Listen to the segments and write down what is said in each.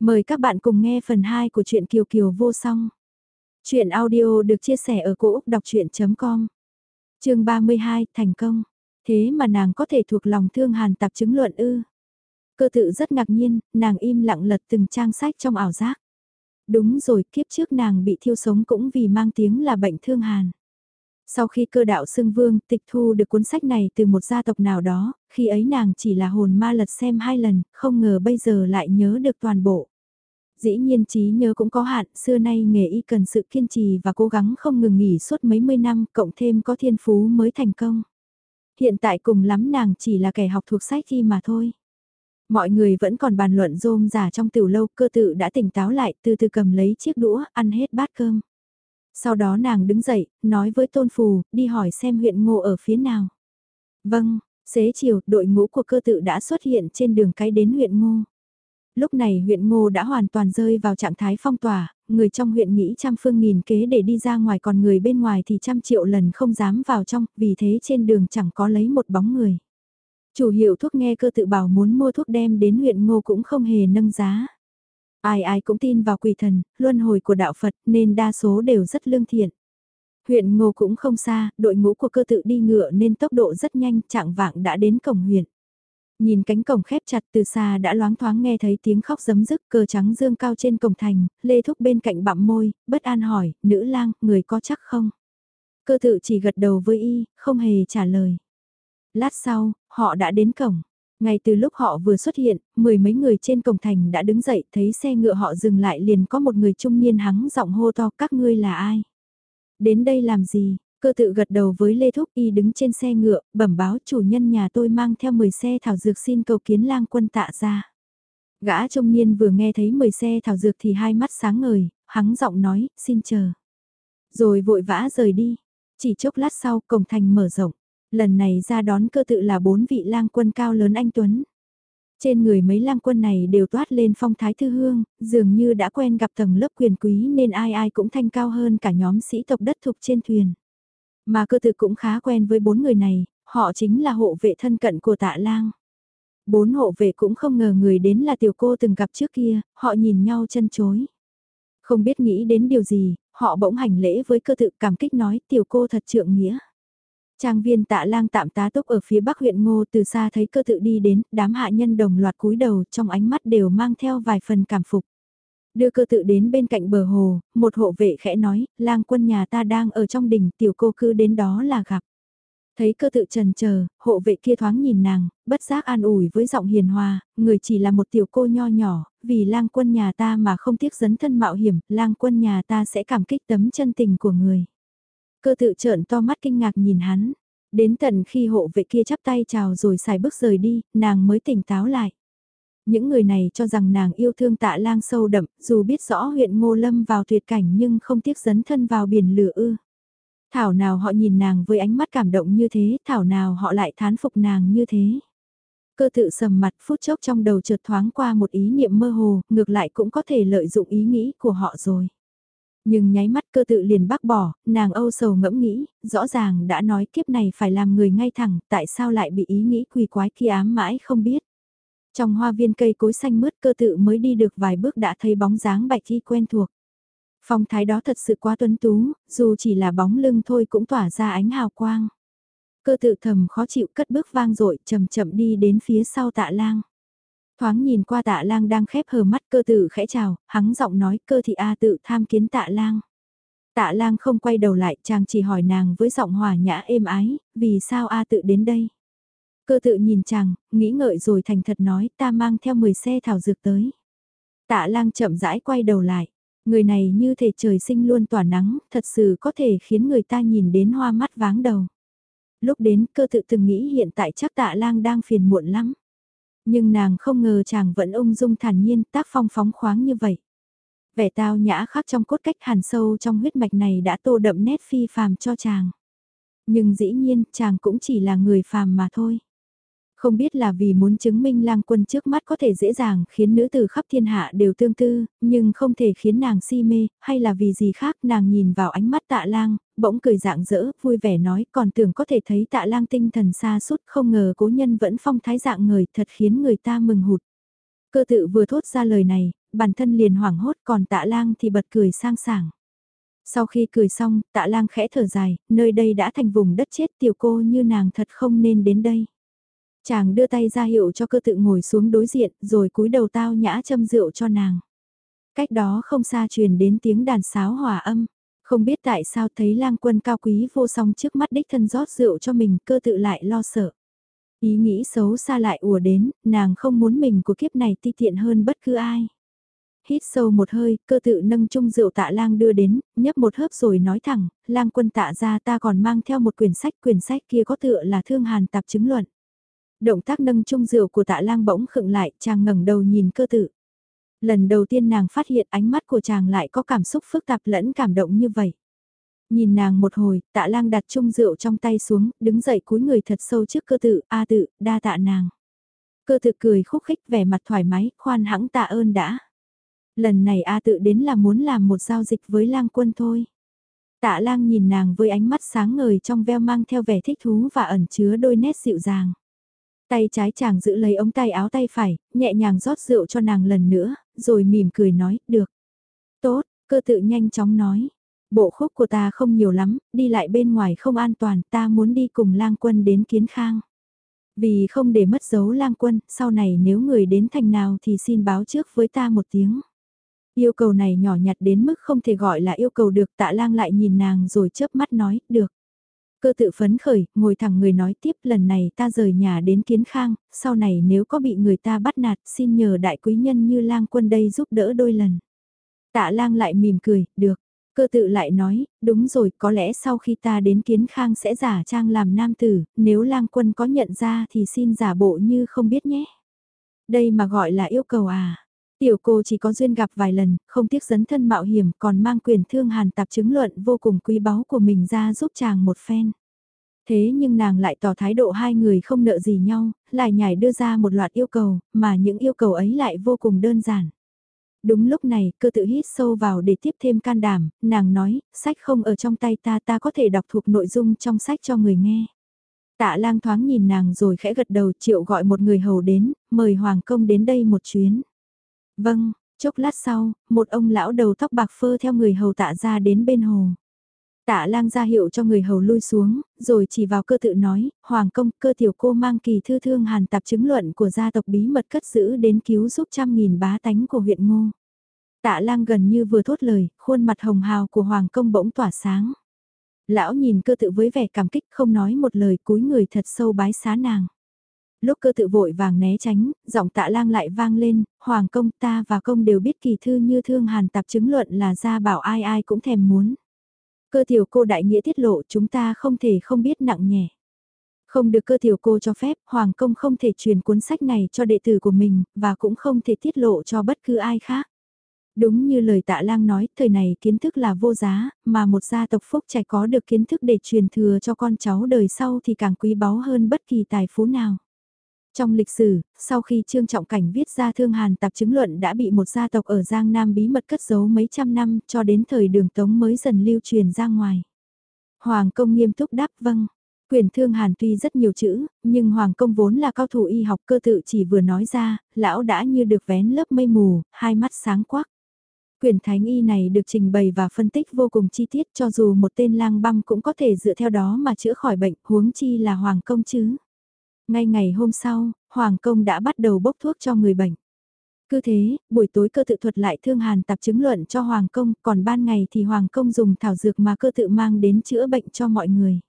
Mời các bạn cùng nghe phần 2 của truyện Kiều Kiều vô song. Chuyện audio được chia sẻ ở cỗ đọc chuyện.com Trường 32, thành công. Thế mà nàng có thể thuộc lòng thương hàn tạp chứng luận ư. Cơ tự rất ngạc nhiên, nàng im lặng lật từng trang sách trong ảo giác. Đúng rồi, kiếp trước nàng bị thiêu sống cũng vì mang tiếng là bệnh thương hàn. Sau khi cơ đạo xưng vương tịch thu được cuốn sách này từ một gia tộc nào đó, khi ấy nàng chỉ là hồn ma lật xem hai lần, không ngờ bây giờ lại nhớ được toàn bộ. Dĩ nhiên trí nhớ cũng có hạn, xưa nay nghề y cần sự kiên trì và cố gắng không ngừng nghỉ suốt mấy mươi năm, cộng thêm có thiên phú mới thành công. Hiện tại cùng lắm nàng chỉ là kẻ học thuộc sách y mà thôi. Mọi người vẫn còn bàn luận rôm giả trong tiểu lâu, cơ tự đã tỉnh táo lại, từ từ cầm lấy chiếc đũa, ăn hết bát cơm. Sau đó nàng đứng dậy, nói với Tôn Phù, đi hỏi xem huyện ngô ở phía nào. Vâng, xế chiều, đội ngũ của cơ tự đã xuất hiện trên đường cái đến huyện ngô. Lúc này huyện ngô đã hoàn toàn rơi vào trạng thái phong tỏa, người trong huyện nghĩ trăm phương nghìn kế để đi ra ngoài còn người bên ngoài thì trăm triệu lần không dám vào trong, vì thế trên đường chẳng có lấy một bóng người. Chủ hiệu thuốc nghe cơ tự bảo muốn mua thuốc đem đến huyện ngô cũng không hề nâng giá. Ai ai cũng tin vào quỷ thần, luân hồi của đạo Phật nên đa số đều rất lương thiện. Huyện Ngô cũng không xa, đội ngũ của cơ tự đi ngựa nên tốc độ rất nhanh, trạng vạng đã đến cổng huyện. Nhìn cánh cổng khép chặt từ xa đã loáng thoáng nghe thấy tiếng khóc giấm dứt cờ trắng dương cao trên cổng thành, lê thúc bên cạnh bặm môi, bất an hỏi, nữ lang, người có chắc không? Cơ tự chỉ gật đầu với y, không hề trả lời. Lát sau, họ đã đến cổng. Ngay từ lúc họ vừa xuất hiện, mười mấy người trên cổng thành đã đứng dậy thấy xe ngựa họ dừng lại liền có một người trung niên hắng giọng hô to các ngươi là ai? Đến đây làm gì? Cơ tự gật đầu với Lê Thúc Y đứng trên xe ngựa, bẩm báo chủ nhân nhà tôi mang theo 10 xe thảo dược xin cầu kiến lang quân tạ ra. Gã trung niên vừa nghe thấy 10 xe thảo dược thì hai mắt sáng ngời, hắng giọng nói, xin chờ. Rồi vội vã rời đi. Chỉ chốc lát sau, cổng thành mở rộng. Lần này ra đón cơ tự là bốn vị lang quân cao lớn anh Tuấn. Trên người mấy lang quân này đều toát lên phong thái thư hương, dường như đã quen gặp tầng lớp quyền quý nên ai ai cũng thanh cao hơn cả nhóm sĩ tộc đất thục trên thuyền. Mà cơ tự cũng khá quen với bốn người này, họ chính là hộ vệ thân cận của tạ lang. Bốn hộ vệ cũng không ngờ người đến là tiểu cô từng gặp trước kia, họ nhìn nhau chân chối. Không biết nghĩ đến điều gì, họ bỗng hành lễ với cơ tự cảm kích nói tiểu cô thật trượng nghĩa. Trang viên tạ lang tạm tá túc ở phía bắc huyện ngô từ xa thấy cơ tự đi đến, đám hạ nhân đồng loạt cúi đầu trong ánh mắt đều mang theo vài phần cảm phục. Đưa cơ tự đến bên cạnh bờ hồ, một hộ vệ khẽ nói, lang quân nhà ta đang ở trong đỉnh tiểu cô cứ đến đó là gặp. Thấy cơ tự trần chờ hộ vệ kia thoáng nhìn nàng, bất giác an ủi với giọng hiền hòa, người chỉ là một tiểu cô nho nhỏ, vì lang quân nhà ta mà không tiếc dấn thân mạo hiểm, lang quân nhà ta sẽ cảm kích tấm chân tình của người. Cơ tự trợn to mắt kinh ngạc nhìn hắn. Đến tận khi hộ vệ kia chắp tay chào rồi xài bước rời đi, nàng mới tỉnh táo lại. Những người này cho rằng nàng yêu thương tạ lang sâu đậm, dù biết rõ huyện Ngô Lâm vào tuyệt cảnh nhưng không tiếc dấn thân vào biển lửa ư. Thảo nào họ nhìn nàng với ánh mắt cảm động như thế, thảo nào họ lại thán phục nàng như thế. Cơ tự sầm mặt phút chốc trong đầu chợt thoáng qua một ý niệm mơ hồ, ngược lại cũng có thể lợi dụng ý nghĩ của họ rồi. Nhưng nháy mắt cơ tự liền bác bỏ, nàng âu sầu ngẫm nghĩ, rõ ràng đã nói kiếp này phải làm người ngay thẳng, tại sao lại bị ý nghĩ quỳ quái kia ám mãi không biết. Trong hoa viên cây cối xanh mướt cơ tự mới đi được vài bước đã thấy bóng dáng bạch thi quen thuộc. Phong thái đó thật sự quá tuấn tú, dù chỉ là bóng lưng thôi cũng tỏa ra ánh hào quang. Cơ tự thầm khó chịu cất bước vang dội chậm chậm đi đến phía sau tạ lang. Thoáng nhìn qua tạ lang đang khép hờ mắt cơ tự khẽ chào, hắng giọng nói cơ thị A tự tham kiến tạ lang. Tạ lang không quay đầu lại, chàng chỉ hỏi nàng với giọng hòa nhã êm ái, vì sao A tự đến đây? Cơ tự nhìn chàng, nghĩ ngợi rồi thành thật nói ta mang theo 10 xe thảo dược tới. Tạ lang chậm rãi quay đầu lại, người này như thể trời sinh luôn tỏa nắng, thật sự có thể khiến người ta nhìn đến hoa mắt váng đầu. Lúc đến cơ tự từng nghĩ hiện tại chắc tạ lang đang phiền muộn lắm. Nhưng nàng không ngờ chàng vẫn ung dung thản nhiên tác phong phóng khoáng như vậy. Vẻ tao nhã khác trong cốt cách hàn sâu trong huyết mạch này đã tô đậm nét phi phàm cho chàng. Nhưng dĩ nhiên chàng cũng chỉ là người phàm mà thôi. Không biết là vì muốn chứng minh lang quân trước mắt có thể dễ dàng khiến nữ tử khắp thiên hạ đều tương tư, nhưng không thể khiến nàng si mê, hay là vì gì khác nàng nhìn vào ánh mắt tạ lang, bỗng cười dạng dỡ, vui vẻ nói còn tưởng có thể thấy tạ lang tinh thần xa suốt không ngờ cố nhân vẫn phong thái dạng người thật khiến người ta mừng hụt. Cơ tự vừa thốt ra lời này, bản thân liền hoảng hốt còn tạ lang thì bật cười sang sảng. Sau khi cười xong, tạ lang khẽ thở dài, nơi đây đã thành vùng đất chết tiểu cô như nàng thật không nên đến đây. Chàng đưa tay ra hiệu cho cơ tự ngồi xuống đối diện rồi cúi đầu tao nhã châm rượu cho nàng. Cách đó không xa truyền đến tiếng đàn sáo hòa âm. Không biết tại sao thấy lang quân cao quý vô song trước mắt đích thân rót rượu cho mình cơ tự lại lo sợ. Ý nghĩ xấu xa lại ùa đến, nàng không muốn mình của kiếp này ti tiện hơn bất cứ ai. Hít sâu một hơi, cơ tự nâng chung rượu tạ lang đưa đến, nhấp một hớp rồi nói thẳng, lang quân tạ ra ta còn mang theo một quyển sách, quyển sách kia có tựa là thương hàn tạp chứng luận. Động tác nâng chung rượu của tạ lang bỗng khựng lại, chàng ngẩng đầu nhìn cơ tự. Lần đầu tiên nàng phát hiện ánh mắt của chàng lại có cảm xúc phức tạp lẫn cảm động như vậy. Nhìn nàng một hồi, tạ lang đặt chung rượu trong tay xuống, đứng dậy cúi người thật sâu trước cơ tự, a tự, đa tạ nàng. Cơ tự cười khúc khích vẻ mặt thoải mái, khoan hãng tạ ơn đã. Lần này A tự đến là muốn làm một giao dịch với lang quân thôi. Tạ lang nhìn nàng với ánh mắt sáng ngời trong veo mang theo vẻ thích thú và ẩn chứa đôi nét dịu dàng. Tay trái chàng giữ lấy ống tay áo tay phải, nhẹ nhàng rót rượu cho nàng lần nữa, rồi mỉm cười nói, được. Tốt, cơ tự nhanh chóng nói. Bộ khúc của ta không nhiều lắm, đi lại bên ngoài không an toàn, ta muốn đi cùng lang quân đến kiến khang. Vì không để mất dấu lang quân, sau này nếu người đến thành nào thì xin báo trước với ta một tiếng. Yêu cầu này nhỏ nhặt đến mức không thể gọi là yêu cầu được tạ lang lại nhìn nàng rồi chớp mắt nói, được. Cơ tự phấn khởi, ngồi thẳng người nói tiếp lần này ta rời nhà đến kiến khang, sau này nếu có bị người ta bắt nạt xin nhờ đại quý nhân như lang quân đây giúp đỡ đôi lần. Tạ lang lại mỉm cười, được. Cơ tự lại nói, đúng rồi, có lẽ sau khi ta đến kiến khang sẽ giả trang làm nam tử, nếu lang quân có nhận ra thì xin giả bộ như không biết nhé. Đây mà gọi là yêu cầu à. Tiểu cô chỉ có duyên gặp vài lần, không tiếc dấn thân mạo hiểm còn mang quyền thương hàn tạp chứng luận vô cùng quý báu của mình ra giúp chàng một phen. Thế nhưng nàng lại tỏ thái độ hai người không nợ gì nhau, lại nhảy đưa ra một loạt yêu cầu, mà những yêu cầu ấy lại vô cùng đơn giản. Đúng lúc này, cơ tự hít sâu vào để tiếp thêm can đảm, nàng nói, sách không ở trong tay ta ta có thể đọc thuộc nội dung trong sách cho người nghe. Tạ lang thoáng nhìn nàng rồi khẽ gật đầu triệu gọi một người hầu đến, mời Hoàng công đến đây một chuyến. Vâng, chốc lát sau, một ông lão đầu tóc bạc phơ theo người hầu tạ ra đến bên hồ. Tạ lang ra hiệu cho người hầu lui xuống, rồi chỉ vào cơ tự nói, Hoàng công cơ tiểu cô mang kỳ thư thương hàn tạp chứng luận của gia tộc bí mật cất giữ đến cứu giúp trăm nghìn bá tánh của huyện ngô. Tạ lang gần như vừa thốt lời, khuôn mặt hồng hào của Hoàng công bỗng tỏa sáng. Lão nhìn cơ tự với vẻ cảm kích không nói một lời cúi người thật sâu bái xá nàng lúc cơ tự vội vàng né tránh, giọng tạ lang lại vang lên, hoàng công ta và công đều biết kỳ thư như thương hàn tạp chứng luận là ra bảo ai ai cũng thèm muốn. Cơ tiểu cô đại nghĩa tiết lộ chúng ta không thể không biết nặng nhẹ. Không được cơ tiểu cô cho phép, hoàng công không thể truyền cuốn sách này cho đệ tử của mình, và cũng không thể tiết lộ cho bất cứ ai khác. Đúng như lời tạ lang nói, thời này kiến thức là vô giá, mà một gia tộc phúc trẻ có được kiến thức để truyền thừa cho con cháu đời sau thì càng quý báu hơn bất kỳ tài phú nào. Trong lịch sử, sau khi Trương Trọng Cảnh viết ra Thương Hàn tạp chứng luận đã bị một gia tộc ở Giang Nam bí mật cất giấu mấy trăm năm cho đến thời đường Tống mới dần lưu truyền ra ngoài. Hoàng công nghiêm túc đáp vâng. Quyền Thương Hàn tuy rất nhiều chữ, nhưng Hoàng công vốn là cao thủ y học cơ tự chỉ vừa nói ra, lão đã như được vén lớp mây mù, hai mắt sáng quắc. Quyền thánh y này được trình bày và phân tích vô cùng chi tiết cho dù một tên lang băm cũng có thể dựa theo đó mà chữa khỏi bệnh, huống chi là Hoàng công chứ. Ngay ngày hôm sau, Hoàng Công đã bắt đầu bốc thuốc cho người bệnh. Cứ thế, buổi tối cơ tự thuật lại thương hàn tạp chứng luận cho Hoàng Công, còn ban ngày thì Hoàng Công dùng thảo dược mà cơ tự mang đến chữa bệnh cho mọi người.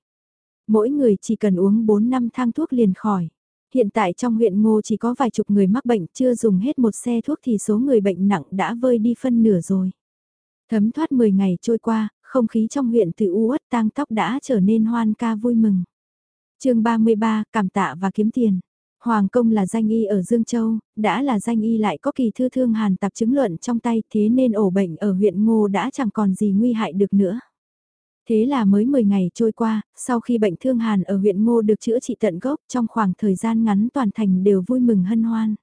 Mỗi người chỉ cần uống 4 năm thang thuốc liền khỏi. Hiện tại trong huyện Ngô chỉ có vài chục người mắc bệnh chưa dùng hết một xe thuốc thì số người bệnh nặng đã vơi đi phân nửa rồi. Thấm thoát 10 ngày trôi qua, không khí trong huyện từ u uất tang tóc đã trở nên hoan ca vui mừng chương 33, cảm tạ và kiếm tiền. Hoàng công là danh y ở Dương Châu, đã là danh y lại có kỳ thư thương hàn tạp chứng luận trong tay thế nên ổ bệnh ở huyện Ngô đã chẳng còn gì nguy hại được nữa. Thế là mới 10 ngày trôi qua, sau khi bệnh thương hàn ở huyện Ngô được chữa trị tận gốc trong khoảng thời gian ngắn toàn thành đều vui mừng hân hoan.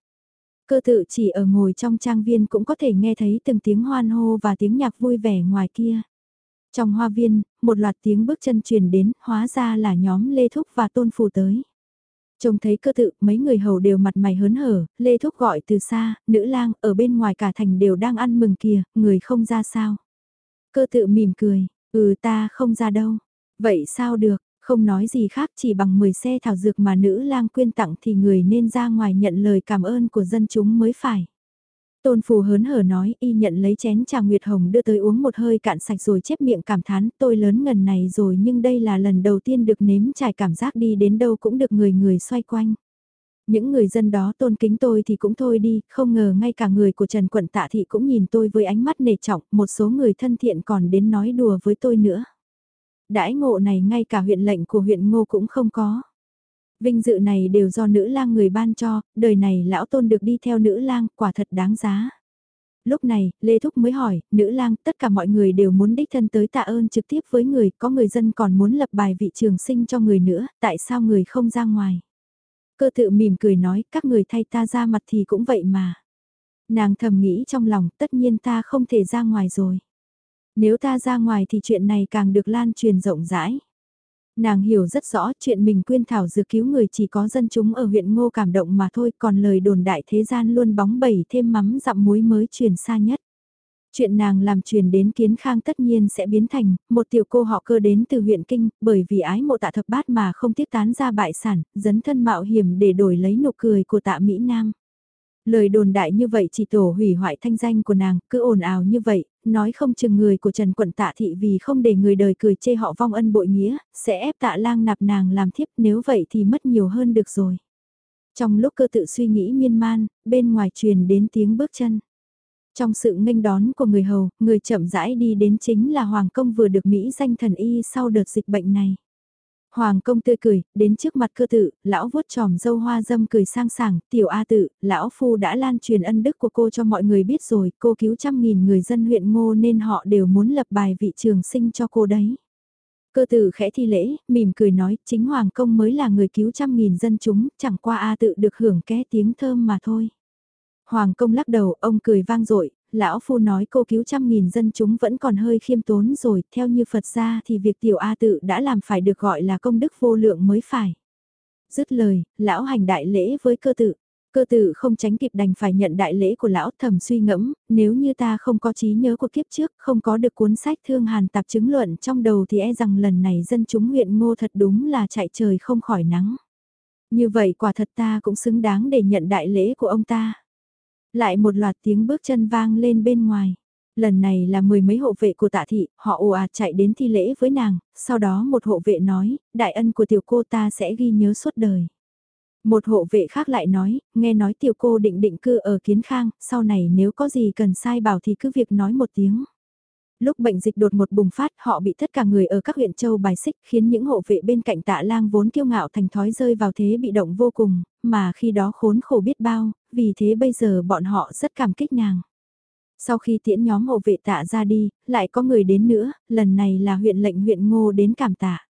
Cơ tự chỉ ở ngồi trong trang viên cũng có thể nghe thấy từng tiếng hoan hô và tiếng nhạc vui vẻ ngoài kia. Trong hoa viên, một loạt tiếng bước chân truyền đến, hóa ra là nhóm Lê Thúc và Tôn Phù tới. Trông thấy cơ tự, mấy người hầu đều mặt mày hớn hở, Lê Thúc gọi từ xa, nữ lang, ở bên ngoài cả thành đều đang ăn mừng kìa, người không ra sao. Cơ tự mỉm cười, ừ ta không ra đâu. Vậy sao được, không nói gì khác chỉ bằng 10 xe thảo dược mà nữ lang quyên tặng thì người nên ra ngoài nhận lời cảm ơn của dân chúng mới phải. Tôn Phù hớn hở nói y nhận lấy chén trà Nguyệt Hồng đưa tới uống một hơi cạn sạch rồi chép miệng cảm thán tôi lớn ngần này rồi nhưng đây là lần đầu tiên được nếm trải cảm giác đi đến đâu cũng được người người xoay quanh. Những người dân đó tôn kính tôi thì cũng thôi đi, không ngờ ngay cả người của Trần Quận Tạ Thị cũng nhìn tôi với ánh mắt nể trọng, một số người thân thiện còn đến nói đùa với tôi nữa. Đãi ngộ này ngay cả huyện lệnh của huyện Ngô cũng không có. Vinh dự này đều do nữ lang người ban cho, đời này lão tôn được đi theo nữ lang, quả thật đáng giá. Lúc này, Lê Thúc mới hỏi, nữ lang, tất cả mọi người đều muốn đích thân tới tạ ơn trực tiếp với người, có người dân còn muốn lập bài vị trường sinh cho người nữa, tại sao người không ra ngoài? Cơ tự mỉm cười nói, các người thay ta ra mặt thì cũng vậy mà. Nàng thầm nghĩ trong lòng, tất nhiên ta không thể ra ngoài rồi. Nếu ta ra ngoài thì chuyện này càng được lan truyền rộng rãi. Nàng hiểu rất rõ chuyện mình quyên thảo dược cứu người chỉ có dân chúng ở huyện Ngô cảm động mà thôi còn lời đồn đại thế gian luôn bóng bẩy thêm mắm dặm muối mới truyền xa nhất. Chuyện nàng làm truyền đến kiến khang tất nhiên sẽ biến thành một tiểu cô họ cơ đến từ huyện Kinh bởi vì ái mộ tạ thập bát mà không tiếc tán ra bại sản, dấn thân mạo hiểm để đổi lấy nụ cười của tạ Mỹ Nam. Lời đồn đại như vậy chỉ tổ hủy hoại thanh danh của nàng, cứ ồn ào như vậy, nói không chừng người của Trần Quận Tạ Thị vì không để người đời cười chê họ vong ân bội nghĩa, sẽ ép tạ lang nạp nàng làm thiếp nếu vậy thì mất nhiều hơn được rồi. Trong lúc cơ tự suy nghĩ miên man, bên ngoài truyền đến tiếng bước chân. Trong sự nghênh đón của người hầu, người chậm rãi đi đến chính là Hoàng Công vừa được Mỹ danh thần y sau đợt dịch bệnh này. Hoàng công tươi cười, đến trước mặt cơ tự, lão vuốt tròm dâu hoa dâm cười sang sảng, tiểu A tự, lão phu đã lan truyền ân đức của cô cho mọi người biết rồi, cô cứu trăm nghìn người dân huyện ngô nên họ đều muốn lập bài vị trường sinh cho cô đấy. Cơ tử khẽ thi lễ, mỉm cười nói, chính Hoàng công mới là người cứu trăm nghìn dân chúng, chẳng qua A tự được hưởng ké tiếng thơm mà thôi. Hoàng công lắc đầu, ông cười vang dội lão phu nói cô cứu trăm nghìn dân chúng vẫn còn hơi khiêm tốn rồi, theo như Phật gia thì việc tiểu A tự đã làm phải được gọi là công đức vô lượng mới phải. Dứt lời, lão hành đại lễ với cơ tự. Cơ tự không tránh kịp đành phải nhận đại lễ của lão thầm suy ngẫm, nếu như ta không có trí nhớ của kiếp trước, không có được cuốn sách thương hàn tạp chứng luận trong đầu thì e rằng lần này dân chúng huyện ngô thật đúng là chạy trời không khỏi nắng. Như vậy quả thật ta cũng xứng đáng để nhận đại lễ của ông ta. Lại một loạt tiếng bước chân vang lên bên ngoài. Lần này là mười mấy hộ vệ của tạ thị, họ ồ ạt chạy đến thi lễ với nàng, sau đó một hộ vệ nói, đại ân của tiểu cô ta sẽ ghi nhớ suốt đời. Một hộ vệ khác lại nói, nghe nói tiểu cô định định cư ở kiến khang, sau này nếu có gì cần sai bảo thì cứ việc nói một tiếng lúc bệnh dịch đột một bùng phát họ bị tất cả người ở các huyện châu bài xích khiến những hộ vệ bên cạnh tạ lang vốn kiêu ngạo thành thói rơi vào thế bị động vô cùng, mà khi đó khốn khổ biết bao, vì thế bây giờ bọn họ rất cảm kích nàng. Sau khi tiễn nhóm hộ vệ tạ ra đi, lại có người đến nữa, lần này là huyện lệnh huyện ngô đến cảm tạ.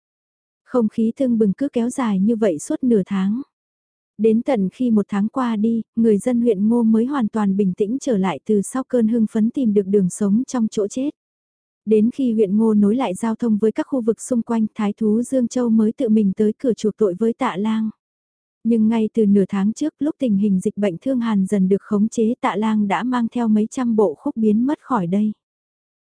Không khí thương bừng cứ kéo dài như vậy suốt nửa tháng. Đến tận khi một tháng qua đi, người dân huyện Ngô mới hoàn toàn bình tĩnh trở lại từ sau cơn hưng phấn tìm được đường sống trong chỗ chết. Đến khi huyện Ngô nối lại giao thông với các khu vực xung quanh, Thái thú Dương Châu mới tự mình tới cửa chuộc tội với tạ lang. Nhưng ngay từ nửa tháng trước lúc tình hình dịch bệnh thương hàn dần được khống chế tạ lang đã mang theo mấy trăm bộ khúc biến mất khỏi đây.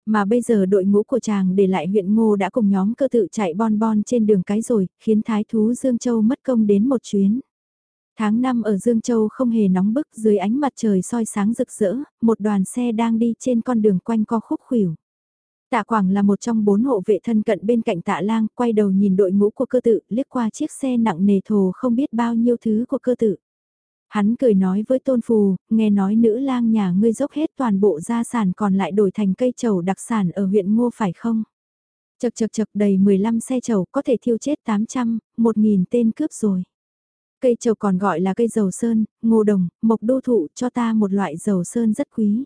Mà bây giờ đội ngũ của chàng để lại huyện Ngô đã cùng nhóm cơ tự chạy bon bon trên đường cái rồi, khiến Thái thú Dương Châu mất công đến một chuyến. Tháng 5 ở Dương Châu không hề nóng bức dưới ánh mặt trời soi sáng rực rỡ, một đoàn xe đang đi trên con đường quanh co khúc khủyểu. Tạ Quảng là một trong bốn hộ vệ thân cận bên cạnh tạ lang, quay đầu nhìn đội ngũ của cơ tự, liếc qua chiếc xe nặng nề thồ không biết bao nhiêu thứ của cơ tự. Hắn cười nói với tôn phù, nghe nói nữ lang nhà ngươi dốc hết toàn bộ gia sản còn lại đổi thành cây trầu đặc sản ở huyện Ngô phải không? Chật chật chật đầy 15 xe trầu có thể thiêu chết 800, 1.000 tên cướp rồi. Cây trầu còn gọi là cây dầu sơn, ngô đồng, mộc đô thụ cho ta một loại dầu sơn rất quý.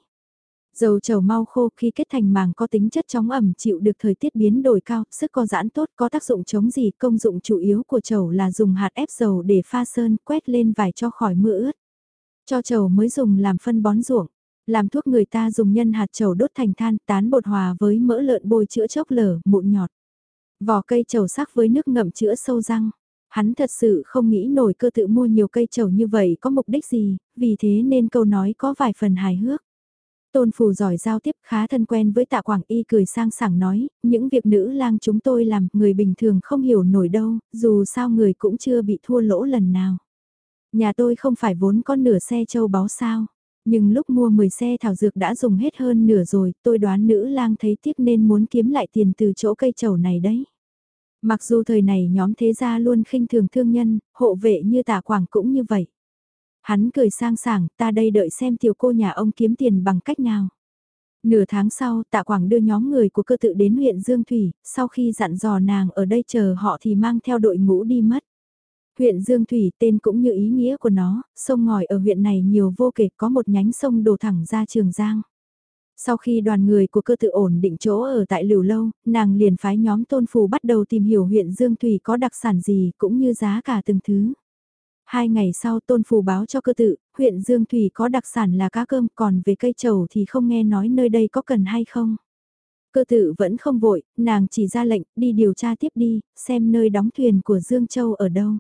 Dầu trầu mau khô khi kết thành màng có tính chất chống ẩm chịu được thời tiết biến đổi cao, sức co giãn tốt có tác dụng chống gì, công dụng chủ yếu của trầu là dùng hạt ép dầu để pha sơn quét lên vải cho khỏi mưa ướt. Cho trầu mới dùng làm phân bón ruộng, làm thuốc người ta dùng nhân hạt trầu đốt thành than tán bột hòa với mỡ lợn bôi chữa chốc lở, mụn nhọt. Vỏ cây trầu sắc với nước ngậm chữa sâu răng. Hắn thật sự không nghĩ nổi cơ tự mua nhiều cây trầu như vậy có mục đích gì, vì thế nên câu nói có vài phần hài hước. Tôn Phù giỏi giao tiếp khá thân quen với tạ Quảng Y cười sang sảng nói, những việc nữ lang chúng tôi làm người bình thường không hiểu nổi đâu, dù sao người cũng chưa bị thua lỗ lần nào. Nhà tôi không phải vốn có nửa xe châu báu sao, nhưng lúc mua 10 xe thảo dược đã dùng hết hơn nửa rồi, tôi đoán nữ lang thấy tiếc nên muốn kiếm lại tiền từ chỗ cây trầu này đấy. Mặc dù thời này nhóm thế gia luôn khinh thường thương nhân, hộ vệ như Tạ quảng cũng như vậy. Hắn cười sang sảng, ta đây đợi xem tiểu cô nhà ông kiếm tiền bằng cách nào. Nửa tháng sau, tạ quảng đưa nhóm người của cơ tự đến huyện Dương Thủy, sau khi dặn dò nàng ở đây chờ họ thì mang theo đội ngũ đi mất. Huyện Dương Thủy tên cũng như ý nghĩa của nó, sông ngòi ở huyện này nhiều vô kể có một nhánh sông đổ thẳng ra Trường Giang. Sau khi đoàn người của cơ tự ổn định chỗ ở tại Liều Lâu, nàng liền phái nhóm tôn phù bắt đầu tìm hiểu huyện Dương Thủy có đặc sản gì cũng như giá cả từng thứ. Hai ngày sau tôn phù báo cho cơ tự, huyện Dương Thủy có đặc sản là cá cơm còn về cây trầu thì không nghe nói nơi đây có cần hay không. Cơ tự vẫn không vội, nàng chỉ ra lệnh đi điều tra tiếp đi, xem nơi đóng thuyền của Dương Châu ở đâu.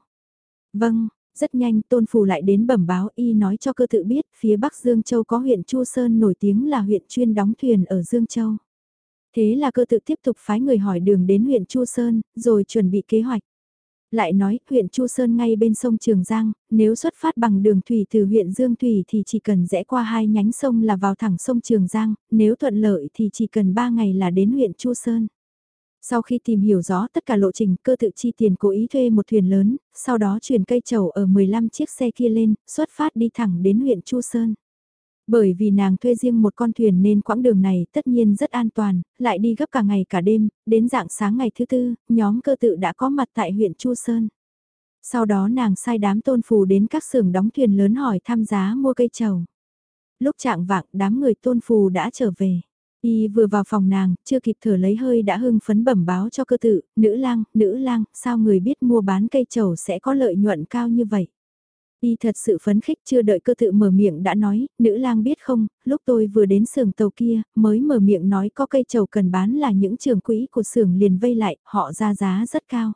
Vâng, rất nhanh tôn phù lại đến bẩm báo y nói cho cơ tự biết phía bắc Dương Châu có huyện Chu Sơn nổi tiếng là huyện chuyên đóng thuyền ở Dương Châu. Thế là cơ tự tiếp tục phái người hỏi đường đến huyện Chu Sơn, rồi chuẩn bị kế hoạch. Lại nói, huyện Chu Sơn ngay bên sông Trường Giang, nếu xuất phát bằng đường thủy từ huyện Dương Thủy thì chỉ cần rẽ qua hai nhánh sông là vào thẳng sông Trường Giang, nếu thuận lợi thì chỉ cần 3 ngày là đến huyện Chu Sơn. Sau khi tìm hiểu rõ tất cả lộ trình, cơ tự chi tiền cố ý thuê một thuyền lớn, sau đó chuyển cây chầu ở 15 chiếc xe kia lên, xuất phát đi thẳng đến huyện Chu Sơn. Bởi vì nàng thuê riêng một con thuyền nên quãng đường này tất nhiên rất an toàn, lại đi gấp cả ngày cả đêm, đến dạng sáng ngày thứ tư, nhóm cơ tự đã có mặt tại huyện Chu Sơn. Sau đó nàng sai đám tôn phù đến các xưởng đóng thuyền lớn hỏi tham giá mua cây trầu. Lúc trạng vạng đám người tôn phù đã trở về. Y vừa vào phòng nàng, chưa kịp thở lấy hơi đã hưng phấn bẩm báo cho cơ tự, nữ lang, nữ lang, sao người biết mua bán cây trầu sẽ có lợi nhuận cao như vậy. Y thật sự phấn khích chưa đợi cơ tự mở miệng đã nói, nữ lang biết không, lúc tôi vừa đến xưởng tàu kia, mới mở miệng nói có cây trầu cần bán là những trường quỹ của xưởng liền vây lại, họ ra giá rất cao.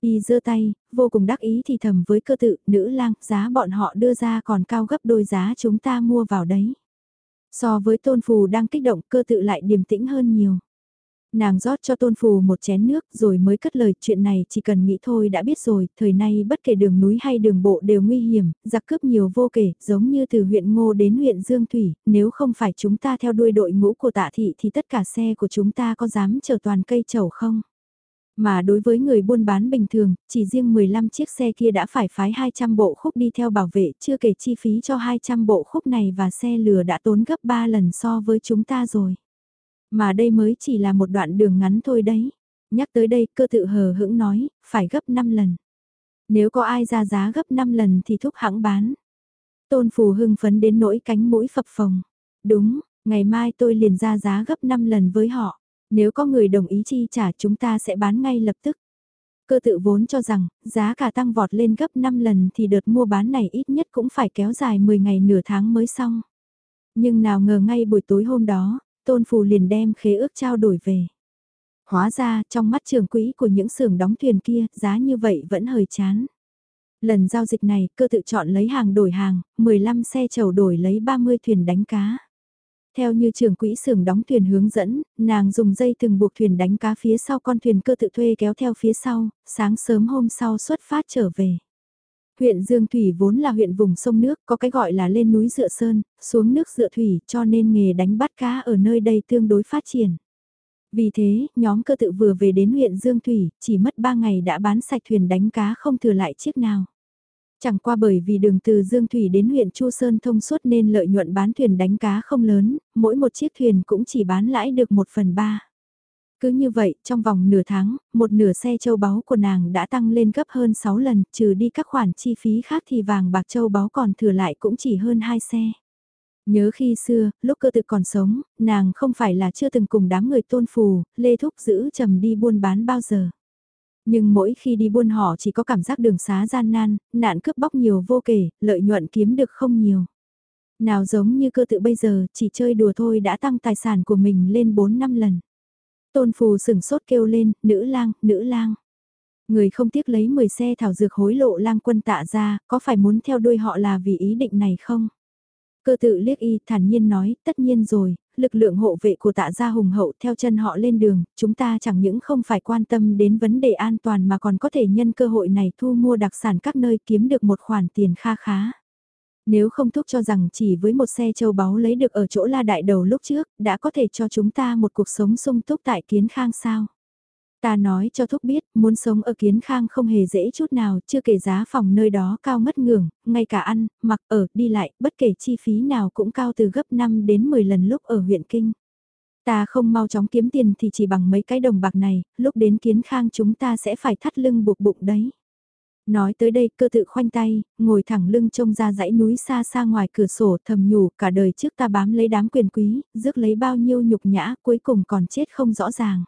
Y giơ tay, vô cùng đắc ý thì thầm với cơ tự, nữ lang, giá bọn họ đưa ra còn cao gấp đôi giá chúng ta mua vào đấy. So với tôn phù đang kích động cơ tự lại điềm tĩnh hơn nhiều. Nàng rót cho tôn phù một chén nước rồi mới cất lời chuyện này chỉ cần nghĩ thôi đã biết rồi, thời nay bất kể đường núi hay đường bộ đều nguy hiểm, giặc cướp nhiều vô kể, giống như từ huyện Ngô đến huyện Dương Thủy, nếu không phải chúng ta theo đuôi đội ngũ của tạ thị thì tất cả xe của chúng ta có dám chở toàn cây chầu không? Mà đối với người buôn bán bình thường, chỉ riêng 15 chiếc xe kia đã phải phái 200 bộ khúc đi theo bảo vệ, chưa kể chi phí cho 200 bộ khúc này và xe lừa đã tốn gấp 3 lần so với chúng ta rồi. Mà đây mới chỉ là một đoạn đường ngắn thôi đấy. Nhắc tới đây cơ tự hờ hững nói, phải gấp 5 lần. Nếu có ai ra giá gấp 5 lần thì thúc hãng bán. Tôn Phù hưng phấn đến nỗi cánh mũi phập phồng. Đúng, ngày mai tôi liền ra giá gấp 5 lần với họ. Nếu có người đồng ý chi trả chúng ta sẽ bán ngay lập tức. Cơ tự vốn cho rằng, giá cả tăng vọt lên gấp 5 lần thì đợt mua bán này ít nhất cũng phải kéo dài 10 ngày nửa tháng mới xong. Nhưng nào ngờ ngay buổi tối hôm đó, Tôn Phù liền đem khế ước trao đổi về. Hóa ra, trong mắt trường quỹ của những xưởng đóng thuyền kia, giá như vậy vẫn hơi chán. Lần giao dịch này, cơ tự chọn lấy hàng đổi hàng, 15 xe chầu đổi lấy 30 thuyền đánh cá. Theo như trưởng quỹ xưởng đóng thuyền hướng dẫn, nàng dùng dây từng buộc thuyền đánh cá phía sau con thuyền cơ tự thuê kéo theo phía sau, sáng sớm hôm sau xuất phát trở về. Huyện Dương Thủy vốn là huyện vùng sông nước, có cái gọi là lên núi dựa sơn, xuống nước dựa thủy, cho nên nghề đánh bắt cá ở nơi đây tương đối phát triển. Vì thế, nhóm cơ tự vừa về đến huyện Dương Thủy, chỉ mất 3 ngày đã bán sạch thuyền đánh cá không thừa lại chiếc nào. Chẳng qua bởi vì đường từ Dương Thủy đến huyện Chu Sơn thông suốt nên lợi nhuận bán thuyền đánh cá không lớn, mỗi một chiếc thuyền cũng chỉ bán lãi được một phần ba. Cứ như vậy, trong vòng nửa tháng, một nửa xe châu báu của nàng đã tăng lên gấp hơn 6 lần, trừ đi các khoản chi phí khác thì vàng bạc châu báu còn thừa lại cũng chỉ hơn 2 xe. Nhớ khi xưa, lúc cơ tự còn sống, nàng không phải là chưa từng cùng đám người tôn phù, lê thúc giữ trầm đi buôn bán bao giờ. Nhưng mỗi khi đi buôn họ chỉ có cảm giác đường xá gian nan, nạn cướp bóc nhiều vô kể, lợi nhuận kiếm được không nhiều. Nào giống như cơ tự bây giờ, chỉ chơi đùa thôi đã tăng tài sản của mình lên 4 năm lần. Tôn phù sừng sốt kêu lên, nữ lang, nữ lang. Người không tiếc lấy 10 xe thảo dược hối lộ lang quân tạ ra, có phải muốn theo đuôi họ là vì ý định này không? Cơ tự liếc y thản nhiên nói, tất nhiên rồi, lực lượng hộ vệ của tạ gia hùng hậu theo chân họ lên đường, chúng ta chẳng những không phải quan tâm đến vấn đề an toàn mà còn có thể nhân cơ hội này thu mua đặc sản các nơi kiếm được một khoản tiền kha khá. Nếu không thúc cho rằng chỉ với một xe châu báu lấy được ở chỗ la đại đầu lúc trước, đã có thể cho chúng ta một cuộc sống sung túc tại kiến khang sao. Ta nói cho Thúc biết, muốn sống ở Kiến Khang không hề dễ chút nào, chưa kể giá phòng nơi đó cao mất ngưỡng, ngay cả ăn, mặc, ở, đi lại, bất kể chi phí nào cũng cao từ gấp 5 đến 10 lần lúc ở huyện Kinh. Ta không mau chóng kiếm tiền thì chỉ bằng mấy cái đồng bạc này, lúc đến Kiến Khang chúng ta sẽ phải thắt lưng buộc bụng đấy. Nói tới đây cơ tự khoanh tay, ngồi thẳng lưng trông ra dãy núi xa xa ngoài cửa sổ thầm nhủ cả đời trước ta bám lấy đám quyền quý, rước lấy bao nhiêu nhục nhã cuối cùng còn chết không rõ ràng.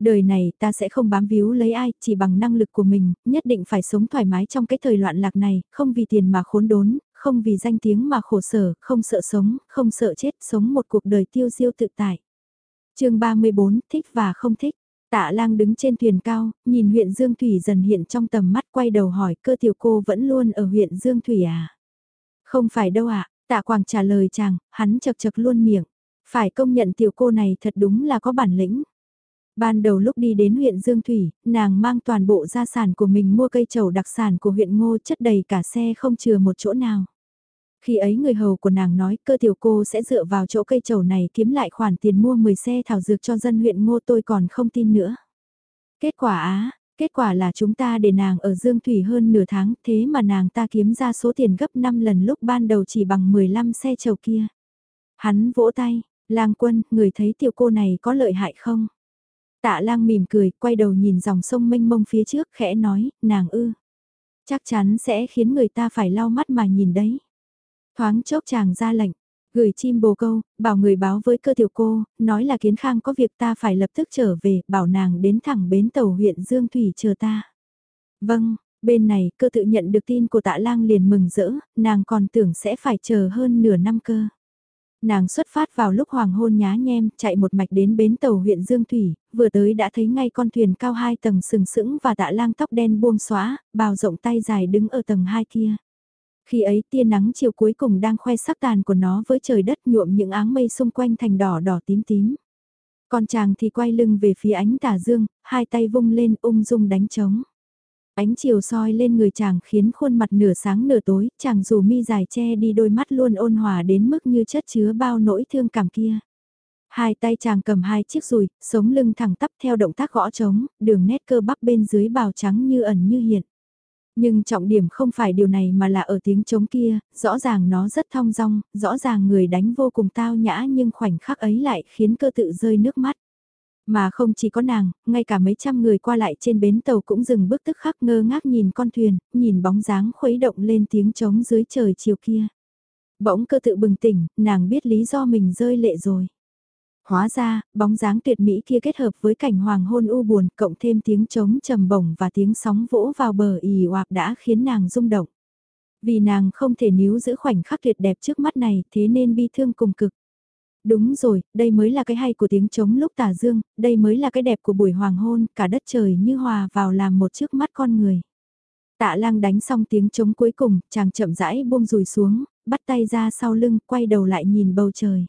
Đời này ta sẽ không bám víu lấy ai, chỉ bằng năng lực của mình, nhất định phải sống thoải mái trong cái thời loạn lạc này, không vì tiền mà khốn đốn, không vì danh tiếng mà khổ sở, không sợ sống, không sợ chết, sống một cuộc đời tiêu diêu tự tại. chương 34, thích và không thích. Tạ lang đứng trên thuyền cao, nhìn huyện Dương Thủy dần hiện trong tầm mắt quay đầu hỏi cơ tiểu cô vẫn luôn ở huyện Dương Thủy à? Không phải đâu ạ, tạ quảng trả lời chàng, hắn chật chật luôn miệng. Phải công nhận tiểu cô này thật đúng là có bản lĩnh. Ban đầu lúc đi đến huyện Dương Thủy, nàng mang toàn bộ gia sản của mình mua cây trầu đặc sản của huyện Ngô chất đầy cả xe không chừa một chỗ nào. Khi ấy người hầu của nàng nói cơ tiểu cô sẽ dựa vào chỗ cây trầu này kiếm lại khoản tiền mua 10 xe thảo dược cho dân huyện Ngô tôi còn không tin nữa. Kết quả á, kết quả là chúng ta để nàng ở Dương Thủy hơn nửa tháng thế mà nàng ta kiếm ra số tiền gấp 5 lần lúc ban đầu chỉ bằng 15 xe trầu kia. Hắn vỗ tay, lang quân, người thấy tiểu cô này có lợi hại không? Tạ lang mỉm cười, quay đầu nhìn dòng sông mênh mông phía trước, khẽ nói, nàng ư. Chắc chắn sẽ khiến người ta phải lau mắt mà nhìn đấy. Thoáng chốc chàng ra lệnh, gửi chim bồ câu, bảo người báo với cơ tiểu cô, nói là kiến khang có việc ta phải lập tức trở về, bảo nàng đến thẳng bến tàu huyện Dương Thủy chờ ta. Vâng, bên này cơ tự nhận được tin của tạ lang liền mừng rỡ, nàng còn tưởng sẽ phải chờ hơn nửa năm cơ. Nàng xuất phát vào lúc hoàng hôn nhá nhem, chạy một mạch đến bến tàu huyện Dương Thủy, vừa tới đã thấy ngay con thuyền cao hai tầng sừng sững và tạ lang tóc đen buông xóa, bào rộng tay dài đứng ở tầng hai kia. Khi ấy tia nắng chiều cuối cùng đang khoe sắc tàn của nó với trời đất nhuộm những áng mây xung quanh thành đỏ đỏ tím tím. Con chàng thì quay lưng về phía ánh tà dương, hai tay vung lên ung dung đánh trống. Ánh chiều soi lên người chàng khiến khuôn mặt nửa sáng nửa tối, chàng dù mi dài che đi đôi mắt luôn ôn hòa đến mức như chất chứa bao nỗi thương cảm kia. Hai tay chàng cầm hai chiếc rùi, sống lưng thẳng tắp theo động tác gõ trống, đường nét cơ bắp bên dưới bào trắng như ẩn như hiện. Nhưng trọng điểm không phải điều này mà là ở tiếng trống kia, rõ ràng nó rất thong dong, rõ ràng người đánh vô cùng tao nhã nhưng khoảnh khắc ấy lại khiến cơ tự rơi nước mắt. Mà không chỉ có nàng, ngay cả mấy trăm người qua lại trên bến tàu cũng dừng bước tức khắc ngơ ngác nhìn con thuyền, nhìn bóng dáng khuấy động lên tiếng trống dưới trời chiều kia. Bỗng cơ tự bừng tỉnh, nàng biết lý do mình rơi lệ rồi. Hóa ra, bóng dáng tuyệt mỹ kia kết hợp với cảnh hoàng hôn u buồn, cộng thêm tiếng trống trầm bổng và tiếng sóng vỗ vào bờ ì oạp đã khiến nàng rung động. Vì nàng không thể níu giữ khoảnh khắc tuyệt đẹp trước mắt này, thế nên bi thương cùng cực. Đúng rồi, đây mới là cái hay của tiếng trống lúc tà dương, đây mới là cái đẹp của buổi hoàng hôn, cả đất trời như hòa vào làm một trước mắt con người. Tạ lang đánh xong tiếng trống cuối cùng, chàng chậm rãi buông rùi xuống, bắt tay ra sau lưng, quay đầu lại nhìn bầu trời.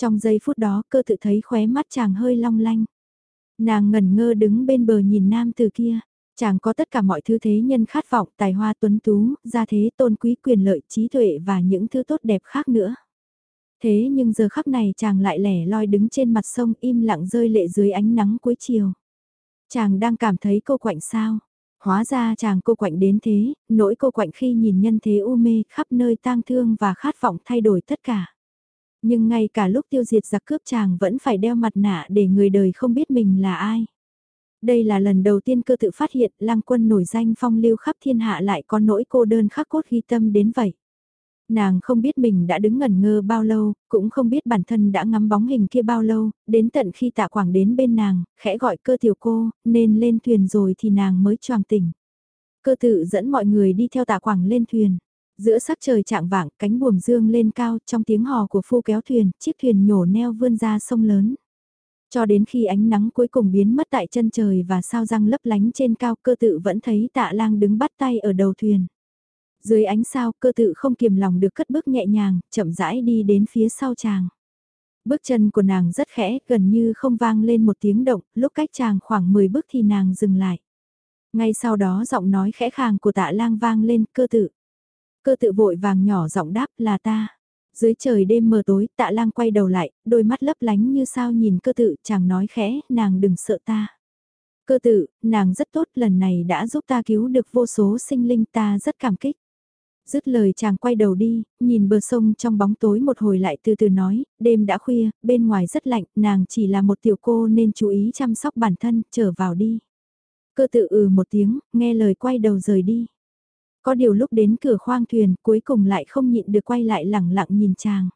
Trong giây phút đó cơ tự thấy khóe mắt chàng hơi long lanh. Nàng ngẩn ngơ đứng bên bờ nhìn nam từ kia. Chàng có tất cả mọi thứ thế nhân khát vọng, tài hoa tuấn tú, gia thế tôn quý quyền lợi, trí tuệ và những thứ tốt đẹp khác nữa. Thế nhưng giờ khắc này chàng lại lẻ loi đứng trên mặt sông im lặng rơi lệ dưới ánh nắng cuối chiều. Chàng đang cảm thấy cô quạnh sao? Hóa ra chàng cô quạnh đến thế, nỗi cô quạnh khi nhìn nhân thế u mê khắp nơi tang thương và khát vọng thay đổi tất cả. Nhưng ngay cả lúc tiêu diệt giặc cướp chàng vẫn phải đeo mặt nạ để người đời không biết mình là ai. Đây là lần đầu tiên cơ tự phát hiện lang quân nổi danh phong lưu khắp thiên hạ lại có nỗi cô đơn khắc cốt ghi tâm đến vậy. Nàng không biết mình đã đứng ngẩn ngơ bao lâu, cũng không biết bản thân đã ngắm bóng hình kia bao lâu, đến tận khi tạ quảng đến bên nàng, khẽ gọi cơ tiểu cô, nên lên thuyền rồi thì nàng mới choàng tỉnh. Cơ tự dẫn mọi người đi theo tạ quảng lên thuyền. Giữa sắc trời trạng vạng, cánh buồm dương lên cao trong tiếng hò của phu kéo thuyền, chiếc thuyền nhổ neo vươn ra sông lớn. Cho đến khi ánh nắng cuối cùng biến mất tại chân trời và sao răng lấp lánh trên cao cơ tự vẫn thấy tạ lang đứng bắt tay ở đầu thuyền. Dưới ánh sao cơ tự không kiềm lòng được cất bước nhẹ nhàng, chậm rãi đi đến phía sau chàng. Bước chân của nàng rất khẽ, gần như không vang lên một tiếng động, lúc cách chàng khoảng 10 bước thì nàng dừng lại. Ngay sau đó giọng nói khẽ khàng của tạ lang vang lên cơ tự. Cơ tự vội vàng nhỏ giọng đáp là ta. Dưới trời đêm mờ tối, tạ lang quay đầu lại, đôi mắt lấp lánh như sao nhìn cơ tự, chàng nói khẽ, nàng đừng sợ ta. Cơ tự, nàng rất tốt, lần này đã giúp ta cứu được vô số sinh linh ta rất cảm kích. Dứt lời chàng quay đầu đi, nhìn bờ sông trong bóng tối một hồi lại từ từ nói, đêm đã khuya, bên ngoài rất lạnh, nàng chỉ là một tiểu cô nên chú ý chăm sóc bản thân, trở vào đi. Cơ tự ừ một tiếng, nghe lời quay đầu rời đi. Có điều lúc đến cửa khoang thuyền cuối cùng lại không nhịn được quay lại lẳng lặng nhìn chàng.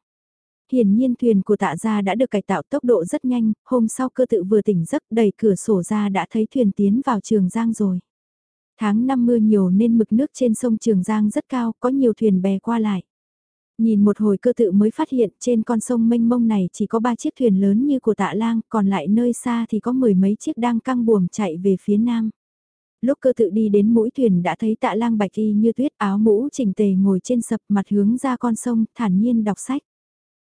Hiển nhiên thuyền của tạ gia đã được cải tạo tốc độ rất nhanh, hôm sau cơ tự vừa tỉnh giấc đẩy cửa sổ ra đã thấy thuyền tiến vào trường Giang rồi. Tháng năm mưa nhiều nên mực nước trên sông Trường Giang rất cao, có nhiều thuyền bè qua lại. Nhìn một hồi cơ tự mới phát hiện trên con sông mênh mông này chỉ có ba chiếc thuyền lớn như của tạ lang, còn lại nơi xa thì có mười mấy chiếc đang căng buồm chạy về phía nam. Lúc cơ tự đi đến mũi thuyền đã thấy tạ lang bạch y như tuyết áo mũ chỉnh tề ngồi trên sập mặt hướng ra con sông, thản nhiên đọc sách.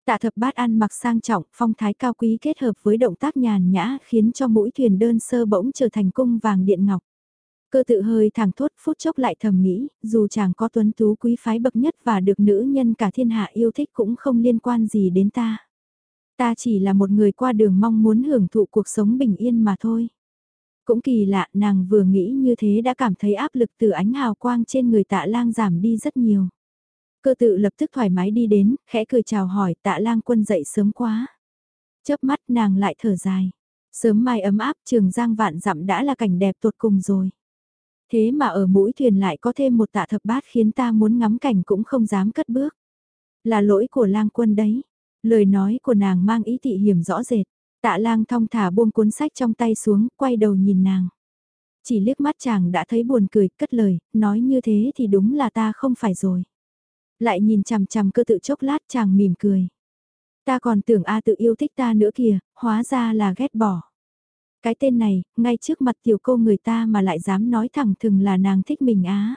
Tạ thập bát ăn mặc sang trọng, phong thái cao quý kết hợp với động tác nhàn nhã khiến cho mũi thuyền đơn sơ bỗng trở thành cung vàng điện ngọc. Cơ tự hơi thẳng thốt phút chốc lại thầm nghĩ, dù chàng có tuấn tú quý phái bậc nhất và được nữ nhân cả thiên hạ yêu thích cũng không liên quan gì đến ta. Ta chỉ là một người qua đường mong muốn hưởng thụ cuộc sống bình yên mà thôi. Cũng kỳ lạ, nàng vừa nghĩ như thế đã cảm thấy áp lực từ ánh hào quang trên người tạ lang giảm đi rất nhiều. Cơ tự lập tức thoải mái đi đến, khẽ cười chào hỏi tạ lang quân dậy sớm quá. Chớp mắt nàng lại thở dài. Sớm mai ấm áp trường giang vạn dặm đã là cảnh đẹp tột cùng rồi. Thế mà ở mũi thuyền lại có thêm một tạ thập bát khiến ta muốn ngắm cảnh cũng không dám cất bước. Là lỗi của lang quân đấy. Lời nói của nàng mang ý thị hiểm rõ rệt. Tạ lang thong thả buông cuốn sách trong tay xuống, quay đầu nhìn nàng. Chỉ liếc mắt chàng đã thấy buồn cười, cất lời, nói như thế thì đúng là ta không phải rồi. Lại nhìn chằm chằm cơ tự chốc lát chàng mỉm cười. Ta còn tưởng A tự yêu thích ta nữa kìa, hóa ra là ghét bỏ. Cái tên này, ngay trước mặt tiểu cô người ta mà lại dám nói thẳng thừng là nàng thích mình á.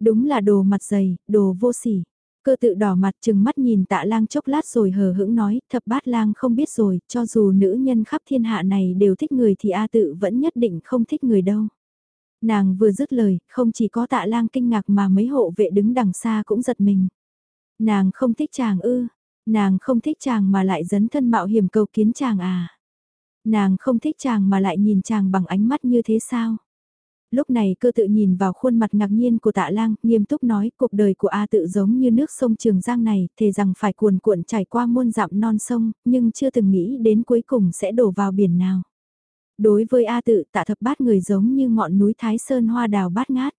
Đúng là đồ mặt dày, đồ vô sỉ. Cơ tự đỏ mặt chừng mắt nhìn tạ lang chốc lát rồi hờ hững nói, thập bát lang không biết rồi, cho dù nữ nhân khắp thiên hạ này đều thích người thì A tự vẫn nhất định không thích người đâu. Nàng vừa dứt lời, không chỉ có tạ lang kinh ngạc mà mấy hộ vệ đứng đằng xa cũng giật mình. Nàng không thích chàng ư, nàng không thích chàng mà lại dấn thân mạo hiểm cầu kiến chàng à. Nàng không thích chàng mà lại nhìn chàng bằng ánh mắt như thế sao? Lúc này cơ tự nhìn vào khuôn mặt ngạc nhiên của tạ lang, nghiêm túc nói cuộc đời của A tự giống như nước sông Trường Giang này, thề rằng phải cuồn cuộn trải qua muôn dặm non sông, nhưng chưa từng nghĩ đến cuối cùng sẽ đổ vào biển nào. Đối với A tự tạ thập bát người giống như ngọn núi Thái Sơn hoa đào bát ngát.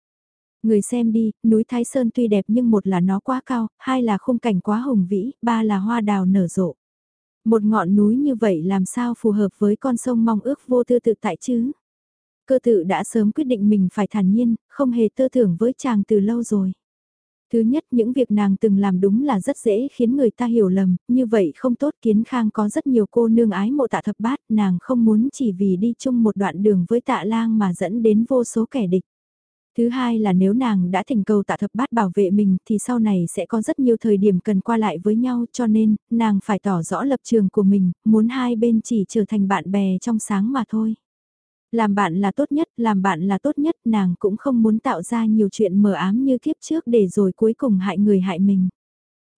Người xem đi, núi Thái Sơn tuy đẹp nhưng một là nó quá cao, hai là khung cảnh quá hùng vĩ, ba là hoa đào nở rộ. Một ngọn núi như vậy làm sao phù hợp với con sông mong ước vô tư tự tại chứ? Cơ tự đã sớm quyết định mình phải thản nhiên, không hề tơ tưởng với chàng từ lâu rồi. Thứ nhất những việc nàng từng làm đúng là rất dễ khiến người ta hiểu lầm, như vậy không tốt kiến khang có rất nhiều cô nương ái mộ tạ thập bát, nàng không muốn chỉ vì đi chung một đoạn đường với tạ lang mà dẫn đến vô số kẻ địch. Thứ hai là nếu nàng đã thỉnh cầu tạ thập bát bảo vệ mình thì sau này sẽ có rất nhiều thời điểm cần qua lại với nhau cho nên nàng phải tỏ rõ lập trường của mình, muốn hai bên chỉ trở thành bạn bè trong sáng mà thôi. Làm bạn là tốt nhất, làm bạn là tốt nhất, nàng cũng không muốn tạo ra nhiều chuyện mờ ám như kiếp trước để rồi cuối cùng hại người hại mình.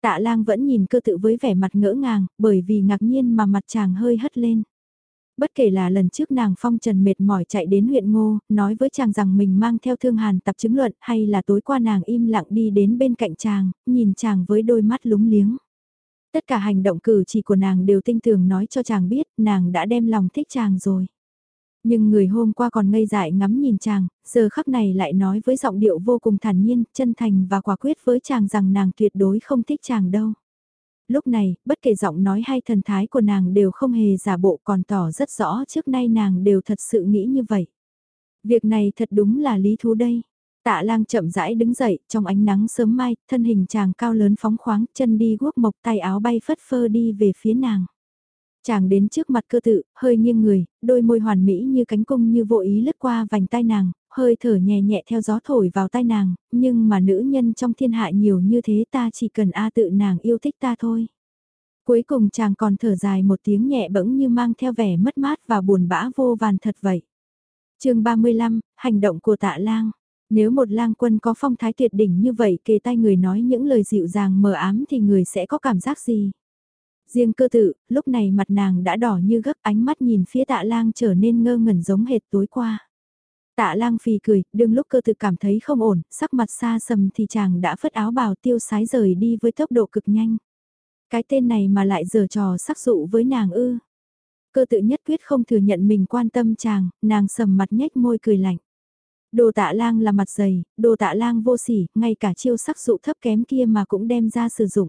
Tạ lang vẫn nhìn cơ tự với vẻ mặt ngỡ ngàng, bởi vì ngạc nhiên mà mặt chàng hơi hất lên. Bất kể là lần trước nàng phong trần mệt mỏi chạy đến huyện ngô, nói với chàng rằng mình mang theo thương hàn tập chứng luận hay là tối qua nàng im lặng đi đến bên cạnh chàng, nhìn chàng với đôi mắt lúng liếng. Tất cả hành động cử chỉ của nàng đều tinh tường nói cho chàng biết nàng đã đem lòng thích chàng rồi. Nhưng người hôm qua còn ngây dại ngắm nhìn chàng, giờ khắc này lại nói với giọng điệu vô cùng thản nhiên, chân thành và quả quyết với chàng rằng nàng tuyệt đối không thích chàng đâu. Lúc này, bất kể giọng nói hay thần thái của nàng đều không hề giả bộ còn tỏ rất rõ trước nay nàng đều thật sự nghĩ như vậy. Việc này thật đúng là lý thú đây. Tạ lang chậm rãi đứng dậy, trong ánh nắng sớm mai, thân hình chàng cao lớn phóng khoáng, chân đi guốc mộc tay áo bay phất phơ đi về phía nàng. Chàng đến trước mặt cơ tự, hơi nghiêng người, đôi môi hoàn mỹ như cánh cung như vô ý lướt qua vành tai nàng, hơi thở nhẹ nhẹ theo gió thổi vào tai nàng, nhưng mà nữ nhân trong thiên hạ nhiều như thế ta chỉ cần A tự nàng yêu thích ta thôi. Cuối cùng chàng còn thở dài một tiếng nhẹ bẫng như mang theo vẻ mất mát và buồn bã vô vàn thật vậy. chương 35, hành động của tạ lang. Nếu một lang quân có phong thái tuyệt đỉnh như vậy kề tai người nói những lời dịu dàng mờ ám thì người sẽ có cảm giác gì? Riêng cơ tự, lúc này mặt nàng đã đỏ như gấp ánh mắt nhìn phía tạ lang trở nên ngơ ngẩn giống hệt tối qua. Tạ lang phì cười, đương lúc cơ tự cảm thấy không ổn, sắc mặt xa sầm thì chàng đã phất áo bào tiêu sái rời đi với tốc độ cực nhanh. Cái tên này mà lại giở trò sắc dụ với nàng ư. Cơ tự nhất quyết không thừa nhận mình quan tâm chàng, nàng sầm mặt nhếch môi cười lạnh. Đồ tạ lang là mặt dày, đồ tạ lang vô sỉ, ngay cả chiêu sắc dụ thấp kém kia mà cũng đem ra sử dụng.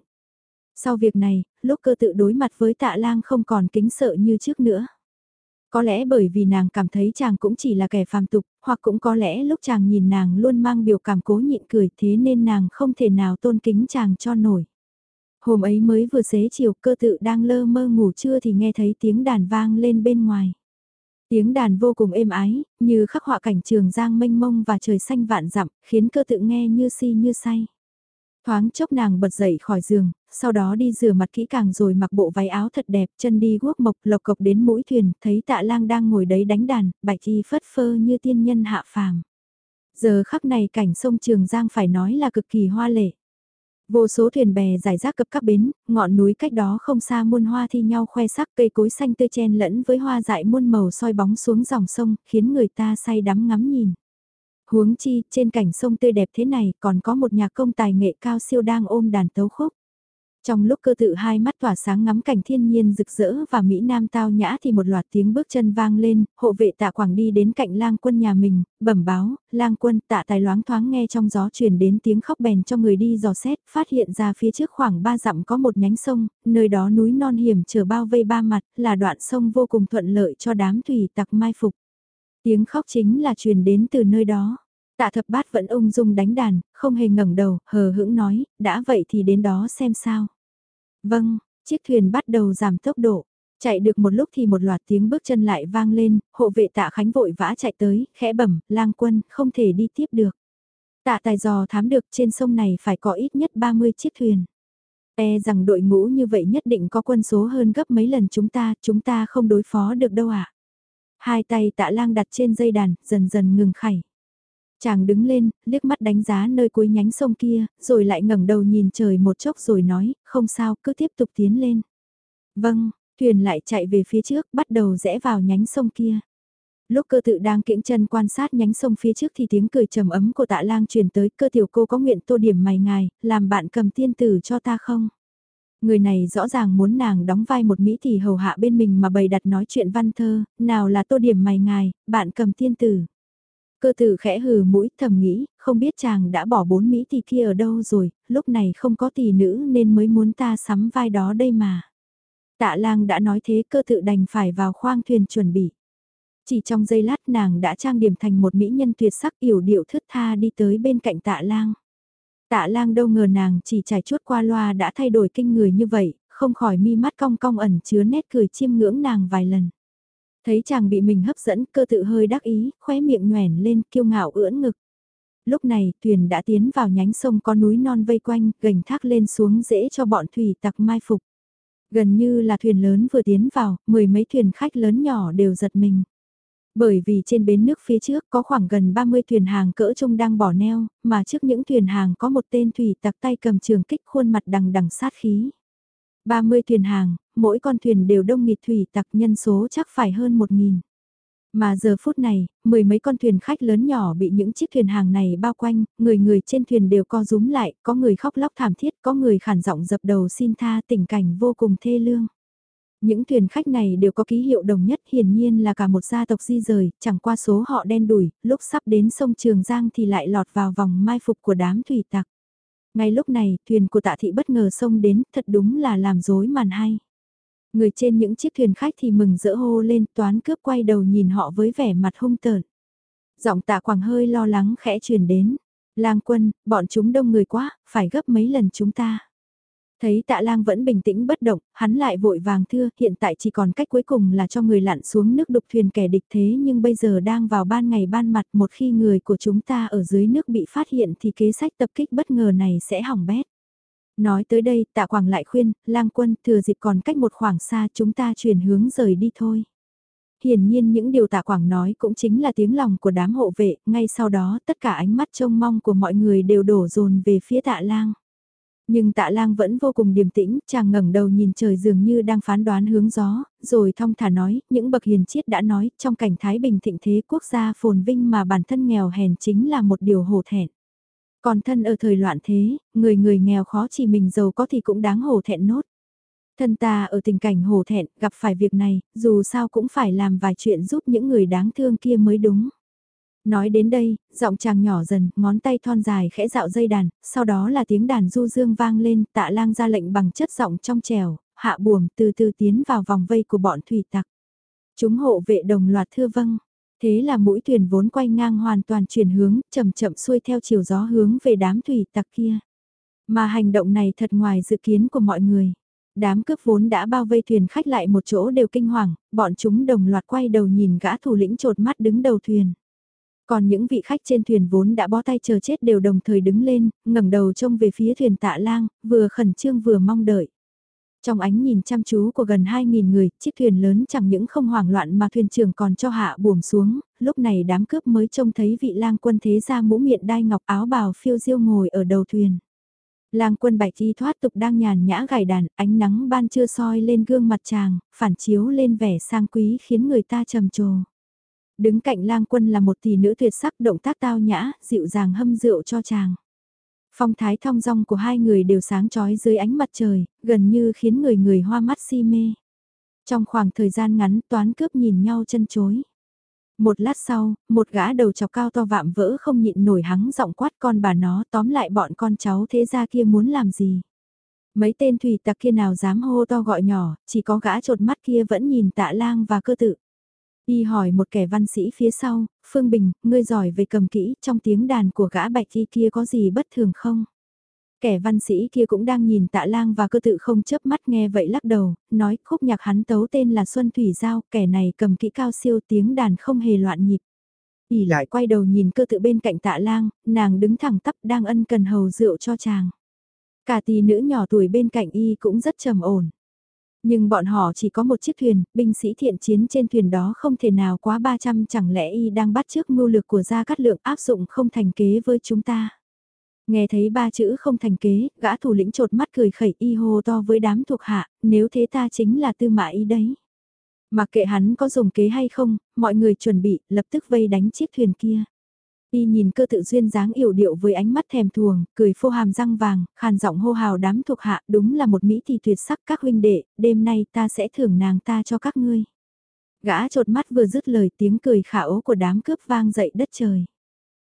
Sau việc này, lúc cơ tự đối mặt với tạ lang không còn kính sợ như trước nữa. Có lẽ bởi vì nàng cảm thấy chàng cũng chỉ là kẻ phàm tục, hoặc cũng có lẽ lúc chàng nhìn nàng luôn mang biểu cảm cố nhịn cười thế nên nàng không thể nào tôn kính chàng cho nổi. Hôm ấy mới vừa xế chiều cơ tự đang lơ mơ ngủ trưa thì nghe thấy tiếng đàn vang lên bên ngoài. Tiếng đàn vô cùng êm ái, như khắc họa cảnh trường giang mênh mông và trời xanh vạn dặm, khiến cơ tự nghe như si như say. Thoáng chốc nàng bật dậy khỏi giường, sau đó đi rửa mặt kỹ càng rồi mặc bộ váy áo thật đẹp, chân đi guốc mộc lộc cộc đến mũi thuyền, thấy tạ lang đang ngồi đấy đánh đàn, bạch y phất phơ như tiên nhân hạ phàm. Giờ khắc này cảnh sông Trường Giang phải nói là cực kỳ hoa lệ. Vô số thuyền bè giải rác cập các bến, ngọn núi cách đó không xa muôn hoa thi nhau khoe sắc cây cối xanh tươi chen lẫn với hoa dại muôn màu soi bóng xuống dòng sông, khiến người ta say đắm ngắm nhìn. Huống chi, trên cảnh sông tươi đẹp thế này còn có một nhà công tài nghệ cao siêu đang ôm đàn tấu khúc. Trong lúc cơ tự hai mắt tỏa sáng ngắm cảnh thiên nhiên rực rỡ và Mỹ Nam tao nhã thì một loạt tiếng bước chân vang lên, hộ vệ tạ quảng đi đến cạnh lang quân nhà mình, bẩm báo, lang quân tạ tài loáng thoáng nghe trong gió truyền đến tiếng khóc bèn cho người đi dò xét, phát hiện ra phía trước khoảng ba dặm có một nhánh sông, nơi đó núi non hiểm trở bao vây ba mặt, là đoạn sông vô cùng thuận lợi cho đám thủy tặc mai phục. Tiếng khóc chính là truyền đến từ nơi đó. Tạ thập bát vẫn ung dung đánh đàn, không hề ngẩng đầu, hờ hững nói, đã vậy thì đến đó xem sao. Vâng, chiếc thuyền bắt đầu giảm tốc độ. Chạy được một lúc thì một loạt tiếng bước chân lại vang lên, hộ vệ tạ khánh vội vã chạy tới, khẽ bẩm, lang quân, không thể đi tiếp được. Tạ tài dò thám được trên sông này phải có ít nhất 30 chiếc thuyền. E rằng đội ngũ như vậy nhất định có quân số hơn gấp mấy lần chúng ta, chúng ta không đối phó được đâu ạ. À? Hai tay tạ lang đặt trên dây đàn, dần dần ngừng khảy. Chàng đứng lên, liếc mắt đánh giá nơi cuối nhánh sông kia, rồi lại ngẩng đầu nhìn trời một chốc rồi nói, không sao, cứ tiếp tục tiến lên. Vâng, thuyền lại chạy về phía trước, bắt đầu rẽ vào nhánh sông kia. Lúc cơ tự đang kiễng chân quan sát nhánh sông phía trước thì tiếng cười trầm ấm của tạ lang truyền tới cơ tiểu cô có nguyện tô điểm mày ngài, làm bạn cầm tiên tử cho ta không? Người này rõ ràng muốn nàng đóng vai một mỹ thì hầu hạ bên mình mà bày đặt nói chuyện văn thơ, nào là tô điểm mày ngài, bạn cầm tiên tử. Cơ tử khẽ hừ mũi thầm nghĩ, không biết chàng đã bỏ bốn Mỹ tỷ kia ở đâu rồi, lúc này không có tỷ nữ nên mới muốn ta sắm vai đó đây mà. Tạ lang đã nói thế cơ tự đành phải vào khoang thuyền chuẩn bị. Chỉ trong giây lát nàng đã trang điểm thành một mỹ nhân tuyệt sắc yểu điệu thướt tha đi tới bên cạnh tạ lang. Tạ lang đâu ngờ nàng chỉ trải chuốt qua loa đã thay đổi kinh người như vậy, không khỏi mi mắt cong cong ẩn chứa nét cười chiêm ngưỡng nàng vài lần. Thấy chàng bị mình hấp dẫn, cơ tự hơi đắc ý, khóe miệng nhoẻn lên, kiêu ngạo ưỡn ngực. Lúc này, thuyền đã tiến vào nhánh sông có núi non vây quanh, gành thác lên xuống dễ cho bọn thủy tặc mai phục. Gần như là thuyền lớn vừa tiến vào, mười mấy thuyền khách lớn nhỏ đều giật mình. Bởi vì trên bến nước phía trước có khoảng gần 30 thuyền hàng cỡ trung đang bỏ neo, mà trước những thuyền hàng có một tên thủy tặc tay cầm trường kích khuôn mặt đằng đằng sát khí. 30 thuyền hàng, mỗi con thuyền đều đông nghịt thủy tặc nhân số chắc phải hơn 1.000. Mà giờ phút này, mười mấy con thuyền khách lớn nhỏ bị những chiếc thuyền hàng này bao quanh, người người trên thuyền đều co rúm lại, có người khóc lóc thảm thiết, có người khản giọng dập đầu xin tha tình cảnh vô cùng thê lương. Những thuyền khách này đều có ký hiệu đồng nhất hiển nhiên là cả một gia tộc di rời, chẳng qua số họ đen đủi, lúc sắp đến sông Trường Giang thì lại lọt vào vòng mai phục của đám thủy tặc. Ngay lúc này, thuyền của tạ thị bất ngờ xông đến, thật đúng là làm dối màn hay. Người trên những chiếc thuyền khách thì mừng rỡ hô lên toán cướp quay đầu nhìn họ với vẻ mặt hung tợn. Giọng tạ quảng hơi lo lắng khẽ truyền đến. Lang quân, bọn chúng đông người quá, phải gấp mấy lần chúng ta. Thấy tạ lang vẫn bình tĩnh bất động, hắn lại vội vàng thưa, hiện tại chỉ còn cách cuối cùng là cho người lặn xuống nước đục thuyền kẻ địch thế nhưng bây giờ đang vào ban ngày ban mặt một khi người của chúng ta ở dưới nước bị phát hiện thì kế sách tập kích bất ngờ này sẽ hỏng bét. Nói tới đây, tạ quảng lại khuyên, lang quân thừa dịp còn cách một khoảng xa chúng ta chuyển hướng rời đi thôi. Hiển nhiên những điều tạ quảng nói cũng chính là tiếng lòng của đám hộ vệ, ngay sau đó tất cả ánh mắt trông mong của mọi người đều đổ dồn về phía tạ lang. Nhưng tạ lang vẫn vô cùng điềm tĩnh, chàng ngẩng đầu nhìn trời dường như đang phán đoán hướng gió, rồi thong thả nói, những bậc hiền triết đã nói, trong cảnh Thái Bình thịnh thế quốc gia phồn vinh mà bản thân nghèo hèn chính là một điều hổ thẹn. Còn thân ở thời loạn thế, người người nghèo khó chỉ mình giàu có thì cũng đáng hổ thẹn nốt. Thân ta ở tình cảnh hổ thẹn, gặp phải việc này, dù sao cũng phải làm vài chuyện giúp những người đáng thương kia mới đúng. Nói đến đây, giọng chàng nhỏ dần, ngón tay thon dài khẽ dạo dây đàn, sau đó là tiếng đàn du dương vang lên, tạ lang ra lệnh bằng chất giọng trong trèo, hạ buồm từ từ tiến vào vòng vây của bọn thủy tặc. Chúng hộ vệ đồng loạt thưa vâng. Thế là mũi thuyền vốn quay ngang hoàn toàn chuyển hướng, chậm chậm xuôi theo chiều gió hướng về đám thủy tặc kia. Mà hành động này thật ngoài dự kiến của mọi người. Đám cướp vốn đã bao vây thuyền khách lại một chỗ đều kinh hoàng, bọn chúng đồng loạt quay đầu nhìn gã thủ lĩnh trột mắt đứng đầu thuyền. Còn những vị khách trên thuyền vốn đã bó tay chờ chết đều đồng thời đứng lên, ngẩng đầu trông về phía thuyền tạ lang, vừa khẩn trương vừa mong đợi. Trong ánh nhìn chăm chú của gần 2.000 người, chiếc thuyền lớn chẳng những không hoảng loạn mà thuyền trưởng còn cho hạ buồm xuống, lúc này đám cướp mới trông thấy vị lang quân thế ra mũ miệng đai ngọc áo bào phiêu diêu ngồi ở đầu thuyền. Lang quân bạch y thoát tục đang nhàn nhã gảy đàn, ánh nắng ban trưa soi lên gương mặt chàng, phản chiếu lên vẻ sang quý khiến người ta trầm trồ. Đứng cạnh lang quân là một tỷ nữ tuyệt sắc động tác tao nhã, dịu dàng hâm rượu cho chàng. Phong thái thong dong của hai người đều sáng chói dưới ánh mặt trời, gần như khiến người người hoa mắt si mê. Trong khoảng thời gian ngắn toán cướp nhìn nhau chân chối. Một lát sau, một gã đầu chọc cao to vạm vỡ không nhịn nổi hắng giọng quát con bà nó tóm lại bọn con cháu thế ra kia muốn làm gì. Mấy tên thủy tặc kia nào dám hô to gọi nhỏ, chỉ có gã trột mắt kia vẫn nhìn tạ lang và cơ tự. Y hỏi một kẻ văn sĩ phía sau, Phương Bình, ngươi giỏi về cầm kỹ, trong tiếng đàn của gã bạch y kia có gì bất thường không? Kẻ văn sĩ kia cũng đang nhìn tạ lang và cơ tự không chớp mắt nghe vậy lắc đầu, nói khúc nhạc hắn tấu tên là Xuân Thủy Giao, kẻ này cầm kỹ cao siêu tiếng đàn không hề loạn nhịp. Y lại quay đầu nhìn cơ tự bên cạnh tạ lang, nàng đứng thẳng tắp đang ân cần hầu rượu cho chàng. Cả tỷ nữ nhỏ tuổi bên cạnh y cũng rất trầm ổn. Nhưng bọn họ chỉ có một chiếc thuyền, binh sĩ thiện chiến trên thuyền đó không thể nào quá 300 chẳng lẽ y đang bắt trước mưu lược của Gia Cát Lượng áp dụng không thành kế với chúng ta. Nghe thấy ba chữ không thành kế, gã thủ lĩnh trột mắt cười khẩy y hô to với đám thuộc hạ, nếu thế ta chính là tư mã y đấy. Mặc kệ hắn có dùng kế hay không, mọi người chuẩn bị, lập tức vây đánh chiếc thuyền kia. Y nhìn cơ tự duyên dáng yểu điệu với ánh mắt thèm thuồng, cười phô hàm răng vàng, khàn giọng hô hào đám thuộc hạ, đúng là một mỹ thì tuyệt sắc các huynh đệ, đêm nay ta sẽ thưởng nàng ta cho các ngươi. Gã trột mắt vừa dứt lời tiếng cười khả ố của đám cướp vang dậy đất trời.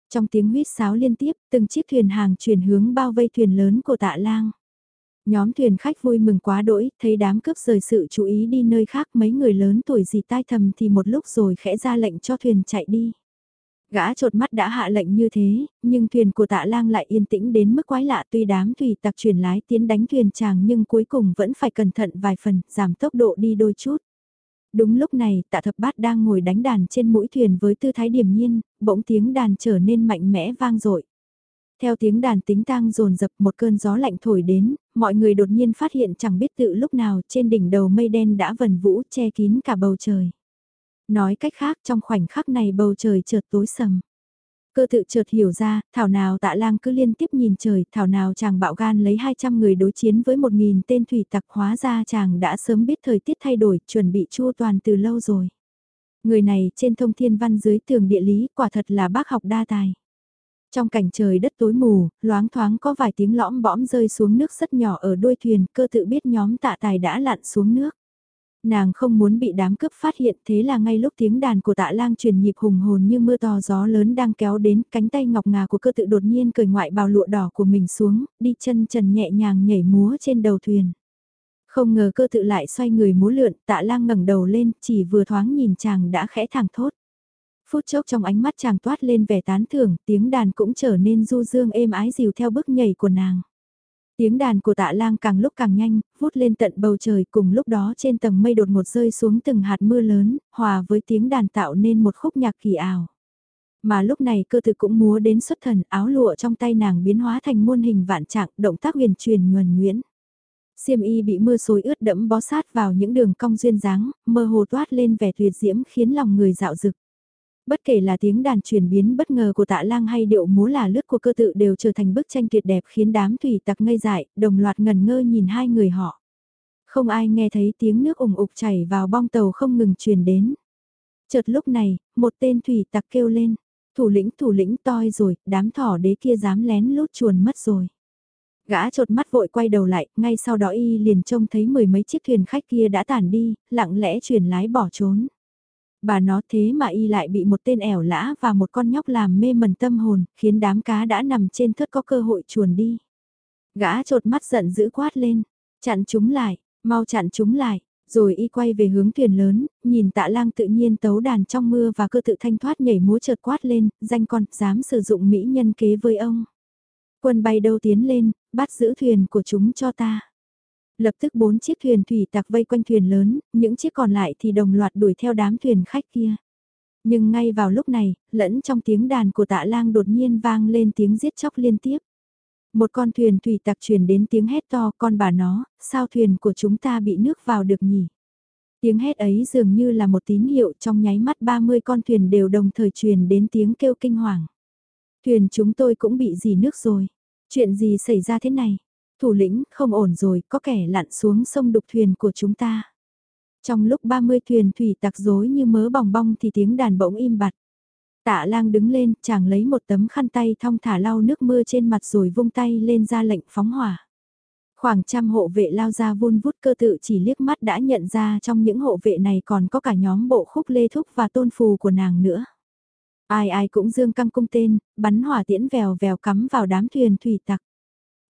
Trong tiếng huýt sáo liên tiếp, từng chiếc thuyền hàng chuyển hướng bao vây thuyền lớn của tạ lang. Nhóm thuyền khách vui mừng quá đỗi, thấy đám cướp rời sự chú ý đi nơi khác mấy người lớn tuổi gì tai thầm thì một lúc rồi khẽ ra lệnh cho thuyền chạy đi. Gã trột mắt đã hạ lệnh như thế, nhưng thuyền của tạ lang lại yên tĩnh đến mức quái lạ tuy đám thủy tặc chuyển lái tiến đánh thuyền chàng nhưng cuối cùng vẫn phải cẩn thận vài phần, giảm tốc độ đi đôi chút. Đúng lúc này, tạ thập bát đang ngồi đánh đàn trên mũi thuyền với tư thái điềm nhiên, bỗng tiếng đàn trở nên mạnh mẽ vang dội. Theo tiếng đàn tính tang rồn dập một cơn gió lạnh thổi đến, mọi người đột nhiên phát hiện chẳng biết tự lúc nào trên đỉnh đầu mây đen đã vần vũ che kín cả bầu trời. Nói cách khác trong khoảnh khắc này bầu trời chợt tối sầm. Cơ tự chợt hiểu ra, thảo nào tạ lang cứ liên tiếp nhìn trời, thảo nào chàng bạo gan lấy 200 người đối chiến với 1.000 tên thủy tặc hóa ra chàng đã sớm biết thời tiết thay đổi, chuẩn bị chua toàn từ lâu rồi. Người này trên thông thiên văn dưới tường địa lý quả thật là bác học đa tài. Trong cảnh trời đất tối mù, loáng thoáng có vài tiếng lõm bõm rơi xuống nước rất nhỏ ở đuôi thuyền, cơ tự biết nhóm tạ tài đã lặn xuống nước. Nàng không muốn bị đám cướp phát hiện thế là ngay lúc tiếng đàn của tạ lang truyền nhịp hùng hồn như mưa to gió lớn đang kéo đến cánh tay ngọc ngà của cơ tự đột nhiên cởi ngoại bào lụa đỏ của mình xuống, đi chân trần nhẹ nhàng nhảy múa trên đầu thuyền. Không ngờ cơ tự lại xoay người múa lượn, tạ lang ngẩng đầu lên, chỉ vừa thoáng nhìn chàng đã khẽ thẳng thốt. Phút chốc trong ánh mắt chàng toát lên vẻ tán thưởng, tiếng đàn cũng trở nên du dương êm ái dìu theo bước nhảy của nàng. Tiếng đàn của tạ lang càng lúc càng nhanh, vút lên tận bầu trời cùng lúc đó trên tầng mây đột ngột rơi xuống từng hạt mưa lớn, hòa với tiếng đàn tạo nên một khúc nhạc kỳ ảo. Mà lúc này cơ thực cũng múa đến xuất thần áo lụa trong tay nàng biến hóa thành muôn hình vạn trạng, động tác huyền truyền nhuần nhuyễn. Xiêm y bị mưa xối ướt đẫm bó sát vào những đường cong duyên dáng, mơ hồ toát lên vẻ tuyệt diễm khiến lòng người dạo dực. Bất kể là tiếng đàn chuyển biến bất ngờ của tạ lang hay điệu múa là lướt của cơ tự đều trở thành bức tranh tuyệt đẹp khiến đám thủy tặc ngây dại, đồng loạt ngần ngơ nhìn hai người họ. Không ai nghe thấy tiếng nước ủng ục chảy vào bong tàu không ngừng truyền đến. Chợt lúc này, một tên thủy tặc kêu lên, thủ lĩnh thủ lĩnh toi rồi, đám thỏ đế kia dám lén lút chuồn mất rồi. Gã trột mắt vội quay đầu lại, ngay sau đó y liền trông thấy mười mấy chiếc thuyền khách kia đã tản đi, lặng lẽ chuyển lái bỏ trốn. Bà nó thế mà y lại bị một tên ẻo lã và một con nhóc làm mê mẩn tâm hồn, khiến đám cá đã nằm trên thớt có cơ hội chuồn đi. Gã trột mắt giận dữ quát lên, chặn chúng lại, mau chặn chúng lại, rồi y quay về hướng thuyền lớn, nhìn tạ lang tự nhiên tấu đàn trong mưa và cơ tự thanh thoát nhảy múa chợt quát lên, danh con, dám sử dụng mỹ nhân kế với ông. Quân bay đâu tiến lên, bắt giữ thuyền của chúng cho ta. Lập tức bốn chiếc thuyền thủy tặc vây quanh thuyền lớn, những chiếc còn lại thì đồng loạt đuổi theo đám thuyền khách kia. Nhưng ngay vào lúc này, lẫn trong tiếng đàn của tạ lang đột nhiên vang lên tiếng giết chóc liên tiếp. Một con thuyền thủy tặc truyền đến tiếng hét to con bà nó, sao thuyền của chúng ta bị nước vào được nhỉ? Tiếng hét ấy dường như là một tín hiệu trong nháy mắt 30 con thuyền đều đồng thời truyền đến tiếng kêu kinh hoàng. Thuyền chúng tôi cũng bị dì nước rồi. Chuyện gì xảy ra thế này? Thủ lĩnh không ổn rồi, có kẻ lặn xuống sông đục thuyền của chúng ta. Trong lúc 30 thuyền thủy tặc rối như mớ bòng bong thì tiếng đàn bỗng im bặt. Tạ lang đứng lên, chàng lấy một tấm khăn tay thong thả lau nước mưa trên mặt rồi vung tay lên ra lệnh phóng hỏa. Khoảng trăm hộ vệ lao ra vun vút cơ tự chỉ liếc mắt đã nhận ra trong những hộ vệ này còn có cả nhóm bộ khúc lê thúc và tôn phù của nàng nữa. Ai ai cũng dương căng cung tên, bắn hỏa tiễn vèo vèo cắm vào đám thuyền thủy tặc.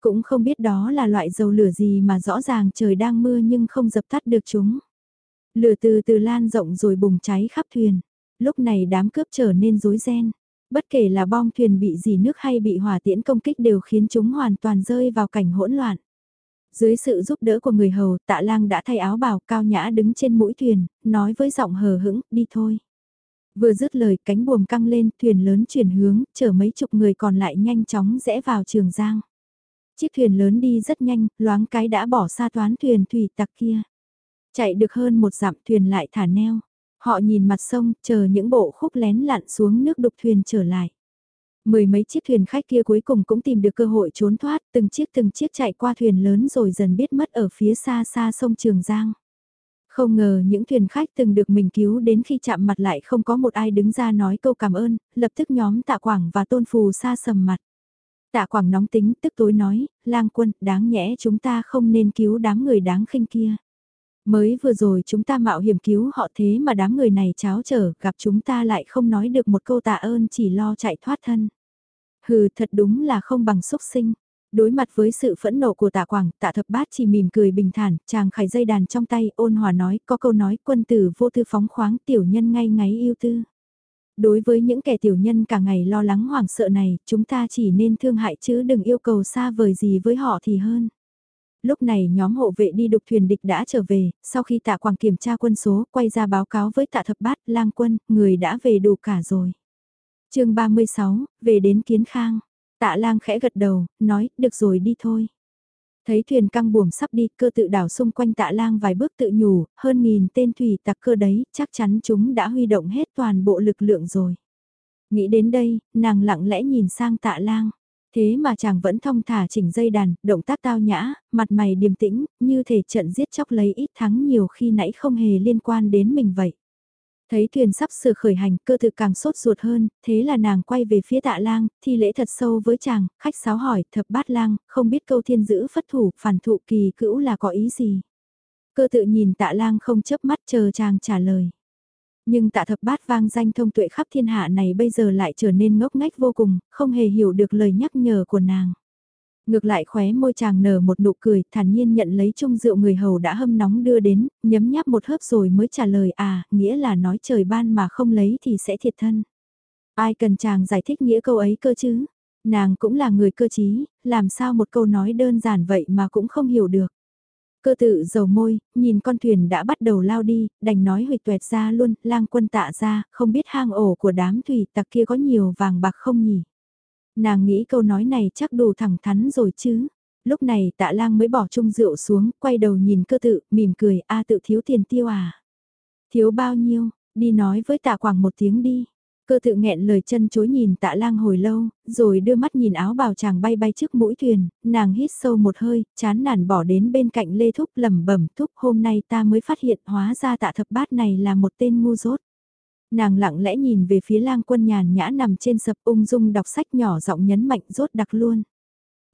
Cũng không biết đó là loại dầu lửa gì mà rõ ràng trời đang mưa nhưng không dập tắt được chúng. Lửa từ từ lan rộng rồi bùng cháy khắp thuyền. Lúc này đám cướp trở nên rối ren. Bất kể là bom thuyền bị dì nước hay bị hỏa tiễn công kích đều khiến chúng hoàn toàn rơi vào cảnh hỗn loạn. Dưới sự giúp đỡ của người hầu, tạ lang đã thay áo bào cao nhã đứng trên mũi thuyền, nói với giọng hờ hững, đi thôi. Vừa dứt lời cánh buồm căng lên, thuyền lớn chuyển hướng, chở mấy chục người còn lại nhanh chóng rẽ vào trường giang. Chiếc thuyền lớn đi rất nhanh, loáng cái đã bỏ xa toán thuyền thủy tặc kia. Chạy được hơn một dặm thuyền lại thả neo. Họ nhìn mặt sông, chờ những bộ khúc lén lặn xuống nước đục thuyền trở lại. Mười mấy chiếc thuyền khách kia cuối cùng cũng tìm được cơ hội trốn thoát, từng chiếc từng chiếc chạy qua thuyền lớn rồi dần biết mất ở phía xa xa sông Trường Giang. Không ngờ những thuyền khách từng được mình cứu đến khi chạm mặt lại không có một ai đứng ra nói câu cảm ơn, lập tức nhóm tạ quảng và tôn phù xa sầm mặt. Tạ quảng nóng tính tức tối nói, lang quân, đáng nhẽ chúng ta không nên cứu đám người đáng khinh kia. Mới vừa rồi chúng ta mạo hiểm cứu họ thế mà đám người này cháo trở, gặp chúng ta lại không nói được một câu tạ ơn chỉ lo chạy thoát thân. Hừ thật đúng là không bằng xúc sinh. Đối mặt với sự phẫn nộ của tạ quảng, tạ thập bát chỉ mỉm cười bình thản, chàng khải dây đàn trong tay, ôn hòa nói, có câu nói, quân tử vô tư phóng khoáng tiểu nhân ngay ngáy yêu tư. Đối với những kẻ tiểu nhân cả ngày lo lắng hoảng sợ này, chúng ta chỉ nên thương hại chứ đừng yêu cầu xa vời gì với họ thì hơn. Lúc này nhóm hộ vệ đi đục thuyền địch đã trở về, sau khi tạ quảng kiểm tra quân số, quay ra báo cáo với tạ thập bát, lang quân, người đã về đủ cả rồi. chương 36, về đến kiến khang. Tạ lang khẽ gật đầu, nói, được rồi đi thôi. Thấy thuyền căng buồm sắp đi, cơ tự đảo xung quanh tạ lang vài bước tự nhủ, hơn nghìn tên thủy tặc cơ đấy, chắc chắn chúng đã huy động hết toàn bộ lực lượng rồi. Nghĩ đến đây, nàng lặng lẽ nhìn sang tạ lang. Thế mà chàng vẫn thong thả chỉnh dây đàn, động tác tao nhã, mặt mày điềm tĩnh, như thể trận giết chóc lấy ít thắng nhiều khi nãy không hề liên quan đến mình vậy. Thấy thuyền sắp sửa khởi hành, cơ thực càng sốt ruột hơn, thế là nàng quay về phía tạ lang, thi lễ thật sâu với chàng, khách sáo hỏi, thập bát lang, không biết câu thiên giữ phất thủ, phản thụ kỳ cữu là có ý gì. Cơ tự nhìn tạ lang không chớp mắt chờ chàng trả lời. Nhưng tạ thập bát vang danh thông tuệ khắp thiên hạ này bây giờ lại trở nên ngốc ngách vô cùng, không hề hiểu được lời nhắc nhở của nàng. Ngược lại khóe môi chàng nở một nụ cười, thản nhiên nhận lấy chung rượu người hầu đã hâm nóng đưa đến, nhấm nháp một hớp rồi mới trả lời à, nghĩa là nói trời ban mà không lấy thì sẽ thiệt thân. Ai cần chàng giải thích nghĩa câu ấy cơ chứ? Nàng cũng là người cơ trí, làm sao một câu nói đơn giản vậy mà cũng không hiểu được. Cơ tự dầu môi, nhìn con thuyền đã bắt đầu lao đi, đành nói huyệt tuệt ra luôn, lang quân tạ ra, không biết hang ổ của đám thủy tặc kia có nhiều vàng bạc không nhỉ. Nàng nghĩ câu nói này chắc đủ thẳng thắn rồi chứ. Lúc này tạ lang mới bỏ chung rượu xuống, quay đầu nhìn cơ tự, mỉm cười, a tự thiếu tiền tiêu à. Thiếu bao nhiêu, đi nói với tạ quảng một tiếng đi. Cơ tự nghẹn lời chân chối nhìn tạ lang hồi lâu, rồi đưa mắt nhìn áo bào chàng bay bay trước mũi thuyền, nàng hít sâu một hơi, chán nản bỏ đến bên cạnh lê thúc lẩm bẩm thúc hôm nay ta mới phát hiện hóa ra tạ thập bát này là một tên ngu dốt. Nàng lặng lẽ nhìn về phía lang quân nhàn nhã nằm trên sập ung dung đọc sách nhỏ giọng nhấn mạnh rốt đặc luôn.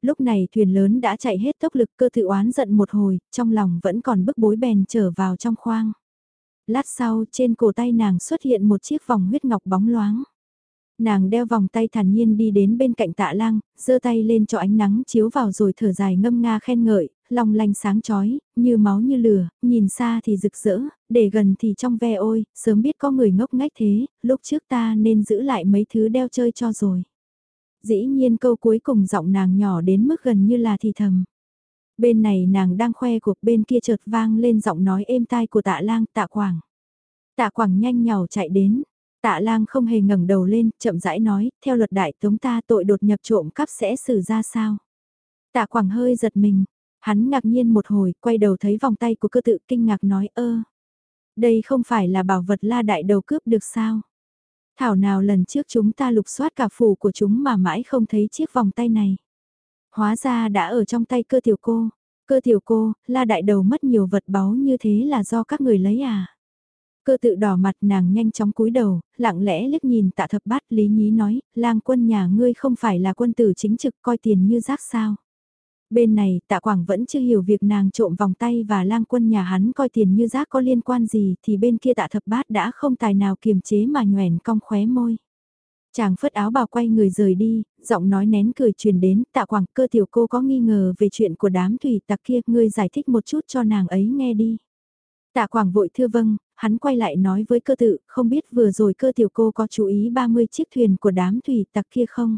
Lúc này thuyền lớn đã chạy hết tốc lực cơ tự oán giận một hồi, trong lòng vẫn còn bức bối bèn trở vào trong khoang. Lát sau trên cổ tay nàng xuất hiện một chiếc vòng huyết ngọc bóng loáng. Nàng đeo vòng tay thản nhiên đi đến bên cạnh tạ lang, giơ tay lên cho ánh nắng chiếu vào rồi thở dài ngâm nga khen ngợi, lòng lanh sáng chói, như máu như lửa, nhìn xa thì rực rỡ, để gần thì trong ve ôi, sớm biết có người ngốc ngách thế, lúc trước ta nên giữ lại mấy thứ đeo chơi cho rồi. Dĩ nhiên câu cuối cùng giọng nàng nhỏ đến mức gần như là thì thầm. Bên này nàng đang khoe cuộc bên kia chợt vang lên giọng nói êm tai của tạ lang tạ quảng. Tạ quảng nhanh nhào chạy đến. Tạ lang không hề ngẩng đầu lên, chậm rãi nói, theo luật đại tống ta tội đột nhập trộm cắp sẽ xử ra sao. Tạ quảng hơi giật mình, hắn ngạc nhiên một hồi, quay đầu thấy vòng tay của cơ tự kinh ngạc nói ơ. Đây không phải là bảo vật la đại đầu cướp được sao? Thảo nào lần trước chúng ta lục soát cả phủ của chúng mà mãi không thấy chiếc vòng tay này. Hóa ra đã ở trong tay cơ tiểu cô. Cơ tiểu cô, la đại đầu mất nhiều vật báu như thế là do các người lấy à. Cơ tự đỏ mặt nàng nhanh chóng cúi đầu, lặng lẽ liếc nhìn tạ thập bát lý nhí nói, lang quân nhà ngươi không phải là quân tử chính trực coi tiền như rác sao. Bên này tạ quảng vẫn chưa hiểu việc nàng trộm vòng tay và lang quân nhà hắn coi tiền như rác có liên quan gì thì bên kia tạ thập bát đã không tài nào kiềm chế mà nhoèn cong khóe môi. Chàng phất áo bào quay người rời đi, giọng nói nén cười truyền đến, tạ quảng cơ tiểu cô có nghi ngờ về chuyện của đám thủy tặc kia, ngươi giải thích một chút cho nàng ấy nghe đi. Tạ quảng vội thưa vâng, hắn quay lại nói với cơ tự, không biết vừa rồi cơ tiểu cô có chú ý 30 chiếc thuyền của đám thủy tặc kia không?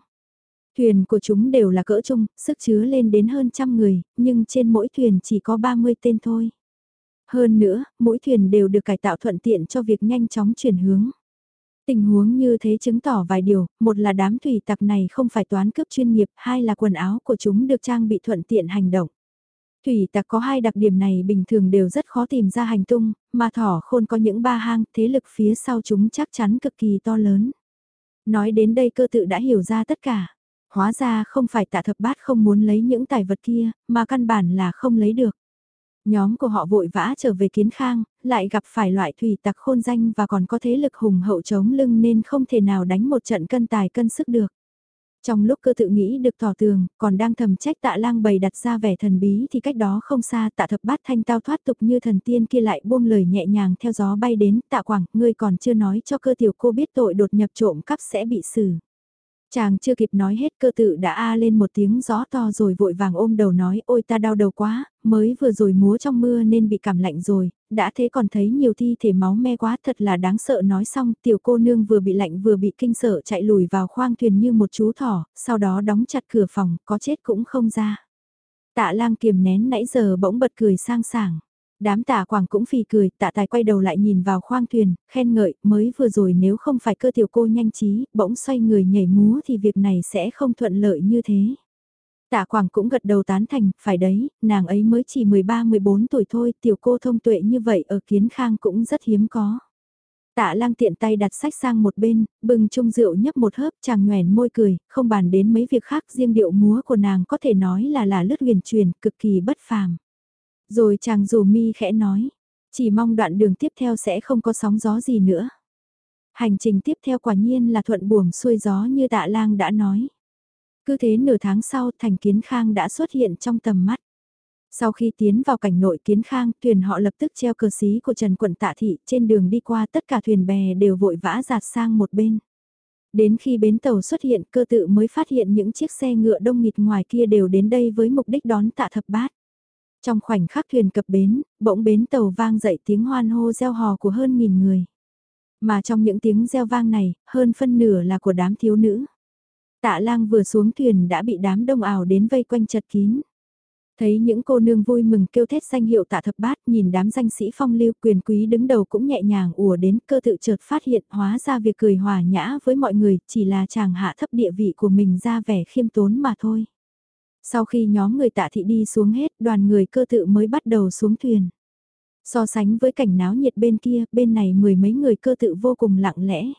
Thuyền của chúng đều là cỡ chung, sức chứa lên đến hơn trăm người, nhưng trên mỗi thuyền chỉ có 30 tên thôi. Hơn nữa, mỗi thuyền đều được cải tạo thuận tiện cho việc nhanh chóng chuyển hướng. Tình huống như thế chứng tỏ vài điều, một là đám thủy tặc này không phải toán cướp chuyên nghiệp, hai là quần áo của chúng được trang bị thuận tiện hành động. Thủy tặc có hai đặc điểm này bình thường đều rất khó tìm ra hành tung, mà thỏ khôn có những ba hang, thế lực phía sau chúng chắc chắn cực kỳ to lớn. Nói đến đây cơ tự đã hiểu ra tất cả. Hóa ra không phải tạ thập bát không muốn lấy những tài vật kia, mà căn bản là không lấy được. Nhóm của họ vội vã trở về kiến khang, lại gặp phải loại thủy tặc khôn danh và còn có thế lực hùng hậu chống lưng nên không thể nào đánh một trận cân tài cân sức được. Trong lúc cơ tự nghĩ được tỏ tường, còn đang thầm trách tạ lang bày đặt ra vẻ thần bí thì cách đó không xa tạ thập bát thanh tao thoát tục như thần tiên kia lại buông lời nhẹ nhàng theo gió bay đến tạ quảng, ngươi còn chưa nói cho cơ tiểu cô biết tội đột nhập trộm cắp sẽ bị xử. Chàng chưa kịp nói hết cơ tự đã a lên một tiếng gió to rồi vội vàng ôm đầu nói ôi ta đau đầu quá, mới vừa rồi múa trong mưa nên bị cảm lạnh rồi, đã thế còn thấy nhiều thi thể máu me quá thật là đáng sợ nói xong tiểu cô nương vừa bị lạnh vừa bị kinh sợ chạy lùi vào khoang thuyền như một chú thỏ, sau đó đóng chặt cửa phòng, có chết cũng không ra. Tạ lang kiềm nén nãy giờ bỗng bật cười sang sảng. Đám tạ quảng cũng phì cười, tạ tài quay đầu lại nhìn vào khoang thuyền, khen ngợi, mới vừa rồi nếu không phải cơ tiểu cô nhanh trí, bỗng xoay người nhảy múa thì việc này sẽ không thuận lợi như thế. Tạ Quảng cũng gật đầu tán thành, phải đấy, nàng ấy mới chỉ 13-14 tuổi thôi, tiểu cô thông tuệ như vậy ở kiến khang cũng rất hiếm có. Tạ lang tiện tay đặt sách sang một bên, bừng chung rượu nhấp một hớp chàng nhoèn môi cười, không bàn đến mấy việc khác riêng điệu múa của nàng có thể nói là là lướt huyền truyền, cực kỳ bất phàm. Rồi chàng rủ mi khẽ nói, chỉ mong đoạn đường tiếp theo sẽ không có sóng gió gì nữa. Hành trình tiếp theo quả nhiên là thuận buồm xuôi gió như tạ lang đã nói. Cứ thế nửa tháng sau thành kiến khang đã xuất hiện trong tầm mắt. Sau khi tiến vào cảnh nội kiến khang, thuyền họ lập tức treo cờ xí của Trần Quận Tạ Thị, trên đường đi qua tất cả thuyền bè đều vội vã giạt sang một bên. Đến khi bến tàu xuất hiện cơ tự mới phát hiện những chiếc xe ngựa đông nghịt ngoài kia đều đến đây với mục đích đón tạ thập bát. Trong khoảnh khắc thuyền cập bến, bỗng bến tàu vang dậy tiếng hoan hô reo hò của hơn nghìn người. Mà trong những tiếng reo vang này, hơn phân nửa là của đám thiếu nữ. Tạ lang vừa xuống thuyền đã bị đám đông ảo đến vây quanh chật kín. Thấy những cô nương vui mừng kêu thét danh hiệu tạ thập bát nhìn đám danh sĩ phong lưu quyền quý đứng đầu cũng nhẹ nhàng ùa đến cơ tự chợt phát hiện hóa ra việc cười hòa nhã với mọi người chỉ là chàng hạ thấp địa vị của mình ra vẻ khiêm tốn mà thôi. Sau khi nhóm người tạ thị đi xuống hết đoàn người cơ tự mới bắt đầu xuống thuyền. So sánh với cảnh náo nhiệt bên kia, bên này mười mấy người cơ tự vô cùng lặng lẽ.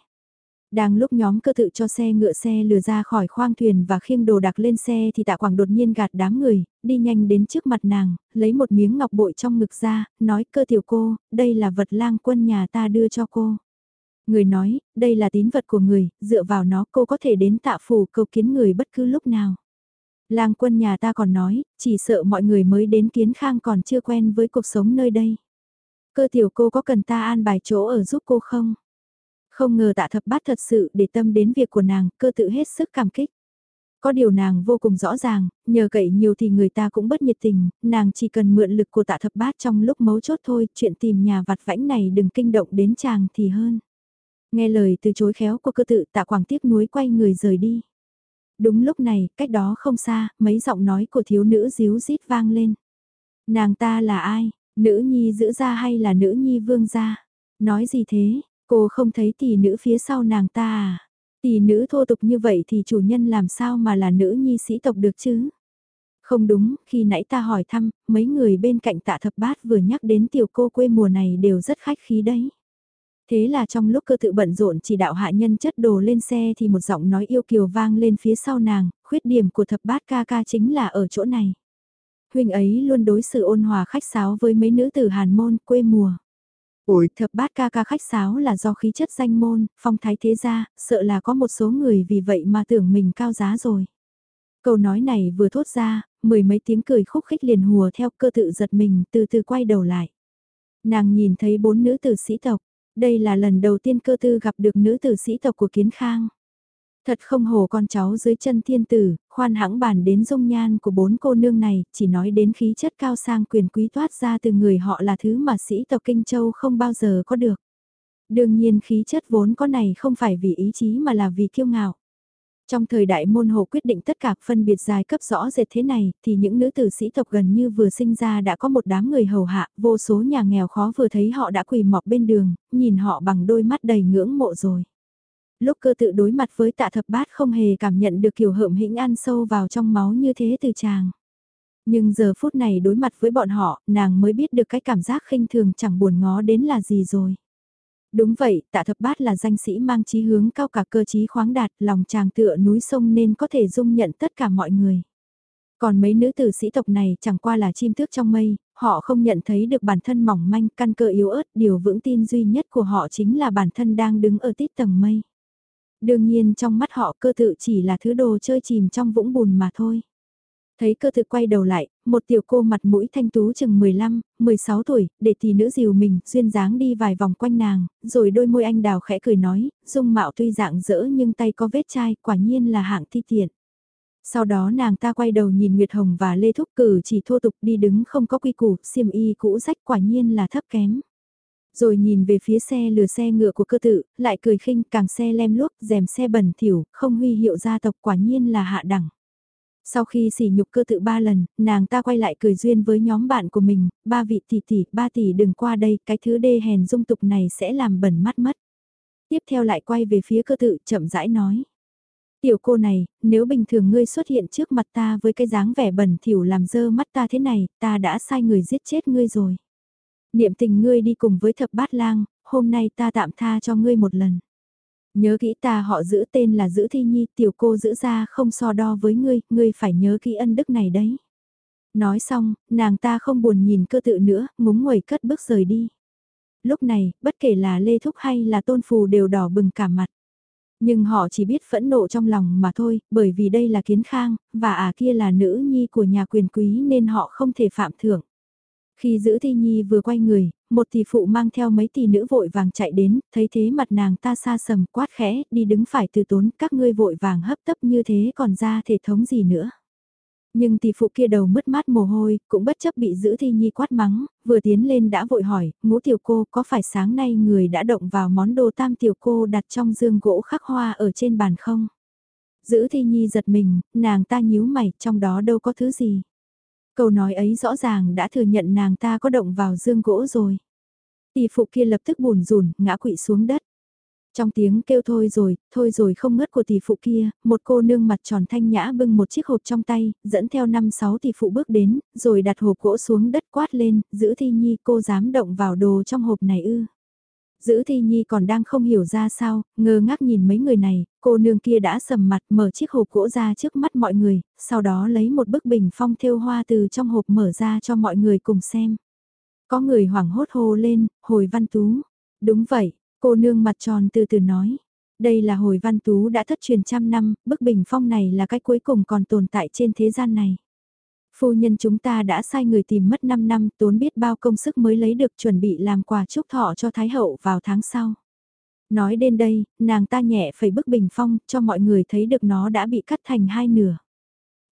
Đang lúc nhóm cơ tự cho xe ngựa xe lừa ra khỏi khoang thuyền và khiêng đồ đặc lên xe thì tạ quảng đột nhiên gạt đám người, đi nhanh đến trước mặt nàng, lấy một miếng ngọc bội trong ngực ra, nói cơ tiểu cô, đây là vật lang quân nhà ta đưa cho cô. Người nói, đây là tín vật của người, dựa vào nó cô có thể đến tạ phủ cầu kiến người bất cứ lúc nào. Lang quân nhà ta còn nói, chỉ sợ mọi người mới đến kiến khang còn chưa quen với cuộc sống nơi đây. Cơ tiểu cô có cần ta an bài chỗ ở giúp cô không? Không ngờ tạ thập bát thật sự để tâm đến việc của nàng, cơ tự hết sức cảm kích. Có điều nàng vô cùng rõ ràng, nhờ cậy nhiều thì người ta cũng bất nhiệt tình, nàng chỉ cần mượn lực của tạ thập bát trong lúc mấu chốt thôi, chuyện tìm nhà vặt vãnh này đừng kinh động đến chàng thì hơn. Nghe lời từ chối khéo của cơ tự tạ quảng tiếc nuối quay người rời đi. Đúng lúc này, cách đó không xa, mấy giọng nói của thiếu nữ díu rít vang lên. Nàng ta là ai? Nữ nhi giữ ra hay là nữ nhi vương gia? Nói gì thế? Cô không thấy tỷ nữ phía sau nàng ta à? Tỷ nữ thô tục như vậy thì chủ nhân làm sao mà là nữ nhi sĩ tộc được chứ? Không đúng, khi nãy ta hỏi thăm, mấy người bên cạnh tạ thập bát vừa nhắc đến tiểu cô quê mùa này đều rất khách khí đấy. Thế là trong lúc cơ tự bận rộn chỉ đạo hạ nhân chất đồ lên xe thì một giọng nói yêu kiều vang lên phía sau nàng, khuyết điểm của thập bát ca ca chính là ở chỗ này. Huynh ấy luôn đối xử ôn hòa khách sáo với mấy nữ tử hàn môn quê mùa. Ủi thập bát ca ca khách sáo là do khí chất danh môn, phong thái thế gia, sợ là có một số người vì vậy mà tưởng mình cao giá rồi. Câu nói này vừa thốt ra, mười mấy tiếng cười khúc khích liền hùa theo cơ tự giật mình từ từ quay đầu lại. Nàng nhìn thấy bốn nữ tử sĩ tộc, đây là lần đầu tiên cơ tư gặp được nữ tử sĩ tộc của Kiến Khang. Thật không hổ con cháu dưới chân thiên tử, khoan hãng bàn đến dung nhan của bốn cô nương này, chỉ nói đến khí chất cao sang quyền quý toát ra từ người họ là thứ mà sĩ tộc Kinh Châu không bao giờ có được. Đương nhiên khí chất vốn có này không phải vì ý chí mà là vì kiêu ngạo. Trong thời đại môn hồ quyết định tất cả phân biệt giai cấp rõ rệt thế này, thì những nữ tử sĩ tộc gần như vừa sinh ra đã có một đám người hầu hạ, vô số nhà nghèo khó vừa thấy họ đã quỳ mọc bên đường, nhìn họ bằng đôi mắt đầy ngưỡng mộ rồi. Lúc cơ tự đối mặt với tạ thập bát không hề cảm nhận được kiểu hợm hĩnh ăn sâu vào trong máu như thế từ chàng. Nhưng giờ phút này đối mặt với bọn họ, nàng mới biết được cái cảm giác khinh thường chẳng buồn ngó đến là gì rồi. Đúng vậy, tạ thập bát là danh sĩ mang chí hướng cao cả cơ chí khoáng đạt, lòng chàng tựa núi sông nên có thể dung nhận tất cả mọi người. Còn mấy nữ tử sĩ tộc này chẳng qua là chim tước trong mây, họ không nhận thấy được bản thân mỏng manh, căn cơ yếu ớt, điều vững tin duy nhất của họ chính là bản thân đang đứng ở tít tầng mây. Đương nhiên trong mắt họ cơ tự chỉ là thứ đồ chơi chìm trong vũng bùn mà thôi. Thấy cơ thực quay đầu lại, một tiểu cô mặt mũi thanh tú chừng 15, 16 tuổi, để tỷ nữ dìu mình, duyên dáng đi vài vòng quanh nàng, rồi đôi môi anh đào khẽ cười nói, dung mạo tuy dạng dỡ nhưng tay có vết chai, quả nhiên là hạng thi tiện. Sau đó nàng ta quay đầu nhìn Nguyệt Hồng và Lê Thúc cử chỉ thô tục đi đứng không có quy củ, xiêm y cũ rách quả nhiên là thấp kém. Rồi nhìn về phía xe lừa xe ngựa của cơ tự, lại cười khinh càng xe lem luốc, rèm xe bẩn thỉu, không huy hiệu gia tộc quả nhiên là hạ đẳng. Sau khi sỉ nhục cơ tự ba lần, nàng ta quay lại cười duyên với nhóm bạn của mình, ba vị tỷ tỷ, ba tỷ đừng qua đây, cái thứ đê hèn dung tục này sẽ làm bẩn mắt mất. Tiếp theo lại quay về phía cơ tự, chậm rãi nói. Tiểu cô này, nếu bình thường ngươi xuất hiện trước mặt ta với cái dáng vẻ bẩn thỉu làm dơ mắt ta thế này, ta đã sai người giết chết ngươi rồi. Niệm tình ngươi đi cùng với thập bát lang, hôm nay ta tạm tha cho ngươi một lần. Nhớ kỹ ta họ giữ tên là giữ thi nhi, tiểu cô giữ ra không so đo với ngươi, ngươi phải nhớ kỹ ân đức này đấy. Nói xong, nàng ta không buồn nhìn cơ tự nữa, ngúng nguẩy cất bước rời đi. Lúc này, bất kể là Lê Thúc hay là Tôn Phù đều đỏ bừng cả mặt. Nhưng họ chỉ biết phẫn nộ trong lòng mà thôi, bởi vì đây là kiến khang, và à kia là nữ nhi của nhà quyền quý nên họ không thể phạm thưởng. Khi giữ thi nhi vừa quay người, một tỷ phụ mang theo mấy tỷ nữ vội vàng chạy đến, thấy thế mặt nàng ta xa sầm quát khẽ, đi đứng phải từ tốn, các ngươi vội vàng hấp tấp như thế còn ra thể thống gì nữa. Nhưng tỷ phụ kia đầu mất mát mồ hôi, cũng bất chấp bị giữ thi nhi quát mắng, vừa tiến lên đã vội hỏi, ngũ tiểu cô có phải sáng nay người đã động vào món đồ tam tiểu cô đặt trong dương gỗ khắc hoa ở trên bàn không? Giữ thi nhi giật mình, nàng ta nhíu mày, trong đó đâu có thứ gì. Câu nói ấy rõ ràng đã thừa nhận nàng ta có động vào dương gỗ rồi. Tỷ phụ kia lập tức buồn rùn, ngã quỵ xuống đất. Trong tiếng kêu thôi rồi, thôi rồi không ngớt của tỷ phụ kia, một cô nương mặt tròn thanh nhã bưng một chiếc hộp trong tay, dẫn theo năm sáu tỷ phụ bước đến, rồi đặt hộp gỗ xuống đất quát lên, giữ thi nhi cô dám động vào đồ trong hộp này ư. Giữ thi nhi còn đang không hiểu ra sao, ngơ ngác nhìn mấy người này, cô nương kia đã sầm mặt mở chiếc hộp gỗ ra trước mắt mọi người, sau đó lấy một bức bình phong thêu hoa từ trong hộp mở ra cho mọi người cùng xem. Có người hoảng hốt hô lên, hồi văn tú. Đúng vậy, cô nương mặt tròn từ từ nói. Đây là hồi văn tú đã thất truyền trăm năm, bức bình phong này là cái cuối cùng còn tồn tại trên thế gian này. Phu nhân chúng ta đã sai người tìm mất 5 năm tốn biết bao công sức mới lấy được chuẩn bị làm quà chúc thọ cho Thái Hậu vào tháng sau. Nói đến đây, nàng ta nhẹ phẩy bức bình phong cho mọi người thấy được nó đã bị cắt thành hai nửa.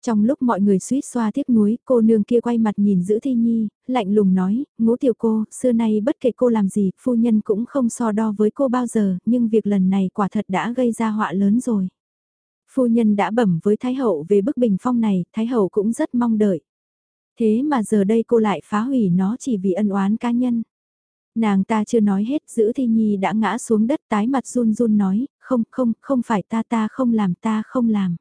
Trong lúc mọi người suýt xoa tiếc nuối, cô nương kia quay mặt nhìn giữ thi nhi, lạnh lùng nói, ngũ tiểu cô, xưa nay bất kể cô làm gì, phu nhân cũng không so đo với cô bao giờ, nhưng việc lần này quả thật đã gây ra họa lớn rồi. Phu nhân đã bẩm với Thái Hậu về bức bình phong này, Thái Hậu cũng rất mong đợi. Thế mà giờ đây cô lại phá hủy nó chỉ vì ân oán cá nhân. Nàng ta chưa nói hết, giữ thi nhi đã ngã xuống đất tái mặt run run nói, không, không, không phải ta ta không làm ta không làm.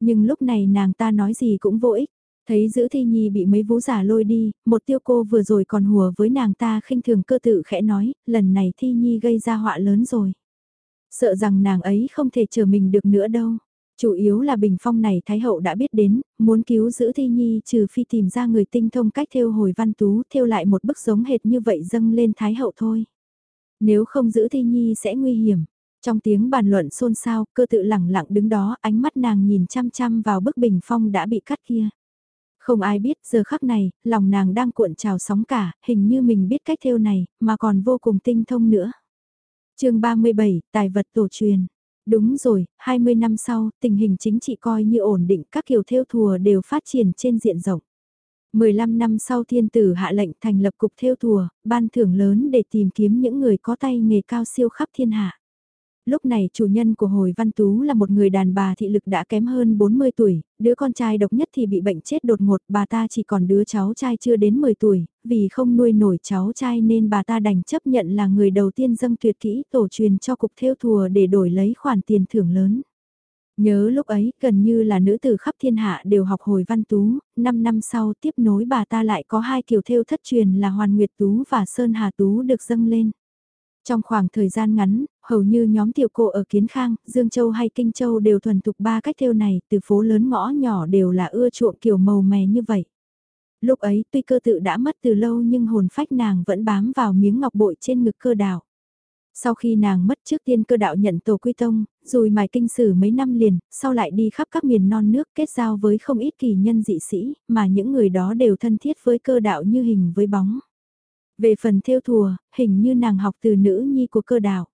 Nhưng lúc này nàng ta nói gì cũng vô ích. Thấy giữ thi nhi bị mấy vũ giả lôi đi, một tiêu cô vừa rồi còn hùa với nàng ta khinh thường cơ tự khẽ nói, lần này thi nhi gây ra họa lớn rồi. Sợ rằng nàng ấy không thể chờ mình được nữa đâu. Chủ yếu là bình phong này Thái Hậu đã biết đến, muốn cứu giữ Thi Nhi trừ phi tìm ra người tinh thông cách theo hồi văn tú, theo lại một bức giống hệt như vậy dâng lên Thái Hậu thôi. Nếu không giữ Thi Nhi sẽ nguy hiểm. Trong tiếng bàn luận xôn xao, cơ tự lẳng lặng đứng đó, ánh mắt nàng nhìn chăm chăm vào bức bình phong đã bị cắt kia. Không ai biết giờ khắc này, lòng nàng đang cuộn trào sóng cả, hình như mình biết cách theo này, mà còn vô cùng tinh thông nữa. chương 37, Tài vật tổ truyền. Đúng rồi, 20 năm sau, tình hình chính trị coi như ổn định, các kiểu theo thùa đều phát triển trên diện rộng. 15 năm sau thiên tử hạ lệnh thành lập cục theo thùa, ban thưởng lớn để tìm kiếm những người có tay nghề cao siêu khắp thiên hạ. Lúc này chủ nhân của hồi văn tú là một người đàn bà thị lực đã kém hơn 40 tuổi, đứa con trai độc nhất thì bị bệnh chết đột ngột, bà ta chỉ còn đứa cháu trai chưa đến 10 tuổi, vì không nuôi nổi cháu trai nên bà ta đành chấp nhận là người đầu tiên dâng tuyệt kỹ tổ truyền cho cục theo thùa để đổi lấy khoản tiền thưởng lớn. Nhớ lúc ấy, gần như là nữ tử khắp thiên hạ đều học hồi văn tú, 5 năm sau tiếp nối bà ta lại có hai kiểu theo thất truyền là Hoàn Nguyệt Tú và Sơn Hà Tú được dâng lên. Trong khoảng thời gian ngắn, hầu như nhóm tiểu cô ở Kiến Khang, Dương Châu hay Kinh Châu đều thuần thục ba cách theo này, từ phố lớn ngõ nhỏ đều là ưa chuộng kiểu màu mè như vậy. Lúc ấy tuy cơ tự đã mất từ lâu nhưng hồn phách nàng vẫn bám vào miếng ngọc bội trên ngực cơ đạo. Sau khi nàng mất trước tiên cơ đạo nhận tổ quy tông, rồi mài kinh sử mấy năm liền, sau lại đi khắp các miền non nước kết giao với không ít kỳ nhân dị sĩ, mà những người đó đều thân thiết với cơ đạo như hình với bóng. Về phần theo thùa, hình như nàng học từ nữ nhi của cơ đạo.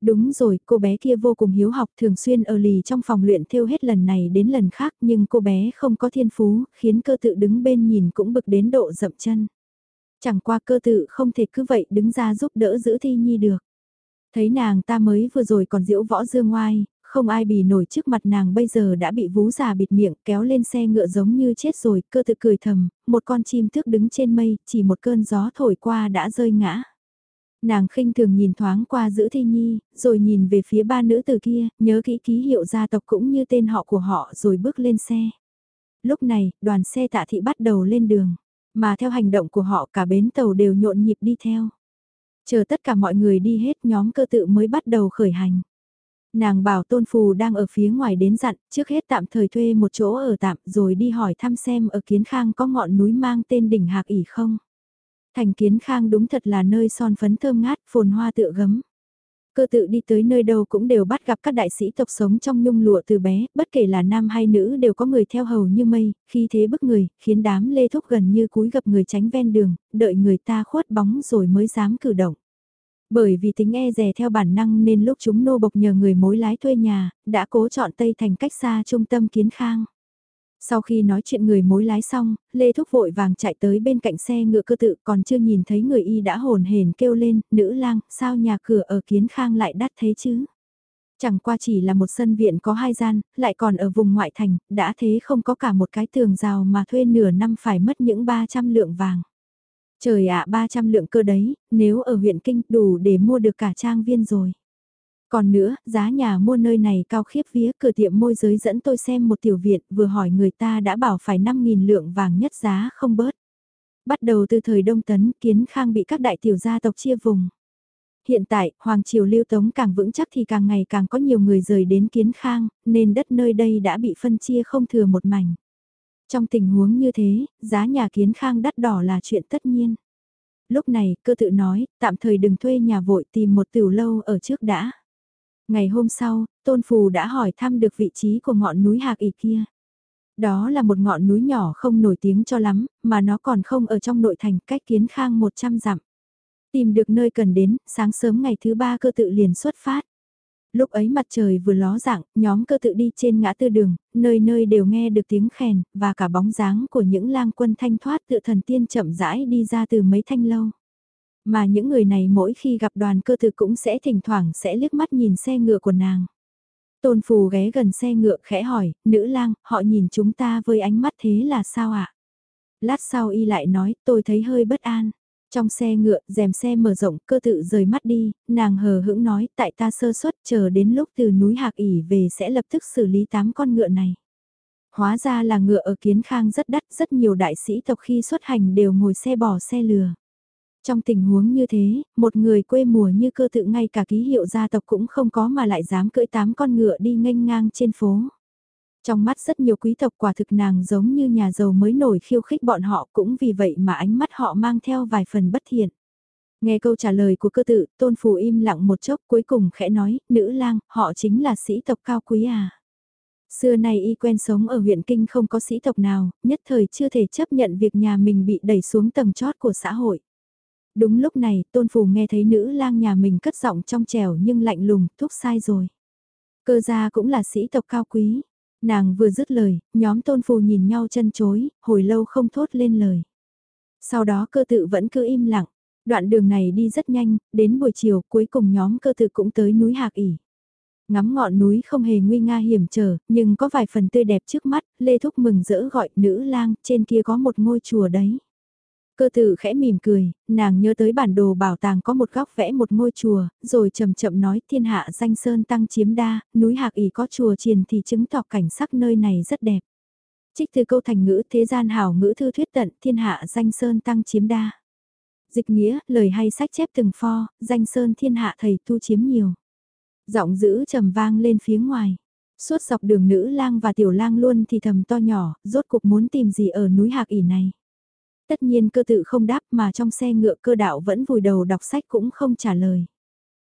Đúng rồi, cô bé kia vô cùng hiếu học thường xuyên ở lì trong phòng luyện theo hết lần này đến lần khác nhưng cô bé không có thiên phú, khiến cơ tự đứng bên nhìn cũng bực đến độ dậm chân. Chẳng qua cơ tự không thể cứ vậy đứng ra giúp đỡ giữ thi nhi được. Thấy nàng ta mới vừa rồi còn diễu võ dương ngoai, không ai bì nổi trước mặt nàng bây giờ đã bị vú già bịt miệng kéo lên xe ngựa giống như chết rồi, cơ tự cười thầm, một con chim thước đứng trên mây, chỉ một cơn gió thổi qua đã rơi ngã. Nàng khinh thường nhìn thoáng qua giữ thi nhi, rồi nhìn về phía ba nữ từ kia, nhớ kỹ ký hiệu gia tộc cũng như tên họ của họ rồi bước lên xe. Lúc này, đoàn xe tạ thị bắt đầu lên đường, mà theo hành động của họ cả bến tàu đều nhộn nhịp đi theo. Chờ tất cả mọi người đi hết nhóm cơ tự mới bắt đầu khởi hành. Nàng bảo tôn phù đang ở phía ngoài đến dặn, trước hết tạm thời thuê một chỗ ở tạm rồi đi hỏi thăm xem ở Kiến Khang có ngọn núi mang tên đỉnh Hạc ỉ không. Thành Kiến Khang đúng thật là nơi son phấn thơm ngát, phồn hoa tựa gấm. Cơ tự đi tới nơi đâu cũng đều bắt gặp các đại sĩ tộc sống trong nhung lụa từ bé, bất kể là nam hay nữ đều có người theo hầu như mây, khi thế bức người, khiến đám lê thúc gần như cúi gặp người tránh ven đường, đợi người ta khuất bóng rồi mới dám cử động. Bởi vì tính e rè theo bản năng nên lúc chúng nô bộc nhờ người mối lái thuê nhà, đã cố chọn Tây Thành cách xa trung tâm kiến khang. Sau khi nói chuyện người mối lái xong, Lê Thúc vội vàng chạy tới bên cạnh xe ngựa cơ tự còn chưa nhìn thấy người y đã hồn hển kêu lên, nữ lang, sao nhà cửa ở kiến khang lại đắt thế chứ? Chẳng qua chỉ là một sân viện có hai gian, lại còn ở vùng ngoại thành, đã thế không có cả một cái tường rào mà thuê nửa năm phải mất những 300 lượng vàng. Trời ạ 300 lượng cơ đấy, nếu ở huyện Kinh đủ để mua được cả trang viên rồi. Còn nữa, giá nhà mua nơi này cao khiếp vía cửa tiệm môi giới dẫn tôi xem một tiểu viện vừa hỏi người ta đã bảo phải 5.000 lượng vàng nhất giá không bớt. Bắt đầu từ thời Đông Tấn, Kiến Khang bị các đại tiểu gia tộc chia vùng. Hiện tại, Hoàng Triều Lưu Tống càng vững chắc thì càng ngày càng có nhiều người rời đến Kiến Khang, nên đất nơi đây đã bị phân chia không thừa một mảnh. Trong tình huống như thế, giá nhà Kiến Khang đắt đỏ là chuyện tất nhiên. Lúc này, cơ tự nói, tạm thời đừng thuê nhà vội tìm một tiểu lâu ở trước đã. Ngày hôm sau, Tôn Phù đã hỏi thăm được vị trí của ngọn núi Hạc ỉ kia. Đó là một ngọn núi nhỏ không nổi tiếng cho lắm, mà nó còn không ở trong nội thành cách kiến khang 100 dặm. Tìm được nơi cần đến, sáng sớm ngày thứ ba cơ tự liền xuất phát. Lúc ấy mặt trời vừa ló dạng, nhóm cơ tự đi trên ngã tư đường, nơi nơi đều nghe được tiếng khèn, và cả bóng dáng của những lang quân thanh thoát tự thần tiên chậm rãi đi ra từ mấy thanh lâu. Mà những người này mỗi khi gặp đoàn cơ tự cũng sẽ thỉnh thoảng sẽ liếc mắt nhìn xe ngựa của nàng. Tôn Phù ghé gần xe ngựa khẽ hỏi, nữ lang, họ nhìn chúng ta với ánh mắt thế là sao ạ? Lát sau y lại nói, tôi thấy hơi bất an. Trong xe ngựa, rèm xe mở rộng, cơ tự rời mắt đi, nàng hờ hững nói, tại ta sơ suất chờ đến lúc từ núi Hạc ỉ về sẽ lập tức xử lý tám con ngựa này. Hóa ra là ngựa ở Kiến Khang rất đắt, rất nhiều đại sĩ tộc khi xuất hành đều ngồi xe bò xe lừa. Trong tình huống như thế, một người quê mùa như cơ tự ngay cả ký hiệu gia tộc cũng không có mà lại dám cưỡi tám con ngựa đi nghênh ngang trên phố. Trong mắt rất nhiều quý tộc quả thực nàng giống như nhà giàu mới nổi khiêu khích bọn họ cũng vì vậy mà ánh mắt họ mang theo vài phần bất thiện. Nghe câu trả lời của cơ tự, tôn phù im lặng một chốc cuối cùng khẽ nói, nữ lang, họ chính là sĩ tộc cao quý à. Xưa nay y quen sống ở huyện Kinh không có sĩ tộc nào, nhất thời chưa thể chấp nhận việc nhà mình bị đẩy xuống tầng chót của xã hội. Đúng lúc này, tôn phù nghe thấy nữ lang nhà mình cất giọng trong trèo nhưng lạnh lùng, thúc sai rồi. Cơ gia cũng là sĩ tộc cao quý. Nàng vừa dứt lời, nhóm tôn phù nhìn nhau chân chối, hồi lâu không thốt lên lời. Sau đó cơ tự vẫn cứ im lặng. Đoạn đường này đi rất nhanh, đến buổi chiều cuối cùng nhóm cơ tự cũng tới núi Hạc ỉ. Ngắm ngọn núi không hề nguy nga hiểm trở, nhưng có vài phần tươi đẹp trước mắt, Lê Thúc mừng rỡ gọi nữ lang, trên kia có một ngôi chùa đấy. Cơ tử khẽ mỉm cười, nàng nhớ tới bản đồ bảo tàng có một góc vẽ một ngôi chùa, rồi chậm chậm nói thiên hạ danh sơn tăng chiếm đa, núi hạc ỉ có chùa triền thì chứng tỏ cảnh sắc nơi này rất đẹp. Trích từ câu thành ngữ thế gian hảo ngữ thư thuyết tận thiên hạ danh sơn tăng chiếm đa. Dịch nghĩa, lời hay sách chép từng pho, danh sơn thiên hạ thầy tu chiếm nhiều. Giọng giữ trầm vang lên phía ngoài. Suốt dọc đường nữ lang và tiểu lang luôn thì thầm to nhỏ, rốt cục muốn tìm gì ở núi hạc ỉ này. Tất nhiên cơ tự không đáp mà trong xe ngựa cơ đạo vẫn vùi đầu đọc sách cũng không trả lời.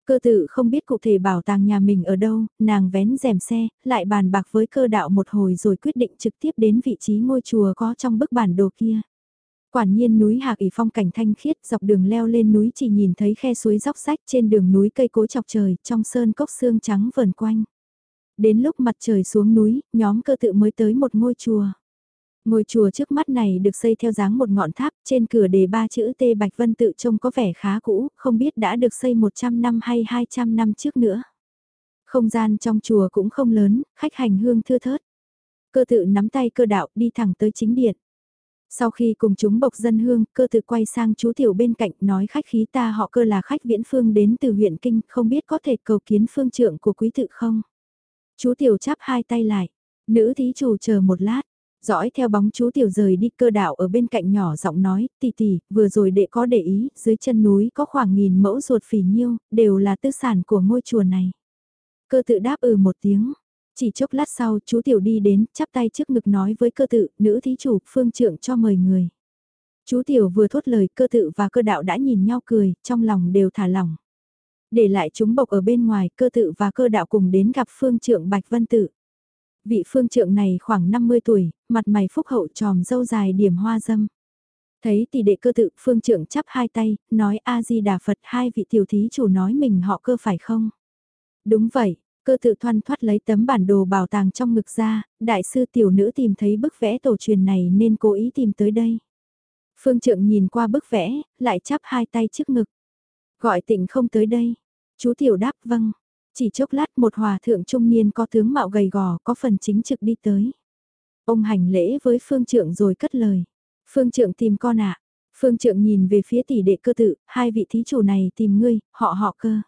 Cơ tự không biết cụ thể bảo tàng nhà mình ở đâu, nàng vén rèm xe, lại bàn bạc với cơ đạo một hồi rồi quyết định trực tiếp đến vị trí ngôi chùa có trong bức bản đồ kia. Quản nhiên núi Hạc ỉ phong cảnh thanh khiết dọc đường leo lên núi chỉ nhìn thấy khe suối dốc sách trên đường núi cây cối chọc trời, trong sơn cốc xương trắng vờn quanh. Đến lúc mặt trời xuống núi, nhóm cơ tự mới tới một ngôi chùa. Ngôi chùa trước mắt này được xây theo dáng một ngọn tháp, trên cửa đề ba chữ T Bạch Vân tự trông có vẻ khá cũ, không biết đã được xây 100 năm hay 200 năm trước nữa. Không gian trong chùa cũng không lớn, khách hành hương thưa thớt. Cơ tự nắm tay cơ đạo đi thẳng tới chính điện. Sau khi cùng chúng bộc dân hương, cơ tự quay sang chú tiểu bên cạnh nói khách khí ta họ cơ là khách viễn phương đến từ huyện Kinh, không biết có thể cầu kiến phương trưởng của quý tự không? Chú tiểu chắp hai tay lại, nữ thí chủ chờ một lát, Dõi theo bóng chú tiểu rời đi cơ đạo ở bên cạnh nhỏ giọng nói, tỷ tỷ, vừa rồi đệ có để ý, dưới chân núi có khoảng nghìn mẫu ruột phỉ nhiêu, đều là tư sản của ngôi chùa này. Cơ tự đáp ừ một tiếng. Chỉ chốc lát sau, chú tiểu đi đến, chắp tay trước ngực nói với cơ tự, nữ thí chủ, phương trượng cho mời người. Chú tiểu vừa thốt lời, cơ tự và cơ đạo đã nhìn nhau cười, trong lòng đều thả lỏng. Để lại chúng bộc ở bên ngoài, cơ tự và cơ đạo cùng đến gặp phương trượng Bạch Vân Tự. Vị phương trượng này khoảng 50 tuổi, mặt mày phúc hậu tròm dâu dài điểm hoa dâm. Thấy tỷ đệ cơ tự phương trượng chắp hai tay, nói A-di-đà Phật hai vị tiểu thí chủ nói mình họ cơ phải không? Đúng vậy, cơ tự thoăn thoát lấy tấm bản đồ bảo tàng trong ngực ra, đại sư tiểu nữ tìm thấy bức vẽ tổ truyền này nên cố ý tìm tới đây. Phương trượng nhìn qua bức vẽ, lại chắp hai tay trước ngực. Gọi tịnh không tới đây. Chú tiểu đáp vâng. Chỉ chốc lát một hòa thượng trung niên có tướng mạo gầy gò có phần chính trực đi tới. Ông hành lễ với phương trượng rồi cất lời. Phương trượng tìm con ạ. Phương trượng nhìn về phía tỷ đệ cơ tự, hai vị thí chủ này tìm ngươi, họ họ cơ.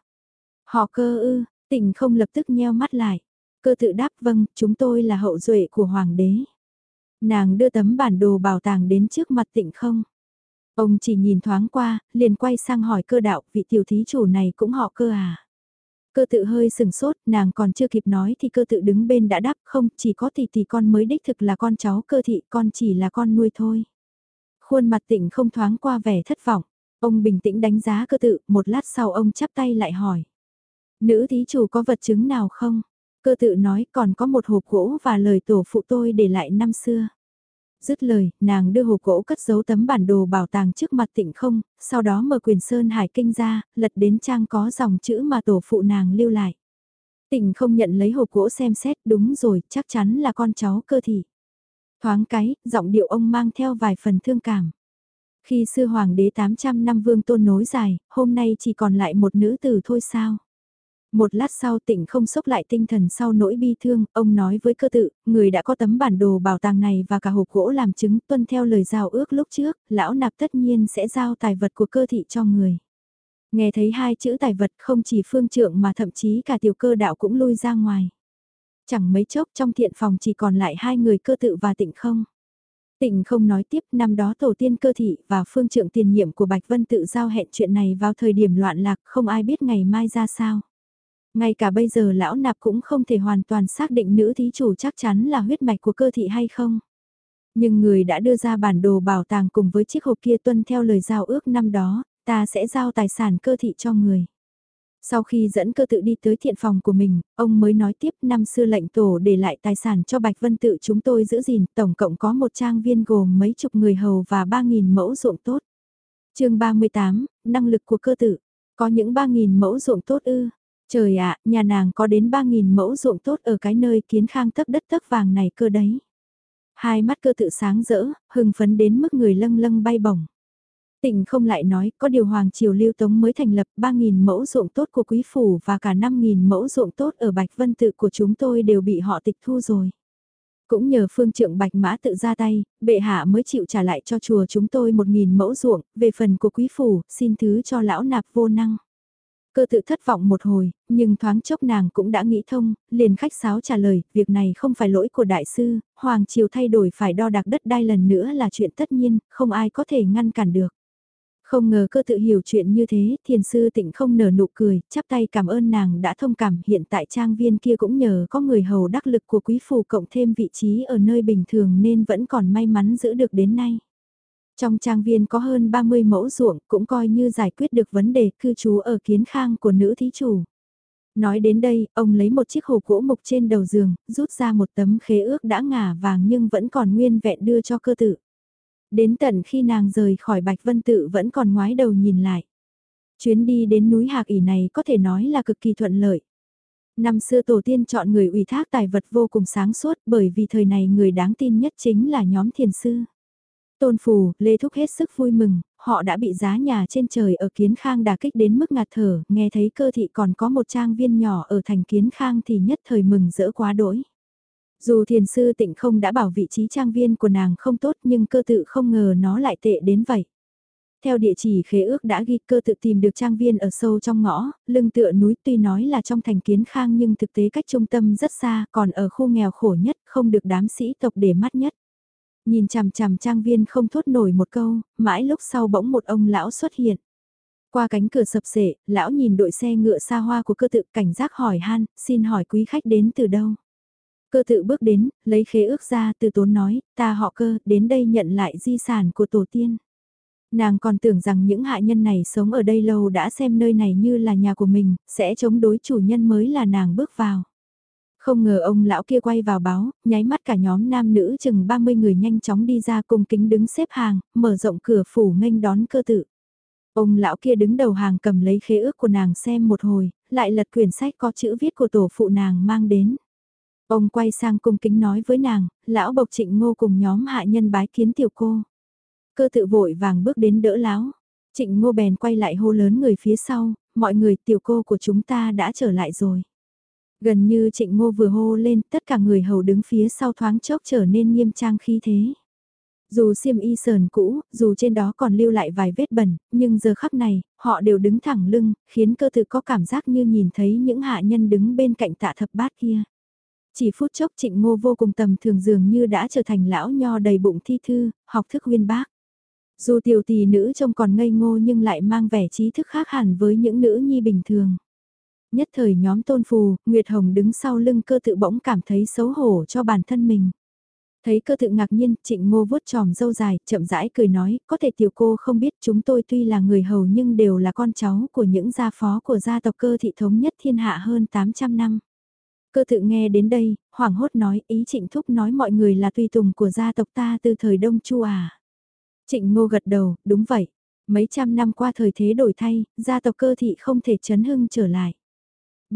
Họ cơ ư, tỉnh không lập tức nheo mắt lại. Cơ tự đáp vâng, chúng tôi là hậu duệ của hoàng đế. Nàng đưa tấm bản đồ bảo tàng đến trước mặt tịnh không. Ông chỉ nhìn thoáng qua, liền quay sang hỏi cơ đạo, vị tiểu thí chủ này cũng họ cơ à? Cơ tự hơi sừng sốt, nàng còn chưa kịp nói thì cơ tự đứng bên đã đáp không, chỉ có tỷ tỷ con mới đích thực là con cháu cơ thị, con chỉ là con nuôi thôi. Khuôn mặt tịnh không thoáng qua vẻ thất vọng, ông bình tĩnh đánh giá cơ tự, một lát sau ông chắp tay lại hỏi. Nữ thí chủ có vật chứng nào không? Cơ tự nói còn có một hộp gỗ và lời tổ phụ tôi để lại năm xưa. Dứt lời, nàng đưa hộp gỗ cất giấu tấm bản đồ bảo tàng trước mặt tịnh không, sau đó mở quyền sơn hải kinh ra, lật đến trang có dòng chữ mà tổ phụ nàng lưu lại. Tịnh không nhận lấy hộp gỗ xem xét đúng rồi, chắc chắn là con cháu cơ thị. Thoáng cái, giọng điệu ông mang theo vài phần thương cảm. Khi xưa hoàng đế 800 năm vương tôn nối dài, hôm nay chỉ còn lại một nữ tử thôi sao? Một lát sau tịnh không sốc lại tinh thần sau nỗi bi thương, ông nói với cơ tự, người đã có tấm bản đồ bảo tàng này và cả hộp gỗ làm chứng tuân theo lời giao ước lúc trước, lão nạp tất nhiên sẽ giao tài vật của cơ thị cho người. Nghe thấy hai chữ tài vật không chỉ phương trượng mà thậm chí cả tiểu cơ đạo cũng lui ra ngoài. Chẳng mấy chốc trong thiện phòng chỉ còn lại hai người cơ tự và tịnh không. Tịnh không nói tiếp năm đó tổ tiên cơ thị và phương trượng tiền nhiệm của Bạch Vân tự giao hẹn chuyện này vào thời điểm loạn lạc không ai biết ngày mai ra sao. Ngay cả bây giờ lão nạp cũng không thể hoàn toàn xác định nữ thí chủ chắc chắn là huyết mạch của cơ thị hay không. Nhưng người đã đưa ra bản đồ bảo tàng cùng với chiếc hộp kia tuân theo lời giao ước năm đó, ta sẽ giao tài sản cơ thị cho người. Sau khi dẫn cơ tự đi tới thiện phòng của mình, ông mới nói tiếp năm xưa lệnh tổ để lại tài sản cho Bạch Vân tự chúng tôi giữ gìn, tổng cộng có một trang viên gồm mấy chục người hầu và 3.000 mẫu ruộng tốt. chương 38, năng lực của cơ tự, có những 3.000 mẫu ruộng tốt ư, Trời ạ, nhà nàng có đến 3.000 mẫu ruộng tốt ở cái nơi kiến khang thấp đất thấp vàng này cơ đấy. Hai mắt cơ tự sáng rỡ, hưng phấn đến mức người lâng lâng bay bổng. Tịnh không lại nói, có điều Hoàng Triều Lưu Tống mới thành lập 3.000 mẫu ruộng tốt của Quý Phủ và cả 5.000 mẫu ruộng tốt ở Bạch Vân Tự của chúng tôi đều bị họ tịch thu rồi. Cũng nhờ phương trượng Bạch Mã tự ra tay, bệ hạ mới chịu trả lại cho chùa chúng tôi 1.000 mẫu ruộng, về phần của Quý Phủ, xin thứ cho lão nạp vô năng. Cơ tự thất vọng một hồi, nhưng thoáng chốc nàng cũng đã nghĩ thông, liền khách sáo trả lời, việc này không phải lỗi của đại sư, Hoàng Triều thay đổi phải đo đạc đất đai lần nữa là chuyện tất nhiên, không ai có thể ngăn cản được. Không ngờ cơ tự hiểu chuyện như thế, thiền sư tịnh không nở nụ cười, chắp tay cảm ơn nàng đã thông cảm, hiện tại trang viên kia cũng nhờ có người hầu đắc lực của quý phù cộng thêm vị trí ở nơi bình thường nên vẫn còn may mắn giữ được đến nay. Trong trang viên có hơn 30 mẫu ruộng cũng coi như giải quyết được vấn đề cư trú ở kiến khang của nữ thí chủ. Nói đến đây, ông lấy một chiếc hồ gỗ mục trên đầu giường, rút ra một tấm khế ước đã ngả vàng nhưng vẫn còn nguyên vẹn đưa cho cơ tự. Đến tận khi nàng rời khỏi Bạch Vân Tự vẫn còn ngoái đầu nhìn lại. Chuyến đi đến núi Hạc ỉ này có thể nói là cực kỳ thuận lợi. Năm xưa tổ tiên chọn người ủy thác tài vật vô cùng sáng suốt bởi vì thời này người đáng tin nhất chính là nhóm thiền sư. Tôn Phù, Lê Thúc hết sức vui mừng, họ đã bị giá nhà trên trời ở Kiến Khang đả kích đến mức ngạt thở, nghe thấy cơ thị còn có một trang viên nhỏ ở thành Kiến Khang thì nhất thời mừng rỡ quá đỗi. Dù thiền sư tịnh không đã bảo vị trí trang viên của nàng không tốt nhưng cơ tự không ngờ nó lại tệ đến vậy. Theo địa chỉ khế ước đã ghi cơ tự tìm được trang viên ở sâu trong ngõ, lưng tựa núi tuy nói là trong thành kiến khang nhưng thực tế cách trung tâm rất xa còn ở khu nghèo khổ nhất không được đám sĩ tộc để mắt nhất. Nhìn chằm chằm trang viên không thốt nổi một câu, mãi lúc sau bỗng một ông lão xuất hiện. Qua cánh cửa sập sệ, lão nhìn đội xe ngựa xa hoa của cơ tự cảnh giác hỏi han, xin hỏi quý khách đến từ đâu. Cơ tự bước đến, lấy khế ước ra từ tốn nói, ta họ cơ, đến đây nhận lại di sản của tổ tiên. Nàng còn tưởng rằng những hạ nhân này sống ở đây lâu đã xem nơi này như là nhà của mình, sẽ chống đối chủ nhân mới là nàng bước vào. Không ngờ ông lão kia quay vào báo, nháy mắt cả nhóm nam nữ chừng 30 người nhanh chóng đi ra cùng kính đứng xếp hàng, mở rộng cửa phủ nghênh đón cơ tự. Ông lão kia đứng đầu hàng cầm lấy khế ước của nàng xem một hồi, lại lật quyển sách có chữ viết của tổ phụ nàng mang đến. Ông quay sang cung kính nói với nàng, lão bộc trịnh ngô cùng nhóm hạ nhân bái kiến tiểu cô. Cơ tự vội vàng bước đến đỡ lão. Trịnh ngô bèn quay lại hô lớn người phía sau, mọi người tiểu cô của chúng ta đã trở lại rồi. Gần như trịnh ngô vừa hô lên tất cả người hầu đứng phía sau thoáng chốc trở nên nghiêm trang khí thế. Dù xiêm y sờn cũ, dù trên đó còn lưu lại vài vết bẩn, nhưng giờ khắc này, họ đều đứng thẳng lưng, khiến cơ tự có cảm giác như nhìn thấy những hạ nhân đứng bên cạnh tạ thập bát kia. Chỉ phút chốc trịnh ngô vô cùng tầm thường dường như đã trở thành lão nho đầy bụng thi thư, học thức uyên bác. Dù tiểu tỷ nữ trông còn ngây ngô nhưng lại mang vẻ trí thức khác hẳn với những nữ nhi bình thường. Nhất thời nhóm tôn phù, Nguyệt Hồng đứng sau lưng cơ tự bỗng cảm thấy xấu hổ cho bản thân mình. Thấy cơ tự ngạc nhiên, trịnh ngô vuốt tròm dâu dài, chậm rãi cười nói, có thể tiểu cô không biết chúng tôi tuy là người hầu nhưng đều là con cháu của những gia phó của gia tộc cơ thị thống nhất thiên hạ hơn 800 năm. Cơ tự nghe đến đây, hoảng hốt nói ý trịnh thúc nói mọi người là tùy tùng của gia tộc ta từ thời Đông Chu à. Trịnh ngô gật đầu, đúng vậy. Mấy trăm năm qua thời thế đổi thay, gia tộc cơ thị không thể chấn hưng trở lại.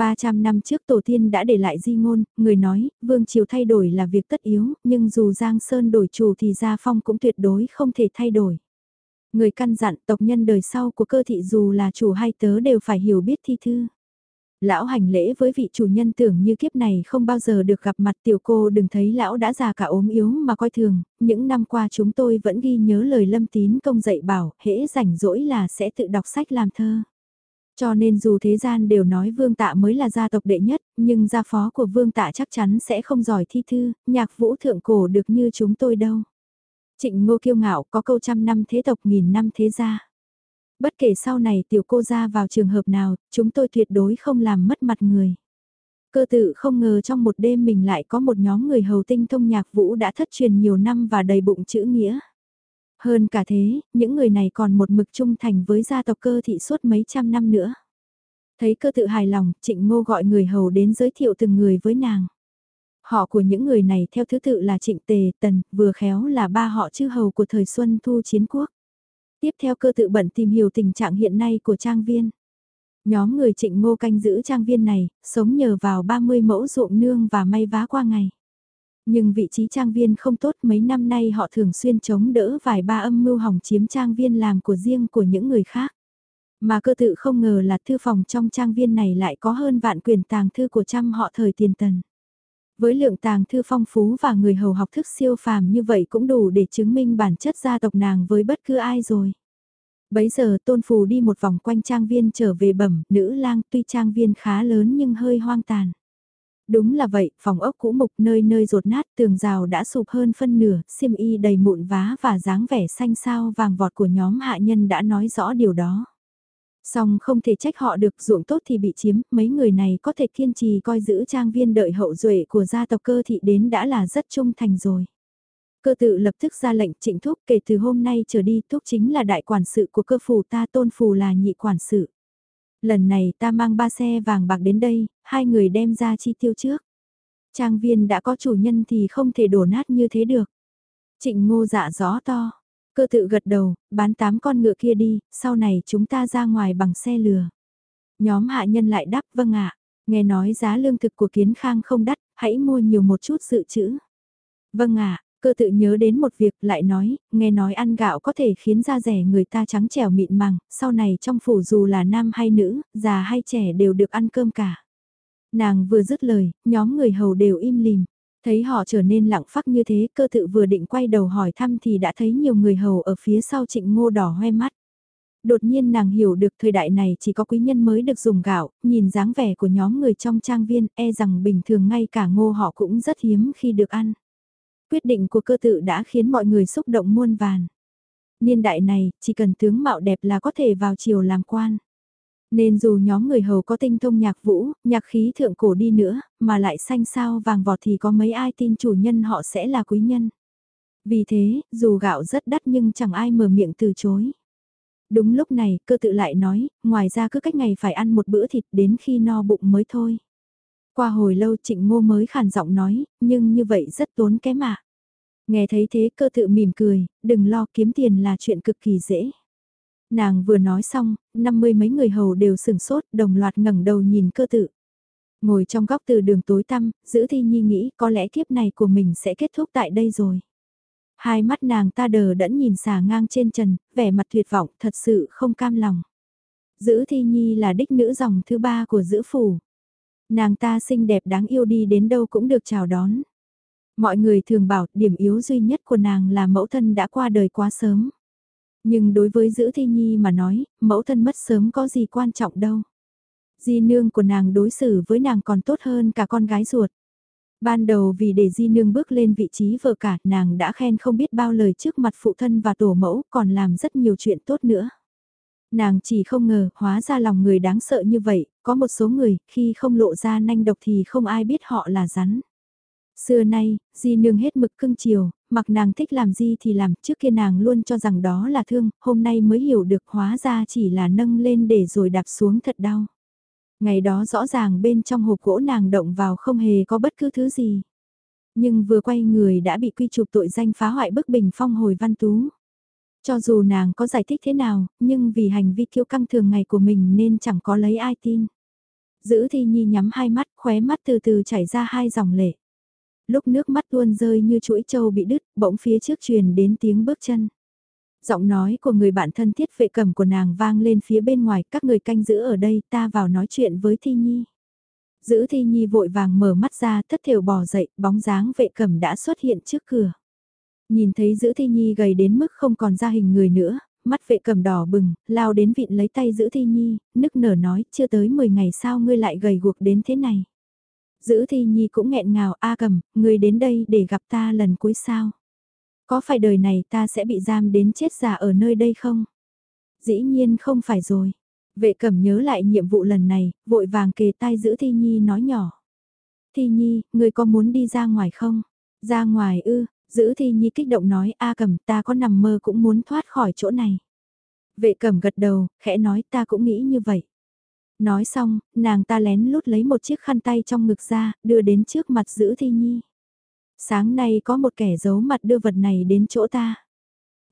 300 năm trước tổ tiên đã để lại di ngôn, người nói, vương triều thay đổi là việc tất yếu, nhưng dù Giang Sơn đổi chủ thì gia phong cũng tuyệt đối không thể thay đổi. Người căn dặn tộc nhân đời sau của cơ thị dù là chủ hay tớ đều phải hiểu biết thi thư. Lão hành lễ với vị chủ nhân tưởng như kiếp này không bao giờ được gặp mặt tiểu cô đừng thấy lão đã già cả ốm yếu mà coi thường, những năm qua chúng tôi vẫn ghi nhớ lời lâm tín công dạy bảo, hễ rảnh rỗi là sẽ tự đọc sách làm thơ. Cho nên dù thế gian đều nói vương tạ mới là gia tộc đệ nhất, nhưng gia phó của vương tạ chắc chắn sẽ không giỏi thi thư, nhạc vũ thượng cổ được như chúng tôi đâu. Trịnh ngô kiêu ngạo có câu trăm năm thế tộc nghìn năm thế gia. Bất kể sau này tiểu cô ra vào trường hợp nào, chúng tôi tuyệt đối không làm mất mặt người. Cơ tự không ngờ trong một đêm mình lại có một nhóm người hầu tinh thông nhạc vũ đã thất truyền nhiều năm và đầy bụng chữ nghĩa. Hơn cả thế, những người này còn một mực trung thành với gia tộc cơ thị suốt mấy trăm năm nữa. Thấy cơ tự hài lòng, trịnh ngô gọi người hầu đến giới thiệu từng người với nàng. Họ của những người này theo thứ tự là trịnh tề, tần, vừa khéo là ba họ chư hầu của thời Xuân Thu Chiến Quốc. Tiếp theo cơ tự bận tìm hiểu tình trạng hiện nay của trang viên. Nhóm người trịnh ngô canh giữ trang viên này, sống nhờ vào 30 mẫu ruộng nương và may vá qua ngày. Nhưng vị trí trang viên không tốt mấy năm nay họ thường xuyên chống đỡ vài ba âm mưu hỏng chiếm trang viên làm của riêng của những người khác. Mà cơ tự không ngờ là thư phòng trong trang viên này lại có hơn vạn quyền tàng thư của trăm họ thời tiền tần. Với lượng tàng thư phong phú và người hầu học thức siêu phàm như vậy cũng đủ để chứng minh bản chất gia tộc nàng với bất cứ ai rồi. Bấy giờ tôn phù đi một vòng quanh trang viên trở về bẩm, nữ lang tuy trang viên khá lớn nhưng hơi hoang tàn. Đúng là vậy, phòng ốc cũ mục nơi nơi rột nát tường rào đã sụp hơn phân nửa, xiêm y đầy mụn vá và dáng vẻ xanh sao vàng vọt của nhóm hạ nhân đã nói rõ điều đó. Song không thể trách họ được ruộng tốt thì bị chiếm, mấy người này có thể kiên trì coi giữ trang viên đợi hậu duệ của gia tộc cơ thị đến đã là rất trung thành rồi. Cơ tự lập tức ra lệnh trịnh thúc kể từ hôm nay trở đi thúc chính là đại quản sự của cơ phủ ta tôn phù là nhị quản sự. Lần này ta mang ba xe vàng bạc đến đây, hai người đem ra chi tiêu trước. Trang viên đã có chủ nhân thì không thể đổ nát như thế được. Trịnh ngô dạ gió to. Cơ tự gật đầu, bán tám con ngựa kia đi, sau này chúng ta ra ngoài bằng xe lừa. Nhóm hạ nhân lại đáp vâng ạ, nghe nói giá lương thực của kiến khang không đắt, hãy mua nhiều một chút dự trữ. Vâng ạ, cơ tự nhớ đến một việc lại nói, nghe nói ăn gạo có thể khiến da rẻ người ta trắng trẻo mịn màng, sau này trong phủ dù là nam hay nữ, già hay trẻ đều được ăn cơm cả. Nàng vừa dứt lời, nhóm người hầu đều im lìm. Thấy họ trở nên lặng phắc như thế, cơ tự vừa định quay đầu hỏi thăm thì đã thấy nhiều người hầu ở phía sau trịnh ngô đỏ hoe mắt. Đột nhiên nàng hiểu được thời đại này chỉ có quý nhân mới được dùng gạo, nhìn dáng vẻ của nhóm người trong trang viên e rằng bình thường ngay cả ngô họ cũng rất hiếm khi được ăn. Quyết định của cơ tự đã khiến mọi người xúc động muôn vàn. Niên đại này, chỉ cần tướng mạo đẹp là có thể vào triều làm quan. Nên dù nhóm người hầu có tinh thông nhạc vũ, nhạc khí thượng cổ đi nữa, mà lại xanh sao vàng vọt thì có mấy ai tin chủ nhân họ sẽ là quý nhân. Vì thế, dù gạo rất đắt nhưng chẳng ai mở miệng từ chối. Đúng lúc này, cơ tự lại nói, ngoài ra cứ cách ngày phải ăn một bữa thịt đến khi no bụng mới thôi. Qua hồi lâu trịnh ngô mới khàn giọng nói, nhưng như vậy rất tốn kém mà. Nghe thấy thế cơ tự mỉm cười, đừng lo kiếm tiền là chuyện cực kỳ dễ. Nàng vừa nói xong, năm mươi mấy người hầu đều sửng sốt, đồng loạt ngẩng đầu nhìn cơ tự. Ngồi trong góc từ đường tối tăm, giữ thi nhi nghĩ có lẽ kiếp này của mình sẽ kết thúc tại đây rồi. Hai mắt nàng ta đờ đẫn nhìn xà ngang trên trần, vẻ mặt tuyệt vọng, thật sự không cam lòng. Giữ thi nhi là đích nữ dòng thứ ba của giữ phủ. Nàng ta xinh đẹp đáng yêu đi đến đâu cũng được chào đón. Mọi người thường bảo điểm yếu duy nhất của nàng là mẫu thân đã qua đời quá sớm. Nhưng đối với giữ thi nhi mà nói, mẫu thân mất sớm có gì quan trọng đâu. Di nương của nàng đối xử với nàng còn tốt hơn cả con gái ruột. Ban đầu vì để Di Nương bước lên vị trí vợ cả, nàng đã khen không biết bao lời trước mặt phụ thân và tổ mẫu, còn làm rất nhiều chuyện tốt nữa. Nàng chỉ không ngờ, hóa ra lòng người đáng sợ như vậy, có một số người, khi không lộ ra nanh độc thì không ai biết họ là rắn. Xưa nay, Di Nương hết mực cưng chiều, mặc nàng thích làm gì thì làm, trước kia nàng luôn cho rằng đó là thương, hôm nay mới hiểu được hóa ra chỉ là nâng lên để rồi đạp xuống thật đau. Ngày đó rõ ràng bên trong hộp gỗ nàng động vào không hề có bất cứ thứ gì. Nhưng vừa quay người đã bị quy chụp tội danh phá hoại bức bình phong hồi văn tú. Cho dù nàng có giải thích thế nào, nhưng vì hành vi kiêu căng thường ngày của mình nên chẳng có lấy ai tin. Giữ thi nhi nhắm hai mắt, khóe mắt từ từ chảy ra hai dòng lệ. Lúc nước mắt tuôn rơi như chuỗi trâu bị đứt, bỗng phía trước truyền đến tiếng bước chân. Giọng nói của người bạn thân thiết vệ cầm của nàng vang lên phía bên ngoài, các người canh giữ ở đây, ta vào nói chuyện với Thi Nhi. Giữ Thi Nhi vội vàng mở mắt ra, thất thiểu bò dậy, bóng dáng vệ cầm đã xuất hiện trước cửa. Nhìn thấy giữ Thi Nhi gầy đến mức không còn ra hình người nữa, mắt vệ cầm đỏ bừng, lao đến vịn lấy tay giữ Thi Nhi, nức nở nói, chưa tới 10 ngày sao ngươi lại gầy guộc đến thế này. Giữ Thi Nhi cũng nghẹn ngào, a cầm, ngươi đến đây để gặp ta lần cuối sao. Có phải đời này ta sẽ bị giam đến chết già ở nơi đây không? Dĩ nhiên không phải rồi. Vệ cẩm nhớ lại nhiệm vụ lần này, vội vàng kề tai giữ Thi Nhi nói nhỏ. Thi Nhi, người có muốn đi ra ngoài không? Ra ngoài ư, giữ Thi Nhi kích động nói A cẩm ta có nằm mơ cũng muốn thoát khỏi chỗ này. Vệ cẩm gật đầu, khẽ nói ta cũng nghĩ như vậy. Nói xong, nàng ta lén lút lấy một chiếc khăn tay trong ngực ra, đưa đến trước mặt giữ Thi Nhi. Sáng nay có một kẻ giấu mặt đưa vật này đến chỗ ta.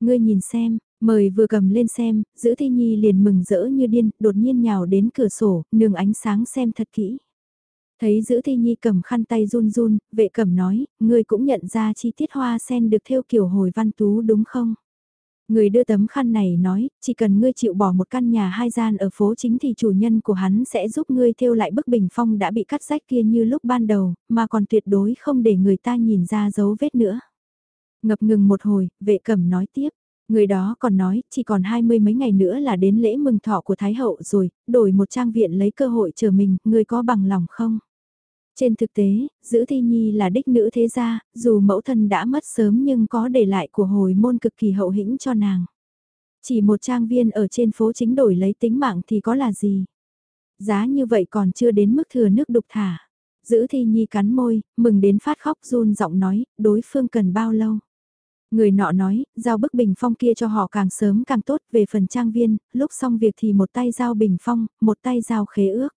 Ngươi nhìn xem, mời vừa cầm lên xem, giữ thi nhi liền mừng rỡ như điên, đột nhiên nhào đến cửa sổ, nương ánh sáng xem thật kỹ. Thấy giữ thi nhi cầm khăn tay run run, vệ cầm nói, người cũng nhận ra chi tiết hoa sen được thêu kiểu hồi văn tú đúng không? Người đưa tấm khăn này nói, chỉ cần ngươi chịu bỏ một căn nhà hai gian ở phố chính thì chủ nhân của hắn sẽ giúp ngươi thêu lại bức bình phong đã bị cắt rách kia như lúc ban đầu, mà còn tuyệt đối không để người ta nhìn ra dấu vết nữa. Ngập ngừng một hồi, vệ cẩm nói tiếp. Người đó còn nói, chỉ còn hai mươi mấy ngày nữa là đến lễ mừng thọ của Thái Hậu rồi, đổi một trang viện lấy cơ hội chờ mình, người có bằng lòng không? Trên thực tế, giữ thi nhi là đích nữ thế gia, dù mẫu thân đã mất sớm nhưng có để lại của hồi môn cực kỳ hậu hĩnh cho nàng. Chỉ một trang viên ở trên phố chính đổi lấy tính mạng thì có là gì? Giá như vậy còn chưa đến mức thừa nước đục thả. Giữ thi nhi cắn môi, mừng đến phát khóc run giọng nói, đối phương cần bao lâu? Người nọ nói, giao bức bình phong kia cho họ càng sớm càng tốt về phần trang viên, lúc xong việc thì một tay giao bình phong, một tay giao khế ước.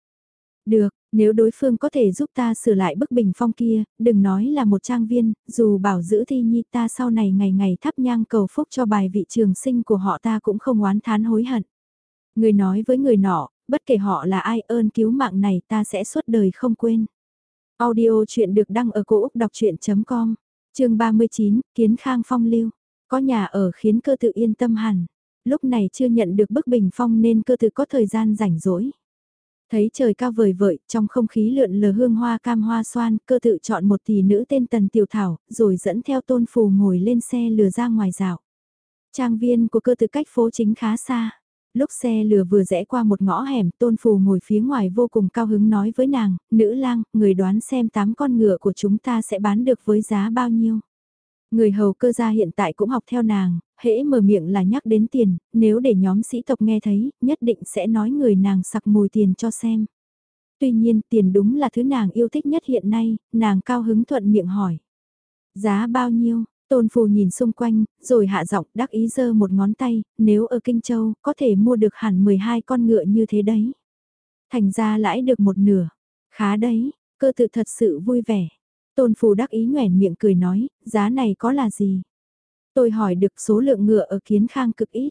Được, nếu đối phương có thể giúp ta sửa lại bức bình phong kia, đừng nói là một trang viên, dù bảo giữ thi nhi ta sau này ngày ngày thắp nhang cầu phúc cho bài vị trường sinh của họ ta cũng không oán thán hối hận. Người nói với người nọ, bất kể họ là ai ơn cứu mạng này ta sẽ suốt đời không quên. Audio chuyện được đăng ở cổ Úc đọc chuyện.com, chương 39, Kiến Khang Phong Lưu. Có nhà ở khiến cơ tự yên tâm hẳn. Lúc này chưa nhận được bức bình phong nên cơ tự có thời gian rảnh rỗi. Thấy trời cao vời vợi, trong không khí lượn lờ hương hoa cam hoa xoan, cơ tự chọn một tỷ nữ tên Tần Tiểu Thảo, rồi dẫn theo tôn phù ngồi lên xe lừa ra ngoài dạo Trang viên của cơ tự cách phố chính khá xa. Lúc xe lừa vừa rẽ qua một ngõ hẻm, tôn phù ngồi phía ngoài vô cùng cao hứng nói với nàng, nữ lang, người đoán xem tám con ngựa của chúng ta sẽ bán được với giá bao nhiêu. Người hầu cơ gia hiện tại cũng học theo nàng, hễ mở miệng là nhắc đến tiền, nếu để nhóm sĩ tộc nghe thấy, nhất định sẽ nói người nàng sặc mùi tiền cho xem. Tuy nhiên tiền đúng là thứ nàng yêu thích nhất hiện nay, nàng cao hứng thuận miệng hỏi. Giá bao nhiêu? Tôn phù nhìn xung quanh, rồi hạ giọng đắc ý giơ một ngón tay, nếu ở Kinh Châu, có thể mua được hẳn 12 con ngựa như thế đấy. Thành ra lãi được một nửa. Khá đấy, cơ tự thật sự vui vẻ. Tôn phù đắc ý nhoẻn miệng cười nói, giá này có là gì? Tôi hỏi được số lượng ngựa ở kiến khang cực ít.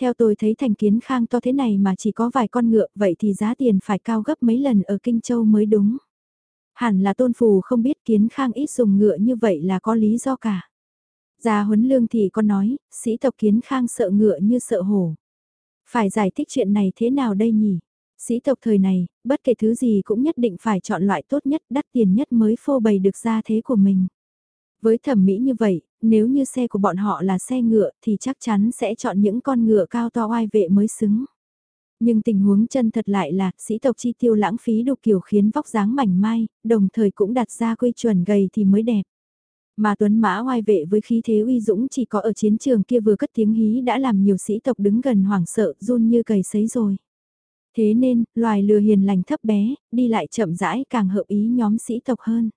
Theo tôi thấy thành kiến khang to thế này mà chỉ có vài con ngựa, vậy thì giá tiền phải cao gấp mấy lần ở Kinh Châu mới đúng. Hẳn là tôn phù không biết kiến khang ít dùng ngựa như vậy là có lý do cả. Gia huấn lương thì có nói, sĩ tộc kiến khang sợ ngựa như sợ hổ. Phải giải thích chuyện này thế nào đây nhỉ? Sĩ tộc thời này, bất kể thứ gì cũng nhất định phải chọn loại tốt nhất, đắt tiền nhất mới phô bày được ra thế của mình. Với thẩm mỹ như vậy, nếu như xe của bọn họ là xe ngựa thì chắc chắn sẽ chọn những con ngựa cao to oai vệ mới xứng. Nhưng tình huống chân thật lại là sĩ tộc chi tiêu lãng phí đục kiểu khiến vóc dáng mảnh mai, đồng thời cũng đặt ra quy chuẩn gầy thì mới đẹp. Mà Tuấn Mã oai vệ với khí thế uy dũng chỉ có ở chiến trường kia vừa cất tiếng hí đã làm nhiều sĩ tộc đứng gần hoảng sợ run như cầy sấy rồi. Thế nên, loài lừa hiền lành thấp bé, đi lại chậm rãi càng hợp ý nhóm sĩ tộc hơn.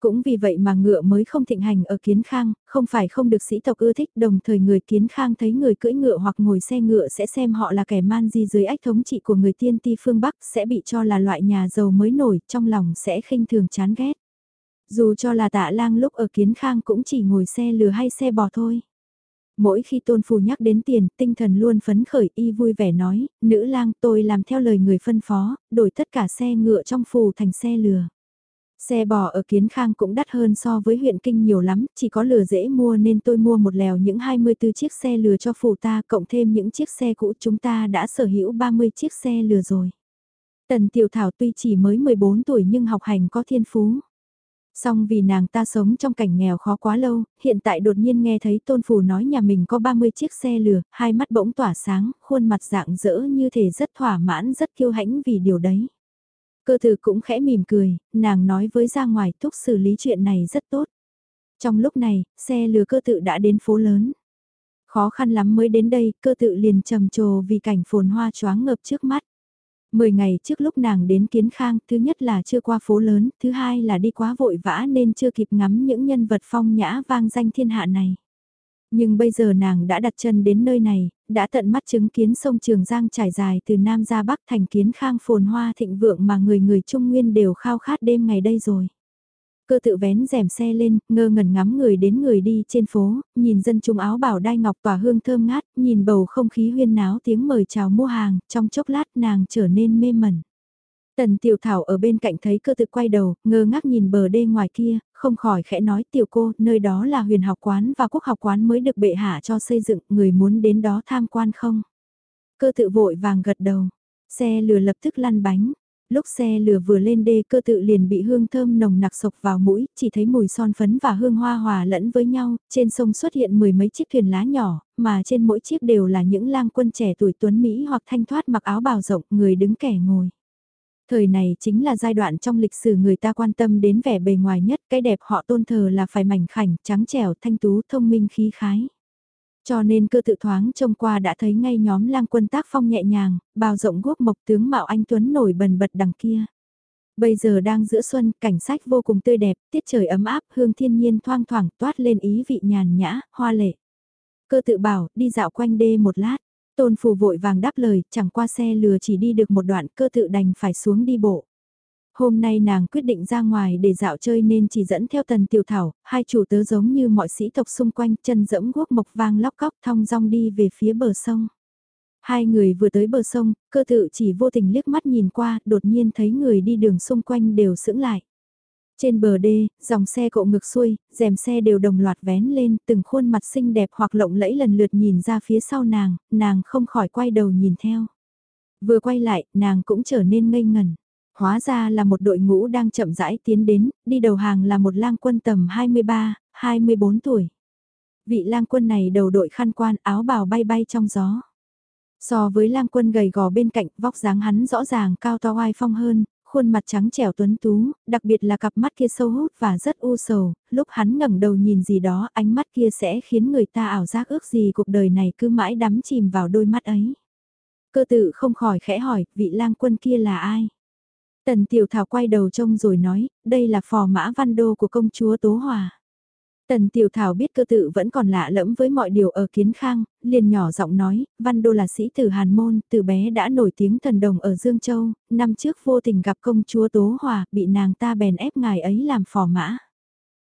Cũng vì vậy mà ngựa mới không thịnh hành ở kiến khang, không phải không được sĩ tộc ưa thích đồng thời người kiến khang thấy người cưỡi ngựa hoặc ngồi xe ngựa sẽ xem họ là kẻ man di dưới ách thống trị của người tiên ti phương Bắc sẽ bị cho là loại nhà giàu mới nổi trong lòng sẽ khinh thường chán ghét. Dù cho là tạ lang lúc ở kiến khang cũng chỉ ngồi xe lừa hay xe bò thôi. Mỗi khi tôn phù nhắc đến tiền, tinh thần luôn phấn khởi y vui vẻ nói, nữ lang tôi làm theo lời người phân phó, đổi tất cả xe ngựa trong phù thành xe lừa. Xe bò ở Kiến Khang cũng đắt hơn so với huyện Kinh nhiều lắm, chỉ có lừa dễ mua nên tôi mua một lèo những 24 chiếc xe lừa cho phủ ta cộng thêm những chiếc xe cũ chúng ta đã sở hữu 30 chiếc xe lừa rồi. Tần Tiểu Thảo tuy chỉ mới 14 tuổi nhưng học hành có thiên phú. Song vì nàng ta sống trong cảnh nghèo khó quá lâu, hiện tại đột nhiên nghe thấy tôn phủ nói nhà mình có 30 chiếc xe lừa, hai mắt bỗng tỏa sáng, khuôn mặt dạng dỡ như thể rất thỏa mãn rất kiêu hãnh vì điều đấy. Cơ thử cũng khẽ mỉm cười, nàng nói với ra ngoài thúc xử lý chuyện này rất tốt. Trong lúc này, xe lừa cơ tự đã đến phố lớn. Khó khăn lắm mới đến đây, cơ tự liền trầm trồ vì cảnh phồn hoa choáng ngợp trước mắt. Mười ngày trước lúc nàng đến Kiến Khang, thứ nhất là chưa qua phố lớn, thứ hai là đi quá vội vã nên chưa kịp ngắm những nhân vật phong nhã vang danh thiên hạ này. Nhưng bây giờ nàng đã đặt chân đến nơi này, đã tận mắt chứng kiến sông Trường Giang trải dài từ Nam ra Bắc thành kiến khang phồn hoa thịnh vượng mà người người Trung Nguyên đều khao khát đêm ngày đây rồi. Cơ tự vén rèm xe lên, ngơ ngẩn ngắm người đến người đi trên phố, nhìn dân trung áo bảo đai ngọc tỏa hương thơm ngát, nhìn bầu không khí huyên náo tiếng mời chào mua hàng, trong chốc lát nàng trở nên mê mẩn. Tần Tiểu Thảo ở bên cạnh thấy cơ tự quay đầu, ngơ ngác nhìn bờ đê ngoài kia, không khỏi khẽ nói tiểu cô, nơi đó là huyền học quán và quốc học quán mới được bệ hạ cho xây dựng, người muốn đến đó tham quan không? Cơ tự vội vàng gật đầu, xe lừa lập tức lăn bánh. Lúc xe lửa vừa lên đê cơ tự liền bị hương thơm nồng nặc sộc vào mũi, chỉ thấy mùi son phấn và hương hoa hòa lẫn với nhau, trên sông xuất hiện mười mấy chiếc thuyền lá nhỏ, mà trên mỗi chiếc đều là những lang quân trẻ tuổi tuấn Mỹ hoặc thanh thoát mặc áo bào rộng, người đứng kẻ ngồi. Thời này chính là giai đoạn trong lịch sử người ta quan tâm đến vẻ bề ngoài nhất, cái đẹp họ tôn thờ là phải mảnh khảnh, trắng trẻo, thanh tú, thông minh khí khái. Cho nên cơ tự thoáng trông qua đã thấy ngay nhóm lang quân tác phong nhẹ nhàng, bào rộng quốc mộc tướng Mạo Anh Tuấn nổi bần bật đằng kia. Bây giờ đang giữa xuân, cảnh sách vô cùng tươi đẹp, tiết trời ấm áp, hương thiên nhiên thoang thoảng toát lên ý vị nhàn nhã, hoa lệ. Cơ tự bảo, đi dạo quanh đê một lát. Tôn phù vội vàng đáp lời, chẳng qua xe lừa chỉ đi được một đoạn cơ tự đành phải xuống đi bộ. Hôm nay nàng quyết định ra ngoài để dạo chơi nên chỉ dẫn theo tần tiểu thảo, hai chủ tớ giống như mọi sĩ tộc xung quanh chân dẫm guốc mộc vang lóc cóc thong dong đi về phía bờ sông. Hai người vừa tới bờ sông, cơ tự chỉ vô tình liếc mắt nhìn qua, đột nhiên thấy người đi đường xung quanh đều sững lại. Trên bờ đê, dòng xe cộ ngược xuôi, rèm xe đều đồng loạt vén lên, từng khuôn mặt xinh đẹp hoặc lộng lẫy lần lượt nhìn ra phía sau nàng, nàng không khỏi quay đầu nhìn theo. Vừa quay lại, nàng cũng trở nên ngây ngẩn. Hóa ra là một đội ngũ đang chậm rãi tiến đến, đi đầu hàng là một lang quân tầm 23, 24 tuổi. Vị lang quân này đầu đội khăn quan áo bào bay bay trong gió. So với lang quân gầy gò bên cạnh, vóc dáng hắn rõ ràng cao to oai phong hơn, khuôn mặt trắng trẻo tuấn tú, đặc biệt là cặp mắt kia sâu hút và rất u sầu, lúc hắn ngẩng đầu nhìn gì đó ánh mắt kia sẽ khiến người ta ảo giác ước gì cuộc đời này cứ mãi đắm chìm vào đôi mắt ấy. Cơ tự không khỏi khẽ hỏi, vị lang quân kia là ai? Tần Tiểu Thảo quay đầu trông rồi nói, đây là phò mã văn đô của công chúa Tố Hòa. Tần Tiểu Thảo biết cơ tự vẫn còn lạ lẫm với mọi điều ở Kiến Khang, liền nhỏ giọng nói, Văn Đô là sĩ tử Hàn Môn, từ bé đã nổi tiếng thần đồng ở Dương Châu, năm trước vô tình gặp công chúa Tố Hòa, bị nàng ta bèn ép ngài ấy làm phò mã.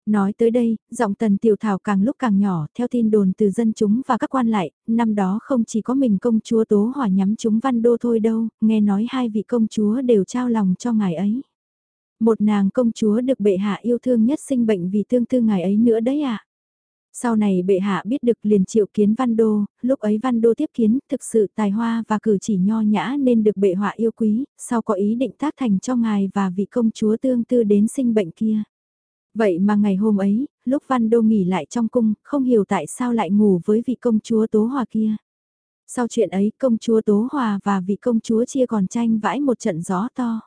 Nói tới đây, giọng Tần Tiểu Thảo càng lúc càng nhỏ, theo tin đồn từ dân chúng và các quan lại, năm đó không chỉ có mình công chúa Tố hỏa nhắm chúng Văn Đô thôi đâu, nghe nói hai vị công chúa đều trao lòng cho ngài ấy. Một nàng công chúa được bệ hạ yêu thương nhất sinh bệnh vì tương tư ngài ấy nữa đấy ạ. À? Sau này bệ hạ biết được liền triệu kiến Văn Đô, lúc ấy Văn Đô tiếp kiến, thực sự tài hoa và cử chỉ nho nhã nên được bệ hạ yêu quý, sau có ý định tác thành cho ngài và vị công chúa tương tư đến sinh bệnh kia. Vậy mà ngày hôm ấy, lúc Văn Đô nghỉ lại trong cung, không hiểu tại sao lại ngủ với vị công chúa Tố Hòa kia. Sau chuyện ấy, công chúa Tố Hòa và vị công chúa chia còn tranh vãi một trận gió to.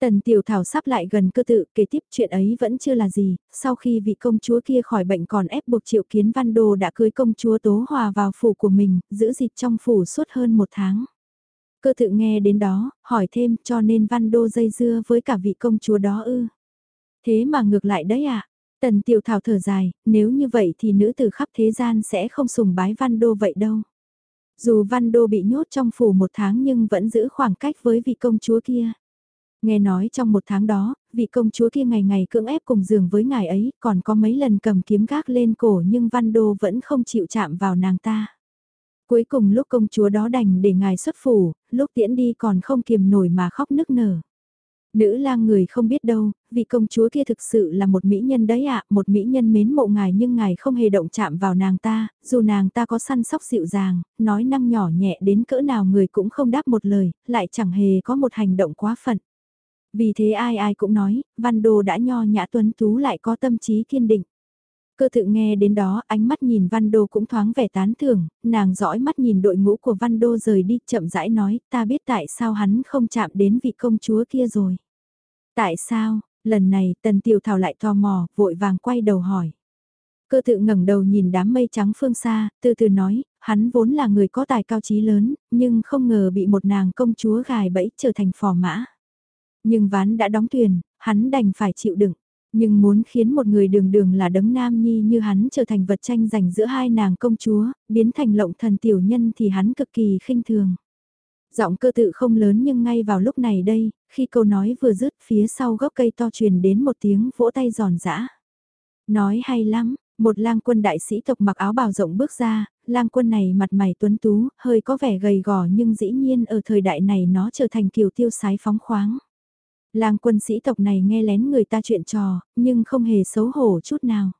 Tần Tiểu Thảo sắp lại gần cơ tự kể tiếp chuyện ấy vẫn chưa là gì, sau khi vị công chúa kia khỏi bệnh còn ép buộc triệu kiến văn đô đã cưới công chúa Tố Hòa vào phủ của mình, giữ dịch trong phủ suốt hơn một tháng. Cơ tự nghe đến đó, hỏi thêm cho nên văn đô dây dưa với cả vị công chúa đó ư. Thế mà ngược lại đấy à, Tần Tiểu Thảo thở dài, nếu như vậy thì nữ tử khắp thế gian sẽ không sùng bái văn đô vậy đâu. Dù văn đô bị nhốt trong phủ một tháng nhưng vẫn giữ khoảng cách với vị công chúa kia. Nghe nói trong một tháng đó, vị công chúa kia ngày ngày cưỡng ép cùng giường với ngài ấy, còn có mấy lần cầm kiếm gác lên cổ nhưng Văn Đô vẫn không chịu chạm vào nàng ta. Cuối cùng lúc công chúa đó đành để ngài xuất phủ, lúc tiễn đi còn không kiềm nổi mà khóc nức nở. Nữ lang người không biết đâu, vị công chúa kia thực sự là một mỹ nhân đấy ạ, một mỹ nhân mến mộ ngài nhưng ngài không hề động chạm vào nàng ta, dù nàng ta có săn sóc dịu dàng, nói năng nhỏ nhẹ đến cỡ nào người cũng không đáp một lời, lại chẳng hề có một hành động quá phận. Vì thế ai ai cũng nói, Văn Đô đã nho nhã tuấn tú lại có tâm trí kiên định. Cơ tự nghe đến đó, ánh mắt nhìn Văn Đô cũng thoáng vẻ tán thưởng, nàng dõi mắt nhìn đội ngũ của Văn Đô rời đi, chậm rãi nói, ta biết tại sao hắn không chạm đến vị công chúa kia rồi. Tại sao, lần này Tần Tiểu Thảo lại tò mò, vội vàng quay đầu hỏi. Cơ tự ngẩng đầu nhìn đám mây trắng phương xa, từ từ nói, hắn vốn là người có tài cao trí lớn, nhưng không ngờ bị một nàng công chúa gài bẫy trở thành phò mã. Nhưng ván đã đóng thuyền, hắn đành phải chịu đựng. Nhưng muốn khiến một người đường đường là đấng nam nhi như hắn trở thành vật tranh giành giữa hai nàng công chúa, biến thành lộng thần tiểu nhân thì hắn cực kỳ khinh thường. Giọng cơ tự không lớn nhưng ngay vào lúc này đây, khi câu nói vừa dứt phía sau gốc cây to truyền đến một tiếng vỗ tay giòn giã. Nói hay lắm, một lang quân đại sĩ tộc mặc áo bào rộng bước ra, lang quân này mặt mày tuấn tú, hơi có vẻ gầy gò nhưng dĩ nhiên ở thời đại này nó trở thành kiều tiêu sái phóng khoáng. Lang quân sĩ tộc này nghe lén người ta chuyện trò, nhưng không hề xấu hổ chút nào.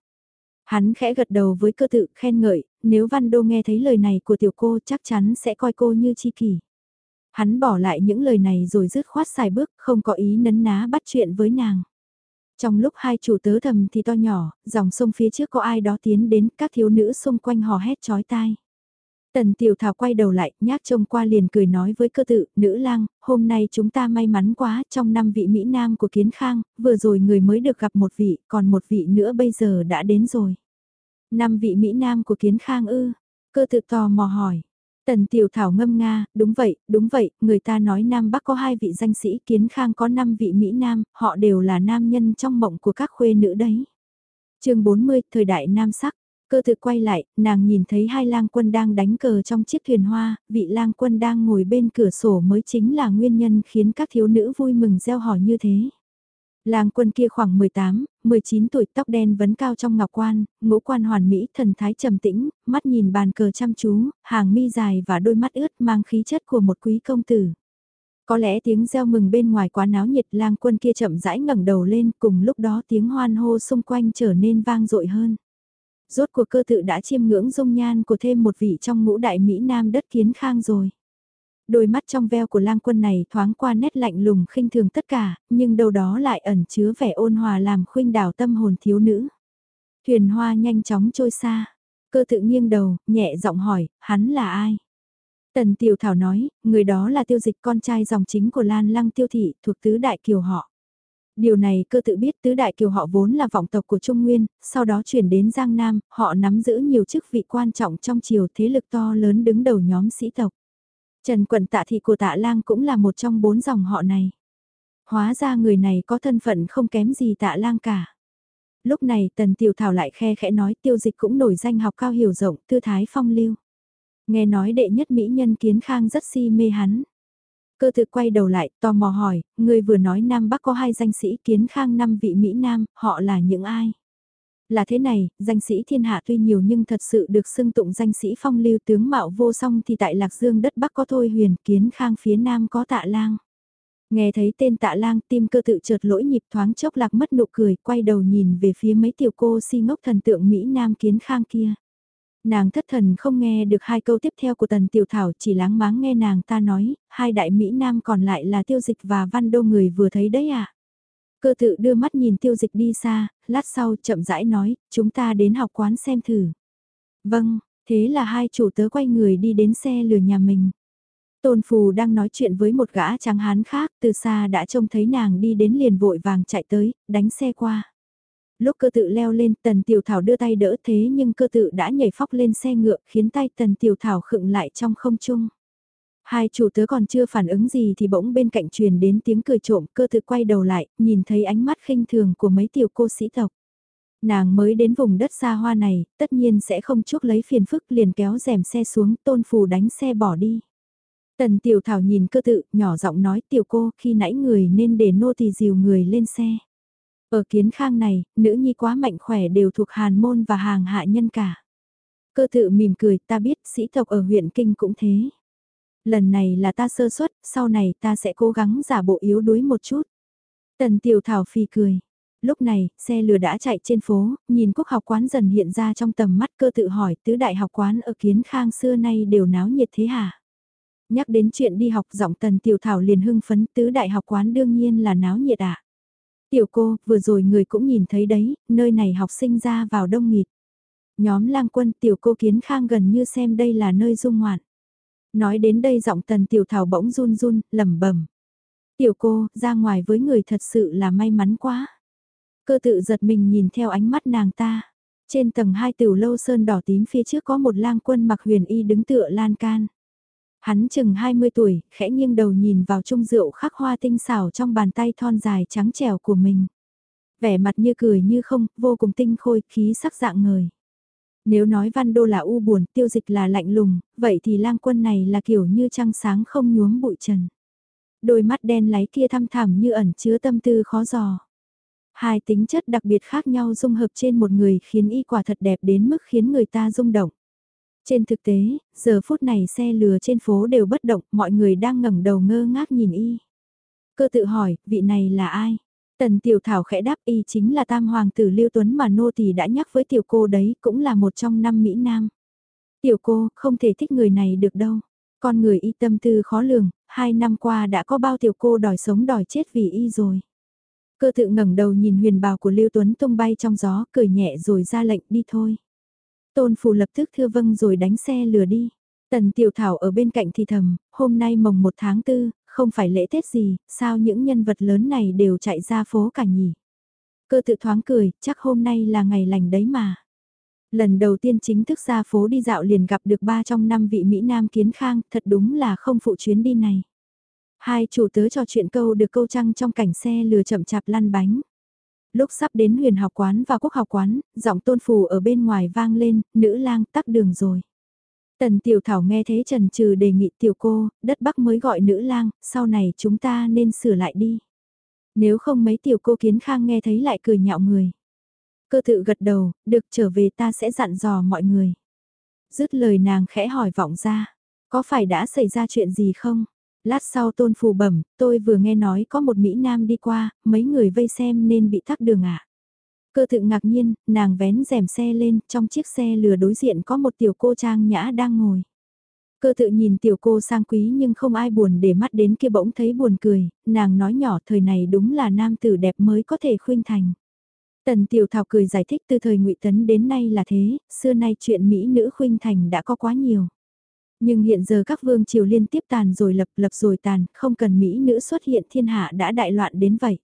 Hắn khẽ gật đầu với cơ tự khen ngợi, nếu Văn Đô nghe thấy lời này của tiểu cô chắc chắn sẽ coi cô như chi kỷ. Hắn bỏ lại những lời này rồi rứt khoát xài bước, không có ý nấn ná bắt chuyện với nàng. Trong lúc hai chủ tớ thầm thì to nhỏ, dòng sông phía trước có ai đó tiến đến, các thiếu nữ xung quanh hò hét chói tai. Tần Tiểu Thảo quay đầu lại, nhác trông qua liền cười nói với cơ tự, nữ lang, hôm nay chúng ta may mắn quá, trong năm vị Mỹ Nam của Kiến Khang, vừa rồi người mới được gặp một vị, còn một vị nữa bây giờ đã đến rồi. Năm vị Mỹ Nam của Kiến Khang ư, cơ tự tò mò hỏi. Tần Tiểu Thảo ngâm nga, đúng vậy, đúng vậy, người ta nói Nam Bắc có hai vị danh sĩ, Kiến Khang có năm vị Mỹ Nam, họ đều là nam nhân trong mộng của các khuê nữ đấy. chương 40, thời đại Nam sắc. Cơ thực quay lại, nàng nhìn thấy hai lang quân đang đánh cờ trong chiếc thuyền hoa, vị lang quân đang ngồi bên cửa sổ mới chính là nguyên nhân khiến các thiếu nữ vui mừng gieo hò như thế. Lang quân kia khoảng 18, 19 tuổi tóc đen vấn cao trong ngọc quan, ngũ quan hoàn mỹ thần thái trầm tĩnh, mắt nhìn bàn cờ chăm chú, hàng mi dài và đôi mắt ướt mang khí chất của một quý công tử. Có lẽ tiếng reo mừng bên ngoài quá náo nhiệt lang quân kia chậm rãi ngẩng đầu lên cùng lúc đó tiếng hoan hô xung quanh trở nên vang dội hơn rốt cuộc cơ tự đã chiêm ngưỡng dung nhan của thêm một vị trong ngũ đại Mỹ Nam đất kiến khang rồi. Đôi mắt trong veo của lang quân này thoáng qua nét lạnh lùng khinh thường tất cả, nhưng đâu đó lại ẩn chứa vẻ ôn hòa làm khuynh đảo tâm hồn thiếu nữ. Thuyền hoa nhanh chóng trôi xa, cơ tự nghiêng đầu, nhẹ giọng hỏi, hắn là ai? Tần Tiểu Thảo nói, người đó là tiêu dịch con trai dòng chính của Lan Lăng Tiêu Thị thuộc tứ đại kiều họ. Điều này cơ tự biết tứ đại kiều họ vốn là vọng tộc của Trung Nguyên, sau đó chuyển đến Giang Nam, họ nắm giữ nhiều chức vị quan trọng trong triều thế lực to lớn đứng đầu nhóm sĩ tộc. Trần Quận Tạ Thị của Tạ Lang cũng là một trong bốn dòng họ này. Hóa ra người này có thân phận không kém gì Tạ Lang cả. Lúc này Tần Tiểu Thảo lại khe khẽ nói tiêu dịch cũng nổi danh học cao hiểu rộng, tư thái phong lưu. Nghe nói đệ nhất mỹ nhân kiến khang rất si mê hắn. Cơ tự quay đầu lại, tò mò hỏi, người vừa nói Nam Bắc có hai danh sĩ kiến khang năm vị Mỹ Nam, họ là những ai? Là thế này, danh sĩ thiên hạ tuy nhiều nhưng thật sự được xưng tụng danh sĩ phong lưu tướng mạo vô song thì tại Lạc Dương đất Bắc có Thôi huyền kiến khang phía Nam có tạ lang. Nghe thấy tên tạ lang tim cơ tự chợt lỗi nhịp thoáng chốc lạc mất nụ cười, quay đầu nhìn về phía mấy tiểu cô si ngốc thần tượng Mỹ Nam kiến khang kia. Nàng thất thần không nghe được hai câu tiếp theo của tần tiểu thảo chỉ láng máng nghe nàng ta nói, hai đại Mỹ Nam còn lại là tiêu dịch và văn đô người vừa thấy đấy à. Cơ tự đưa mắt nhìn tiêu dịch đi xa, lát sau chậm rãi nói, chúng ta đến học quán xem thử. Vâng, thế là hai chủ tớ quay người đi đến xe lừa nhà mình. Tôn Phù đang nói chuyện với một gã trắng hán khác, từ xa đã trông thấy nàng đi đến liền vội vàng chạy tới, đánh xe qua. Lúc cơ tự leo lên, tần tiểu thảo đưa tay đỡ thế nhưng cơ tự đã nhảy phóc lên xe ngựa, khiến tay tần tiểu thảo khựng lại trong không trung. Hai chủ tớ còn chưa phản ứng gì thì bỗng bên cạnh truyền đến tiếng cười trộm, cơ tự quay đầu lại, nhìn thấy ánh mắt khinh thường của mấy tiểu cô sĩ tộc. Nàng mới đến vùng đất xa hoa này, tất nhiên sẽ không chuốc lấy phiền phức liền kéo rèm xe xuống, tôn phù đánh xe bỏ đi. Tần tiểu thảo nhìn cơ tự, nhỏ giọng nói tiểu cô khi nãy người nên để nô tỳ dìu người lên xe. Ở kiến khang này, nữ nhi quá mạnh khỏe đều thuộc hàn môn và hàng hạ nhân cả. Cơ tự mỉm cười ta biết sĩ tộc ở huyện kinh cũng thế. Lần này là ta sơ suất, sau này ta sẽ cố gắng giả bộ yếu đuối một chút. Tần tiểu thảo phi cười. Lúc này, xe lừa đã chạy trên phố, nhìn quốc học quán dần hiện ra trong tầm mắt cơ tự hỏi tứ đại học quán ở kiến khang xưa nay đều náo nhiệt thế hả? Nhắc đến chuyện đi học giọng tần tiểu thảo liền hưng phấn tứ đại học quán đương nhiên là náo nhiệt ạ. À. Tiểu cô, vừa rồi người cũng nhìn thấy đấy, nơi này học sinh ra vào đông nghịt. Nhóm lang quân tiểu cô kiến khang gần như xem đây là nơi dung ngoạn. Nói đến đây giọng tần tiểu thảo bỗng run run, lẩm bẩm. Tiểu cô, ra ngoài với người thật sự là may mắn quá. Cơ tự giật mình nhìn theo ánh mắt nàng ta. Trên tầng hai tiểu lâu sơn đỏ tím phía trước có một lang quân mặc huyền y đứng tựa lan can. Hắn chừng 20 tuổi, khẽ nghiêng đầu nhìn vào chung rượu khắc hoa tinh xảo trong bàn tay thon dài trắng trẻo của mình. Vẻ mặt như cười như không, vô cùng tinh khôi, khí sắc dạng ngời. Nếu nói văn đô là u buồn, tiêu dịch là lạnh lùng, vậy thì lang quân này là kiểu như trăng sáng không nhuốm bụi trần. Đôi mắt đen láy kia thăm thẳm như ẩn chứa tâm tư khó dò. Hai tính chất đặc biệt khác nhau dung hợp trên một người khiến y quả thật đẹp đến mức khiến người ta rung động. Trên thực tế, giờ phút này xe lừa trên phố đều bất động, mọi người đang ngẩng đầu ngơ ngác nhìn y. Cơ tự hỏi, vị này là ai? Tần Tiểu Thảo khẽ đáp y chính là tam hoàng tử Lưu Tuấn mà nô thì đã nhắc với tiểu cô đấy, cũng là một trong năm Mỹ Nam. Tiểu cô, không thể thích người này được đâu. Con người y tâm tư khó lường, hai năm qua đã có bao tiểu cô đòi sống đòi chết vì y rồi. Cơ tự ngẩng đầu nhìn huyền bào của Lưu Tuấn tung bay trong gió, cười nhẹ rồi ra lệnh đi thôi. Tôn Phù lập tức thưa vâng rồi đánh xe lừa đi. Tần Tiểu Thảo ở bên cạnh thì thầm, hôm nay mồng 1 tháng 4, không phải lễ Tết gì, sao những nhân vật lớn này đều chạy ra phố cả nhỉ? Cơ tự thoáng cười, chắc hôm nay là ngày lành đấy mà. Lần đầu tiên chính thức ra phố đi dạo liền gặp được ba trong năm vị Mỹ Nam kiến khang, thật đúng là không phụ chuyến đi này. Hai chủ tớ trò chuyện câu được câu trăng trong cảnh xe lừa chậm chạp lăn bánh. Lúc sắp đến huyền học quán và quốc học quán, giọng tôn phù ở bên ngoài vang lên, nữ lang tắc đường rồi. Tần Tiểu Thảo nghe thế trần trừ đề nghị tiểu cô, đất Bắc mới gọi nữ lang, sau này chúng ta nên sửa lại đi. Nếu không mấy tiểu cô kiến khang nghe thấy lại cười nhạo người. Cơ tự gật đầu, được trở về ta sẽ dặn dò mọi người. Dứt lời nàng khẽ hỏi vọng ra, có phải đã xảy ra chuyện gì không? Lát sau tôn phù bẩm, tôi vừa nghe nói có một Mỹ Nam đi qua, mấy người vây xem nên bị tắc đường ạ. À? Cơ thượng ngạc nhiên, nàng vén rèm xe lên, trong chiếc xe lừa đối diện có một tiểu cô trang nhã đang ngồi. Cơ tự nhìn tiểu cô sang quý nhưng không ai buồn để mắt đến kia bỗng thấy buồn cười, nàng nói nhỏ thời này đúng là nam tử đẹp mới có thể khuynh thành. Tần tiểu thảo cười giải thích từ thời ngụy Tấn đến nay là thế, xưa nay chuyện Mỹ nữ khuynh thành đã có quá nhiều. Nhưng hiện giờ các vương triều liên tiếp tàn rồi lập lập rồi tàn, không cần Mỹ nữ xuất hiện thiên hạ đã đại loạn đến vậy.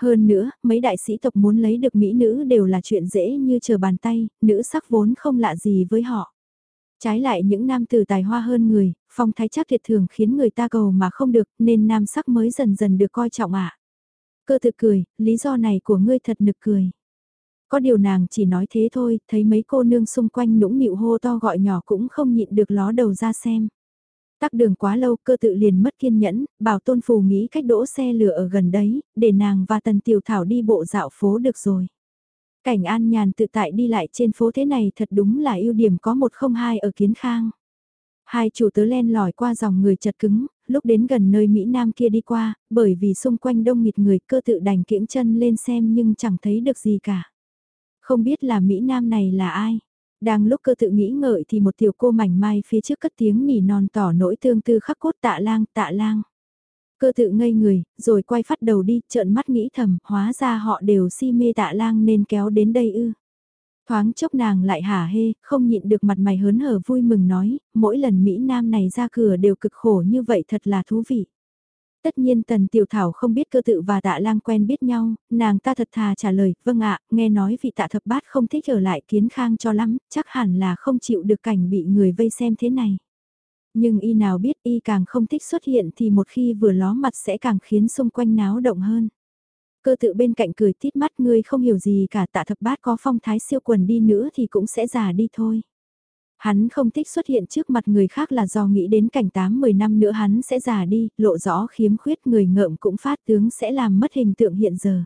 Hơn nữa, mấy đại sĩ tộc muốn lấy được Mỹ nữ đều là chuyện dễ như chờ bàn tay, nữ sắc vốn không lạ gì với họ. Trái lại những nam tử tài hoa hơn người, phong thái chắc thiệt thường khiến người ta cầu mà không được nên nam sắc mới dần dần được coi trọng ạ. À. Cơ thực cười, lý do này của ngươi thật nực cười. Có điều nàng chỉ nói thế thôi, thấy mấy cô nương xung quanh nũng nịu hô to gọi nhỏ cũng không nhịn được ló đầu ra xem. Tắc đường quá lâu cơ tự liền mất kiên nhẫn, bảo tôn phù nghĩ cách đỗ xe lửa ở gần đấy, để nàng và tần tiểu thảo đi bộ dạo phố được rồi. Cảnh an nhàn tự tại đi lại trên phố thế này thật đúng là ưu điểm có một không hai ở kiến khang. Hai chủ tớ len lỏi qua dòng người chật cứng, lúc đến gần nơi Mỹ Nam kia đi qua, bởi vì xung quanh đông nghịt người cơ tự đành kiễng chân lên xem nhưng chẳng thấy được gì cả. Không biết là Mỹ Nam này là ai? Đang lúc cơ tự nghĩ ngợi thì một tiểu cô mảnh mai phía trước cất tiếng nỉ non tỏ nỗi thương tư khắc cốt tạ lang tạ lang. Cơ tự ngây người, rồi quay phát đầu đi, trợn mắt nghĩ thầm, hóa ra họ đều si mê tạ lang nên kéo đến đây ư. Thoáng chốc nàng lại hả hê, không nhịn được mặt mày hớn hở vui mừng nói, mỗi lần Mỹ Nam này ra cửa đều cực khổ như vậy thật là thú vị. Tất nhiên Tần Tiểu Thảo không biết cơ tự và tạ lang quen biết nhau, nàng ta thật thà trả lời, vâng ạ, nghe nói vị tạ thập bát không thích ở lại kiến khang cho lắm, chắc hẳn là không chịu được cảnh bị người vây xem thế này. Nhưng y nào biết y càng không thích xuất hiện thì một khi vừa ló mặt sẽ càng khiến xung quanh náo động hơn. Cơ tự bên cạnh cười tít mắt ngươi không hiểu gì cả tạ thập bát có phong thái siêu quần đi nữa thì cũng sẽ già đi thôi. Hắn không thích xuất hiện trước mặt người khác là do nghĩ đến cảnh 8-10 năm nữa hắn sẽ già đi, lộ rõ khiếm khuyết người ngợm cũng phát tướng sẽ làm mất hình tượng hiện giờ.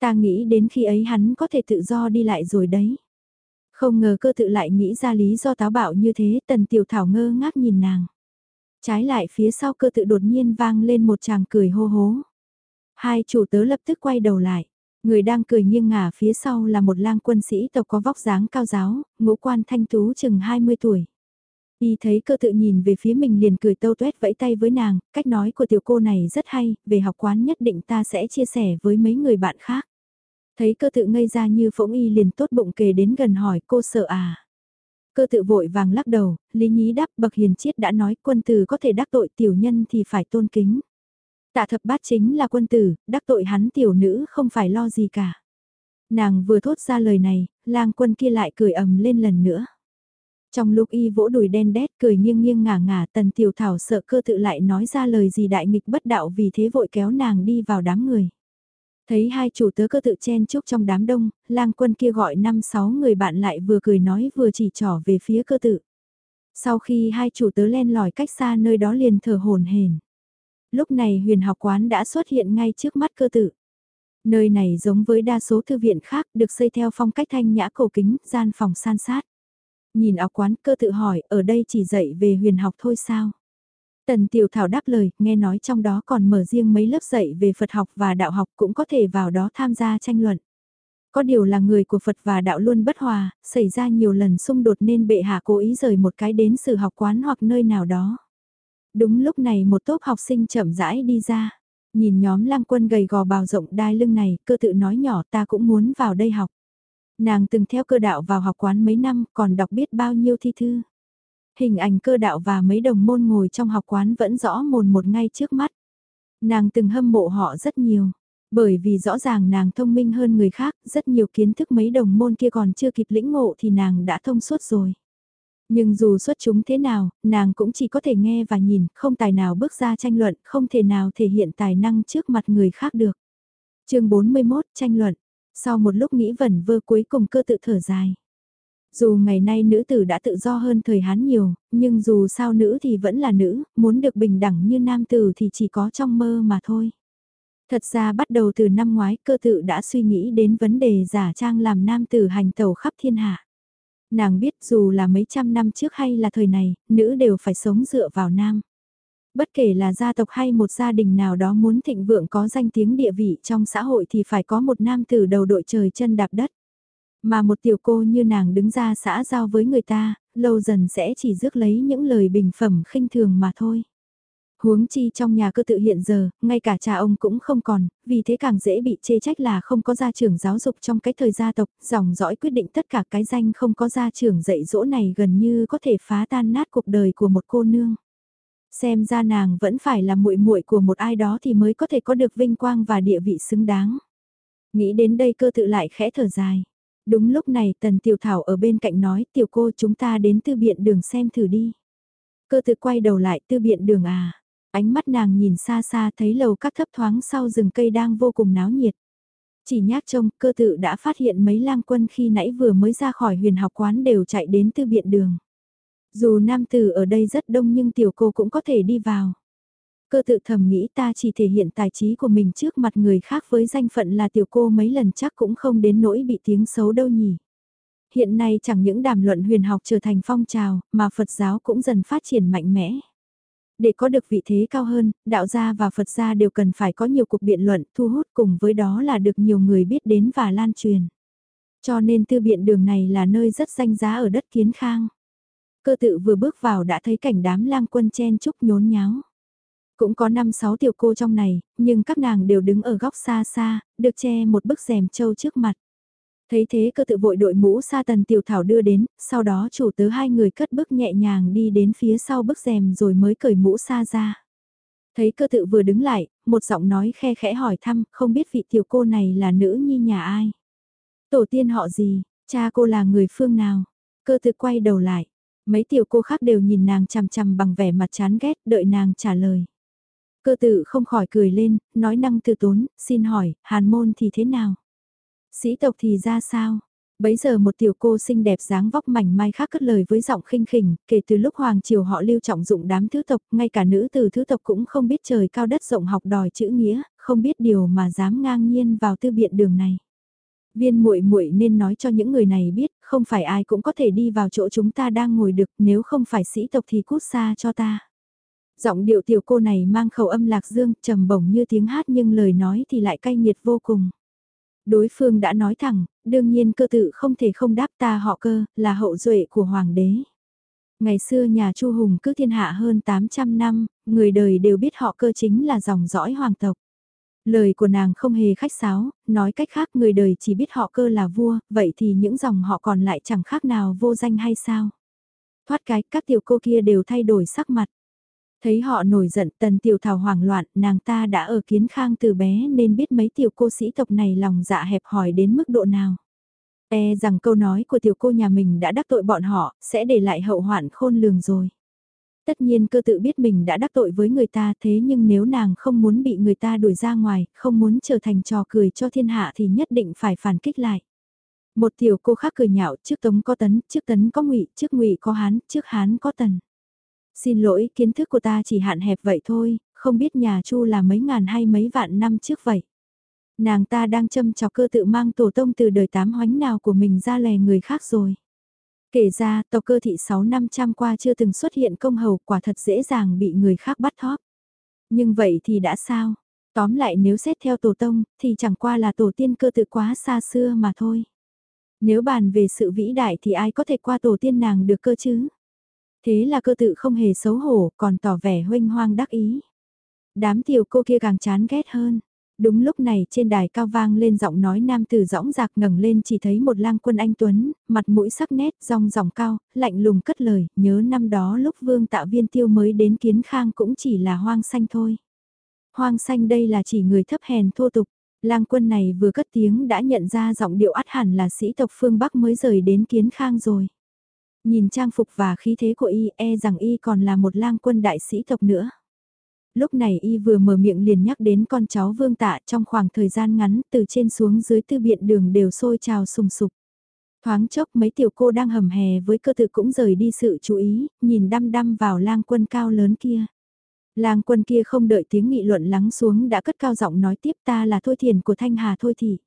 Ta nghĩ đến khi ấy hắn có thể tự do đi lại rồi đấy. Không ngờ cơ tự lại nghĩ ra lý do táo bạo như thế, tần tiểu thảo ngơ ngác nhìn nàng. Trái lại phía sau cơ tự đột nhiên vang lên một chàng cười hô hố. Hai chủ tớ lập tức quay đầu lại. Người đang cười nghiêng ngả phía sau là một lang quân sĩ tộc có vóc dáng cao giáo, ngũ quan thanh tú chừng 20 tuổi. Y thấy cơ tự nhìn về phía mình liền cười tâu tuét vẫy tay với nàng, cách nói của tiểu cô này rất hay, về học quán nhất định ta sẽ chia sẻ với mấy người bạn khác. Thấy cơ tự ngây ra như phỗng y liền tốt bụng kề đến gần hỏi cô sợ à. Cơ tự vội vàng lắc đầu, lý nhí đáp bậc hiền chiết đã nói quân tử có thể đắc tội tiểu nhân thì phải tôn kính. Tạ thập bát chính là quân tử, đắc tội hắn tiểu nữ không phải lo gì cả. Nàng vừa thốt ra lời này, lang quân kia lại cười ầm lên lần nữa. Trong lúc y vỗ đùi đen đét cười nghiêng nghiêng ngả ngả tần tiểu thảo sợ cơ tự lại nói ra lời gì đại nghịch bất đạo vì thế vội kéo nàng đi vào đám người. Thấy hai chủ tớ cơ tự chen chúc trong đám đông, lang quân kia gọi năm sáu người bạn lại vừa cười nói vừa chỉ trỏ về phía cơ tự. Sau khi hai chủ tớ len lỏi cách xa nơi đó liền thở hồn hển lúc này huyền học quán đã xuất hiện ngay trước mắt cơ tử. Nơi này giống với đa số thư viện khác được xây theo phong cách thanh nhã cổ kính, gian phòng san sát. Nhìn áo quán cơ tự hỏi, ở đây chỉ dạy về huyền học thôi sao? Tần Tiểu Thảo đáp lời, nghe nói trong đó còn mở riêng mấy lớp dạy về Phật học và đạo học cũng có thể vào đó tham gia tranh luận. Có điều là người của Phật và đạo luôn bất hòa, xảy ra nhiều lần xung đột nên bệ hạ cố ý rời một cái đến sự học quán hoặc nơi nào đó. Đúng lúc này một tốp học sinh chậm rãi đi ra. Nhìn nhóm lang quân gầy gò bào rộng đai lưng này, cơ tự nói nhỏ ta cũng muốn vào đây học. Nàng từng theo cơ đạo vào học quán mấy năm còn đọc biết bao nhiêu thi thư. Hình ảnh cơ đạo và mấy đồng môn ngồi trong học quán vẫn rõ mồn một ngay trước mắt. Nàng từng hâm mộ họ rất nhiều. Bởi vì rõ ràng nàng thông minh hơn người khác, rất nhiều kiến thức mấy đồng môn kia còn chưa kịp lĩnh ngộ thì nàng đã thông suốt rồi. Nhưng dù xuất chúng thế nào, nàng cũng chỉ có thể nghe và nhìn, không tài nào bước ra tranh luận, không thể nào thể hiện tài năng trước mặt người khác được. chương 41, tranh luận. Sau một lúc nghĩ vẩn vơ cuối cùng cơ tự thở dài. Dù ngày nay nữ tử đã tự do hơn thời Hán nhiều, nhưng dù sao nữ thì vẫn là nữ, muốn được bình đẳng như nam tử thì chỉ có trong mơ mà thôi. Thật ra bắt đầu từ năm ngoái cơ tự đã suy nghĩ đến vấn đề giả trang làm nam tử hành tẩu khắp thiên hạ. Nàng biết dù là mấy trăm năm trước hay là thời này, nữ đều phải sống dựa vào nam. Bất kể là gia tộc hay một gia đình nào đó muốn thịnh vượng có danh tiếng địa vị trong xã hội thì phải có một nam từ đầu đội trời chân đạp đất. Mà một tiểu cô như nàng đứng ra xã giao với người ta, lâu dần sẽ chỉ rước lấy những lời bình phẩm khinh thường mà thôi. Huống chi trong nhà cơ tự hiện giờ, ngay cả cha ông cũng không còn, vì thế càng dễ bị chê trách là không có gia trưởng giáo dục trong cái thời gia tộc, dòng dõi quyết định tất cả cái danh không có gia trưởng dạy dỗ này gần như có thể phá tan nát cuộc đời của một cô nương. Xem ra nàng vẫn phải là muội muội của một ai đó thì mới có thể có được vinh quang và địa vị xứng đáng. Nghĩ đến đây cơ tự lại khẽ thở dài. Đúng lúc này tần tiểu thảo ở bên cạnh nói tiểu cô chúng ta đến tư biện đường xem thử đi. Cơ tự quay đầu lại tư biện đường à Ánh mắt nàng nhìn xa xa thấy lầu các thấp thoáng sau rừng cây đang vô cùng náo nhiệt. Chỉ nhác trông, cơ tự đã phát hiện mấy lang quân khi nãy vừa mới ra khỏi huyền học quán đều chạy đến tư biện đường. Dù nam tử ở đây rất đông nhưng tiểu cô cũng có thể đi vào. Cơ tự thầm nghĩ ta chỉ thể hiện tài trí của mình trước mặt người khác với danh phận là tiểu cô mấy lần chắc cũng không đến nỗi bị tiếng xấu đâu nhỉ. Hiện nay chẳng những đàm luận huyền học trở thành phong trào, mà Phật giáo cũng dần phát triển mạnh mẽ. Để có được vị thế cao hơn, đạo gia và Phật gia đều cần phải có nhiều cuộc biện luận thu hút cùng với đó là được nhiều người biết đến và lan truyền. Cho nên tư biện đường này là nơi rất danh giá ở đất kiến khang. Cơ tự vừa bước vào đã thấy cảnh đám lang quân chen chúc nhốn nháo. Cũng có năm sáu tiểu cô trong này, nhưng các nàng đều đứng ở góc xa xa, được che một bức rèm trâu trước mặt. Thấy thế cơ tự vội đội mũ sa tần tiểu thảo đưa đến, sau đó chủ tớ hai người cất bước nhẹ nhàng đi đến phía sau bức rèm rồi mới cởi mũ sa ra. Thấy cơ tự vừa đứng lại, một giọng nói khe khẽ hỏi thăm, không biết vị tiểu cô này là nữ nhi nhà ai. Tổ tiên họ gì, cha cô là người phương nào. Cơ tự quay đầu lại, mấy tiểu cô khác đều nhìn nàng chằm chằm bằng vẻ mặt chán ghét, đợi nàng trả lời. Cơ tự không khỏi cười lên, nói năng từ tốn, xin hỏi, hàn môn thì thế nào? Sĩ tộc thì ra sao? Bấy giờ một tiểu cô xinh đẹp dáng vóc mảnh mai khác cất lời với giọng khinh khỉnh, kể từ lúc hoàng triều họ lưu trọng dụng đám thứ tộc, ngay cả nữ từ thứ tộc cũng không biết trời cao đất rộng học đòi chữ nghĩa, không biết điều mà dám ngang nhiên vào tư biện đường này. Viên muội muội nên nói cho những người này biết, không phải ai cũng có thể đi vào chỗ chúng ta đang ngồi được, nếu không phải sĩ tộc thì cút xa cho ta. Giọng điệu tiểu cô này mang khẩu âm lạc dương, trầm bổng như tiếng hát nhưng lời nói thì lại cay nghiệt vô cùng. Đối phương đã nói thẳng, đương nhiên cơ tự không thể không đáp ta họ cơ, là hậu duệ của hoàng đế. Ngày xưa nhà Chu Hùng cứ thiên hạ hơn 800 năm, người đời đều biết họ cơ chính là dòng dõi hoàng tộc. Lời của nàng không hề khách sáo, nói cách khác người đời chỉ biết họ cơ là vua, vậy thì những dòng họ còn lại chẳng khác nào vô danh hay sao? Thoát cái, các tiểu cô kia đều thay đổi sắc mặt. Thấy họ nổi giận tần tiểu thảo hoảng loạn, nàng ta đã ở kiến khang từ bé nên biết mấy tiểu cô sĩ tộc này lòng dạ hẹp hòi đến mức độ nào. E rằng câu nói của tiểu cô nhà mình đã đắc tội bọn họ, sẽ để lại hậu hoạn khôn lường rồi. Tất nhiên cơ tự biết mình đã đắc tội với người ta thế nhưng nếu nàng không muốn bị người ta đuổi ra ngoài, không muốn trở thành trò cười cho thiên hạ thì nhất định phải phản kích lại. Một tiểu cô khác cười nhạo trước tống có tấn, trước tấn có ngụy, trước ngụy có hán, trước hán có tần. Xin lỗi, kiến thức của ta chỉ hạn hẹp vậy thôi, không biết nhà Chu là mấy ngàn hay mấy vạn năm trước vậy. Nàng ta đang châm chọc cơ tự mang tổ tông từ đời tám hoánh nào của mình ra lè người khác rồi. Kể ra, tộc cơ thị 6 năm trăm qua chưa từng xuất hiện công hầu quả thật dễ dàng bị người khác bắt thóp. Nhưng vậy thì đã sao? Tóm lại nếu xét theo tổ tông, thì chẳng qua là tổ tiên cơ tự quá xa xưa mà thôi. Nếu bàn về sự vĩ đại thì ai có thể qua tổ tiên nàng được cơ chứ? Thế là cơ tự không hề xấu hổ, còn tỏ vẻ huynh hoang đắc ý. Đám tiểu cô kia càng chán ghét hơn. Đúng lúc này trên đài cao vang lên giọng nói nam tử rõng rạc ngẩng lên chỉ thấy một lang quân anh Tuấn, mặt mũi sắc nét, rong ròng cao, lạnh lùng cất lời, nhớ năm đó lúc vương tạo viên tiêu mới đến kiến khang cũng chỉ là hoang xanh thôi. Hoang xanh đây là chỉ người thấp hèn thô tục, lang quân này vừa cất tiếng đã nhận ra giọng điệu át hẳn là sĩ tộc phương Bắc mới rời đến kiến khang rồi. Nhìn trang phục và khí thế của y e rằng y còn là một lang quân đại sĩ tộc nữa. Lúc này y vừa mở miệng liền nhắc đến con cháu vương tạ trong khoảng thời gian ngắn từ trên xuống dưới tư biện đường đều sôi trào sùng sục. Thoáng chốc mấy tiểu cô đang hầm hè với cơ tự cũng rời đi sự chú ý, nhìn đăm đăm vào lang quân cao lớn kia. Lang quân kia không đợi tiếng nghị luận lắng xuống đã cất cao giọng nói tiếp ta là Thôi Thiền của Thanh Hà Thôi thì.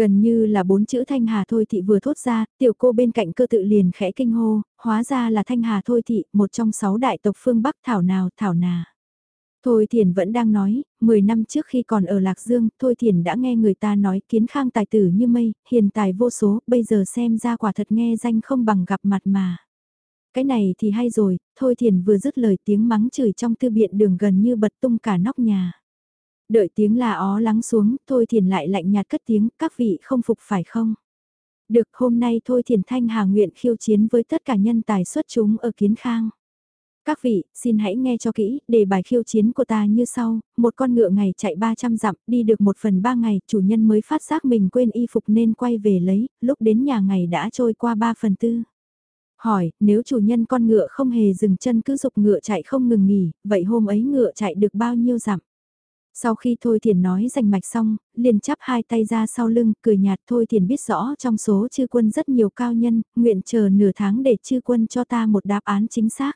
Gần như là bốn chữ Thanh Hà Thôi Thị vừa thốt ra, tiểu cô bên cạnh cơ tự liền khẽ kinh hô, hóa ra là Thanh Hà Thôi Thị, một trong sáu đại tộc phương Bắc Thảo nào Thảo nà. Thôi Thiền vẫn đang nói, 10 năm trước khi còn ở Lạc Dương, Thôi Thiền đã nghe người ta nói kiến khang tài tử như mây, hiền tài vô số, bây giờ xem ra quả thật nghe danh không bằng gặp mặt mà. Cái này thì hay rồi, Thôi Thiền vừa dứt lời tiếng mắng chửi trong tư biện đường gần như bật tung cả nóc nhà. Đợi tiếng là ó lắng xuống, Thôi Thiền lại lạnh nhạt cất tiếng, các vị không phục phải không? Được hôm nay Thôi Thiền Thanh Hà nguyện khiêu chiến với tất cả nhân tài xuất chúng ở kiến khang. Các vị, xin hãy nghe cho kỹ, đề bài khiêu chiến của ta như sau, một con ngựa ngày chạy 300 dặm, đi được một phần ba ngày, chủ nhân mới phát giác mình quên y phục nên quay về lấy, lúc đến nhà ngày đã trôi qua 3 phần tư. Hỏi, nếu chủ nhân con ngựa không hề dừng chân cứ dục ngựa chạy không ngừng nghỉ, vậy hôm ấy ngựa chạy được bao nhiêu dặm? Sau khi Thôi Thiền nói rành mạch xong, liền chắp hai tay ra sau lưng, cười nhạt Thôi Thiền biết rõ trong số chư quân rất nhiều cao nhân, nguyện chờ nửa tháng để chư quân cho ta một đáp án chính xác.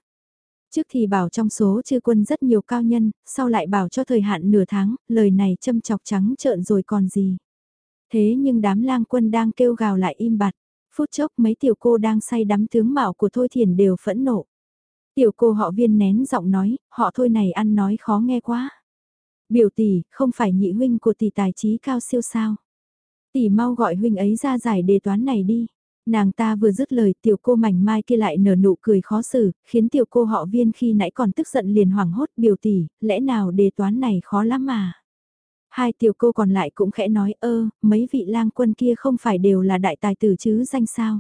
Trước thì bảo trong số chư quân rất nhiều cao nhân, sau lại bảo cho thời hạn nửa tháng, lời này châm chọc trắng trợn rồi còn gì. Thế nhưng đám lang quân đang kêu gào lại im bặt, phút chốc mấy tiểu cô đang say đắm tướng mạo của Thôi Thiền đều phẫn nộ. Tiểu cô họ viên nén giọng nói, họ thôi này ăn nói khó nghe quá. Biểu tỷ, không phải nhị huynh của tỷ tài trí cao siêu sao. Tỷ mau gọi huynh ấy ra giải đề toán này đi. Nàng ta vừa dứt lời tiểu cô mảnh mai kia lại nở nụ cười khó xử, khiến tiểu cô họ viên khi nãy còn tức giận liền hoảng hốt biểu tỷ, lẽ nào đề toán này khó lắm mà. Hai tiểu cô còn lại cũng khẽ nói ơ, mấy vị lang quân kia không phải đều là đại tài tử chứ danh sao.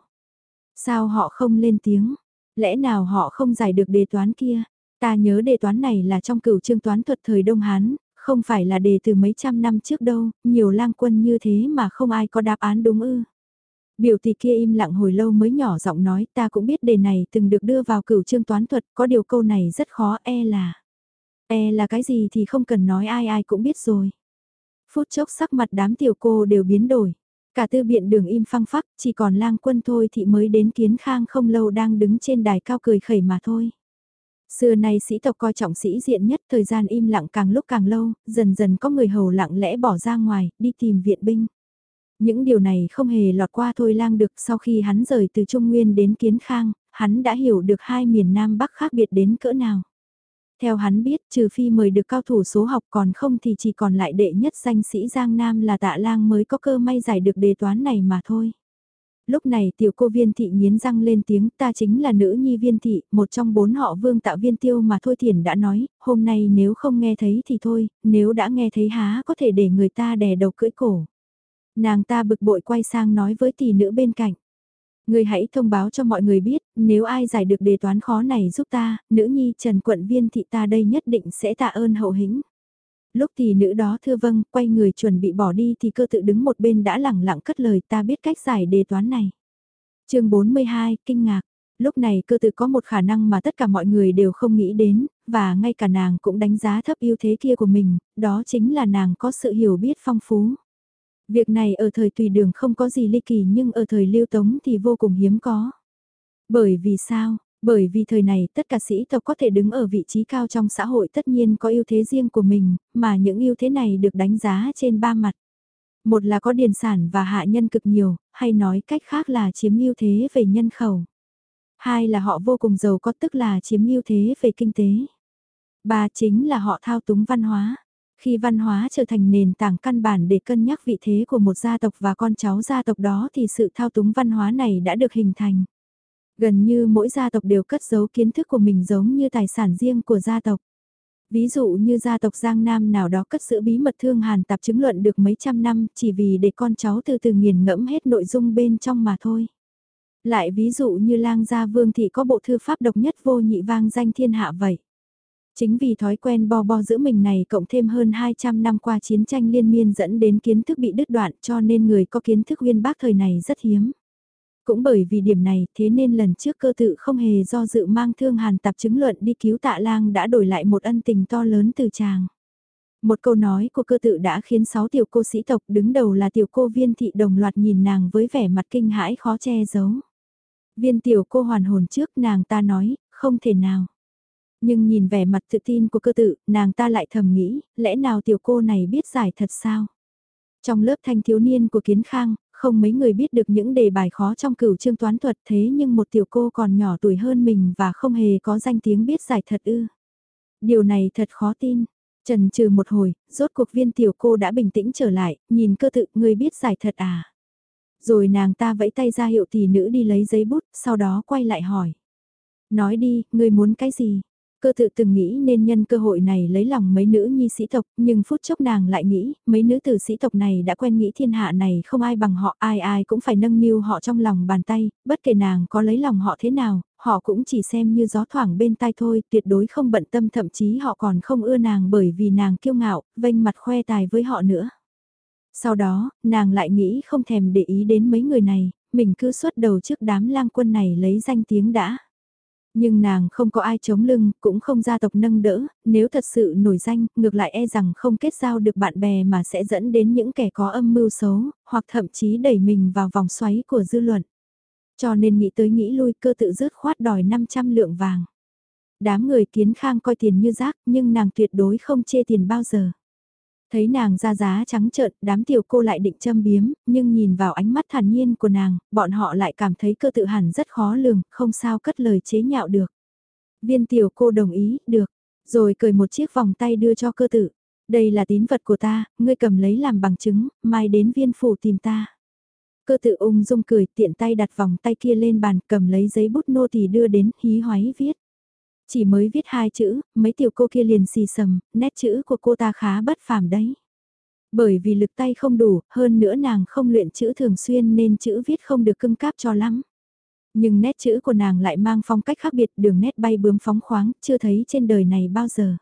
Sao họ không lên tiếng, lẽ nào họ không giải được đề toán kia. Ta nhớ đề toán này là trong cửu chương toán thuật thời Đông Hán, không phải là đề từ mấy trăm năm trước đâu, nhiều lang quân như thế mà không ai có đáp án đúng ư. Biểu tỷ kia im lặng hồi lâu mới nhỏ giọng nói ta cũng biết đề này từng được đưa vào cửu trương toán thuật, có điều câu này rất khó e là. E là cái gì thì không cần nói ai ai cũng biết rồi. Phút chốc sắc mặt đám tiểu cô đều biến đổi. Cả tư biện đường im phăng phắc, chỉ còn lang quân thôi thì mới đến kiến khang không lâu đang đứng trên đài cao cười khẩy mà thôi. Xưa nay sĩ tộc coi trọng sĩ diện nhất thời gian im lặng càng lúc càng lâu, dần dần có người hầu lặng lẽ bỏ ra ngoài, đi tìm viện binh. Những điều này không hề lọt qua thôi lang được sau khi hắn rời từ Trung Nguyên đến Kiến Khang, hắn đã hiểu được hai miền Nam Bắc khác biệt đến cỡ nào. Theo hắn biết trừ phi mời được cao thủ số học còn không thì chỉ còn lại đệ nhất danh sĩ Giang Nam là tạ lang mới có cơ may giải được đề toán này mà thôi. Lúc này tiểu cô viên thị nghiến răng lên tiếng ta chính là nữ nhi viên thị, một trong bốn họ vương tạo viên tiêu mà thôi thiền đã nói, hôm nay nếu không nghe thấy thì thôi, nếu đã nghe thấy há có thể để người ta đè đầu cưỡi cổ. Nàng ta bực bội quay sang nói với tỷ nữ bên cạnh. Người hãy thông báo cho mọi người biết, nếu ai giải được đề toán khó này giúp ta, nữ nhi Trần Quận Viên thị ta đây nhất định sẽ tạ ơn hậu hĩnh. Lúc thì nữ đó thưa vâng, quay người chuẩn bị bỏ đi thì cơ tự đứng một bên đã lẳng lặng cất lời ta biết cách giải đề toán này. chương 42, kinh ngạc. Lúc này cơ tự có một khả năng mà tất cả mọi người đều không nghĩ đến, và ngay cả nàng cũng đánh giá thấp ưu thế kia của mình, đó chính là nàng có sự hiểu biết phong phú. Việc này ở thời tùy đường không có gì ly kỳ nhưng ở thời lưu tống thì vô cùng hiếm có. Bởi vì sao? Bởi vì thời này tất cả sĩ tộc có thể đứng ở vị trí cao trong xã hội tất nhiên có ưu thế riêng của mình, mà những ưu thế này được đánh giá trên ba mặt. Một là có điền sản và hạ nhân cực nhiều, hay nói cách khác là chiếm ưu thế về nhân khẩu. Hai là họ vô cùng giàu có tức là chiếm ưu thế về kinh tế. Ba chính là họ thao túng văn hóa. Khi văn hóa trở thành nền tảng căn bản để cân nhắc vị thế của một gia tộc và con cháu gia tộc đó thì sự thao túng văn hóa này đã được hình thành. Gần như mỗi gia tộc đều cất giấu kiến thức của mình giống như tài sản riêng của gia tộc. Ví dụ như gia tộc Giang Nam nào đó cất giữ bí mật thương hàn tạp chứng luận được mấy trăm năm chỉ vì để con cháu từ từ nghiền ngẫm hết nội dung bên trong mà thôi. Lại ví dụ như lang gia vương thị có bộ thư pháp độc nhất vô nhị vang danh thiên hạ vậy. Chính vì thói quen bo bo giữa mình này cộng thêm hơn 200 năm qua chiến tranh liên miên dẫn đến kiến thức bị đứt đoạn cho nên người có kiến thức uyên bác thời này rất hiếm. Cũng bởi vì điểm này thế nên lần trước cơ tự không hề do dự mang thương hàn tạp chứng luận đi cứu tạ lang đã đổi lại một ân tình to lớn từ chàng. Một câu nói của cơ tự đã khiến sáu tiểu cô sĩ tộc đứng đầu là tiểu cô viên thị đồng loạt nhìn nàng với vẻ mặt kinh hãi khó che giấu. Viên tiểu cô hoàn hồn trước nàng ta nói, không thể nào. Nhưng nhìn vẻ mặt tự tin của cơ tự, nàng ta lại thầm nghĩ, lẽ nào tiểu cô này biết giải thật sao? Trong lớp thanh thiếu niên của Kiến Khang, không mấy người biết được những đề bài khó trong cửu chương toán thuật thế nhưng một tiểu cô còn nhỏ tuổi hơn mình và không hề có danh tiếng biết giải thật ư. Điều này thật khó tin. Trần trừ một hồi, rốt cuộc viên tiểu cô đã bình tĩnh trở lại, nhìn cơ tự người biết giải thật à. Rồi nàng ta vẫy tay ra hiệu tỷ nữ đi lấy giấy bút, sau đó quay lại hỏi. Nói đi, người muốn cái gì? Cơ tự từng nghĩ nên nhân cơ hội này lấy lòng mấy nữ nhi sĩ tộc, nhưng phút chốc nàng lại nghĩ, mấy nữ tử sĩ tộc này đã quen nghĩ thiên hạ này không ai bằng họ, ai ai cũng phải nâng niu họ trong lòng bàn tay, bất kể nàng có lấy lòng họ thế nào, họ cũng chỉ xem như gió thoảng bên tai thôi, tuyệt đối không bận tâm thậm chí họ còn không ưa nàng bởi vì nàng kiêu ngạo, vênh mặt khoe tài với họ nữa. Sau đó, nàng lại nghĩ không thèm để ý đến mấy người này, mình cứ xuất đầu trước đám lang quân này lấy danh tiếng đã. Nhưng nàng không có ai chống lưng, cũng không gia tộc nâng đỡ, nếu thật sự nổi danh, ngược lại e rằng không kết giao được bạn bè mà sẽ dẫn đến những kẻ có âm mưu xấu, hoặc thậm chí đẩy mình vào vòng xoáy của dư luận. Cho nên nghĩ tới nghĩ lui cơ tự rớt khoát đòi 500 lượng vàng. Đám người kiến khang coi tiền như rác nhưng nàng tuyệt đối không chê tiền bao giờ. Thấy nàng ra giá trắng trợn, đám tiểu cô lại định châm biếm, nhưng nhìn vào ánh mắt thản nhiên của nàng, bọn họ lại cảm thấy cơ tự hẳn rất khó lường, không sao cất lời chế nhạo được. Viên tiểu cô đồng ý, được. Rồi cười một chiếc vòng tay đưa cho cơ tự. Đây là tín vật của ta, ngươi cầm lấy làm bằng chứng, mai đến viên phủ tìm ta. Cơ tự ung dung cười tiện tay đặt vòng tay kia lên bàn cầm lấy giấy bút nô thì đưa đến hí hoáy viết. Chỉ mới viết hai chữ, mấy tiểu cô kia liền xì sầm, nét chữ của cô ta khá bất phàm đấy. Bởi vì lực tay không đủ, hơn nữa nàng không luyện chữ thường xuyên nên chữ viết không được cưng cáp cho lắm. Nhưng nét chữ của nàng lại mang phong cách khác biệt đường nét bay bướm phóng khoáng, chưa thấy trên đời này bao giờ.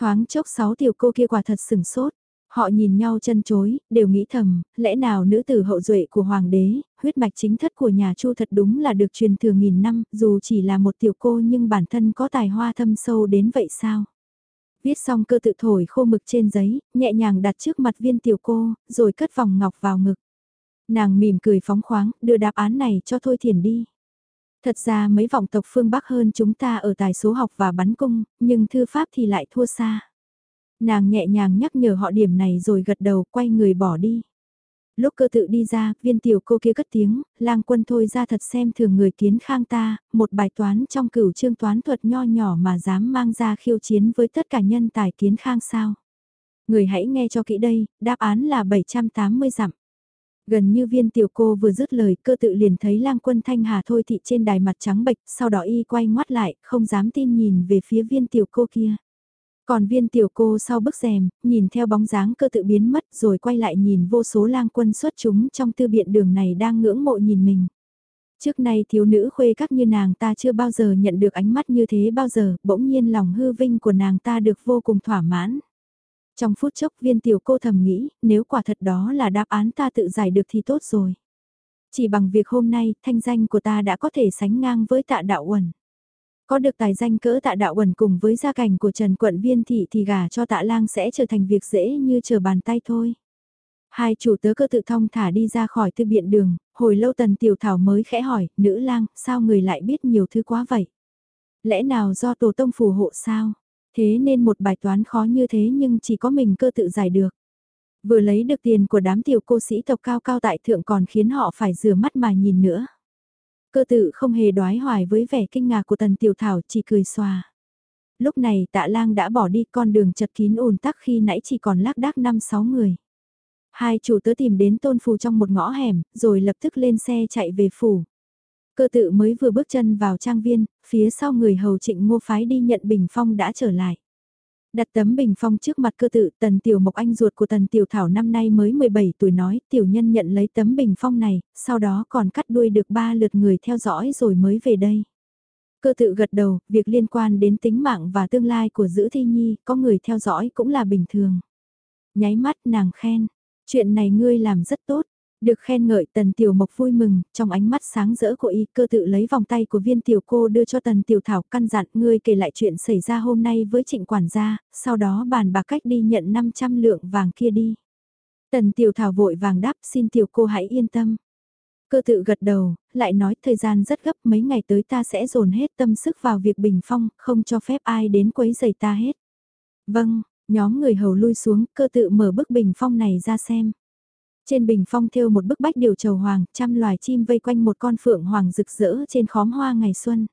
Thoáng chốc sáu tiểu cô kia quả thật sừng sốt. Họ nhìn nhau chân chối, đều nghĩ thầm, lẽ nào nữ tử hậu duệ của hoàng đế, huyết mạch chính thất của nhà Chu thật đúng là được truyền thừa nghìn năm, dù chỉ là một tiểu cô nhưng bản thân có tài hoa thâm sâu đến vậy sao? Viết xong cơ tự thổi khô mực trên giấy, nhẹ nhàng đặt trước mặt viên tiểu cô, rồi cất vòng ngọc vào ngực. Nàng mỉm cười phóng khoáng, đưa đáp án này cho Thôi Thiền đi. Thật ra mấy vọng tộc phương Bắc hơn chúng ta ở tài số học và bắn cung, nhưng thư pháp thì lại thua xa. Nàng nhẹ nhàng nhắc nhở họ điểm này rồi gật đầu quay người bỏ đi. Lúc cơ tự đi ra, viên tiểu cô kia cất tiếng, lang quân thôi ra thật xem thường người kiến khang ta, một bài toán trong cửu chương toán thuật nho nhỏ mà dám mang ra khiêu chiến với tất cả nhân tài kiến khang sao. Người hãy nghe cho kỹ đây, đáp án là 780 dặm. Gần như viên tiểu cô vừa dứt lời cơ tự liền thấy lang quân thanh hà thôi thị trên đài mặt trắng bệch, sau đó y quay ngoắt lại, không dám tin nhìn về phía viên tiểu cô kia. Còn viên tiểu cô sau bức rèm, nhìn theo bóng dáng cơ tự biến mất rồi quay lại nhìn vô số lang quân xuất chúng trong tư biện đường này đang ngưỡng mộ nhìn mình. Trước nay thiếu nữ khuê các như nàng ta chưa bao giờ nhận được ánh mắt như thế bao giờ, bỗng nhiên lòng hư vinh của nàng ta được vô cùng thỏa mãn. Trong phút chốc viên tiểu cô thầm nghĩ, nếu quả thật đó là đáp án ta tự giải được thì tốt rồi. Chỉ bằng việc hôm nay, thanh danh của ta đã có thể sánh ngang với tạ đạo uẩn. Có được tài danh cỡ tạ đạo uẩn cùng với gia cảnh của Trần Quận Viên Thị thì gả cho tạ lang sẽ trở thành việc dễ như chờ bàn tay thôi. Hai chủ tớ cơ tự thông thả đi ra khỏi thư biện đường, hồi lâu tần tiểu thảo mới khẽ hỏi, nữ lang, sao người lại biết nhiều thứ quá vậy? Lẽ nào do tổ tông phù hộ sao? Thế nên một bài toán khó như thế nhưng chỉ có mình cơ tự giải được. Vừa lấy được tiền của đám tiểu cô sĩ tộc cao cao tại thượng còn khiến họ phải rửa mắt mà nhìn nữa. Cơ tự không hề đoái hoài với vẻ kinh ngạc của tần tiểu thảo chỉ cười xòa. Lúc này tạ lang đã bỏ đi con đường chật kín ồn tắc khi nãy chỉ còn lác đác năm sáu người. Hai chủ tớ tìm đến tôn phù trong một ngõ hẻm, rồi lập tức lên xe chạy về phủ. Cơ tự mới vừa bước chân vào trang viên, phía sau người hầu trịnh ngô phái đi nhận bình phong đã trở lại. Đặt tấm bình phong trước mặt cơ tự tần tiểu mộc anh ruột của tần tiểu thảo năm nay mới 17 tuổi nói tiểu nhân nhận lấy tấm bình phong này, sau đó còn cắt đuôi được ba lượt người theo dõi rồi mới về đây. Cơ tự gật đầu, việc liên quan đến tính mạng và tương lai của giữ thi nhi, có người theo dõi cũng là bình thường. Nháy mắt nàng khen, chuyện này ngươi làm rất tốt, được khen ngợi tần tiểu mộc vui mừng, trong ánh mắt sáng rỡ của y cơ tự lấy vòng tay của viên tiểu cô đưa cho tần tiểu thảo căn dặn ngươi kể lại chuyện xảy ra hôm nay với trịnh quản gia, sau đó bàn bạc cách đi nhận 500 lượng vàng kia đi. Tần tiểu thảo vội vàng đáp xin tiểu cô hãy yên tâm. Cơ tự gật đầu, lại nói thời gian rất gấp mấy ngày tới ta sẽ dồn hết tâm sức vào việc bình phong, không cho phép ai đến quấy giày ta hết. Vâng, nhóm người hầu lui xuống, cơ tự mở bức bình phong này ra xem. Trên bình phong thêu một bức bách điều trầu hoàng, trăm loài chim vây quanh một con phượng hoàng rực rỡ trên khóm hoa ngày xuân.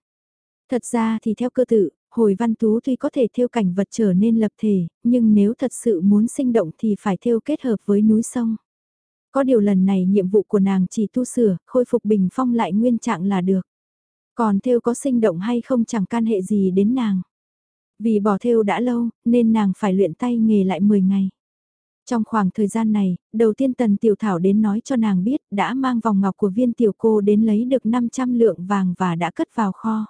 Thật ra thì theo cơ tự, hồi văn tú tuy có thể thêu cảnh vật trở nên lập thể, nhưng nếu thật sự muốn sinh động thì phải thêu kết hợp với núi sông. Có điều lần này nhiệm vụ của nàng chỉ tu sửa, khôi phục bình phong lại nguyên trạng là được. Còn thêu có sinh động hay không chẳng can hệ gì đến nàng. Vì bỏ thêu đã lâu, nên nàng phải luyện tay nghề lại 10 ngày. Trong khoảng thời gian này, đầu tiên Tần Tiểu Thảo đến nói cho nàng biết đã mang vòng ngọc của viên tiểu cô đến lấy được 500 lượng vàng và đã cất vào kho.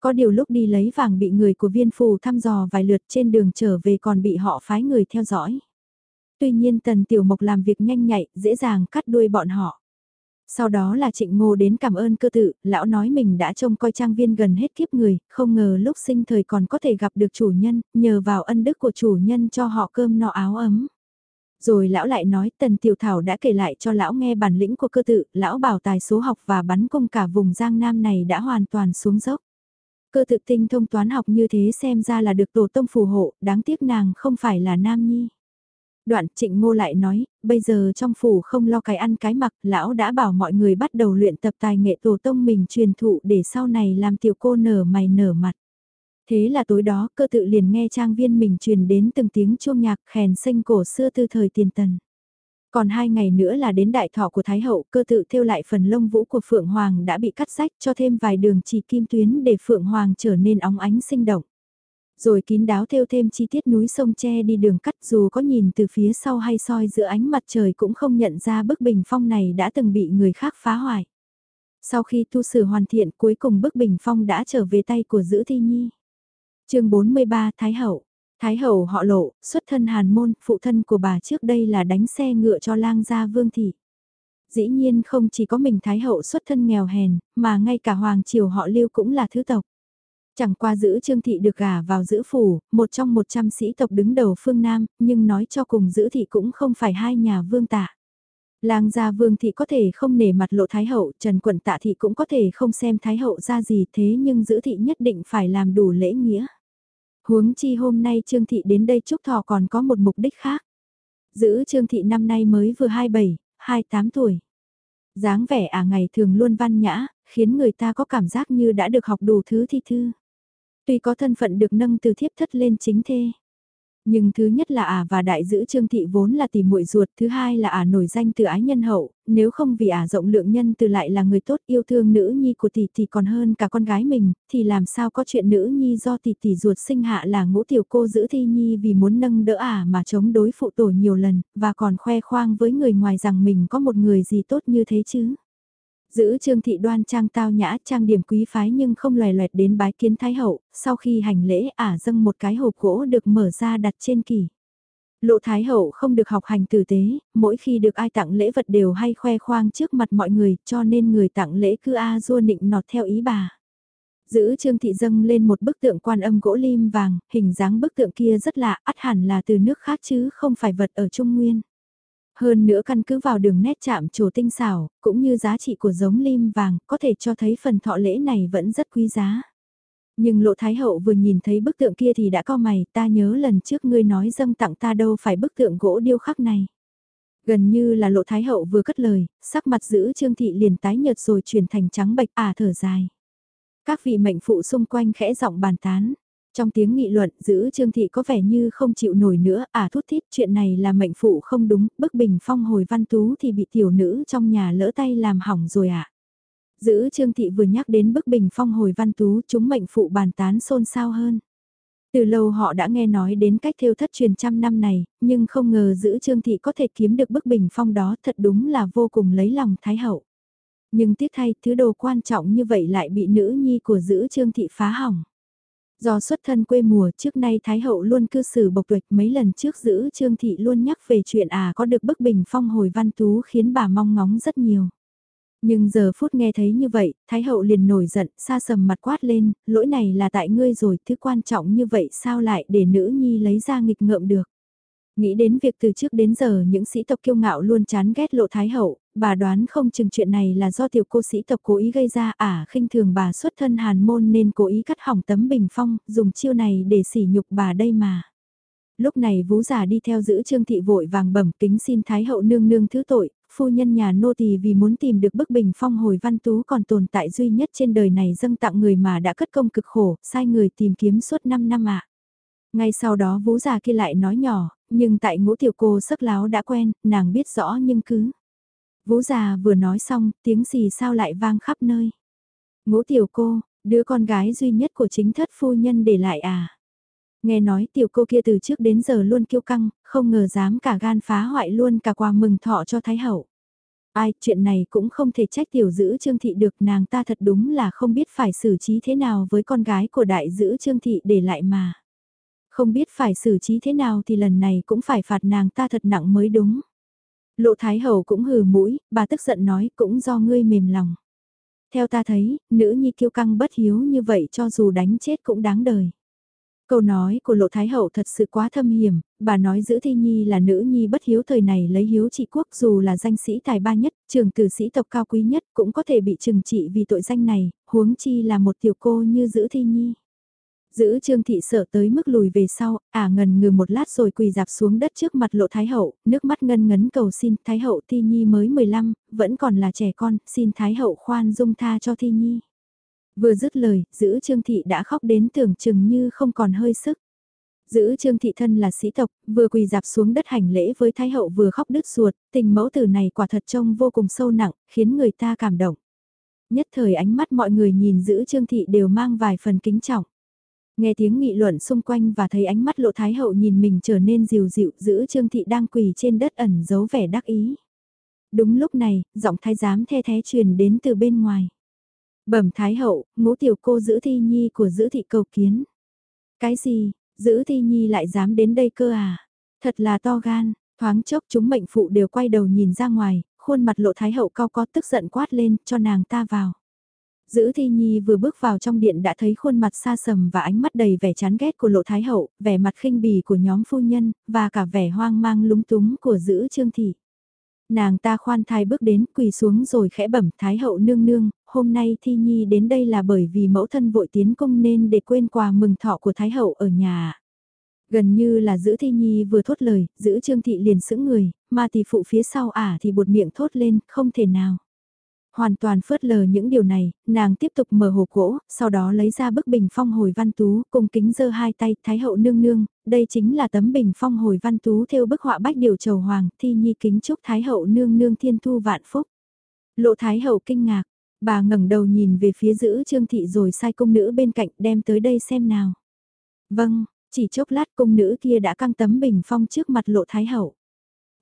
Có điều lúc đi lấy vàng bị người của viên phù thăm dò vài lượt trên đường trở về còn bị họ phái người theo dõi. Tuy nhiên Tần Tiểu Mộc làm việc nhanh nhạy, dễ dàng cắt đuôi bọn họ. Sau đó là trịnh ngô đến cảm ơn cơ tự, lão nói mình đã trông coi trang viên gần hết kiếp người, không ngờ lúc sinh thời còn có thể gặp được chủ nhân, nhờ vào ân đức của chủ nhân cho họ cơm no áo ấm. Rồi lão lại nói tần tiểu thảo đã kể lại cho lão nghe bản lĩnh của cơ tự, lão bảo tài số học và bắn cung cả vùng Giang Nam này đã hoàn toàn xuống dốc. Cơ tự tinh thông toán học như thế xem ra là được tổ tông phù hộ, đáng tiếc nàng không phải là nam nhi. Đoạn trịnh ngô lại nói, bây giờ trong phủ không lo cái ăn cái mặc, lão đã bảo mọi người bắt đầu luyện tập tài nghệ tổ tông mình truyền thụ để sau này làm tiểu cô nở mày nở mặt. Thế là tối đó cơ tự liền nghe trang viên mình truyền đến từng tiếng chuông nhạc khèn xanh cổ xưa từ thời tiền tần. Còn hai ngày nữa là đến đại thọ của Thái Hậu, cơ tự theo lại phần lông vũ của Phượng Hoàng đã bị cắt rách cho thêm vài đường chỉ kim tuyến để Phượng Hoàng trở nên óng ánh sinh động. Rồi kín đáo theo thêm chi tiết núi sông che đi đường cắt dù có nhìn từ phía sau hay soi giữa ánh mặt trời cũng không nhận ra bức bình phong này đã từng bị người khác phá hoại. Sau khi tu sửa hoàn thiện cuối cùng bức bình phong đã trở về tay của Giữ Thi Nhi chương 43 Thái Hậu Thái hậu họ lộ, xuất thân hàn môn, phụ thân của bà trước đây là đánh xe ngựa cho lang gia vương thị. Dĩ nhiên không chỉ có mình Thái hậu xuất thân nghèo hèn, mà ngay cả hoàng triều họ lưu cũng là thứ tộc. Chẳng qua giữ Trương Thị được gả vào giữ phủ, một trong một trăm sĩ tộc đứng đầu phương Nam, nhưng nói cho cùng giữ thị cũng không phải hai nhà vương tạ. Lang gia vương thị có thể không nể mặt lộ thái hậu, trần quận tạ thị cũng có thể không xem thái hậu ra gì thế nhưng giữ thị nhất định phải làm đủ lễ nghĩa. Huống chi hôm nay Trương Thị đến đây chúc thọ còn có một mục đích khác. Giữ Trương Thị năm nay mới vừa 27, 28 tuổi. dáng vẻ à ngày thường luôn văn nhã, khiến người ta có cảm giác như đã được học đủ thứ thi thư. Tuy có thân phận được nâng từ thiếp thất lên chính thê. Nhưng thứ nhất là ả và đại giữ trương thị vốn là tỷ muội ruột, thứ hai là ả nổi danh từ ái nhân hậu, nếu không vì ả rộng lượng nhân từ lại là người tốt yêu thương nữ nhi của tỷ thì còn hơn cả con gái mình, thì làm sao có chuyện nữ nhi do tỷ tỷ ruột sinh hạ là ngũ tiểu cô giữ thi nhi vì muốn nâng đỡ ả mà chống đối phụ tổ nhiều lần, và còn khoe khoang với người ngoài rằng mình có một người gì tốt như thế chứ. Giữ trương thị đoan trang tao nhã trang điểm quý phái nhưng không loè loẹt đến bái kiến thái hậu, sau khi hành lễ ả dâng một cái hộp gỗ được mở ra đặt trên kỳ. Lộ Thái Hậu không được học hành tử tế, mỗi khi được ai tặng lễ vật đều hay khoe khoang trước mặt mọi người, cho nên người tặng lễ cứ a dua nịnh nọt theo ý bà. Giữ Trương Thị dâng lên một bức tượng quan âm gỗ lim vàng, hình dáng bức tượng kia rất lạ, ắt hẳn là từ nước khác chứ không phải vật ở Trung Nguyên. Hơn nữa căn cứ vào đường nét chạm trổ tinh xảo, cũng như giá trị của giống lim vàng, có thể cho thấy phần thọ lễ này vẫn rất quý giá. Nhưng lộ thái hậu vừa nhìn thấy bức tượng kia thì đã co mày, ta nhớ lần trước ngươi nói dâng tặng ta đâu phải bức tượng gỗ điêu khắc này. Gần như là lộ thái hậu vừa cất lời, sắc mặt giữ trương thị liền tái nhợt rồi chuyển thành trắng bệch à thở dài. Các vị mệnh phụ xung quanh khẽ giọng bàn tán. Trong tiếng nghị luận, giữ Trương Thị có vẻ như không chịu nổi nữa, à thút thít chuyện này là mệnh phụ không đúng, bức bình phong hồi văn tú thì bị tiểu nữ trong nhà lỡ tay làm hỏng rồi ạ. À. Giữ Trương Thị vừa nhắc đến bức bình phong hồi văn tú, chúng mệnh phụ bàn tán xôn xao hơn. Từ lâu họ đã nghe nói đến cách theo thất truyền trăm năm này, nhưng không ngờ giữ Trương Thị có thể kiếm được bức bình phong đó thật đúng là vô cùng lấy lòng Thái Hậu. Nhưng tiếc thay, thứ đồ quan trọng như vậy lại bị nữ nhi của giữ Trương Thị phá hỏng. Do xuất thân quê mùa trước nay Thái Hậu luôn cư xử bộc tuệch mấy lần trước giữ Trương Thị luôn nhắc về chuyện à có được bức bình phong hồi văn tú khiến bà mong ngóng rất nhiều. Nhưng giờ phút nghe thấy như vậy, Thái Hậu liền nổi giận, xa sầm mặt quát lên, lỗi này là tại ngươi rồi, thứ quan trọng như vậy sao lại để nữ nhi lấy ra nghịch ngợm được. Nghĩ đến việc từ trước đến giờ những sĩ tộc kiêu ngạo luôn chán ghét lộ Thái Hậu, bà đoán không chừng chuyện này là do tiểu cô sĩ tộc cố ý gây ra à khinh thường bà xuất thân hàn môn nên cố ý cắt hỏng tấm bình phong, dùng chiêu này để sỉ nhục bà đây mà. Lúc này vú già đi theo giữ trương thị vội vàng bẩm kính xin Thái Hậu nương nương thứ tội, phu nhân nhà nô tỳ vì muốn tìm được bức bình phong hồi văn tú còn tồn tại duy nhất trên đời này dâng tặng người mà đã cất công cực khổ, sai người tìm kiếm suốt 5 năm ạ. Ngay sau đó vũ già kia lại nói nhỏ, nhưng tại ngũ tiểu cô sức láo đã quen, nàng biết rõ nhưng cứ. Vũ già vừa nói xong, tiếng gì sao lại vang khắp nơi. Ngũ tiểu cô, đứa con gái duy nhất của chính thất phu nhân để lại à. Nghe nói tiểu cô kia từ trước đến giờ luôn kiêu căng, không ngờ dám cả gan phá hoại luôn cả quà mừng thọ cho Thái Hậu. Ai, chuyện này cũng không thể trách tiểu giữ Trương Thị được nàng ta thật đúng là không biết phải xử trí thế nào với con gái của đại giữ Trương Thị để lại mà. Không biết phải xử trí thế nào thì lần này cũng phải phạt nàng ta thật nặng mới đúng. Lộ Thái Hậu cũng hừ mũi, bà tức giận nói cũng do ngươi mềm lòng. Theo ta thấy, nữ nhi kiêu căng bất hiếu như vậy cho dù đánh chết cũng đáng đời. Câu nói của Lộ Thái Hậu thật sự quá thâm hiểm, bà nói giữ Thi Nhi là nữ nhi bất hiếu thời này lấy hiếu trị quốc dù là danh sĩ tài ba nhất, trường tử sĩ tộc cao quý nhất cũng có thể bị trừng trị vì tội danh này, huống chi là một tiểu cô như giữ Thi Nhi. Giữ Trương Thị sợ tới mức lùi về sau, ả ngần ngừ một lát rồi quỳ dạp xuống đất trước mặt lộ Thái Hậu, nước mắt ngân ngấn cầu xin Thái Hậu Thi Nhi mới 15, vẫn còn là trẻ con, xin Thái Hậu khoan dung tha cho Thi Nhi. Vừa dứt lời, giữ Trương Thị đã khóc đến tưởng chừng như không còn hơi sức. Giữ Trương Thị thân là sĩ tộc, vừa quỳ dạp xuống đất hành lễ với Thái Hậu vừa khóc đứt ruột, tình mẫu tử này quả thật trông vô cùng sâu nặng, khiến người ta cảm động. Nhất thời ánh mắt mọi người nhìn giữ Trương Thị đều mang vài phần kính trọng. Nghe tiếng nghị luận xung quanh và thấy ánh mắt lộ Thái Hậu nhìn mình trở nên dịu dịu giữ Trương Thị đang quỳ trên đất ẩn giấu vẻ đắc ý. Đúng lúc này, giọng thái giám the thế truyền đến từ bên ngoài. Bẩm Thái Hậu, ngũ tiểu cô giữ thi nhi của giữ thị cầu kiến. Cái gì, giữ thi nhi lại dám đến đây cơ à? Thật là to gan, thoáng chốc chúng mệnh phụ đều quay đầu nhìn ra ngoài, khuôn mặt lộ Thái Hậu cao có tức giận quát lên cho nàng ta vào. Giữ Thi Nhi vừa bước vào trong điện đã thấy khuôn mặt xa sầm và ánh mắt đầy vẻ chán ghét của Lộ Thái Hậu, vẻ mặt khinh bì của nhóm phu nhân, và cả vẻ hoang mang lúng túng của giữ Trương Thị. Nàng ta khoan thai bước đến quỳ xuống rồi khẽ bẩm Thái Hậu nương nương, hôm nay Thi Nhi đến đây là bởi vì mẫu thân vội tiến công nên để quên quà mừng thọ của Thái Hậu ở nhà. Gần như là giữ Thi Nhi vừa thốt lời, giữ Trương Thị liền sững người, mà tỷ phụ phía sau ả thì bột miệng thốt lên, không thể nào. Hoàn toàn phớt lờ những điều này, nàng tiếp tục mở hộp gỗ, sau đó lấy ra bức bình phong hồi văn tú, cùng kính giơ hai tay, thái hậu nương nương, đây chính là tấm bình phong hồi văn tú theo bức họa bách điều trầu hoàng, thi nhi kính chúc thái hậu nương nương thiên thu vạn phúc. Lộ thái hậu kinh ngạc, bà ngẩng đầu nhìn về phía giữ trương thị rồi sai công nữ bên cạnh đem tới đây xem nào. Vâng, chỉ chốc lát công nữ kia đã căng tấm bình phong trước mặt lộ thái hậu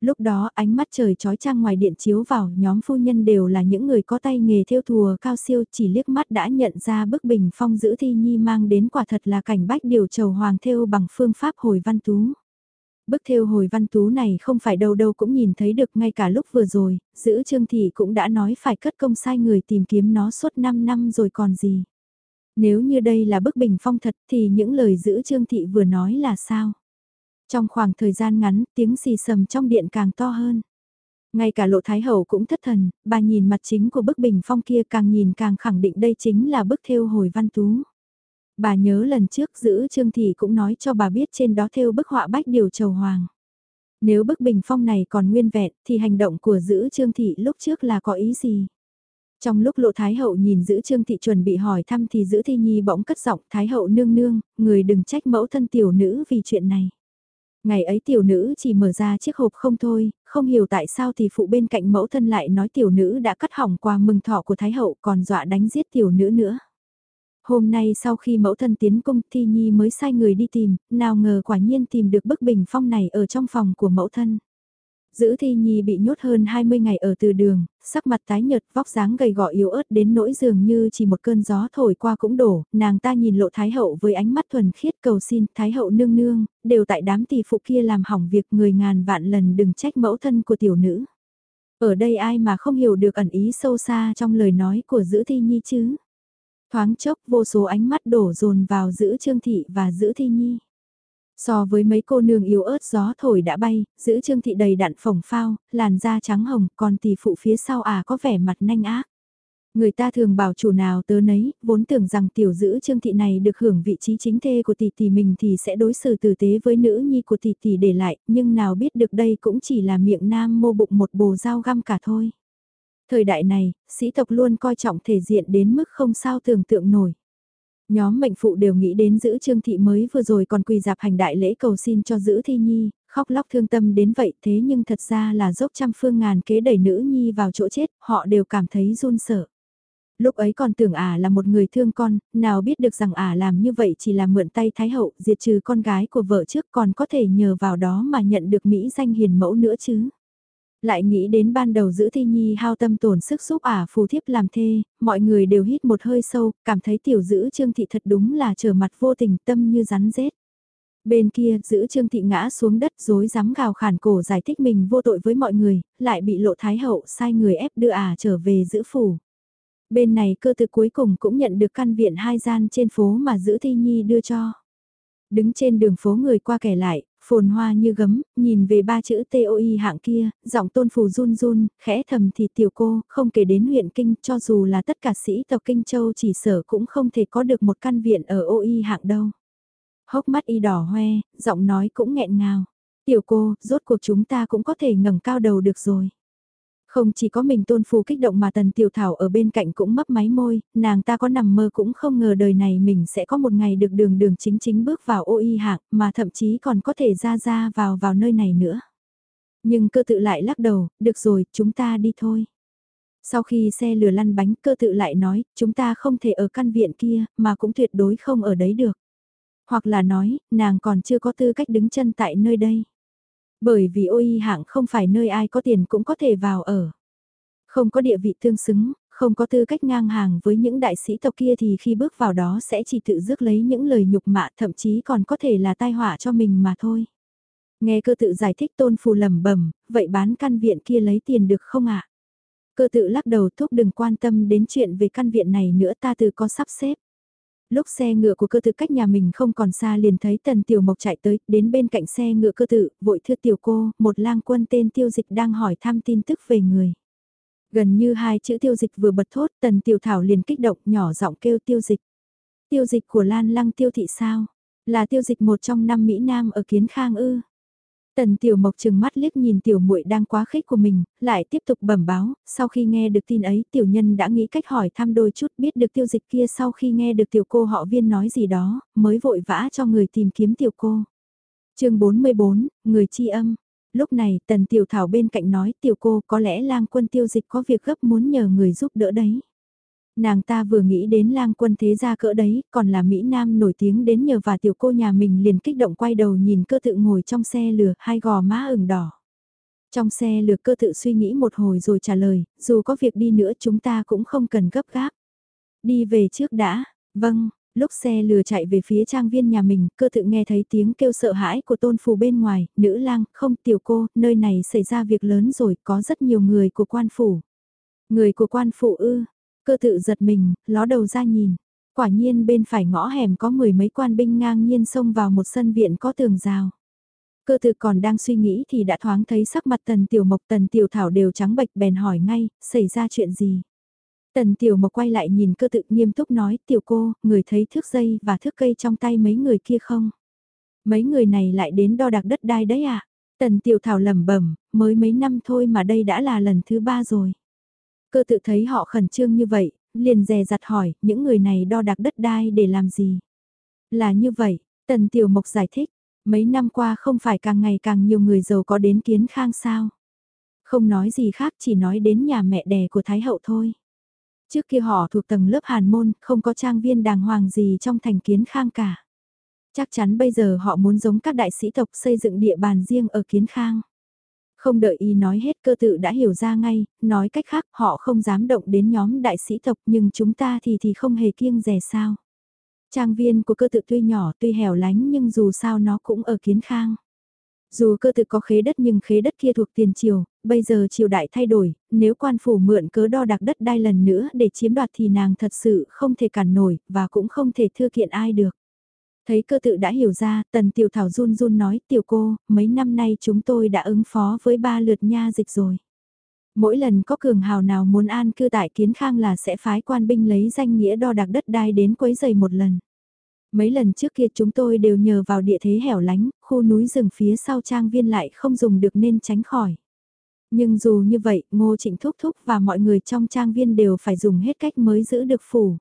lúc đó ánh mắt trời trói trang ngoài điện chiếu vào nhóm phu nhân đều là những người có tay nghề theo thùa cao siêu chỉ liếc mắt đã nhận ra bức bình phong giữ thi nhi mang đến quả thật là cảnh bách điều trầu hoàng theo bằng phương pháp hồi văn tú. Bức theo hồi văn tú này không phải đâu đâu cũng nhìn thấy được ngay cả lúc vừa rồi, giữ trương thị cũng đã nói phải cất công sai người tìm kiếm nó suốt 5 năm rồi còn gì. Nếu như đây là bức bình phong thật thì những lời giữ trương thị vừa nói là sao? Trong khoảng thời gian ngắn, tiếng xì sầm trong điện càng to hơn. Ngay cả lộ thái hậu cũng thất thần, bà nhìn mặt chính của bức bình phong kia càng nhìn càng khẳng định đây chính là bức thêu hồi văn tú. Bà nhớ lần trước giữ Trương Thị cũng nói cho bà biết trên đó thêu bức họa bách điều trầu hoàng. Nếu bức bình phong này còn nguyên vẹn thì hành động của giữ Trương Thị lúc trước là có ý gì? Trong lúc lộ Thái Hậu nhìn giữ Trương Thị chuẩn bị hỏi thăm thì giữ Thi Nhi bỗng cất giọng Thái Hậu nương nương, người đừng trách mẫu thân tiểu nữ vì chuyện này. Ngày ấy tiểu nữ chỉ mở ra chiếc hộp không thôi, không hiểu tại sao thì phụ bên cạnh mẫu thân lại nói tiểu nữ đã cắt hỏng quà mừng thọ của Thái Hậu còn dọa đánh giết tiểu nữ nữa. Hôm nay sau khi mẫu thân tiến cung Thi Nhi mới sai người đi tìm, nào ngờ quả nhiên tìm được bức bình phong này ở trong phòng của mẫu thân. Giữ Thi Nhi bị nhốt hơn 20 ngày ở từ đường, sắc mặt tái nhợt vóc dáng gầy gò yếu ớt đến nỗi dường như chỉ một cơn gió thổi qua cũng đổ, nàng ta nhìn lộ Thái Hậu với ánh mắt thuần khiết cầu xin Thái Hậu nương nương, đều tại đám tỷ phụ kia làm hỏng việc người ngàn vạn lần đừng trách mẫu thân của tiểu nữ. Ở đây ai mà không hiểu được ẩn ý sâu xa trong lời nói của giữ Thi Nhi chứ? Thoáng chốc vô số ánh mắt đổ dồn vào giữ Trương Thị và giữ Thi Nhi. So với mấy cô nương yếu ớt gió thổi đã bay, giữ trương thị đầy đặn phồng phao, làn da trắng hồng, còn tỷ phụ phía sau à có vẻ mặt nanh ác. Người ta thường bảo chủ nào tớ nấy, vốn tưởng rằng tiểu giữ trương thị này được hưởng vị trí chính thê của tỷ tỷ mình thì sẽ đối xử tử tế với nữ nhi của tỷ tỷ để lại, nhưng nào biết được đây cũng chỉ là miệng nam mô bụng một bồ dao găm cả thôi. Thời đại này, sĩ tộc luôn coi trọng thể diện đến mức không sao tưởng tượng nổi. Nhóm mệnh phụ đều nghĩ đến giữ Trương Thị mới vừa rồi còn quỳ dạp hành đại lễ cầu xin cho giữ Thi Nhi, khóc lóc thương tâm đến vậy thế nhưng thật ra là dốc trăm phương ngàn kế đẩy nữ Nhi vào chỗ chết, họ đều cảm thấy run sợ. Lúc ấy còn tưởng ả là một người thương con, nào biết được rằng ả làm như vậy chỉ là mượn tay Thái Hậu diệt trừ con gái của vợ trước còn có thể nhờ vào đó mà nhận được Mỹ danh hiền mẫu nữa chứ. Lại nghĩ đến ban đầu giữ thi nhi hao tâm tổn sức giúp ả phù thiếp làm thê, mọi người đều hít một hơi sâu, cảm thấy tiểu giữ trương thị thật đúng là trở mặt vô tình tâm như rắn rết. Bên kia, giữ trương thị ngã xuống đất dối dám gào khản cổ giải thích mình vô tội với mọi người, lại bị lộ thái hậu sai người ép đưa ả trở về giữ phủ. Bên này cơ tư cuối cùng cũng nhận được căn viện hai gian trên phố mà giữ thi nhi đưa cho. Đứng trên đường phố người qua kẻ lại, phồn hoa như gấm, nhìn về ba chữ TOI hạng kia, giọng tôn phù run run, khẽ thầm thì tiểu cô, không kể đến huyện kinh, cho dù là tất cả sĩ tộc kinh châu chỉ sở cũng không thể có được một căn viện ở OI hạng đâu. Hốc mắt y đỏ hoe, giọng nói cũng nghẹn ngào. Tiểu cô, rốt cuộc chúng ta cũng có thể ngẩng cao đầu được rồi. Không chỉ có mình tôn phù kích động mà tần tiểu thảo ở bên cạnh cũng mấp máy môi, nàng ta có nằm mơ cũng không ngờ đời này mình sẽ có một ngày được đường đường chính chính bước vào ô y hạng mà thậm chí còn có thể ra ra vào vào nơi này nữa. Nhưng cơ tự lại lắc đầu, được rồi, chúng ta đi thôi. Sau khi xe lừa lăn bánh cơ tự lại nói, chúng ta không thể ở căn viện kia, mà cũng tuyệt đối không ở đấy được. Hoặc là nói, nàng còn chưa có tư cách đứng chân tại nơi đây. Bởi vì ôi hạng không phải nơi ai có tiền cũng có thể vào ở. Không có địa vị tương xứng, không có tư cách ngang hàng với những đại sĩ tộc kia thì khi bước vào đó sẽ chỉ tự rước lấy những lời nhục mạ thậm chí còn có thể là tai họa cho mình mà thôi. Nghe cơ tự giải thích tôn phù lầm bẩm vậy bán căn viện kia lấy tiền được không ạ? Cơ tự lắc đầu thúc đừng quan tâm đến chuyện về căn viện này nữa ta tự có sắp xếp lúc xe ngựa của cơ tự cách nhà mình không còn xa liền thấy tần tiểu mộc chạy tới, đến bên cạnh xe ngựa cơ tự, vội thưa tiểu cô, một lang quân tên tiêu dịch đang hỏi thăm tin tức về người. Gần như hai chữ tiêu dịch vừa bật thốt, tần tiểu thảo liền kích động nhỏ giọng kêu tiêu dịch. Tiêu dịch của Lan Lăng tiêu thị sao? Là tiêu dịch một trong năm Mỹ Nam ở Kiến Khang ư? Tần Tiểu Mộc chừng mắt liếc nhìn tiểu muội đang quá khích của mình, lại tiếp tục bẩm báo, sau khi nghe được tin ấy tiểu nhân đã nghĩ cách hỏi thăm đôi chút biết được tiêu dịch kia sau khi nghe được tiểu cô họ viên nói gì đó, mới vội vã cho người tìm kiếm tiểu cô. chương 44, người chi âm. Lúc này tần tiểu thảo bên cạnh nói tiểu cô có lẽ lang quân tiêu dịch có việc gấp muốn nhờ người giúp đỡ đấy. Nàng ta vừa nghĩ đến lang quân thế gia cỡ đấy, còn là Mỹ Nam nổi tiếng đến nhờ và tiểu cô nhà mình liền kích động quay đầu nhìn cơ tự ngồi trong xe lửa, hai gò má ửng đỏ. Trong xe lừa cơ tự suy nghĩ một hồi rồi trả lời, dù có việc đi nữa chúng ta cũng không cần gấp gáp. Đi về trước đã, vâng, lúc xe lừa chạy về phía trang viên nhà mình, cơ tự nghe thấy tiếng kêu sợ hãi của tôn phù bên ngoài, nữ lang, không tiểu cô, nơi này xảy ra việc lớn rồi, có rất nhiều người của quan phủ. Người của quan phủ ư, Cơ tự giật mình, ló đầu ra nhìn. Quả nhiên bên phải ngõ hẻm có mười mấy quan binh ngang nhiên xông vào một sân viện có tường rào. Cơ tự còn đang suy nghĩ thì đã thoáng thấy sắc mặt tần tiểu mộc tần tiểu thảo đều trắng bệch bèn hỏi ngay, xảy ra chuyện gì. Tần tiểu mộc quay lại nhìn cơ tự nghiêm túc nói, tiểu cô, người thấy thước dây và thước cây trong tay mấy người kia không? Mấy người này lại đến đo đạc đất đai đấy à? Tần tiểu thảo lẩm bẩm mới mấy năm thôi mà đây đã là lần thứ ba rồi. Cơ tự thấy họ khẩn trương như vậy, liền dè dặt hỏi, những người này đo đạc đất đai để làm gì? Là như vậy, Tần Tiểu Mộc giải thích, mấy năm qua không phải càng ngày càng nhiều người giàu có đến kiến khang sao? Không nói gì khác chỉ nói đến nhà mẹ đẻ của Thái Hậu thôi. Trước kia họ thuộc tầng lớp hàn môn, không có trang viên đàng hoàng gì trong thành kiến khang cả. Chắc chắn bây giờ họ muốn giống các đại sĩ tộc xây dựng địa bàn riêng ở kiến khang. Không đợi y nói hết cơ tự đã hiểu ra ngay, nói cách khác họ không dám động đến nhóm đại sĩ tộc nhưng chúng ta thì thì không hề kiêng rẻ sao. Trang viên của cơ tự tuy nhỏ tuy hẻo lánh nhưng dù sao nó cũng ở kiến khang. Dù cơ tự có khế đất nhưng khế đất kia thuộc tiền triều, bây giờ triều đại thay đổi, nếu quan phủ mượn cớ đo đạc đất đai lần nữa để chiếm đoạt thì nàng thật sự không thể cản nổi và cũng không thể thưa kiện ai được. Thấy cơ tự đã hiểu ra, tần tiểu thảo run run nói tiểu cô, mấy năm nay chúng tôi đã ứng phó với ba lượt nha dịch rồi. Mỗi lần có cường hào nào muốn an cư tại kiến khang là sẽ phái quan binh lấy danh nghĩa đo đạc đất đai đến quấy giày một lần. Mấy lần trước kia chúng tôi đều nhờ vào địa thế hẻo lánh, khu núi rừng phía sau trang viên lại không dùng được nên tránh khỏi. Nhưng dù như vậy, ngô trịnh thúc thúc và mọi người trong trang viên đều phải dùng hết cách mới giữ được phủ.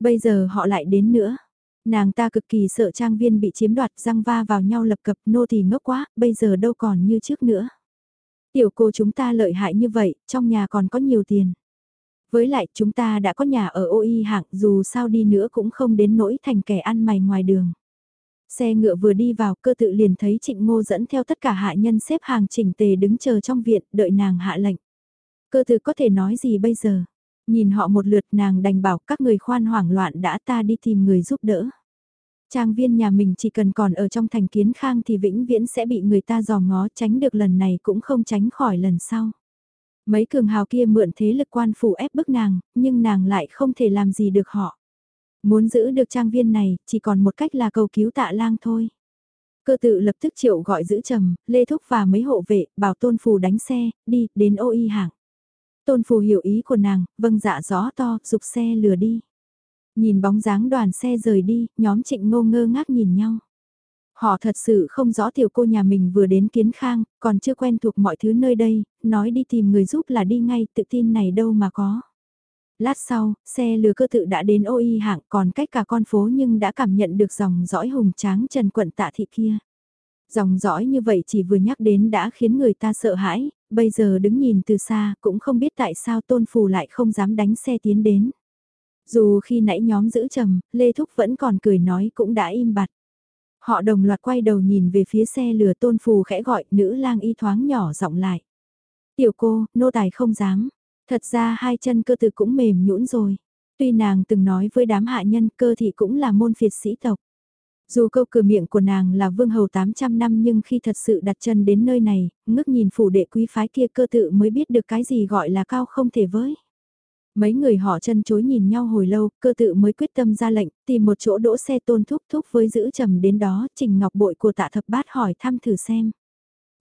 Bây giờ họ lại đến nữa. Nàng ta cực kỳ sợ trang viên bị chiếm đoạt răng va vào nhau lập cập nô thì ngốc quá, bây giờ đâu còn như trước nữa. Tiểu cô chúng ta lợi hại như vậy, trong nhà còn có nhiều tiền. Với lại chúng ta đã có nhà ở OI hạng dù sao đi nữa cũng không đến nỗi thành kẻ ăn mày ngoài đường. Xe ngựa vừa đi vào cơ tự liền thấy trịnh ngô dẫn theo tất cả hạ nhân xếp hàng chỉnh tề đứng chờ trong viện đợi nàng hạ lệnh. Cơ tự có thể nói gì bây giờ? Nhìn họ một lượt nàng đành bảo các người khoan hoảng loạn đã ta đi tìm người giúp đỡ. Trang viên nhà mình chỉ cần còn ở trong thành kiến khang thì vĩnh viễn sẽ bị người ta dò ngó tránh được lần này cũng không tránh khỏi lần sau. Mấy cường hào kia mượn thế lực quan phủ ép bức nàng, nhưng nàng lại không thể làm gì được họ. Muốn giữ được trang viên này, chỉ còn một cách là cầu cứu tạ lang thôi. Cơ tự lập tức triệu gọi giữ trầm, lê thúc và mấy hộ vệ, bảo tôn phù đánh xe, đi, đến ô y hạng. Tôn phù hiểu ý của nàng, vâng dạ rõ to, dục xe lừa đi. Nhìn bóng dáng đoàn xe rời đi, nhóm trịnh ngô ngơ ngác nhìn nhau. Họ thật sự không rõ tiểu cô nhà mình vừa đến kiến khang, còn chưa quen thuộc mọi thứ nơi đây, nói đi tìm người giúp là đi ngay, tự tin này đâu mà có. Lát sau, xe lừa cơ tự đã đến ôi hạng còn cách cả con phố nhưng đã cảm nhận được dòng dõi hùng tráng trần quận tạ thị kia. Dòng dõi như vậy chỉ vừa nhắc đến đã khiến người ta sợ hãi, bây giờ đứng nhìn từ xa cũng không biết tại sao tôn phù lại không dám đánh xe tiến đến. Dù khi nãy nhóm giữ trầm, Lê Thúc vẫn còn cười nói cũng đã im bặt. Họ đồng loạt quay đầu nhìn về phía xe lừa tôn phù khẽ gọi nữ lang y thoáng nhỏ giọng lại. Tiểu cô, nô tài không dám. Thật ra hai chân cơ tử cũng mềm nhũn rồi. Tuy nàng từng nói với đám hạ nhân cơ thì cũng là môn phiệt sĩ tộc. Dù câu cửa miệng của nàng là vương hầu 800 năm nhưng khi thật sự đặt chân đến nơi này, ngước nhìn phủ đệ quý phái kia cơ tự mới biết được cái gì gọi là cao không thể với. Mấy người họ chân chối nhìn nhau hồi lâu, cơ tự mới quyết tâm ra lệnh, tìm một chỗ đỗ xe tôn thúc thúc với giữ trầm đến đó, trình ngọc bội của tạ thập bát hỏi thăm thử xem.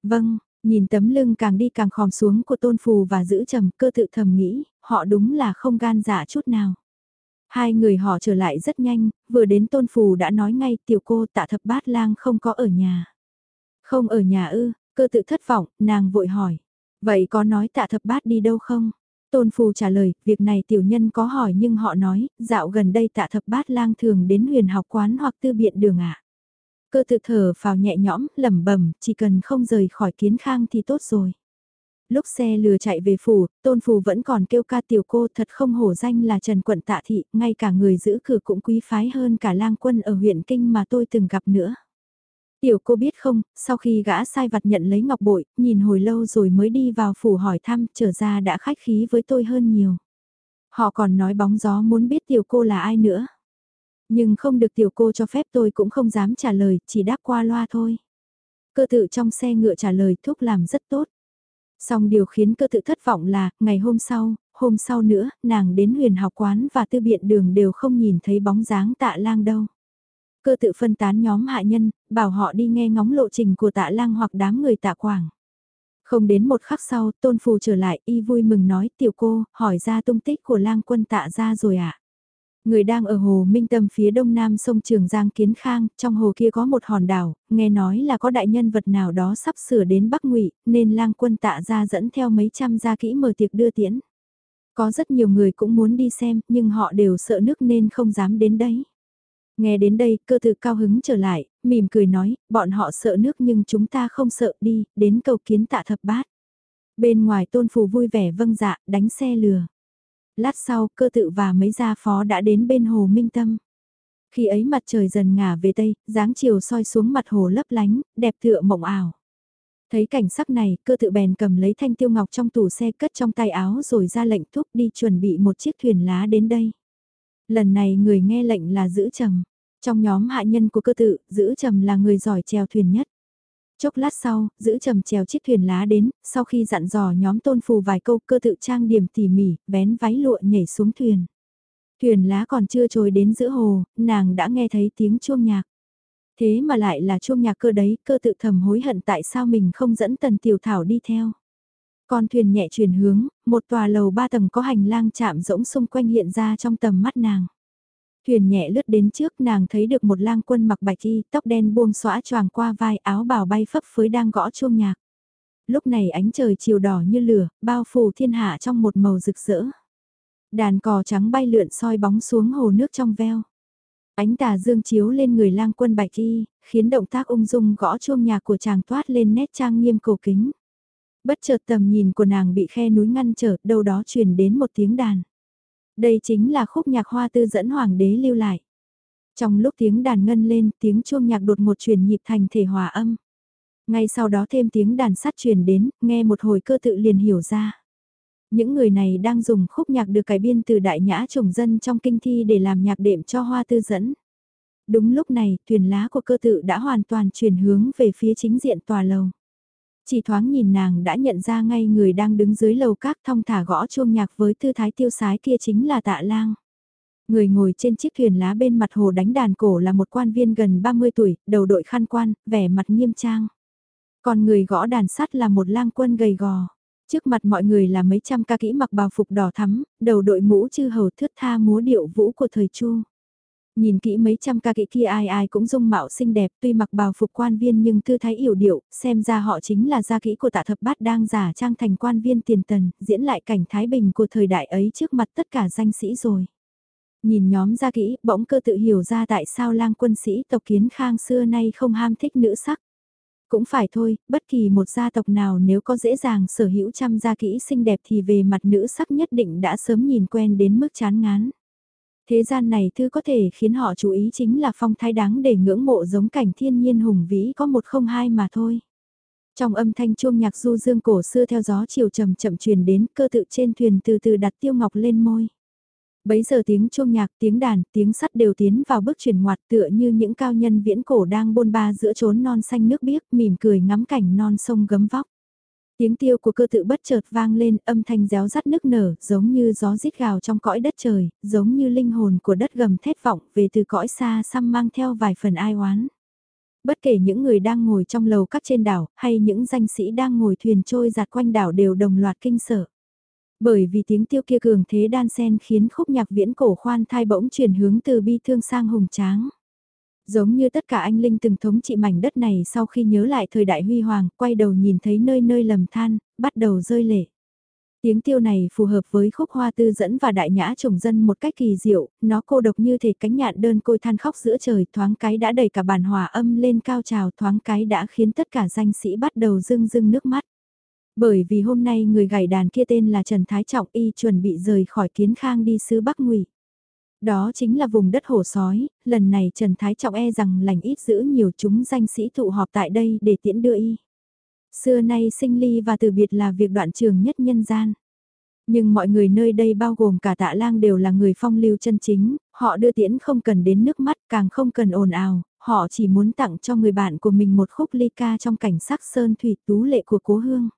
Vâng, nhìn tấm lưng càng đi càng khòm xuống của tôn phù và giữ trầm, cơ tự thầm nghĩ, họ đúng là không gan dạ chút nào. Hai người họ trở lại rất nhanh, vừa đến tôn phù đã nói ngay tiểu cô tạ thập bát lang không có ở nhà. Không ở nhà ư, cơ tự thất vọng, nàng vội hỏi. Vậy có nói tạ thập bát đi đâu không? Tôn Phù trả lời, việc này tiểu nhân có hỏi nhưng họ nói, dạo gần đây tạ thập bát lang thường đến huyền học quán hoặc tư biện đường ạ. À. Cơ tự thở phào nhẹ nhõm, lẩm bẩm, chỉ cần không rời khỏi kiến khang thì tốt rồi. Lúc xe lừa chạy về phủ, tôn phù vẫn còn kêu ca tiểu cô thật không hổ danh là Trần Quận Tạ Thị, ngay cả người giữ cửa cũng quý phái hơn cả lang quân ở huyện Kinh mà tôi từng gặp nữa. Tiểu cô biết không, sau khi gã sai vặt nhận lấy ngọc bội, nhìn hồi lâu rồi mới đi vào phủ hỏi thăm, trở ra đã khách khí với tôi hơn nhiều. Họ còn nói bóng gió muốn biết tiểu cô là ai nữa. Nhưng không được tiểu cô cho phép tôi cũng không dám trả lời, chỉ đáp qua loa thôi. Cơ tự trong xe ngựa trả lời thúc làm rất tốt. Song điều khiến cơ tự thất vọng là, ngày hôm sau, hôm sau nữa, nàng đến huyền học quán và tư biện đường đều không nhìn thấy bóng dáng tạ lang đâu. Cơ tự phân tán nhóm hạ nhân, bảo họ đi nghe ngóng lộ trình của tạ lang hoặc đám người tạ quảng. Không đến một khắc sau, tôn phù trở lại, y vui mừng nói, tiểu cô, hỏi ra tung tích của lang quân tạ ra rồi ạ. À? Người đang ở hồ Minh Tâm phía đông nam sông Trường Giang Kiến Khang, trong hồ kia có một hòn đảo, nghe nói là có đại nhân vật nào đó sắp sửa đến Bắc Ngụy, nên lang quân tạ ra dẫn theo mấy trăm gia kỹ mở tiệc đưa tiễn. Có rất nhiều người cũng muốn đi xem, nhưng họ đều sợ nước nên không dám đến đấy. Nghe đến đây, cơ tự cao hứng trở lại, mỉm cười nói, bọn họ sợ nước nhưng chúng ta không sợ đi, đến cầu kiến tạ thập bát. Bên ngoài tôn phù vui vẻ vâng dạ, đánh xe lừa. Lát sau, cơ tự và mấy gia phó đã đến bên hồ Minh Tâm. Khi ấy mặt trời dần ngả về tây, dáng chiều soi xuống mặt hồ lấp lánh, đẹp tựa mộng ảo. Thấy cảnh sắc này, cơ tự bèn cầm lấy thanh tiêu ngọc trong tủ xe cất trong tay áo rồi ra lệnh thúc đi chuẩn bị một chiếc thuyền lá đến đây. Lần này người nghe lệnh là giữ trầm. Trong nhóm hạ nhân của cơ tự, giữ trầm là người giỏi chèo thuyền nhất. Chốc lát sau, giữ trầm chèo chiếc thuyền lá đến, sau khi dặn dò nhóm tôn phù vài câu cơ tự trang điểm tỉ mỉ, vén váy lụa nhảy xuống thuyền. Thuyền lá còn chưa trôi đến giữa hồ, nàng đã nghe thấy tiếng chuông nhạc. Thế mà lại là chuông nhạc cơ đấy, cơ tự thầm hối hận tại sao mình không dẫn tần tiểu thảo đi theo. Con thuyền nhẹ chuyển hướng, một tòa lầu ba tầng có hành lang chạm rỗng xung quanh hiện ra trong tầm mắt nàng. Thuyền nhẹ lướt đến trước nàng thấy được một lang quân mặc bạch y, tóc đen buông xõa choàng qua vai áo bào bay phấp phới đang gõ chuông nhạc. Lúc này ánh trời chiều đỏ như lửa, bao phủ thiên hạ trong một màu rực rỡ. Đàn cò trắng bay lượn soi bóng xuống hồ nước trong veo. Ánh tà dương chiếu lên người lang quân bạch y, khiến động tác ung dung gõ chuông nhạc của chàng toát lên nét trang nghiêm cổ kính. Bất chợt tầm nhìn của nàng bị khe núi ngăn trở, đâu đó truyền đến một tiếng đàn. Đây chính là khúc nhạc hoa tư dẫn hoàng đế lưu lại. Trong lúc tiếng đàn ngân lên, tiếng chuông nhạc đột một truyền nhịp thành thể hòa âm. Ngay sau đó thêm tiếng đàn sắt truyền đến, nghe một hồi cơ tự liền hiểu ra. Những người này đang dùng khúc nhạc được cải biên từ đại nhã trùng dân trong kinh thi để làm nhạc đệm cho hoa tư dẫn. Đúng lúc này, thuyền lá của cơ tự đã hoàn toàn chuyển hướng về phía chính diện tòa lầu. Chỉ thoáng nhìn nàng đã nhận ra ngay người đang đứng dưới lầu các thong thả gõ chuông nhạc với tư thái tiêu sái kia chính là tạ lang. Người ngồi trên chiếc thuyền lá bên mặt hồ đánh đàn cổ là một quan viên gần 30 tuổi, đầu đội khăn quan, vẻ mặt nghiêm trang. Còn người gõ đàn sắt là một lang quân gầy gò. Trước mặt mọi người là mấy trăm ca kỹ mặc bào phục đỏ thắm, đầu đội mũ chư hầu thước tha múa điệu vũ của thời chu. Nhìn kỹ mấy trăm ca kỹ kia ai ai cũng dung mạo xinh đẹp tuy mặc bào phục quan viên nhưng tư thái yểu điệu, xem ra họ chính là gia kỹ của tạ thập bát đang giả trang thành quan viên tiền tần, diễn lại cảnh Thái Bình của thời đại ấy trước mặt tất cả danh sĩ rồi. Nhìn nhóm gia kỹ, bỗng cơ tự hiểu ra tại sao lang quân sĩ tộc kiến khang xưa nay không ham thích nữ sắc. Cũng phải thôi, bất kỳ một gia tộc nào nếu có dễ dàng sở hữu trăm gia kỹ xinh đẹp thì về mặt nữ sắc nhất định đã sớm nhìn quen đến mức chán ngán. Thế gian này thứ có thể khiến họ chú ý chính là phong thái đáng để ngưỡng mộ giống cảnh thiên nhiên hùng vĩ có một không hai mà thôi. Trong âm thanh chuông nhạc du dương cổ xưa theo gió chiều chậm chậm truyền đến cơ tự trên thuyền từ từ đặt tiêu ngọc lên môi. Bấy giờ tiếng chuông nhạc, tiếng đàn, tiếng sắt đều tiến vào bước chuyển ngoặt tựa như những cao nhân viễn cổ đang bôn ba giữa chốn non xanh nước biếc mỉm cười ngắm cảnh non sông gấm vóc. Tiếng tiêu của cơ tự bất chợt vang lên âm thanh réo rắt nức nở giống như gió rít gào trong cõi đất trời, giống như linh hồn của đất gầm thét vọng về từ cõi xa xăm mang theo vài phần ai oán. Bất kể những người đang ngồi trong lầu các trên đảo hay những danh sĩ đang ngồi thuyền trôi giạt quanh đảo đều đồng loạt kinh sợ. Bởi vì tiếng tiêu kia cường thế đan sen khiến khúc nhạc viễn cổ khoan thai bỗng chuyển hướng từ bi thương sang hùng tráng. Giống như tất cả anh linh từng thống trị mảnh đất này sau khi nhớ lại thời đại huy hoàng, quay đầu nhìn thấy nơi nơi lầm than, bắt đầu rơi lệ. Tiếng tiêu này phù hợp với khúc hoa tư dẫn và đại nhã trồng dân một cách kỳ diệu, nó cô độc như thể cánh nhạn đơn côi than khóc giữa trời thoáng cái đã đẩy cả bản hòa âm lên cao trào thoáng cái đã khiến tất cả danh sĩ bắt đầu rưng rưng nước mắt. Bởi vì hôm nay người gảy đàn kia tên là Trần Thái Trọng y chuẩn bị rời khỏi kiến khang đi xứ Bắc Ngụy. Đó chính là vùng đất hổ sói, lần này Trần Thái Trọng e rằng lành ít giữ nhiều chúng danh sĩ tụ họp tại đây để tiễn đưa y. Xưa nay sinh ly và từ biệt là việc đoạn trường nhất nhân gian. Nhưng mọi người nơi đây bao gồm cả tạ lang đều là người phong lưu chân chính, họ đưa tiễn không cần đến nước mắt càng không cần ồn ào, họ chỉ muốn tặng cho người bạn của mình một khúc ly ca trong cảnh sắc sơn thủy tú lệ của cố hương.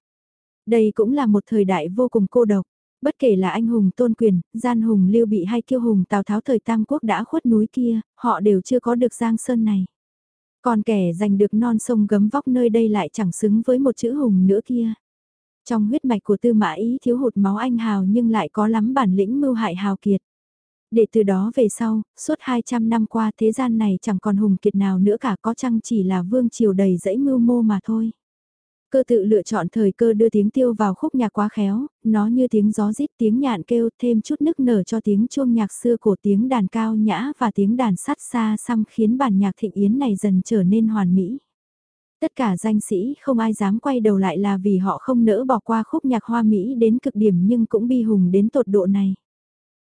Đây cũng là một thời đại vô cùng cô độc. Bất kể là anh hùng tôn quyền, gian hùng lưu bị hay kiêu hùng Tào Tháo thời Tam Quốc đã khuất núi kia, họ đều chưa có được giang sơn này. Còn kẻ giành được non sông gấm vóc nơi đây lại chẳng xứng với một chữ hùng nữa kia. Trong huyết mạch của tư mã ý thiếu hụt máu anh hào nhưng lại có lắm bản lĩnh mưu hại hào kiệt. Để từ đó về sau, suốt 200 năm qua thế gian này chẳng còn hùng kiệt nào nữa cả có chăng chỉ là vương triều đầy dẫy mưu mô mà thôi. Cơ tự lựa chọn thời cơ đưa tiếng tiêu vào khúc nhạc quá khéo, nó như tiếng gió rít tiếng nhạn kêu thêm chút nức nở cho tiếng chuông nhạc xưa cổ tiếng đàn cao nhã và tiếng đàn sắt xa xăm khiến bản nhạc thịnh yến này dần trở nên hoàn mỹ. Tất cả danh sĩ không ai dám quay đầu lại là vì họ không nỡ bỏ qua khúc nhạc hoa mỹ đến cực điểm nhưng cũng bi hùng đến tột độ này.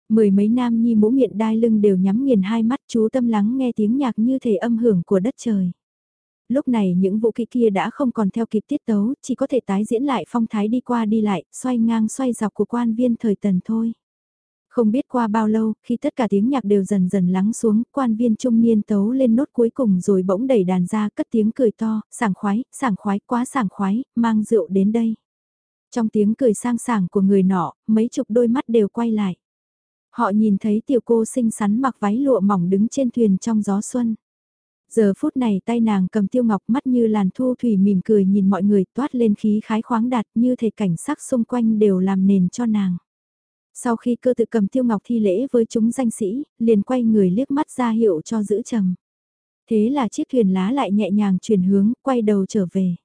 Mười mấy nam nhi mũ miệng đai lưng đều nhắm nghiền hai mắt chú tâm lắng nghe tiếng nhạc như thể âm hưởng của đất trời lúc này những vũ khí kia đã không còn theo kịp tiết tấu, chỉ có thể tái diễn lại phong thái đi qua đi lại, xoay ngang xoay dọc của quan viên thời tần thôi. Không biết qua bao lâu, khi tất cả tiếng nhạc đều dần dần lắng xuống, quan viên trung niên tấu lên nốt cuối cùng rồi bỗng đẩy đàn ra cất tiếng cười to, sảng khoái, sảng khoái, quá sảng khoái, mang rượu đến đây. Trong tiếng cười sang sảng của người nọ, mấy chục đôi mắt đều quay lại. Họ nhìn thấy tiểu cô xinh xắn mặc váy lụa mỏng đứng trên thuyền trong gió xuân. Giờ phút này tay nàng cầm tiêu ngọc mắt như làn thu thủy mỉm cười nhìn mọi người toát lên khí khái khoáng đạt như thể cảnh sắc xung quanh đều làm nền cho nàng. Sau khi cơ tự cầm tiêu ngọc thi lễ với chúng danh sĩ, liền quay người liếc mắt ra hiệu cho giữ trầm. Thế là chiếc thuyền lá lại nhẹ nhàng chuyển hướng, quay đầu trở về.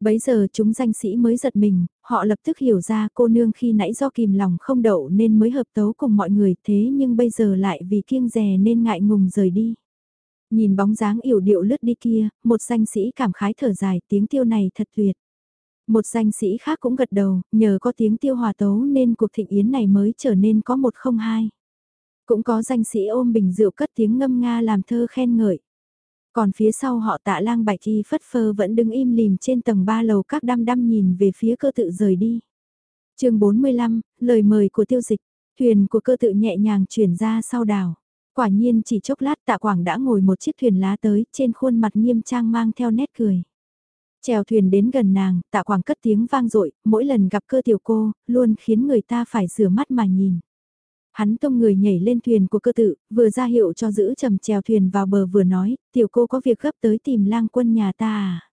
Bấy giờ chúng danh sĩ mới giật mình, họ lập tức hiểu ra cô nương khi nãy do kìm lòng không đậu nên mới hợp tấu cùng mọi người thế nhưng bây giờ lại vì kiêng rè nên ngại ngùng rời đi. Nhìn bóng dáng yểu điệu lướt đi kia, một danh sĩ cảm khái thở dài tiếng tiêu này thật tuyệt. Một danh sĩ khác cũng gật đầu, nhờ có tiếng tiêu hòa tấu nên cuộc thịnh yến này mới trở nên có một không hai. Cũng có danh sĩ ôm bình rượu cất tiếng ngâm nga làm thơ khen ngợi. Còn phía sau họ tạ lang bạch thi phất phơ vẫn đứng im lìm trên tầng ba lầu các đăm đăm nhìn về phía cơ tự rời đi. chương 45, lời mời của tiêu dịch, thuyền của cơ tự nhẹ nhàng chuyển ra sau đảo. Quả nhiên chỉ chốc lát tạ quảng đã ngồi một chiếc thuyền lá tới, trên khuôn mặt nghiêm trang mang theo nét cười. Chèo thuyền đến gần nàng, tạ quảng cất tiếng vang dội mỗi lần gặp cơ tiểu cô, luôn khiến người ta phải rửa mắt mà nhìn. Hắn tông người nhảy lên thuyền của cơ tự, vừa ra hiệu cho giữ trầm chèo thuyền vào bờ vừa nói, tiểu cô có việc gấp tới tìm lang quân nhà ta à.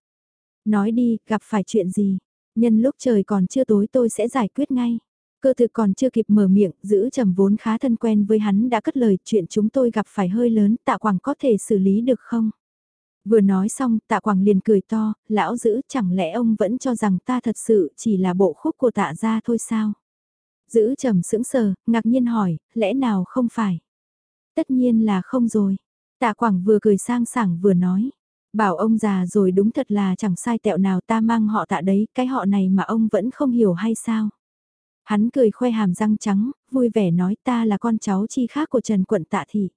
Nói đi, gặp phải chuyện gì, nhân lúc trời còn chưa tối tôi sẽ giải quyết ngay. Cơ thực còn chưa kịp mở miệng, giữ trầm vốn khá thân quen với hắn đã cất lời chuyện chúng tôi gặp phải hơi lớn, tạ quảng có thể xử lý được không? Vừa nói xong, tạ quảng liền cười to, lão giữ chẳng lẽ ông vẫn cho rằng ta thật sự chỉ là bộ khúc của tạ gia thôi sao? Giữ trầm sững sờ, ngạc nhiên hỏi, lẽ nào không phải? Tất nhiên là không rồi. Tạ quảng vừa cười sang sảng vừa nói. Bảo ông già rồi đúng thật là chẳng sai tẹo nào ta mang họ tạ đấy, cái họ này mà ông vẫn không hiểu hay sao? Hắn cười khoe hàm răng trắng, vui vẻ nói ta là con cháu chi khác của Trần Quận Tạ Thị.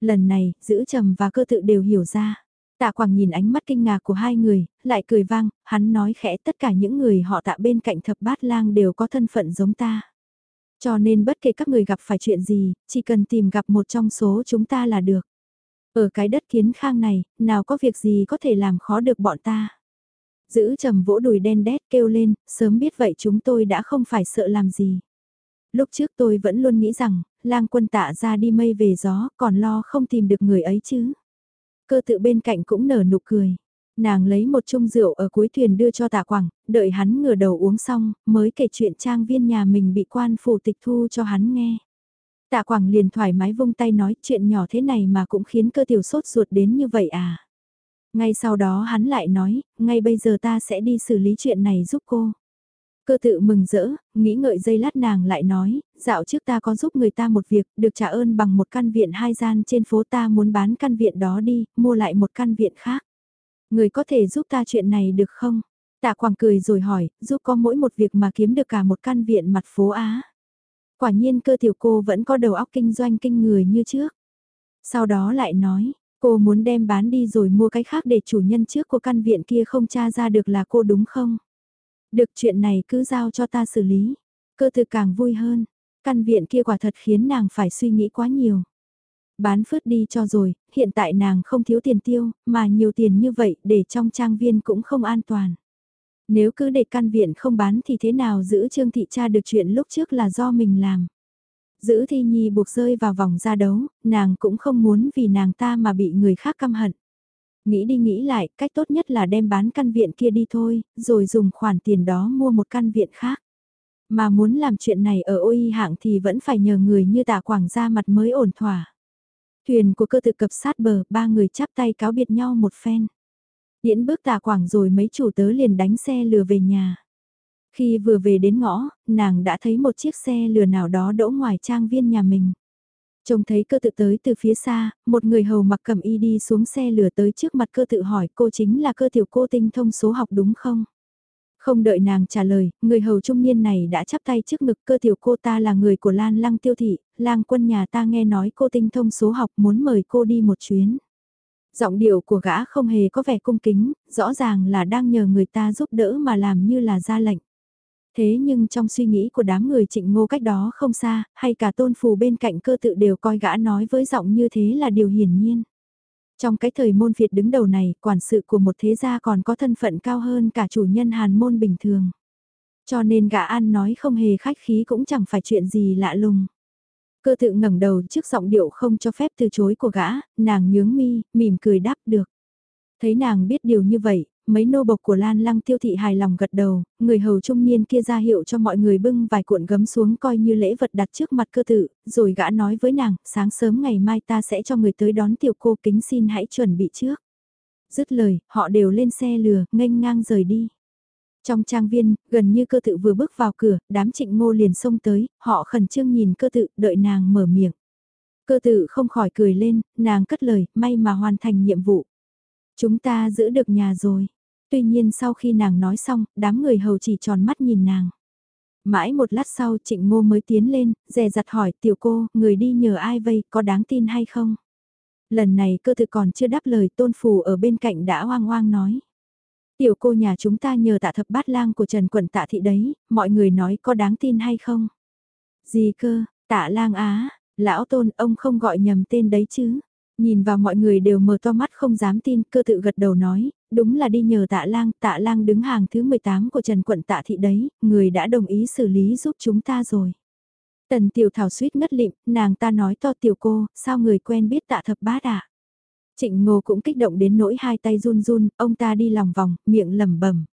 Lần này, giữ trầm và cơ tự đều hiểu ra. Tạ Quảng nhìn ánh mắt kinh ngạc của hai người, lại cười vang, hắn nói khẽ tất cả những người họ tạ bên cạnh thập bát lang đều có thân phận giống ta. Cho nên bất kể các người gặp phải chuyện gì, chỉ cần tìm gặp một trong số chúng ta là được. Ở cái đất kiến khang này, nào có việc gì có thể làm khó được bọn ta. Giữ trầm vỗ đùi đen đét kêu lên, sớm biết vậy chúng tôi đã không phải sợ làm gì. Lúc trước tôi vẫn luôn nghĩ rằng, lang quân tạ ra đi mây về gió, còn lo không tìm được người ấy chứ. Cơ tự bên cạnh cũng nở nụ cười. Nàng lấy một chung rượu ở cuối thuyền đưa cho tạ quảng, đợi hắn ngửa đầu uống xong, mới kể chuyện trang viên nhà mình bị quan phủ tịch thu cho hắn nghe. Tạ quảng liền thoải mái vung tay nói chuyện nhỏ thế này mà cũng khiến cơ tiểu sốt ruột đến như vậy à. Ngay sau đó hắn lại nói, ngay bây giờ ta sẽ đi xử lý chuyện này giúp cô. Cơ tự mừng rỡ, nghĩ ngợi giây lát nàng lại nói, dạo trước ta có giúp người ta một việc, được trả ơn bằng một căn viện hai gian trên phố ta muốn bán căn viện đó đi, mua lại một căn viện khác. Người có thể giúp ta chuyện này được không? Tạ Quảng cười rồi hỏi, giúp có mỗi một việc mà kiếm được cả một căn viện mặt phố Á. Quả nhiên cơ tiểu cô vẫn có đầu óc kinh doanh kinh người như trước. Sau đó lại nói, cô muốn đem bán đi rồi mua cái khác để chủ nhân trước của căn viện kia không tra ra được là cô đúng không? Được chuyện này cứ giao cho ta xử lý. Cơ thực càng vui hơn. Căn viện kia quả thật khiến nàng phải suy nghĩ quá nhiều. Bán phớt đi cho rồi, hiện tại nàng không thiếu tiền tiêu, mà nhiều tiền như vậy để trong trang viên cũng không an toàn. Nếu cứ để căn viện không bán thì thế nào giữ Trương Thị cha được chuyện lúc trước là do mình làm. Giữ Thi Nhi buộc rơi vào vòng ra đấu, nàng cũng không muốn vì nàng ta mà bị người khác căm hận. Nghĩ đi nghĩ lại, cách tốt nhất là đem bán căn viện kia đi thôi, rồi dùng khoản tiền đó mua một căn viện khác. Mà muốn làm chuyện này ở ôi hạng thì vẫn phải nhờ người như tạ quảng ra mặt mới ổn thỏa. Thuyền của cơ tự cập sát bờ, ba người chắp tay cáo biệt nhau một phen. Điễn bước tạ quảng rồi mấy chủ tớ liền đánh xe lừa về nhà. Khi vừa về đến ngõ, nàng đã thấy một chiếc xe lừa nào đó đỗ ngoài trang viên nhà mình. Trông thấy cơ tự tới từ phía xa, một người hầu mặc cầm y đi xuống xe lừa tới trước mặt cơ tự hỏi cô chính là cơ tiểu cô tinh thông số học đúng không? Không đợi nàng trả lời, người hầu trung niên này đã chắp tay trước ngực cơ tiểu cô ta là người của Lan Lăng Tiêu Thị, lang quân nhà ta nghe nói cô tinh thông số học muốn mời cô đi một chuyến. Giọng điệu của gã không hề có vẻ cung kính, rõ ràng là đang nhờ người ta giúp đỡ mà làm như là ra lệnh. Thế nhưng trong suy nghĩ của đám người trịnh ngô cách đó không xa, hay cả tôn phù bên cạnh cơ tự đều coi gã nói với giọng như thế là điều hiển nhiên. Trong cái thời môn Việt đứng đầu này, quản sự của một thế gia còn có thân phận cao hơn cả chủ nhân hàn môn bình thường. Cho nên gã an nói không hề khách khí cũng chẳng phải chuyện gì lạ lùng. Cơ tự ngẩng đầu trước giọng điệu không cho phép từ chối của gã, nàng nhướng mi, mỉm cười đáp được. Thấy nàng biết điều như vậy, mấy nô bộc của Lan Lăng tiêu thị hài lòng gật đầu, người hầu trung niên kia ra hiệu cho mọi người bưng vài cuộn gấm xuống coi như lễ vật đặt trước mặt cơ tự, rồi gã nói với nàng, sáng sớm ngày mai ta sẽ cho người tới đón tiểu cô kính xin hãy chuẩn bị trước. Dứt lời, họ đều lên xe lừa, nghênh ngang rời đi. Trong trang viên, gần như cơ tự vừa bước vào cửa, đám trịnh ngô liền xông tới, họ khẩn trương nhìn cơ tự, đợi nàng mở miệng. Cơ tự không khỏi cười lên, nàng cất lời, may mà hoàn thành nhiệm vụ. Chúng ta giữ được nhà rồi. Tuy nhiên sau khi nàng nói xong, đám người hầu chỉ tròn mắt nhìn nàng. Mãi một lát sau trịnh ngô mới tiến lên, dè dặt hỏi tiểu cô, người đi nhờ ai vây, có đáng tin hay không? Lần này cơ thực còn chưa đáp lời tôn phù ở bên cạnh đã oang oang nói. Tiểu cô nhà chúng ta nhờ tạ thập bát lang của Trần Quận tạ thị đấy, mọi người nói có đáng tin hay không? Gì cơ, tạ lang á, lão tôn ông không gọi nhầm tên đấy chứ? Nhìn vào mọi người đều mở to mắt không dám tin, cơ tự gật đầu nói, đúng là đi nhờ tạ lang, tạ lang đứng hàng thứ 18 của Trần Quận tạ thị đấy, người đã đồng ý xử lý giúp chúng ta rồi. Tần tiểu thảo suýt ngất lịm, nàng ta nói to tiểu cô, sao người quen biết tạ thập bát ạ? À? Trịnh Ngô cũng kích động đến nỗi hai tay run run, ông ta đi lòng vòng, miệng lẩm bẩm.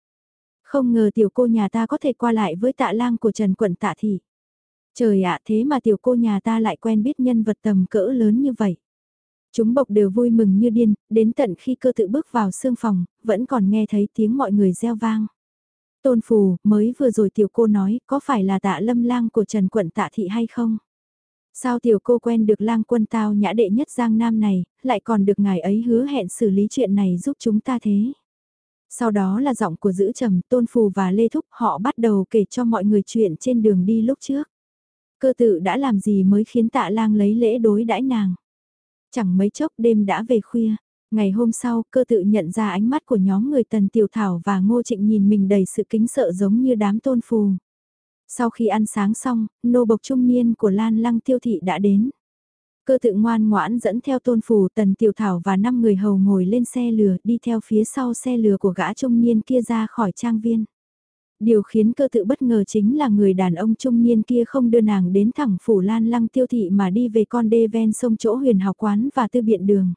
Không ngờ tiểu cô nhà ta có thể qua lại với tạ lang của Trần Quận tạ thị. Trời ạ thế mà tiểu cô nhà ta lại quen biết nhân vật tầm cỡ lớn như vậy. Chúng bộc đều vui mừng như điên, đến tận khi cơ tự bước vào sương phòng, vẫn còn nghe thấy tiếng mọi người reo vang. Tôn phù, mới vừa rồi tiểu cô nói, có phải là tạ lâm lang của Trần Quận tạ thị hay không? Sao tiểu cô quen được lang quân tao nhã đệ nhất giang nam này, lại còn được ngài ấy hứa hẹn xử lý chuyện này giúp chúng ta thế? Sau đó là giọng của giữ trầm, tôn phù và lê thúc họ bắt đầu kể cho mọi người chuyện trên đường đi lúc trước. Cơ tự đã làm gì mới khiến tạ lang lấy lễ đối đãi nàng. Chẳng mấy chốc đêm đã về khuya. Ngày hôm sau, cơ tự nhận ra ánh mắt của nhóm người Tần Tiểu Thảo và Ngô Trịnh nhìn mình đầy sự kính sợ giống như đám tôn phù. Sau khi ăn sáng xong, nô bộc trung niên của Lan Lăng Tiêu Thị đã đến. Cơ tự ngoan ngoãn dẫn theo tôn phù Tần Tiểu Thảo và 5 người hầu ngồi lên xe lừa đi theo phía sau xe lừa của gã trung niên kia ra khỏi trang viên. Điều khiến cơ tự bất ngờ chính là người đàn ông trung niên kia không đưa nàng đến thẳng phủ lan lăng tiêu thị mà đi về con đê ven sông chỗ huyền học quán và tư biện đường.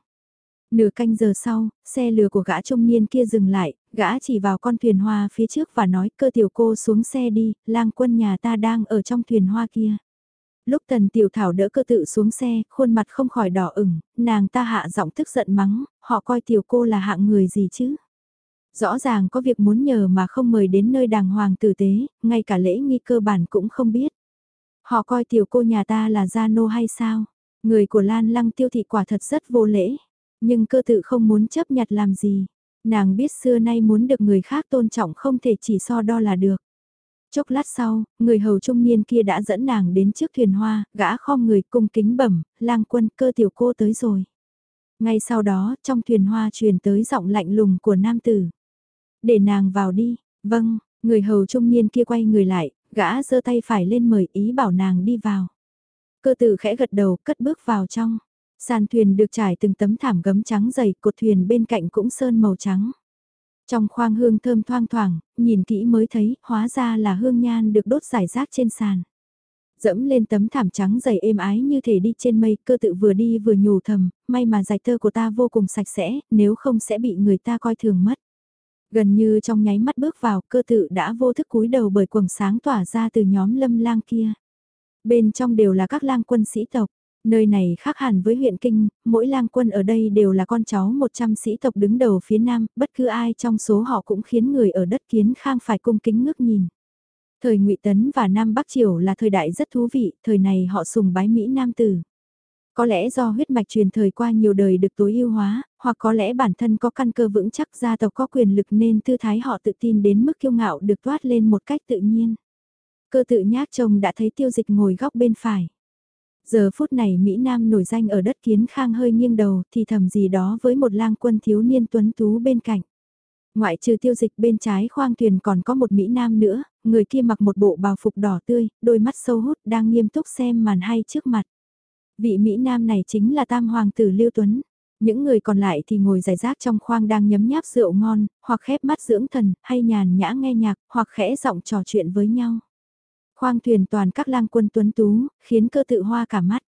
Nửa canh giờ sau, xe lừa của gã trung niên kia dừng lại, gã chỉ vào con thuyền hoa phía trước và nói cơ tiểu cô xuống xe đi, lang quân nhà ta đang ở trong thuyền hoa kia. Lúc tần tiểu thảo đỡ cơ tự xuống xe, khuôn mặt không khỏi đỏ ửng, nàng ta hạ giọng tức giận mắng, họ coi tiểu cô là hạng người gì chứ. Rõ ràng có việc muốn nhờ mà không mời đến nơi đàng hoàng tử tế, ngay cả lễ nghi cơ bản cũng không biết. Họ coi tiểu cô nhà ta là gia nô hay sao? Người của Lan Lăng tiêu thị quả thật rất vô lễ. Nhưng cơ tự không muốn chấp nhặt làm gì. Nàng biết xưa nay muốn được người khác tôn trọng không thể chỉ so đo là được. Chốc lát sau, người hầu trung niên kia đã dẫn nàng đến trước thuyền hoa, gã khom người cung kính bẩm, lang quân cơ tiểu cô tới rồi. Ngay sau đó, trong thuyền hoa truyền tới giọng lạnh lùng của nam tử. Để nàng vào đi, vâng, người hầu trung niên kia quay người lại, gã giơ tay phải lên mời ý bảo nàng đi vào. Cơ tử khẽ gật đầu, cất bước vào trong. Sàn thuyền được trải từng tấm thảm gấm trắng dày, cột thuyền bên cạnh cũng sơn màu trắng. Trong khoang hương thơm thoang thoảng, nhìn kỹ mới thấy, hóa ra là hương nhan được đốt giải rác trên sàn. Dẫm lên tấm thảm trắng dày êm ái như thể đi trên mây, cơ tự vừa đi vừa nhủ thầm, may mà giải tơ của ta vô cùng sạch sẽ, nếu không sẽ bị người ta coi thường mất. Gần như trong nháy mắt bước vào, cơ tự đã vô thức cúi đầu bởi quầng sáng tỏa ra từ nhóm lâm lang kia. Bên trong đều là các lang quân sĩ tộc. Nơi này khác hẳn với huyện Kinh, mỗi lang quân ở đây đều là con cháu 100 sĩ tộc đứng đầu phía nam, bất cứ ai trong số họ cũng khiến người ở đất kiến khang phải cung kính ngước nhìn. Thời ngụy Tấn và Nam Bắc Triều là thời đại rất thú vị, thời này họ sùng bái Mỹ Nam Tử. Có lẽ do huyết mạch truyền thời qua nhiều đời được tối ưu hóa, hoặc có lẽ bản thân có căn cơ vững chắc gia tộc có quyền lực nên tư thái họ tự tin đến mức kiêu ngạo được toát lên một cách tự nhiên. Cơ tự nhác chồng đã thấy tiêu dịch ngồi góc bên phải. Giờ phút này Mỹ Nam nổi danh ở đất kiến khang hơi nghiêng đầu thì thầm gì đó với một lang quân thiếu niên tuấn tú bên cạnh. Ngoại trừ tiêu dịch bên trái khoang thuyền còn có một Mỹ Nam nữa, người kia mặc một bộ bào phục đỏ tươi, đôi mắt sâu hút đang nghiêm túc xem màn hay trước mặt. Vị Mỹ Nam này chính là tam hoàng tử Lưu Tuấn. Những người còn lại thì ngồi giải rác trong khoang đang nhấm nháp rượu ngon, hoặc khép mắt dưỡng thần, hay nhàn nhã nghe nhạc, hoặc khẽ giọng trò chuyện với nhau. Khoang thuyền toàn các lang quân tuấn tú, khiến cơ tự hoa cả mắt.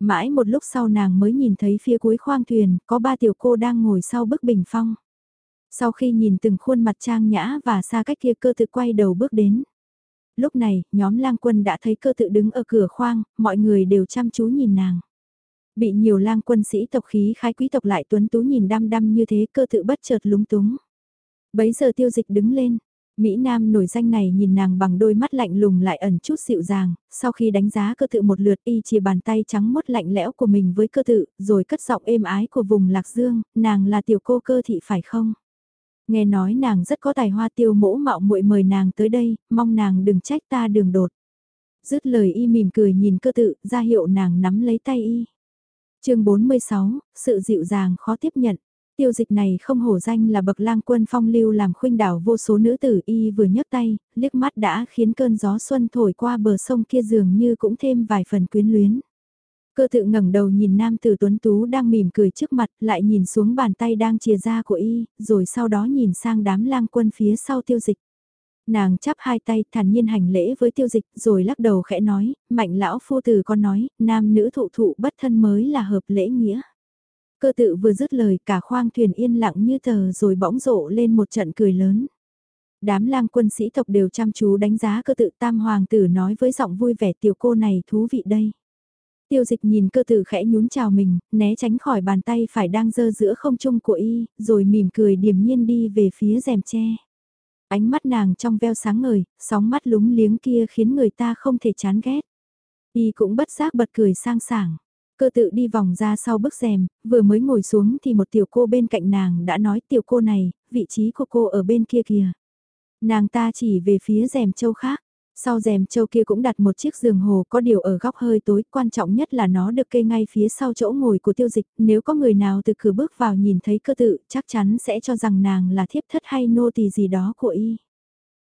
Mãi một lúc sau nàng mới nhìn thấy phía cuối khoang thuyền, có ba tiểu cô đang ngồi sau bức bình phong. Sau khi nhìn từng khuôn mặt trang nhã và xa cách kia cơ tự quay đầu bước đến. Lúc này, nhóm lang quân đã thấy cơ tự đứng ở cửa khoang, mọi người đều chăm chú nhìn nàng. Bị nhiều lang quân sĩ tộc khí khái quý tộc lại tuấn tú nhìn đăm đăm như thế cơ tự bất chợt lúng túng. Bấy giờ tiêu dịch đứng lên, Mỹ Nam nổi danh này nhìn nàng bằng đôi mắt lạnh lùng lại ẩn chút dịu dàng, sau khi đánh giá cơ tự một lượt y chia bàn tay trắng mốt lạnh lẽo của mình với cơ tự, rồi cất giọng êm ái của vùng Lạc Dương, nàng là tiểu cô cơ thị phải không? Nghe nói nàng rất có tài hoa tiêu mỗ mạo muội mời nàng tới đây, mong nàng đừng trách ta đường đột. Dứt lời y mỉm cười nhìn cơ tự, ra hiệu nàng nắm lấy tay y. chương 46, sự dịu dàng khó tiếp nhận. Tiêu dịch này không hổ danh là bậc lang quân phong lưu làm khuynh đảo vô số nữ tử y vừa nhấc tay, liếc mắt đã khiến cơn gió xuân thổi qua bờ sông kia dường như cũng thêm vài phần quyến luyến. Cơ tự ngẩng đầu nhìn nam tử tuấn tú đang mỉm cười trước mặt, lại nhìn xuống bàn tay đang chìa ra của y, rồi sau đó nhìn sang đám lang quân phía sau tiêu dịch. Nàng chắp hai tay thản nhiên hành lễ với tiêu dịch rồi lắc đầu khẽ nói, mạnh lão phu tử con nói, nam nữ thụ thụ bất thân mới là hợp lễ nghĩa. Cơ tự vừa dứt lời cả khoang thuyền yên lặng như tờ rồi bỗng rộ lên một trận cười lớn. Đám lang quân sĩ tộc đều chăm chú đánh giá cơ tự tam hoàng tử nói với giọng vui vẻ tiểu cô này thú vị đây. Tiêu dịch nhìn cơ tử khẽ nhún chào mình, né tránh khỏi bàn tay phải đang dơ giữa không trung của y, rồi mỉm cười điềm nhiên đi về phía rèm tre. Ánh mắt nàng trong veo sáng ngời, sóng mắt lúng liếng kia khiến người ta không thể chán ghét. Y cũng bất giác bật cười sang sảng. Cơ tự đi vòng ra sau bức rèm, vừa mới ngồi xuống thì một tiểu cô bên cạnh nàng đã nói tiểu cô này, vị trí của cô ở bên kia kìa. Nàng ta chỉ về phía rèm châu khác. Sau rèm châu kia cũng đặt một chiếc giường hồ có điều ở góc hơi tối, quan trọng nhất là nó được kê ngay phía sau chỗ ngồi của tiêu dịch, nếu có người nào từ cửa bước vào nhìn thấy cơ tự, chắc chắn sẽ cho rằng nàng là thiếp thất hay nô tỳ gì đó của y.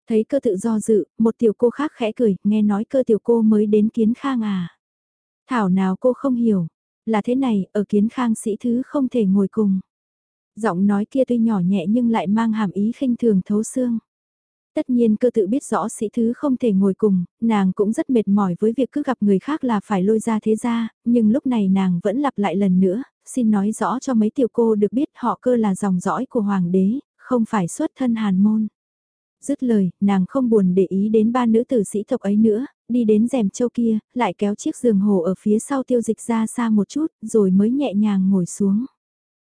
Thấy cơ tự do dự, một tiểu cô khác khẽ cười, nghe nói cơ tiểu cô mới đến kiến khang à. Thảo nào cô không hiểu, là thế này, ở kiến khang sĩ thứ không thể ngồi cùng. Giọng nói kia tuy nhỏ nhẹ nhưng lại mang hàm ý khinh thường thấu xương. Tất nhiên cơ tự biết rõ sĩ thứ không thể ngồi cùng, nàng cũng rất mệt mỏi với việc cứ gặp người khác là phải lôi ra thế ra, nhưng lúc này nàng vẫn lặp lại lần nữa, xin nói rõ cho mấy tiểu cô được biết họ cơ là dòng dõi của hoàng đế, không phải xuất thân hàn môn. Dứt lời, nàng không buồn để ý đến ba nữ tử sĩ tộc ấy nữa, đi đến rèm châu kia, lại kéo chiếc giường hồ ở phía sau tiêu dịch ra xa một chút, rồi mới nhẹ nhàng ngồi xuống.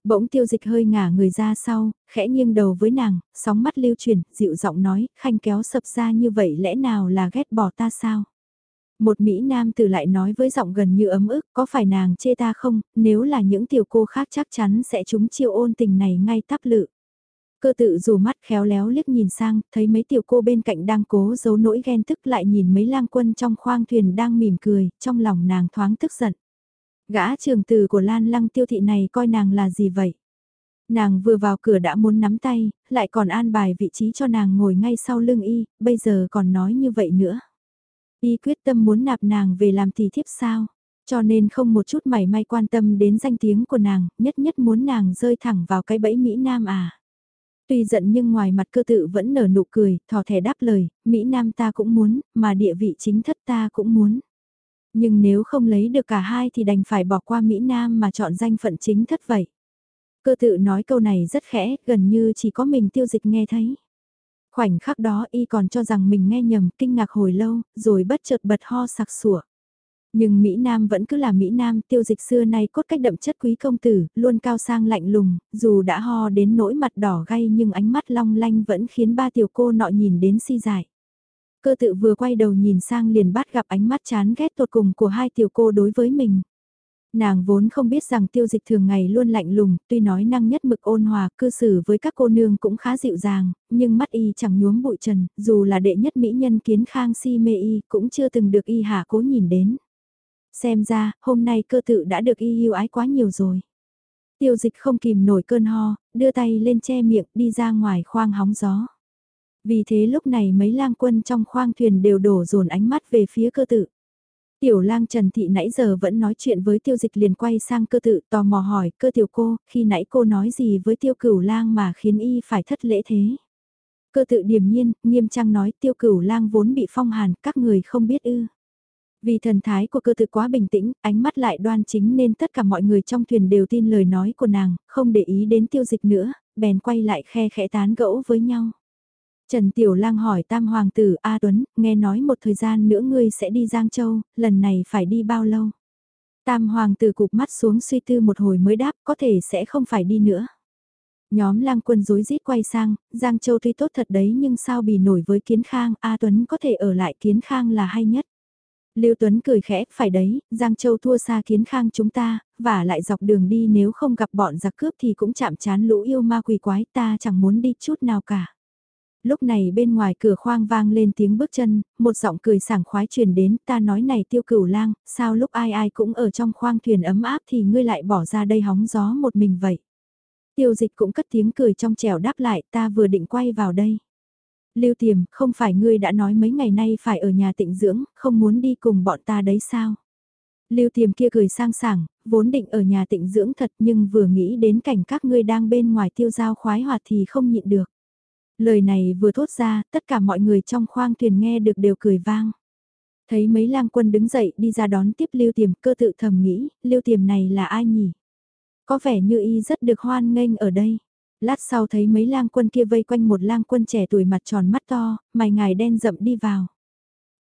Bỗng tiêu dịch hơi ngả người ra sau, khẽ nghiêng đầu với nàng, sóng mắt lưu chuyển, dịu giọng nói, khanh kéo sập ra như vậy lẽ nào là ghét bỏ ta sao? Một Mỹ Nam tử lại nói với giọng gần như ấm ức, có phải nàng chê ta không, nếu là những tiểu cô khác chắc chắn sẽ chúng chiêu ôn tình này ngay tắp lự. Cơ tự dù mắt khéo léo liếc nhìn sang, thấy mấy tiểu cô bên cạnh đang cố giấu nỗi ghen tức lại nhìn mấy lang quân trong khoang thuyền đang mỉm cười, trong lòng nàng thoáng tức giận. Gã trường từ của Lan Lăng tiêu thị này coi nàng là gì vậy? Nàng vừa vào cửa đã muốn nắm tay, lại còn an bài vị trí cho nàng ngồi ngay sau lưng y, bây giờ còn nói như vậy nữa. Y quyết tâm muốn nạp nàng về làm tỷ thiếp sao? Cho nên không một chút mảy may quan tâm đến danh tiếng của nàng, nhất nhất muốn nàng rơi thẳng vào cái bẫy Mỹ Nam à. Tuy giận nhưng ngoài mặt cơ tự vẫn nở nụ cười, thò thẻ đáp lời, Mỹ Nam ta cũng muốn, mà địa vị chính thất ta cũng muốn. Nhưng nếu không lấy được cả hai thì đành phải bỏ qua Mỹ Nam mà chọn danh phận chính thất vậy. Cơ tự nói câu này rất khẽ, gần như chỉ có mình tiêu dịch nghe thấy. Khoảnh khắc đó y còn cho rằng mình nghe nhầm, kinh ngạc hồi lâu, rồi bất chợt bật ho sặc sủa. Nhưng Mỹ Nam vẫn cứ là Mỹ Nam, tiêu dịch xưa nay cốt cách đậm chất quý công tử, luôn cao sang lạnh lùng, dù đã ho đến nỗi mặt đỏ gay nhưng ánh mắt long lanh vẫn khiến ba tiểu cô nọ nhìn đến si dại. Cơ tự vừa quay đầu nhìn sang liền bắt gặp ánh mắt chán ghét tột cùng của hai tiểu cô đối với mình. Nàng vốn không biết rằng tiêu dịch thường ngày luôn lạnh lùng, tuy nói năng nhất mực ôn hòa, cư xử với các cô nương cũng khá dịu dàng, nhưng mắt y chẳng nhuốm bụi trần, dù là đệ nhất mỹ nhân kiến khang si mê y, cũng chưa từng được y hạ cố nhìn đến. Xem ra, hôm nay cơ tự đã được y yêu ái quá nhiều rồi. Tiêu dịch không kìm nổi cơn ho, đưa tay lên che miệng đi ra ngoài khoang hóng gió. Vì thế lúc này mấy lang quân trong khoang thuyền đều đổ dồn ánh mắt về phía cơ tự. Tiểu lang Trần Thị nãy giờ vẫn nói chuyện với tiêu dịch liền quay sang cơ tự tò mò hỏi cơ tiểu cô, khi nãy cô nói gì với tiêu cửu lang mà khiến y phải thất lễ thế. Cơ tự điềm nhiên, nghiêm trang nói tiêu cửu lang vốn bị phong hàn, các người không biết ư. Vì thần thái của cơ tự quá bình tĩnh, ánh mắt lại đoan chính nên tất cả mọi người trong thuyền đều tin lời nói của nàng, không để ý đến tiêu dịch nữa, bèn quay lại khe khẽ tán gẫu với nhau. Trần Tiểu Lang hỏi Tam Hoàng tử A Tuấn, nghe nói một thời gian nữa ngươi sẽ đi Giang Châu, lần này phải đi bao lâu? Tam Hoàng tử cụp mắt xuống suy tư một hồi mới đáp, có thể sẽ không phải đi nữa. Nhóm lang quân rối rít quay sang, Giang Châu tuy tốt thật đấy nhưng sao bì nổi với Kiến Khang, A Tuấn có thể ở lại Kiến Khang là hay nhất. Lưu Tuấn cười khẽ, phải đấy, Giang Châu thua xa Kiến Khang chúng ta, và lại dọc đường đi nếu không gặp bọn giặc cướp thì cũng chạm chán lũ yêu ma quỷ quái ta chẳng muốn đi chút nào cả lúc này bên ngoài cửa khoang vang lên tiếng bước chân, một giọng cười sảng khoái truyền đến, ta nói này tiêu cửu lang, sao lúc ai ai cũng ở trong khoang thuyền ấm áp thì ngươi lại bỏ ra đây hóng gió một mình vậy. Tiêu dịch cũng cất tiếng cười trong trẻo đáp lại, ta vừa định quay vào đây. Lưu tiềm, không phải ngươi đã nói mấy ngày nay phải ở nhà tịnh dưỡng, không muốn đi cùng bọn ta đấy sao? Lưu tiềm kia cười sang sảng, vốn định ở nhà tịnh dưỡng thật nhưng vừa nghĩ đến cảnh các ngươi đang bên ngoài tiêu giao khoái hoạt thì không nhịn được. Lời này vừa thốt ra, tất cả mọi người trong khoang thuyền nghe được đều cười vang. Thấy mấy lang quân đứng dậy đi ra đón tiếp lưu tiềm cơ tự thầm nghĩ, lưu tiềm này là ai nhỉ? Có vẻ như y rất được hoan nghênh ở đây. Lát sau thấy mấy lang quân kia vây quanh một lang quân trẻ tuổi mặt tròn mắt to, mày ngài đen rậm đi vào.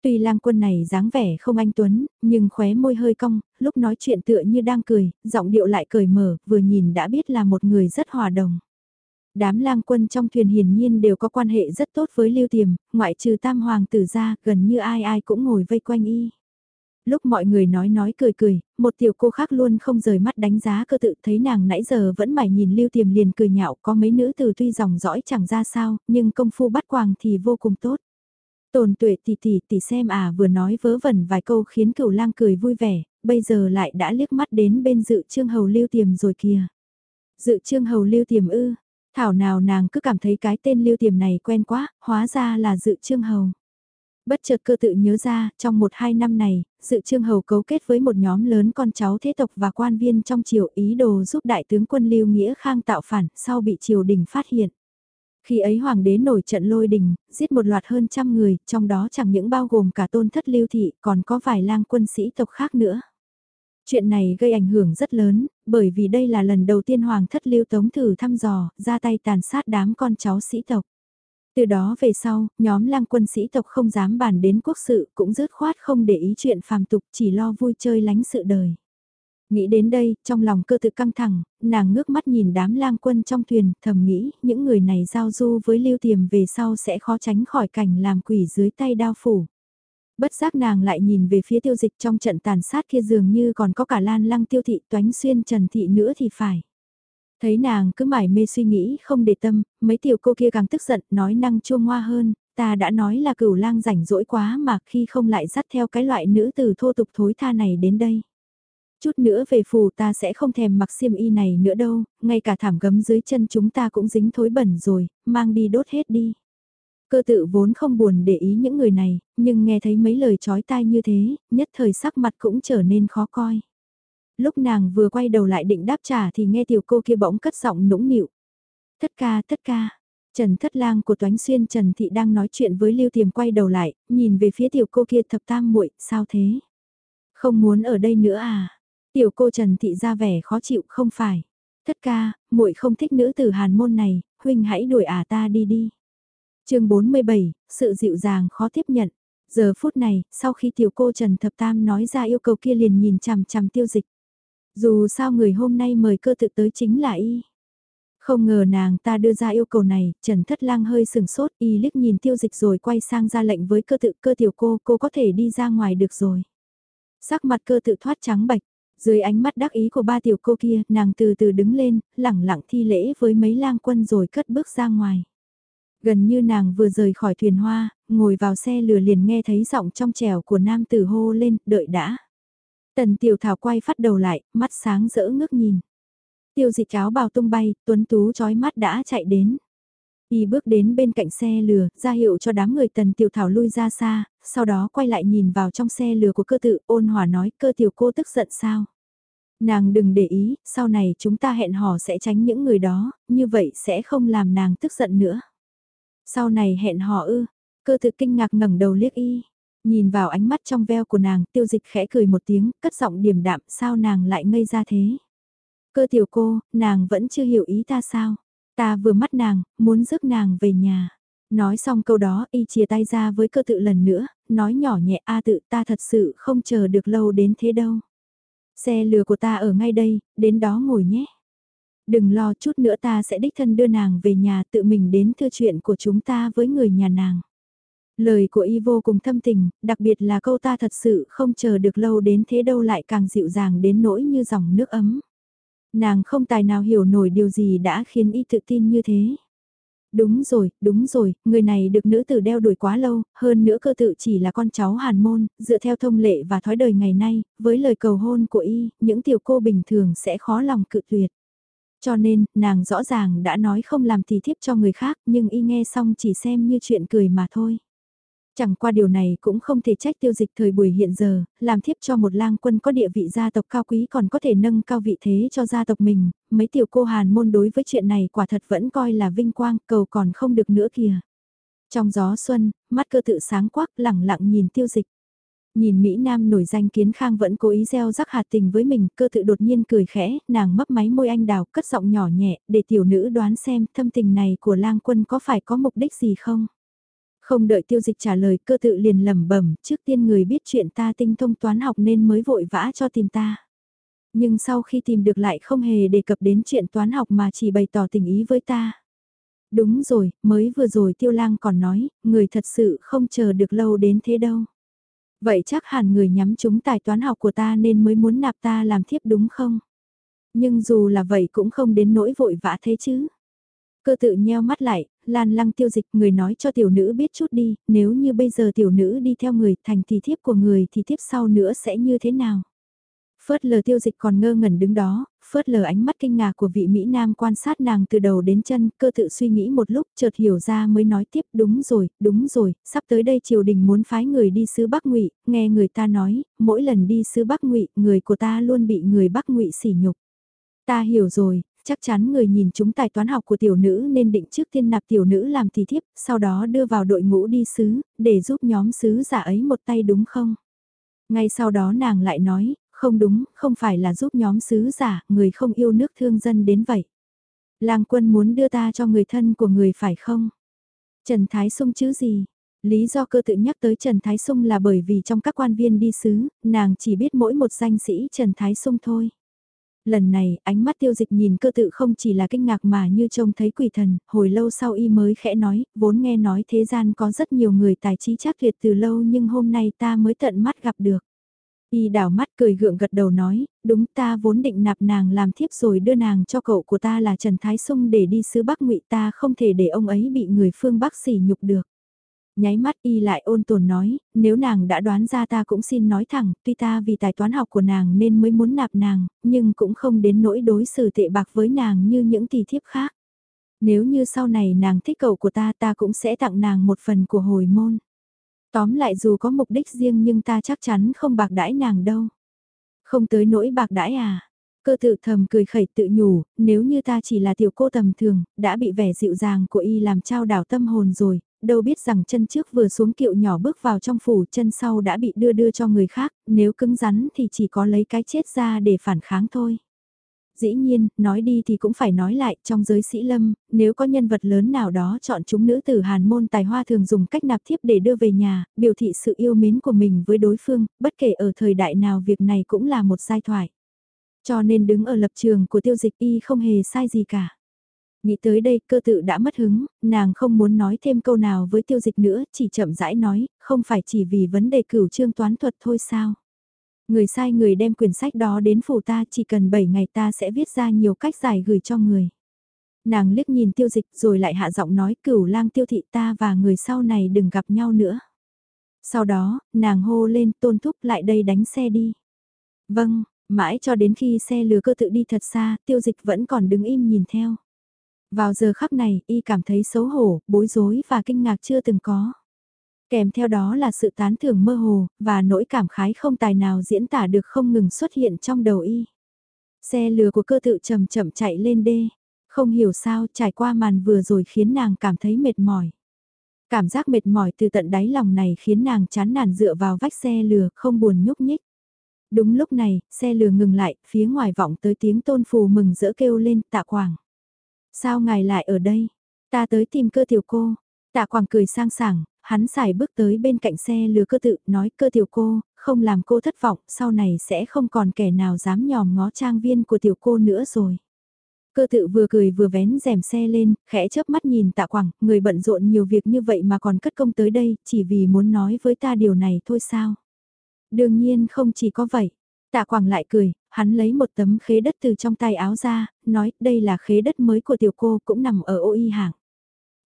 Tuy lang quân này dáng vẻ không anh Tuấn, nhưng khóe môi hơi cong, lúc nói chuyện tựa như đang cười, giọng điệu lại cười mở, vừa nhìn đã biết là một người rất hòa đồng. Đám lang quân trong thuyền hiển nhiên đều có quan hệ rất tốt với Lưu Tiềm, ngoại trừ tam hoàng tử ra, gần như ai ai cũng ngồi vây quanh y. Lúc mọi người nói nói cười cười, một tiểu cô khác luôn không rời mắt đánh giá cơ tự thấy nàng nãy giờ vẫn mải nhìn Lưu Tiềm liền cười nhạo có mấy nữ từ tuy dòng dõi chẳng ra sao, nhưng công phu bắt quàng thì vô cùng tốt. Tồn tuệ tỷ tỷ tỷ xem à vừa nói vớ vẩn vài câu khiến cửu lang cười vui vẻ, bây giờ lại đã liếc mắt đến bên dự trương hầu lưu tiềm rồi kìa. Dự trương hầu lưu tiềm ư, thảo nào nàng cứ cảm thấy cái tên lưu tiềm này quen quá, hóa ra là dự trương hầu. Bất chợt cơ tự nhớ ra, trong một hai năm này, dự trương hầu cấu kết với một nhóm lớn con cháu thế tộc và quan viên trong triều ý đồ giúp đại tướng quân Lưu Nghĩa Khang tạo phản, sau bị triều đình phát hiện. Khi ấy hoàng đế nổi trận lôi đình, giết một loạt hơn trăm người, trong đó chẳng những bao gồm cả tôn thất lưu thị, còn có vài lang quân sĩ tộc khác nữa. Chuyện này gây ảnh hưởng rất lớn, bởi vì đây là lần đầu tiên hoàng thất lưu tống thử thăm dò, ra tay tàn sát đám con cháu sĩ tộc. Từ đó về sau, nhóm lang quân sĩ tộc không dám bàn đến quốc sự, cũng dứt khoát không để ý chuyện phàm tục, chỉ lo vui chơi lánh sự đời. Nghĩ đến đây, trong lòng cơ tự căng thẳng, nàng ngước mắt nhìn đám lang quân trong thuyền, thầm nghĩ, những người này giao du với lưu tiềm về sau sẽ khó tránh khỏi cảnh làm quỷ dưới tay đao phủ. Bất giác nàng lại nhìn về phía tiêu dịch trong trận tàn sát kia dường như còn có cả lan lăng tiêu thị toánh xuyên trần thị nữa thì phải. Thấy nàng cứ mải mê suy nghĩ không để tâm, mấy tiểu cô kia càng tức giận nói năng chua ngoa hơn, ta đã nói là cửu lang rảnh rỗi quá mà khi không lại dắt theo cái loại nữ từ thô tục thối tha này đến đây. Chút nữa về phù ta sẽ không thèm mặc xiêm y này nữa đâu, ngay cả thảm gấm dưới chân chúng ta cũng dính thối bẩn rồi, mang đi đốt hết đi. Cơ tự vốn không buồn để ý những người này, nhưng nghe thấy mấy lời chói tai như thế, nhất thời sắc mặt cũng trở nên khó coi. Lúc nàng vừa quay đầu lại định đáp trả thì nghe tiểu cô kia bỗng cất giọng nũng nịu. Thất ca, thất ca. Trần thất lang của toánh xuyên Trần Thị đang nói chuyện với Lưu Tiềm quay đầu lại, nhìn về phía tiểu cô kia thập tam muội sao thế? Không muốn ở đây nữa à? Tiểu cô Trần Thị ra vẻ khó chịu không phải. Thất ca, muội không thích nữ tử hàn môn này, huynh hãy đuổi ả ta đi đi chương 47, sự dịu dàng khó tiếp nhận. Giờ phút này, sau khi tiểu cô Trần Thập Tam nói ra yêu cầu kia liền nhìn chằm chằm tiêu dịch. Dù sao người hôm nay mời cơ tự tới chính là y. Không ngờ nàng ta đưa ra yêu cầu này, Trần Thất Lang hơi sừng sốt, y liếc nhìn tiêu dịch rồi quay sang ra lệnh với cơ tự cơ tiểu cô, cô có thể đi ra ngoài được rồi. Sắc mặt cơ tự thoát trắng bạch, dưới ánh mắt đắc ý của ba tiểu cô kia, nàng từ từ đứng lên, lẳng lặng thi lễ với mấy lang quân rồi cất bước ra ngoài. Gần như nàng vừa rời khỏi thuyền hoa, ngồi vào xe lừa liền nghe thấy giọng trong trèo của nam tử hô lên, đợi đã. Tần tiểu thảo quay phát đầu lại, mắt sáng rỡ ngước nhìn. Tiêu dịch áo bào tung bay, tuấn tú chói mắt đã chạy đến. Y bước đến bên cạnh xe lừa, ra hiệu cho đám người tần tiểu thảo lui ra xa, sau đó quay lại nhìn vào trong xe lừa của cơ tự ôn hòa nói cơ tiểu cô tức giận sao. Nàng đừng để ý, sau này chúng ta hẹn hò sẽ tránh những người đó, như vậy sẽ không làm nàng tức giận nữa. Sau này hẹn họ ư, cơ tự kinh ngạc ngẩng đầu liếc y, nhìn vào ánh mắt trong veo của nàng, tiêu dịch khẽ cười một tiếng, cất giọng điềm đạm, sao nàng lại ngây ra thế. Cơ tiểu cô, nàng vẫn chưa hiểu ý ta sao, ta vừa mắt nàng, muốn rước nàng về nhà. Nói xong câu đó, y chia tay ra với cơ tự lần nữa, nói nhỏ nhẹ a tự ta thật sự không chờ được lâu đến thế đâu. Xe lừa của ta ở ngay đây, đến đó ngồi nhé. Đừng lo chút nữa ta sẽ đích thân đưa nàng về nhà tự mình đến thư chuyện của chúng ta với người nhà nàng. Lời của y vô cùng thâm tình, đặc biệt là câu ta thật sự không chờ được lâu đến thế đâu lại càng dịu dàng đến nỗi như dòng nước ấm. Nàng không tài nào hiểu nổi điều gì đã khiến y tự tin như thế. Đúng rồi, đúng rồi, người này được nữ tử đeo đuổi quá lâu, hơn nữa cơ tự chỉ là con cháu hàn môn, dựa theo thông lệ và thói đời ngày nay, với lời cầu hôn của y, những tiểu cô bình thường sẽ khó lòng cự tuyệt. Cho nên, nàng rõ ràng đã nói không làm thì thiếp cho người khác, nhưng y nghe xong chỉ xem như chuyện cười mà thôi. Chẳng qua điều này cũng không thể trách tiêu dịch thời buổi hiện giờ, làm thiếp cho một lang quân có địa vị gia tộc cao quý còn có thể nâng cao vị thế cho gia tộc mình, mấy tiểu cô hàn môn đối với chuyện này quả thật vẫn coi là vinh quang, cầu còn không được nữa kìa. Trong gió xuân, mắt cơ tự sáng quắc lẳng lặng nhìn tiêu dịch. Nhìn Mỹ Nam nổi danh kiến khang vẫn cố ý gieo rắc hạt tình với mình, cơ tự đột nhiên cười khẽ, nàng mấp máy môi anh đào, cất giọng nhỏ nhẹ, để tiểu nữ đoán xem thâm tình này của lang quân có phải có mục đích gì không? Không đợi tiêu dịch trả lời cơ tự liền lẩm bẩm trước tiên người biết chuyện ta tinh thông toán học nên mới vội vã cho tìm ta. Nhưng sau khi tìm được lại không hề đề cập đến chuyện toán học mà chỉ bày tỏ tình ý với ta. Đúng rồi, mới vừa rồi tiêu lang còn nói, người thật sự không chờ được lâu đến thế đâu. Vậy chắc hẳn người nhắm chúng tài toán học của ta nên mới muốn nạp ta làm thiếp đúng không? Nhưng dù là vậy cũng không đến nỗi vội vã thế chứ. Cơ tự nheo mắt lại, lan lăng tiêu dịch người nói cho tiểu nữ biết chút đi, nếu như bây giờ tiểu nữ đi theo người thành thì thiếp của người thì thiếp sau nữa sẽ như thế nào? Phớt lờ tiêu dịch còn ngơ ngẩn đứng đó, phớt lờ ánh mắt kinh ngạc của vị Mỹ Nam quan sát nàng từ đầu đến chân, cơ tự suy nghĩ một lúc, chợt hiểu ra mới nói tiếp, đúng rồi, đúng rồi, sắp tới đây triều đình muốn phái người đi sứ Bắc Ngụy, nghe người ta nói, mỗi lần đi sứ Bắc Ngụy, người của ta luôn bị người Bắc Ngụy sỉ nhục. Ta hiểu rồi, chắc chắn người nhìn chúng tài toán học của tiểu nữ nên định trước tiên nạp tiểu nữ làm tỷ thiếp, sau đó đưa vào đội ngũ đi sứ, để giúp nhóm sứ giả ấy một tay đúng không? Ngay sau đó nàng lại nói, không đúng, không phải là giúp nhóm sứ giả, người không yêu nước thương dân đến vậy. Lang quân muốn đưa ta cho người thân của người phải không? Trần Thái Sung chứ gì? Lý do cơ tự nhắc tới Trần Thái Sung là bởi vì trong các quan viên đi sứ, nàng chỉ biết mỗi một danh sĩ Trần Thái Sung thôi. Lần này, ánh mắt tiêu dịch nhìn cơ tự không chỉ là kinh ngạc mà như trông thấy quỷ thần, hồi lâu sau y mới khẽ nói, vốn nghe nói thế gian có rất nhiều người tài trí chắc tuyệt từ lâu nhưng hôm nay ta mới tận mắt gặp được. Y đảo mắt cười gượng gật đầu nói, đúng ta vốn định nạp nàng làm thiếp rồi đưa nàng cho cậu của ta là Trần Thái Sung để đi sứ Bắc ngụy ta không thể để ông ấy bị người phương Bắc sỉ nhục được. Nháy mắt y lại ôn tồn nói, nếu nàng đã đoán ra ta cũng xin nói thẳng, tuy ta vì tài toán học của nàng nên mới muốn nạp nàng, nhưng cũng không đến nỗi đối xử tệ bạc với nàng như những tỷ thiếp khác. Nếu như sau này nàng thích cậu của ta ta cũng sẽ tặng nàng một phần của hồi môn. Tóm lại dù có mục đích riêng nhưng ta chắc chắn không bạc đãi nàng đâu. Không tới nỗi bạc đãi à. Cơ tự thầm cười khẩy tự nhủ, nếu như ta chỉ là tiểu cô tầm thường, đã bị vẻ dịu dàng của y làm trao đảo tâm hồn rồi, đâu biết rằng chân trước vừa xuống kiệu nhỏ bước vào trong phủ chân sau đã bị đưa đưa cho người khác, nếu cứng rắn thì chỉ có lấy cái chết ra để phản kháng thôi. Dĩ nhiên, nói đi thì cũng phải nói lại, trong giới sĩ lâm, nếu có nhân vật lớn nào đó chọn chúng nữ tử hàn môn tài hoa thường dùng cách nạp thiếp để đưa về nhà, biểu thị sự yêu mến của mình với đối phương, bất kể ở thời đại nào việc này cũng là một sai thoại. Cho nên đứng ở lập trường của tiêu dịch y không hề sai gì cả. Nghĩ tới đây cơ tự đã mất hứng, nàng không muốn nói thêm câu nào với tiêu dịch nữa, chỉ chậm rãi nói, không phải chỉ vì vấn đề cửu trương toán thuật thôi sao. Người sai người đem quyển sách đó đến phủ ta chỉ cần 7 ngày ta sẽ viết ra nhiều cách giải gửi cho người. Nàng liếc nhìn tiêu dịch rồi lại hạ giọng nói cửu lang tiêu thị ta và người sau này đừng gặp nhau nữa. Sau đó, nàng hô lên tôn thúc lại đây đánh xe đi. Vâng, mãi cho đến khi xe lừa cơ tự đi thật xa, tiêu dịch vẫn còn đứng im nhìn theo. Vào giờ khắc này, y cảm thấy xấu hổ, bối rối và kinh ngạc chưa từng có. Kèm theo đó là sự tán thưởng mơ hồ, và nỗi cảm khái không tài nào diễn tả được không ngừng xuất hiện trong đầu y. Xe lừa của cơ tự chậm chậm chạy lên đê. Không hiểu sao trải qua màn vừa rồi khiến nàng cảm thấy mệt mỏi. Cảm giác mệt mỏi từ tận đáy lòng này khiến nàng chán nản dựa vào vách xe lừa không buồn nhúc nhích. Đúng lúc này, xe lừa ngừng lại, phía ngoài vọng tới tiếng tôn phù mừng rỡ kêu lên tạ quảng. Sao ngài lại ở đây? Ta tới tìm cơ tiểu cô. Tạ quảng cười sang sảng, hắn xài bước tới bên cạnh xe lừa cơ tự, nói cơ tiểu cô, không làm cô thất vọng, sau này sẽ không còn kẻ nào dám nhòm ngó trang viên của tiểu cô nữa rồi. Cơ tự vừa cười vừa vén rèm xe lên, khẽ chớp mắt nhìn tạ quảng, người bận rộn nhiều việc như vậy mà còn cất công tới đây, chỉ vì muốn nói với ta điều này thôi sao. Đương nhiên không chỉ có vậy. Tạ quảng lại cười, hắn lấy một tấm khế đất từ trong tay áo ra, nói đây là khế đất mới của tiểu cô cũng nằm ở ô y hạng.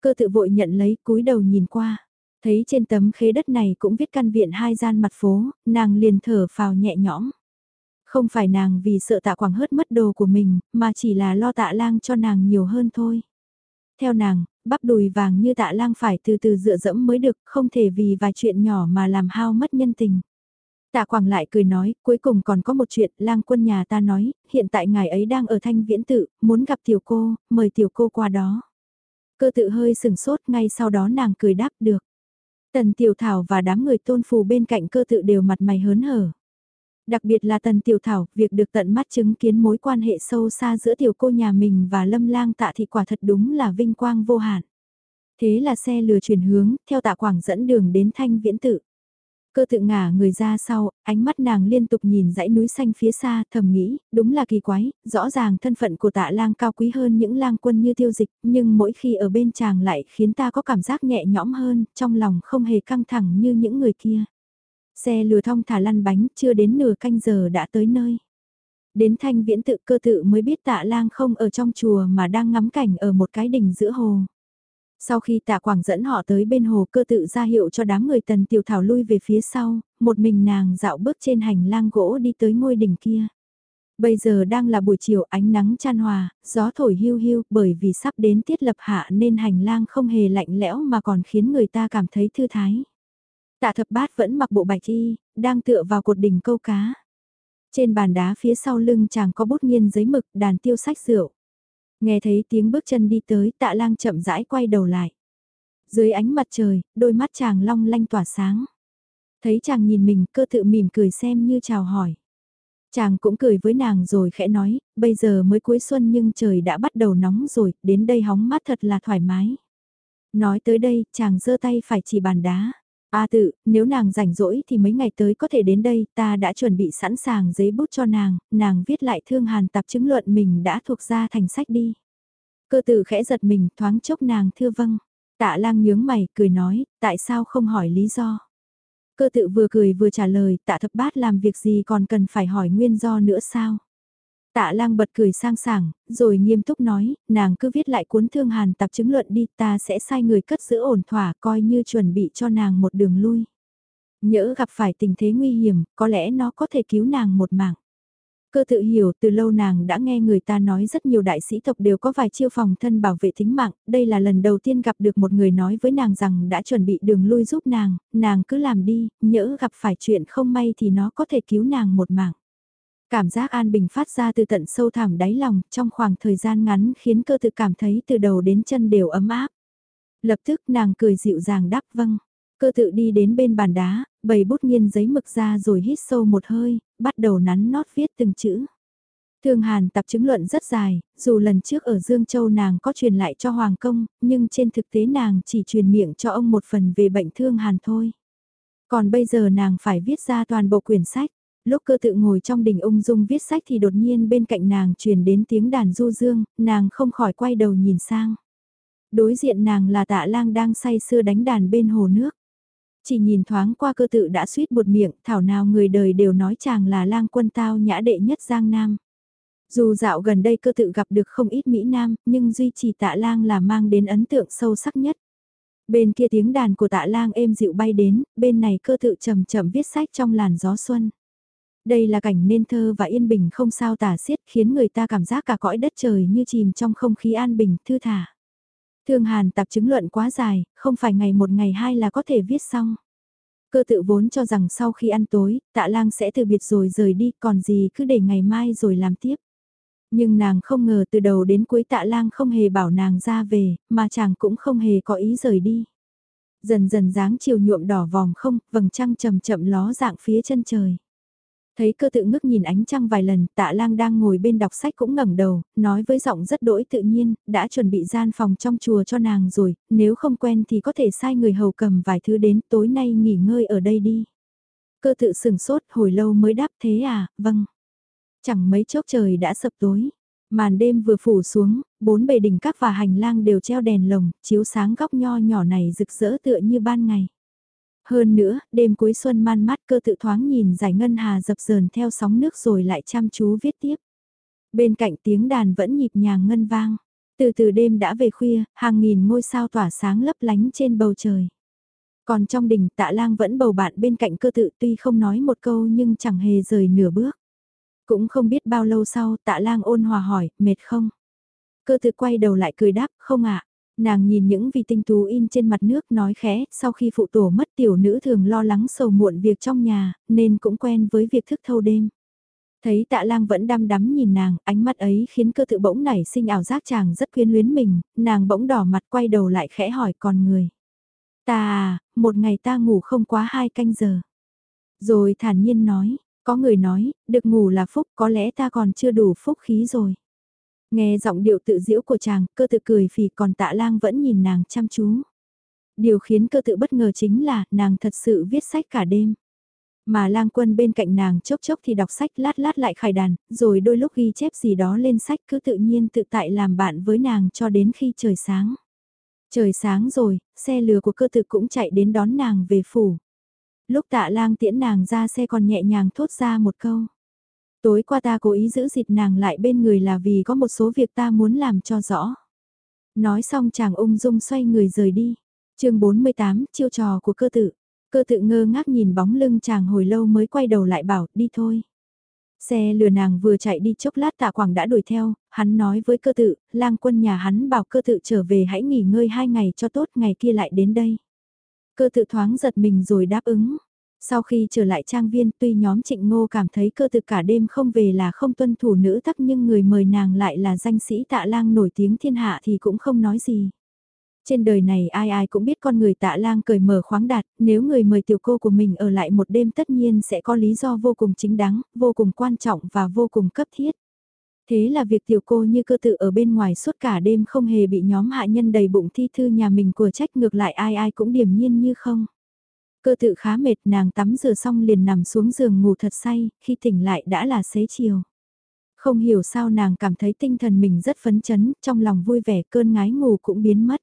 Cơ tự vội nhận lấy cúi đầu nhìn qua. Thấy trên tấm khế đất này cũng viết căn viện hai gian mặt phố, nàng liền thở phào nhẹ nhõm. Không phải nàng vì sợ tạ quảng hớt mất đồ của mình, mà chỉ là lo tạ lang cho nàng nhiều hơn thôi. Theo nàng, bắp đùi vàng như tạ lang phải từ từ dựa dẫm mới được, không thể vì vài chuyện nhỏ mà làm hao mất nhân tình. Tạ Quảng lại cười nói, cuối cùng còn có một chuyện, lang quân nhà ta nói, hiện tại ngài ấy đang ở thanh viễn tự, muốn gặp tiểu cô, mời tiểu cô qua đó. Cơ tự hơi sừng sốt ngay sau đó nàng cười đáp được. Tần Tiểu Thảo và đám người tôn phù bên cạnh cơ tự đều mặt mày hớn hở. Đặc biệt là Tần Tiểu Thảo, việc được tận mắt chứng kiến mối quan hệ sâu xa giữa tiểu cô nhà mình và Lâm Lang tạ thị quả thật đúng là vinh quang vô hạn. Thế là xe lừa chuyển hướng, theo tạ quảng dẫn đường đến thanh viễn tự. Cơ tự ngả người ra sau, ánh mắt nàng liên tục nhìn dãy núi xanh phía xa, thầm nghĩ, đúng là kỳ quái, rõ ràng thân phận của tạ lang cao quý hơn những lang quân như tiêu dịch, nhưng mỗi khi ở bên chàng lại khiến ta có cảm giác nhẹ nhõm hơn, trong lòng không hề căng thẳng như những người kia. Xe lừa thong thả lăn bánh, chưa đến nửa canh giờ đã tới nơi. Đến thanh viễn tự cơ tự mới biết tạ lang không ở trong chùa mà đang ngắm cảnh ở một cái đỉnh giữa hồ. Sau khi tạ quảng dẫn họ tới bên hồ cơ tự ra hiệu cho đám người tần tiểu thảo lui về phía sau, một mình nàng dạo bước trên hành lang gỗ đi tới ngôi đỉnh kia. Bây giờ đang là buổi chiều ánh nắng chan hòa, gió thổi hưu hưu bởi vì sắp đến tiết lập hạ nên hành lang không hề lạnh lẽo mà còn khiến người ta cảm thấy thư thái. Tạ thập bát vẫn mặc bộ bạch y, đang tựa vào cột đỉnh câu cá. Trên bàn đá phía sau lưng chàng có bút nghiên giấy mực đàn tiêu sách rượu. Nghe thấy tiếng bước chân đi tới tạ lang chậm rãi quay đầu lại. Dưới ánh mặt trời, đôi mắt chàng long lanh tỏa sáng. Thấy chàng nhìn mình cơ tự mỉm cười xem như chào hỏi. Chàng cũng cười với nàng rồi khẽ nói, bây giờ mới cuối xuân nhưng trời đã bắt đầu nóng rồi, đến đây hóng mát thật là thoải mái. Nói tới đây, chàng giơ tay phải chỉ bàn đá. A tự, nếu nàng rảnh rỗi thì mấy ngày tới có thể đến đây, ta đã chuẩn bị sẵn sàng giấy bút cho nàng, nàng viết lại thương hàn tạp chứng luận mình đã thuộc ra thành sách đi. Cơ tử khẽ giật mình, thoáng chốc nàng thưa vâng. Tạ lang nhướng mày, cười nói, tại sao không hỏi lý do. Cơ tự vừa cười vừa trả lời, tạ thập bát làm việc gì còn cần phải hỏi nguyên do nữa sao? Tạ lang bật cười sang sảng, rồi nghiêm túc nói, nàng cứ viết lại cuốn thương hàn tập chứng luận đi, ta sẽ sai người cất giữ ổn thỏa coi như chuẩn bị cho nàng một đường lui. Nhỡ gặp phải tình thế nguy hiểm, có lẽ nó có thể cứu nàng một mạng. Cơ tự hiểu từ lâu nàng đã nghe người ta nói rất nhiều đại sĩ tộc đều có vài chiêu phòng thân bảo vệ tính mạng, đây là lần đầu tiên gặp được một người nói với nàng rằng đã chuẩn bị đường lui giúp nàng, nàng cứ làm đi, nhỡ gặp phải chuyện không may thì nó có thể cứu nàng một mạng. Cảm giác an bình phát ra từ tận sâu thẳm đáy lòng trong khoảng thời gian ngắn khiến cơ tự cảm thấy từ đầu đến chân đều ấm áp. Lập tức nàng cười dịu dàng đáp vâng. Cơ tự đi đến bên bàn đá, bầy bút nghiên giấy mực ra rồi hít sâu một hơi, bắt đầu nắn nót viết từng chữ. Thương Hàn tập chứng luận rất dài, dù lần trước ở Dương Châu nàng có truyền lại cho Hoàng Công, nhưng trên thực tế nàng chỉ truyền miệng cho ông một phần về bệnh Thương Hàn thôi. Còn bây giờ nàng phải viết ra toàn bộ quyển sách. Lúc cơ tự ngồi trong đình ung dung viết sách thì đột nhiên bên cạnh nàng truyền đến tiếng đàn du dương, nàng không khỏi quay đầu nhìn sang. Đối diện nàng là tạ lang đang say sưa đánh đàn bên hồ nước. Chỉ nhìn thoáng qua cơ tự đã suýt buột miệng, thảo nào người đời đều nói chàng là lang quân tao nhã đệ nhất Giang Nam. Dù dạo gần đây cơ tự gặp được không ít Mỹ Nam, nhưng duy trì tạ lang là mang đến ấn tượng sâu sắc nhất. Bên kia tiếng đàn của tạ lang êm dịu bay đến, bên này cơ tự chậm chậm viết sách trong làn gió xuân. Đây là cảnh nên thơ và yên bình không sao tả xiết khiến người ta cảm giác cả cõi đất trời như chìm trong không khí an bình, thư thả. Thương Hàn tạp chứng luận quá dài, không phải ngày một ngày hai là có thể viết xong. Cơ tự vốn cho rằng sau khi ăn tối, tạ lang sẽ từ biệt rồi rời đi, còn gì cứ để ngày mai rồi làm tiếp. Nhưng nàng không ngờ từ đầu đến cuối tạ lang không hề bảo nàng ra về, mà chàng cũng không hề có ý rời đi. Dần dần dáng chiều nhuộm đỏ vòng không, vầng trăng chậm chậm ló dạng phía chân trời. Thấy cơ tự ngước nhìn ánh trăng vài lần, tạ lang đang ngồi bên đọc sách cũng ngẩng đầu, nói với giọng rất đỗi tự nhiên, đã chuẩn bị gian phòng trong chùa cho nàng rồi, nếu không quen thì có thể sai người hầu cầm vài thứ đến, tối nay nghỉ ngơi ở đây đi. Cơ tự sừng sốt hồi lâu mới đáp thế à, vâng. Chẳng mấy chốc trời đã sập tối, màn đêm vừa phủ xuống, bốn bề đỉnh các và hành lang đều treo đèn lồng, chiếu sáng góc nho nhỏ này rực rỡ tựa như ban ngày. Hơn nữa, đêm cuối xuân man mát cơ tự thoáng nhìn giải ngân hà dập dờn theo sóng nước rồi lại chăm chú viết tiếp. Bên cạnh tiếng đàn vẫn nhịp nhàng ngân vang. Từ từ đêm đã về khuya, hàng nghìn ngôi sao tỏa sáng lấp lánh trên bầu trời. Còn trong đình tạ lang vẫn bầu bạn bên cạnh cơ tự tuy không nói một câu nhưng chẳng hề rời nửa bước. Cũng không biết bao lâu sau tạ lang ôn hòa hỏi, mệt không? Cơ tự quay đầu lại cười đáp, không ạ. Nàng nhìn những vị tinh tú in trên mặt nước nói khẽ, sau khi phụ tổ mất tiểu nữ thường lo lắng sầu muộn việc trong nhà, nên cũng quen với việc thức thâu đêm. Thấy tạ lang vẫn đăm đắm nhìn nàng, ánh mắt ấy khiến cơ tự bỗng nảy sinh ảo giác chàng rất quyến luyến mình, nàng bỗng đỏ mặt quay đầu lại khẽ hỏi con người. Ta à, một ngày ta ngủ không quá hai canh giờ. Rồi thản nhiên nói, có người nói, được ngủ là phúc, có lẽ ta còn chưa đủ phúc khí rồi. Nghe giọng điệu tự diễu của chàng, cơ tự cười phì còn tạ lang vẫn nhìn nàng chăm chú. Điều khiến cơ tự bất ngờ chính là nàng thật sự viết sách cả đêm. Mà lang quân bên cạnh nàng chốc chốc thì đọc sách lát lát lại khải đàn, rồi đôi lúc ghi chép gì đó lên sách cứ tự nhiên tự tại làm bạn với nàng cho đến khi trời sáng. Trời sáng rồi, xe lừa của cơ tự cũng chạy đến đón nàng về phủ. Lúc tạ lang tiễn nàng ra xe còn nhẹ nhàng thốt ra một câu. Tối qua ta cố ý giữ dịt nàng lại bên người là vì có một số việc ta muốn làm cho rõ. Nói xong chàng ung dung xoay người rời đi. chương 48, chiêu trò của cơ tự. Cơ tự ngơ ngác nhìn bóng lưng chàng hồi lâu mới quay đầu lại bảo, đi thôi. Xe lừa nàng vừa chạy đi chốc lát tạ quảng đã đuổi theo, hắn nói với cơ tự, lang quân nhà hắn bảo cơ tự trở về hãy nghỉ ngơi hai ngày cho tốt ngày kia lại đến đây. Cơ tự thoáng giật mình rồi đáp ứng. Sau khi trở lại trang viên tuy nhóm trịnh ngô cảm thấy cơ tự cả đêm không về là không tuân thủ nữ tắc nhưng người mời nàng lại là danh sĩ tạ lang nổi tiếng thiên hạ thì cũng không nói gì. Trên đời này ai ai cũng biết con người tạ lang cười mở khoáng đạt, nếu người mời tiểu cô của mình ở lại một đêm tất nhiên sẽ có lý do vô cùng chính đáng, vô cùng quan trọng và vô cùng cấp thiết. Thế là việc tiểu cô như cơ tự ở bên ngoài suốt cả đêm không hề bị nhóm hạ nhân đầy bụng thi thư nhà mình của trách ngược lại ai ai cũng điềm nhiên như không. Cơ tự khá mệt nàng tắm rửa xong liền nằm xuống giường ngủ thật say, khi tỉnh lại đã là xế chiều. Không hiểu sao nàng cảm thấy tinh thần mình rất phấn chấn, trong lòng vui vẻ cơn ngái ngủ cũng biến mất.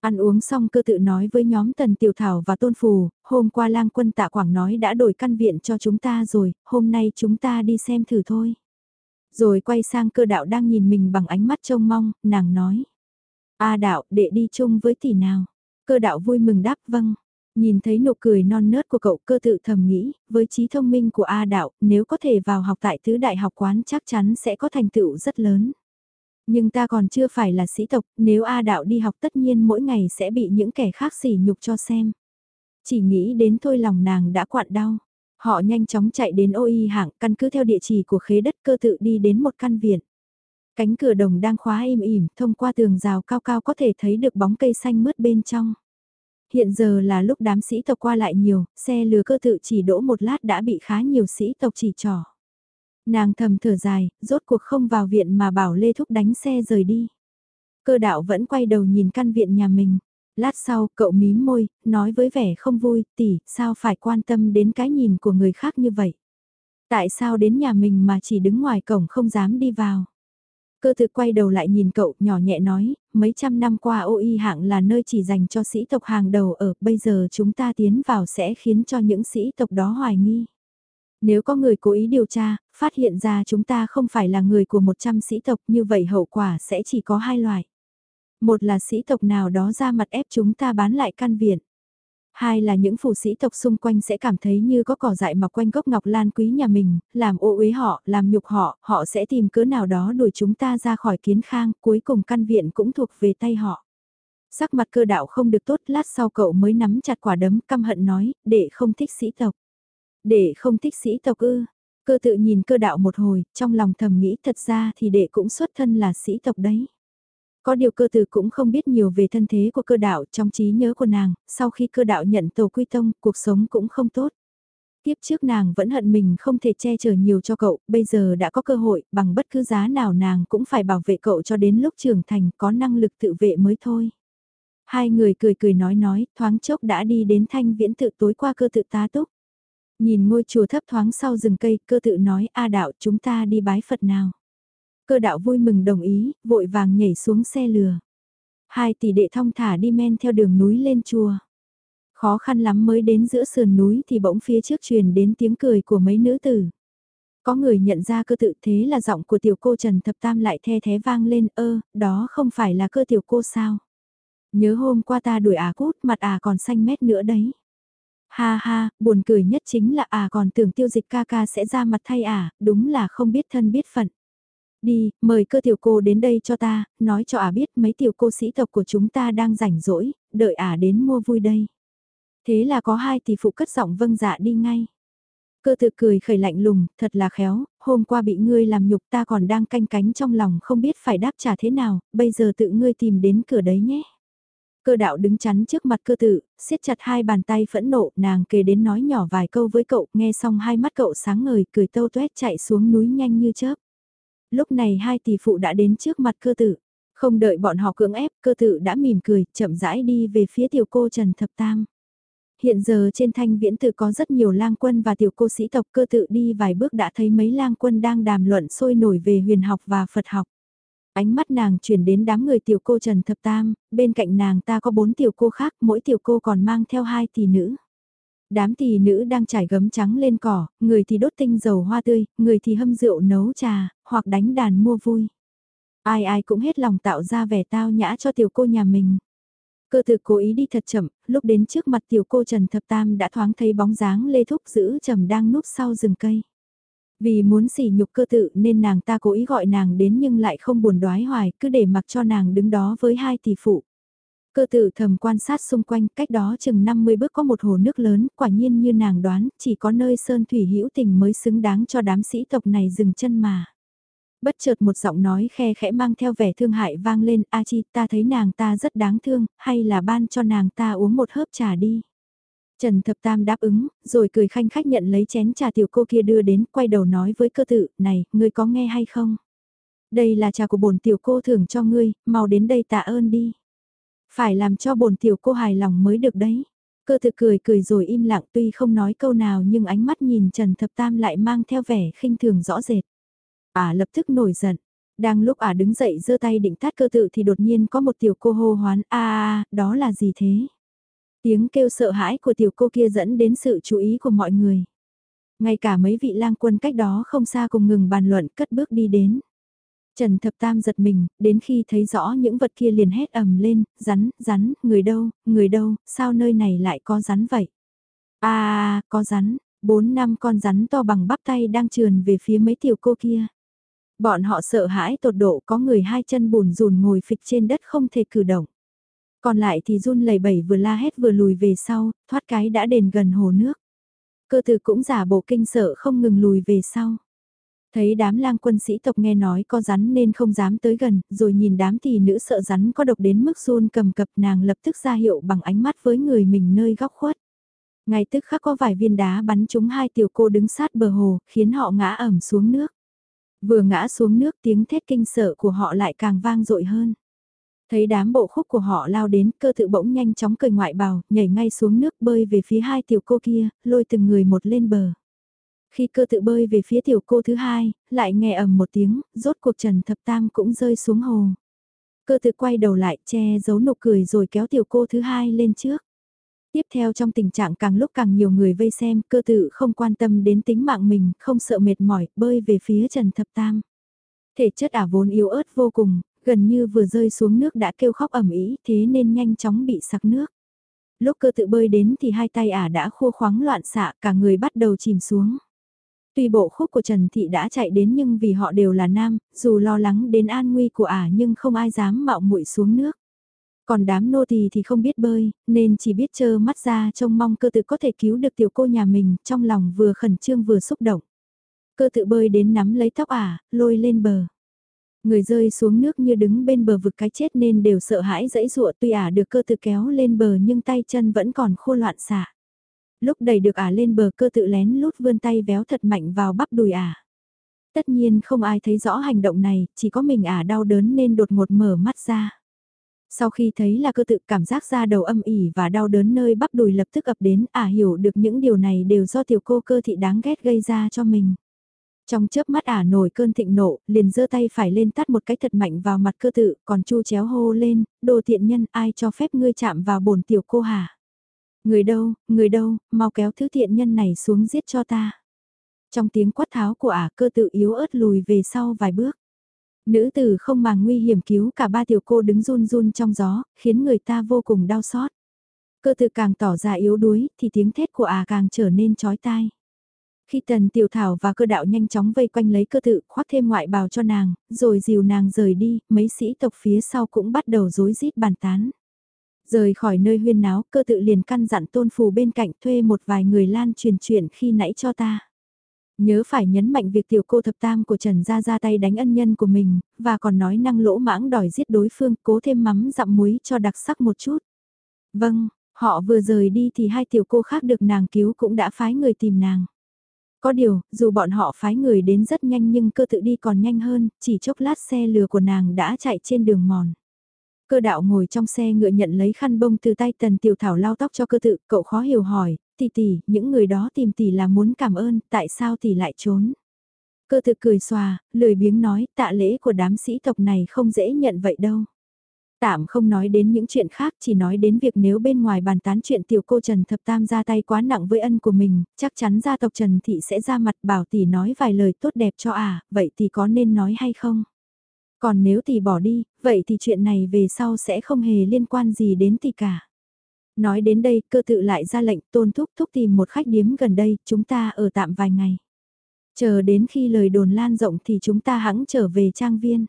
Ăn uống xong cơ tự nói với nhóm Tần Tiểu Thảo và Tôn Phù, hôm qua lang quân tạ Quảng nói đã đổi căn viện cho chúng ta rồi, hôm nay chúng ta đi xem thử thôi. Rồi quay sang cơ đạo đang nhìn mình bằng ánh mắt trông mong, nàng nói. A đạo, đệ đi chung với tỷ nào. Cơ đạo vui mừng đáp vâng. Nhìn thấy nụ cười non nớt của cậu cơ tự thầm nghĩ, với trí thông minh của A đạo, nếu có thể vào học tại tứ đại học quán chắc chắn sẽ có thành tựu rất lớn. Nhưng ta còn chưa phải là sĩ tộc, nếu A đạo đi học tất nhiên mỗi ngày sẽ bị những kẻ khác sỉ nhục cho xem. Chỉ nghĩ đến thôi lòng nàng đã quặn đau. Họ nhanh chóng chạy đến ôi hạng căn cứ theo địa chỉ của khế đất cơ tự đi đến một căn viện. Cánh cửa đồng đang khóa im ỉm, thông qua tường rào cao cao có thể thấy được bóng cây xanh mướt bên trong. Hiện giờ là lúc đám sĩ tộc qua lại nhiều, xe lừa cơ tự chỉ đỗ một lát đã bị khá nhiều sĩ tộc chỉ trỏ. Nàng thầm thở dài, rốt cuộc không vào viện mà bảo Lê Thúc đánh xe rời đi. Cơ đạo vẫn quay đầu nhìn căn viện nhà mình. Lát sau, cậu mím môi, nói với vẻ không vui, tỷ, sao phải quan tâm đến cái nhìn của người khác như vậy? Tại sao đến nhà mình mà chỉ đứng ngoài cổng không dám đi vào? Cơ thực quay đầu lại nhìn cậu, nhỏ nhẹ nói, mấy trăm năm qua ô y hạng là nơi chỉ dành cho sĩ tộc hàng đầu ở, bây giờ chúng ta tiến vào sẽ khiến cho những sĩ tộc đó hoài nghi. Nếu có người cố ý điều tra, phát hiện ra chúng ta không phải là người của 100 sĩ tộc như vậy hậu quả sẽ chỉ có hai loại. Một là sĩ tộc nào đó ra mặt ép chúng ta bán lại căn viện. Hai là những phù sĩ tộc xung quanh sẽ cảm thấy như có cỏ dại mọc quanh gốc ngọc lan quý nhà mình, làm ô uế họ, làm nhục họ, họ sẽ tìm cớ nào đó đuổi chúng ta ra khỏi kiến khang, cuối cùng căn viện cũng thuộc về tay họ. Sắc mặt cơ đạo không được tốt, lát sau cậu mới nắm chặt quả đấm căm hận nói, để không thích sĩ tộc. Để không thích sĩ tộc ư, cơ tự nhìn cơ đạo một hồi, trong lòng thầm nghĩ thật ra thì đệ cũng xuất thân là sĩ tộc đấy. Có điều cơ tử cũng không biết nhiều về thân thế của cơ đạo trong trí nhớ của nàng, sau khi cơ đạo nhận tổ quy tông, cuộc sống cũng không tốt. Tiếp trước nàng vẫn hận mình không thể che chở nhiều cho cậu, bây giờ đã có cơ hội, bằng bất cứ giá nào nàng cũng phải bảo vệ cậu cho đến lúc trưởng thành có năng lực tự vệ mới thôi. Hai người cười cười nói nói, thoáng chốc đã đi đến thanh viễn tự tối qua cơ tự tá túc. Nhìn ngôi chùa thấp thoáng sau rừng cây, cơ tự nói, A đạo chúng ta đi bái Phật nào. Cơ đạo vui mừng đồng ý, vội vàng nhảy xuống xe lừa. Hai tỷ đệ thong thả đi men theo đường núi lên chùa. Khó khăn lắm mới đến giữa sườn núi thì bỗng phía trước truyền đến tiếng cười của mấy nữ tử. Có người nhận ra cơ tự thế là giọng của tiểu cô Trần Thập Tam lại the thế vang lên ơ, đó không phải là cơ tiểu cô sao. Nhớ hôm qua ta đuổi à cút mặt à còn xanh mét nữa đấy. Ha ha, buồn cười nhất chính là à còn tưởng tiêu dịch ca ca sẽ ra mặt thay à, đúng là không biết thân biết phận. Đi, mời cơ tiểu cô đến đây cho ta, nói cho ả biết mấy tiểu cô sĩ tộc của chúng ta đang rảnh rỗi, đợi ả đến mua vui đây. Thế là có hai tỷ phụ cất giọng vâng dạ đi ngay. Cơ tự cười khởi lạnh lùng, thật là khéo, hôm qua bị ngươi làm nhục ta còn đang canh cánh trong lòng không biết phải đáp trả thế nào, bây giờ tự ngươi tìm đến cửa đấy nhé. Cơ đạo đứng chắn trước mặt cơ tự, siết chặt hai bàn tay phẫn nộ, nàng kề đến nói nhỏ vài câu với cậu, nghe xong hai mắt cậu sáng ngời, cười tâu tuét chạy xuống núi nhanh như chớp. Lúc này hai tỷ phụ đã đến trước mặt cơ tự. Không đợi bọn họ cưỡng ép, cơ tự đã mỉm cười, chậm rãi đi về phía tiểu cô Trần Thập Tam. Hiện giờ trên thanh viễn tự có rất nhiều lang quân và tiểu cô sĩ tộc cơ tự đi vài bước đã thấy mấy lang quân đang đàm luận sôi nổi về huyền học và Phật học. Ánh mắt nàng chuyển đến đám người tiểu cô Trần Thập Tam, bên cạnh nàng ta có bốn tiểu cô khác, mỗi tiểu cô còn mang theo hai tỷ nữ. Đám tỷ nữ đang trải gấm trắng lên cỏ, người thì đốt tinh dầu hoa tươi, người thì hâm rượu nấu trà, hoặc đánh đàn mua vui. Ai ai cũng hết lòng tạo ra vẻ tao nhã cho tiểu cô nhà mình. Cơ thực cố ý đi thật chậm, lúc đến trước mặt tiểu cô Trần Thập Tam đã thoáng thấy bóng dáng Lê Thúc giữ trầm đang núp sau rừng cây. Vì muốn sỉ nhục cơ tự nên nàng ta cố ý gọi nàng đến nhưng lại không buồn đoái hoài, cứ để mặc cho nàng đứng đó với hai tỷ phụ. Cơ tự thầm quan sát xung quanh, cách đó chừng 50 bước có một hồ nước lớn, quả nhiên như nàng đoán, chỉ có nơi sơn thủy hữu tình mới xứng đáng cho đám sĩ tộc này dừng chân mà. Bất chợt một giọng nói khe khẽ mang theo vẻ thương hại vang lên, A Chi ta thấy nàng ta rất đáng thương, hay là ban cho nàng ta uống một hớp trà đi. Trần Thập Tam đáp ứng, rồi cười khanh khách nhận lấy chén trà tiểu cô kia đưa đến, quay đầu nói với cơ tự, này, ngươi có nghe hay không? Đây là trà của bổn tiểu cô thưởng cho ngươi, mau đến đây tạ ơn đi. Phải làm cho bổn tiểu cô hài lòng mới được đấy. Cơ tự cười cười rồi im lặng tuy không nói câu nào nhưng ánh mắt nhìn Trần Thập Tam lại mang theo vẻ khinh thường rõ rệt. Ả lập tức nổi giận. Đang lúc Ả đứng dậy giơ tay định tát cơ tự thì đột nhiên có một tiểu cô hô hoán a a, đó là gì thế? Tiếng kêu sợ hãi của tiểu cô kia dẫn đến sự chú ý của mọi người. Ngay cả mấy vị lang quân cách đó không xa cùng ngừng bàn luận cất bước đi đến. Trần Thập Tam giật mình, đến khi thấy rõ những vật kia liền hét ầm lên, rắn, rắn, người đâu, người đâu, sao nơi này lại có rắn vậy? À, có rắn, bốn năm con rắn to bằng bắp tay đang trườn về phía mấy tiểu cô kia. Bọn họ sợ hãi tột độ có người hai chân bùn rùn ngồi phịch trên đất không thể cử động. Còn lại thì run lẩy bẩy vừa la hét vừa lùi về sau, thoát cái đã đền gần hồ nước. Cơ tử cũng giả bộ kinh sợ không ngừng lùi về sau. Thấy đám lang quân sĩ tộc nghe nói có rắn nên không dám tới gần, rồi nhìn đám tỷ nữ sợ rắn có độc đến mức run cầm cập nàng lập tức ra hiệu bằng ánh mắt với người mình nơi góc khuất. Ngay tức khắc có vài viên đá bắn trúng hai tiểu cô đứng sát bờ hồ, khiến họ ngã ẩm xuống nước. Vừa ngã xuống nước tiếng thét kinh sợ của họ lại càng vang dội hơn. Thấy đám bộ khúc của họ lao đến, cơ tự bỗng nhanh chóng cười ngoại bào, nhảy ngay xuống nước bơi về phía hai tiểu cô kia, lôi từng người một lên bờ. Khi cơ tự bơi về phía tiểu cô thứ hai, lại nghe ầm một tiếng, rốt cuộc Trần Thập Tam cũng rơi xuống hồ. Cơ tự quay đầu lại, che giấu nụ cười rồi kéo tiểu cô thứ hai lên trước. Tiếp theo trong tình trạng càng lúc càng nhiều người vây xem, cơ tự không quan tâm đến tính mạng mình, không sợ mệt mỏi, bơi về phía Trần Thập Tam. Thể chất ả vốn yếu ớt vô cùng, gần như vừa rơi xuống nước đã kêu khóc ẩm ý thế nên nhanh chóng bị sặc nước. Lúc cơ tự bơi đến thì hai tay ả đã khô khoáng loạn xạ cả người bắt đầu chìm xuống. Tuy bộ khúc của Trần Thị đã chạy đến nhưng vì họ đều là nam, dù lo lắng đến an nguy của ả nhưng không ai dám mạo muội xuống nước. Còn đám nô tỳ thì không biết bơi, nên chỉ biết trơ mắt ra trông mong cơ tự có thể cứu được tiểu cô nhà mình, trong lòng vừa khẩn trương vừa xúc động. Cơ tự bơi đến nắm lấy tóc ả, lôi lên bờ. Người rơi xuống nước như đứng bên bờ vực cái chết nên đều sợ hãi dãy dụa tuy ả được cơ tự kéo lên bờ nhưng tay chân vẫn còn khô loạn xạ. Lúc đẩy được ả lên bờ cơ tự lén lút vươn tay véo thật mạnh vào bắp đùi ả. Tất nhiên không ai thấy rõ hành động này, chỉ có mình ả đau đớn nên đột ngột mở mắt ra. Sau khi thấy là cơ tự cảm giác ra đầu âm ỉ và đau đớn nơi bắp đùi lập tức ập đến ả hiểu được những điều này đều do tiểu cô cơ thị đáng ghét gây ra cho mình. Trong chớp mắt ả nổi cơn thịnh nộ, liền giơ tay phải lên tắt một cái thật mạnh vào mặt cơ tự, còn chu chéo hô lên, đồ thiện nhân ai cho phép ngươi chạm vào bổn tiểu cô hả? Người đâu, người đâu, mau kéo thứ thiện nhân này xuống giết cho ta. Trong tiếng quát tháo của ả cơ tự yếu ớt lùi về sau vài bước. Nữ tử không màng nguy hiểm cứu cả ba tiểu cô đứng run run trong gió, khiến người ta vô cùng đau xót. Cơ tự càng tỏ ra yếu đuối, thì tiếng thét của ả càng trở nên chói tai. Khi tần tiểu thảo và cơ đạo nhanh chóng vây quanh lấy cơ tự khoác thêm ngoại bào cho nàng, rồi dìu nàng rời đi, mấy sĩ tộc phía sau cũng bắt đầu rối rít bàn tán. Rời khỏi nơi huyên náo, cơ tự liền căn dặn tôn phù bên cạnh thuê một vài người lan truyền chuyện khi nãy cho ta. Nhớ phải nhấn mạnh việc tiểu cô thập tam của Trần Gia ra tay đánh ân nhân của mình, và còn nói năng lỗ mãng đòi giết đối phương, cố thêm mắm dặm muối cho đặc sắc một chút. Vâng, họ vừa rời đi thì hai tiểu cô khác được nàng cứu cũng đã phái người tìm nàng. Có điều, dù bọn họ phái người đến rất nhanh nhưng cơ tự đi còn nhanh hơn, chỉ chốc lát xe lừa của nàng đã chạy trên đường mòn. Cơ đạo ngồi trong xe ngựa nhận lấy khăn bông từ tay tần tiểu thảo lau tóc cho cơ tự, cậu khó hiểu hỏi, tỷ tỷ, những người đó tìm tỷ là muốn cảm ơn, tại sao tỷ lại trốn? Cơ tự cười xòa, lười biếng nói, tạ lễ của đám sĩ tộc này không dễ nhận vậy đâu. Tạm không nói đến những chuyện khác, chỉ nói đến việc nếu bên ngoài bàn tán chuyện tiểu cô Trần Thập Tam ra tay quá nặng với ân của mình, chắc chắn gia tộc Trần Thị sẽ ra mặt bảo tỷ nói vài lời tốt đẹp cho à, vậy thì có nên nói hay không? Còn nếu tỷ bỏ đi, vậy thì chuyện này về sau sẽ không hề liên quan gì đến tỷ cả. Nói đến đây, cơ tự lại ra lệnh tôn thúc thúc tìm một khách điếm gần đây, chúng ta ở tạm vài ngày. Chờ đến khi lời đồn lan rộng thì chúng ta hãng trở về trang viên.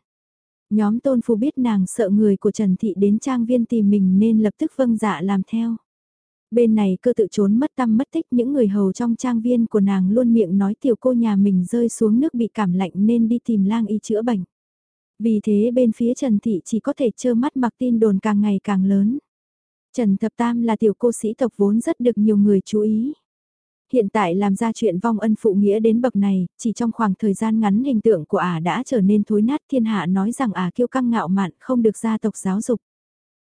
Nhóm tôn phu biết nàng sợ người của Trần Thị đến trang viên tìm mình nên lập tức vâng dạ làm theo. Bên này cơ tự trốn mất tâm mất tích những người hầu trong trang viên của nàng luôn miệng nói tiểu cô nhà mình rơi xuống nước bị cảm lạnh nên đi tìm lang y chữa bệnh. Vì thế bên phía Trần Thị chỉ có thể trơ mắt mặc tin đồn càng ngày càng lớn. Trần Thập Tam là tiểu cô sĩ tộc vốn rất được nhiều người chú ý. Hiện tại làm ra chuyện vong ân phụ nghĩa đến bậc này, chỉ trong khoảng thời gian ngắn hình tượng của ả đã trở nên thối nát thiên hạ nói rằng ả kiêu căng ngạo mạn không được gia tộc giáo dục.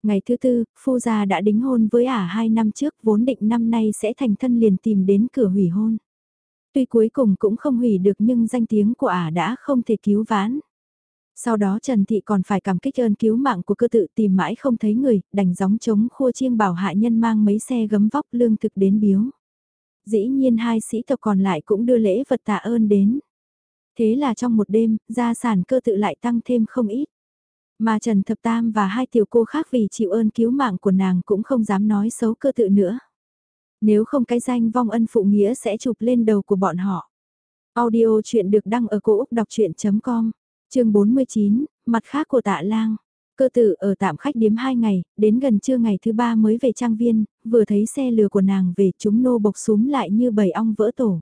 Ngày thứ tư, phu gia đã đính hôn với ả hai năm trước vốn định năm nay sẽ thành thân liền tìm đến cửa hủy hôn. Tuy cuối cùng cũng không hủy được nhưng danh tiếng của ả đã không thể cứu vãn. Sau đó Trần Thị còn phải cảm kích ơn cứu mạng của cơ tự tìm mãi không thấy người, đành gióng chống khua chiêng bảo hạ nhân mang mấy xe gấm vóc lương thực đến biếu. Dĩ nhiên hai sĩ tộc còn lại cũng đưa lễ vật tạ ơn đến. Thế là trong một đêm, gia sản cơ tự lại tăng thêm không ít. Mà Trần Thập Tam và hai tiểu cô khác vì chịu ơn cứu mạng của nàng cũng không dám nói xấu cơ tự nữa. Nếu không cái danh vong ân phụ nghĩa sẽ chụp lên đầu của bọn họ. Audio chuyện được đăng ở cổ Úc đọc chuyện.com chương 49, mặt khác của tạ lang. Cơ tử ở tạm khách điếm 2 ngày, đến gần trưa ngày thứ ba mới về trang viên, vừa thấy xe lừa của nàng về chúng nô bộc súng lại như bầy ong vỡ tổ.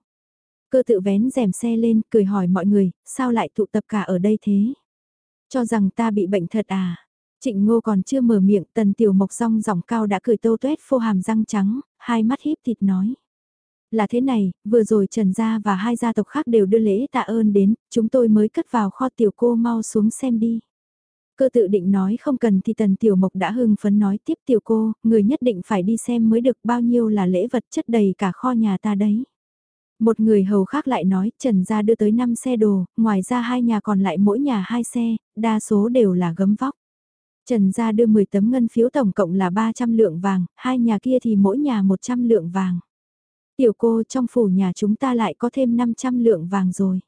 Cơ tự vén rèm xe lên, cười hỏi mọi người, sao lại tụ tập cả ở đây thế? Cho rằng ta bị bệnh thật à? Trịnh ngô còn chưa mở miệng, tần tiểu mộc rong giọng cao đã cười tô tuét phô hàm răng trắng, hai mắt híp thịt nói. Là thế này, vừa rồi Trần Gia và hai gia tộc khác đều đưa lễ tạ ơn đến, chúng tôi mới cất vào kho tiểu cô mau xuống xem đi. Cơ tự định nói không cần thì tần tiểu mộc đã hưng phấn nói tiếp tiểu cô, người nhất định phải đi xem mới được bao nhiêu là lễ vật chất đầy cả kho nhà ta đấy. Một người hầu khác lại nói Trần Gia đưa tới 5 xe đồ, ngoài ra hai nhà còn lại mỗi nhà hai xe, đa số đều là gấm vóc. Trần Gia đưa 10 tấm ngân phiếu tổng cộng là 300 lượng vàng, hai nhà kia thì mỗi nhà 100 lượng vàng. Tiểu cô trong phủ nhà chúng ta lại có thêm 500 lượng vàng rồi.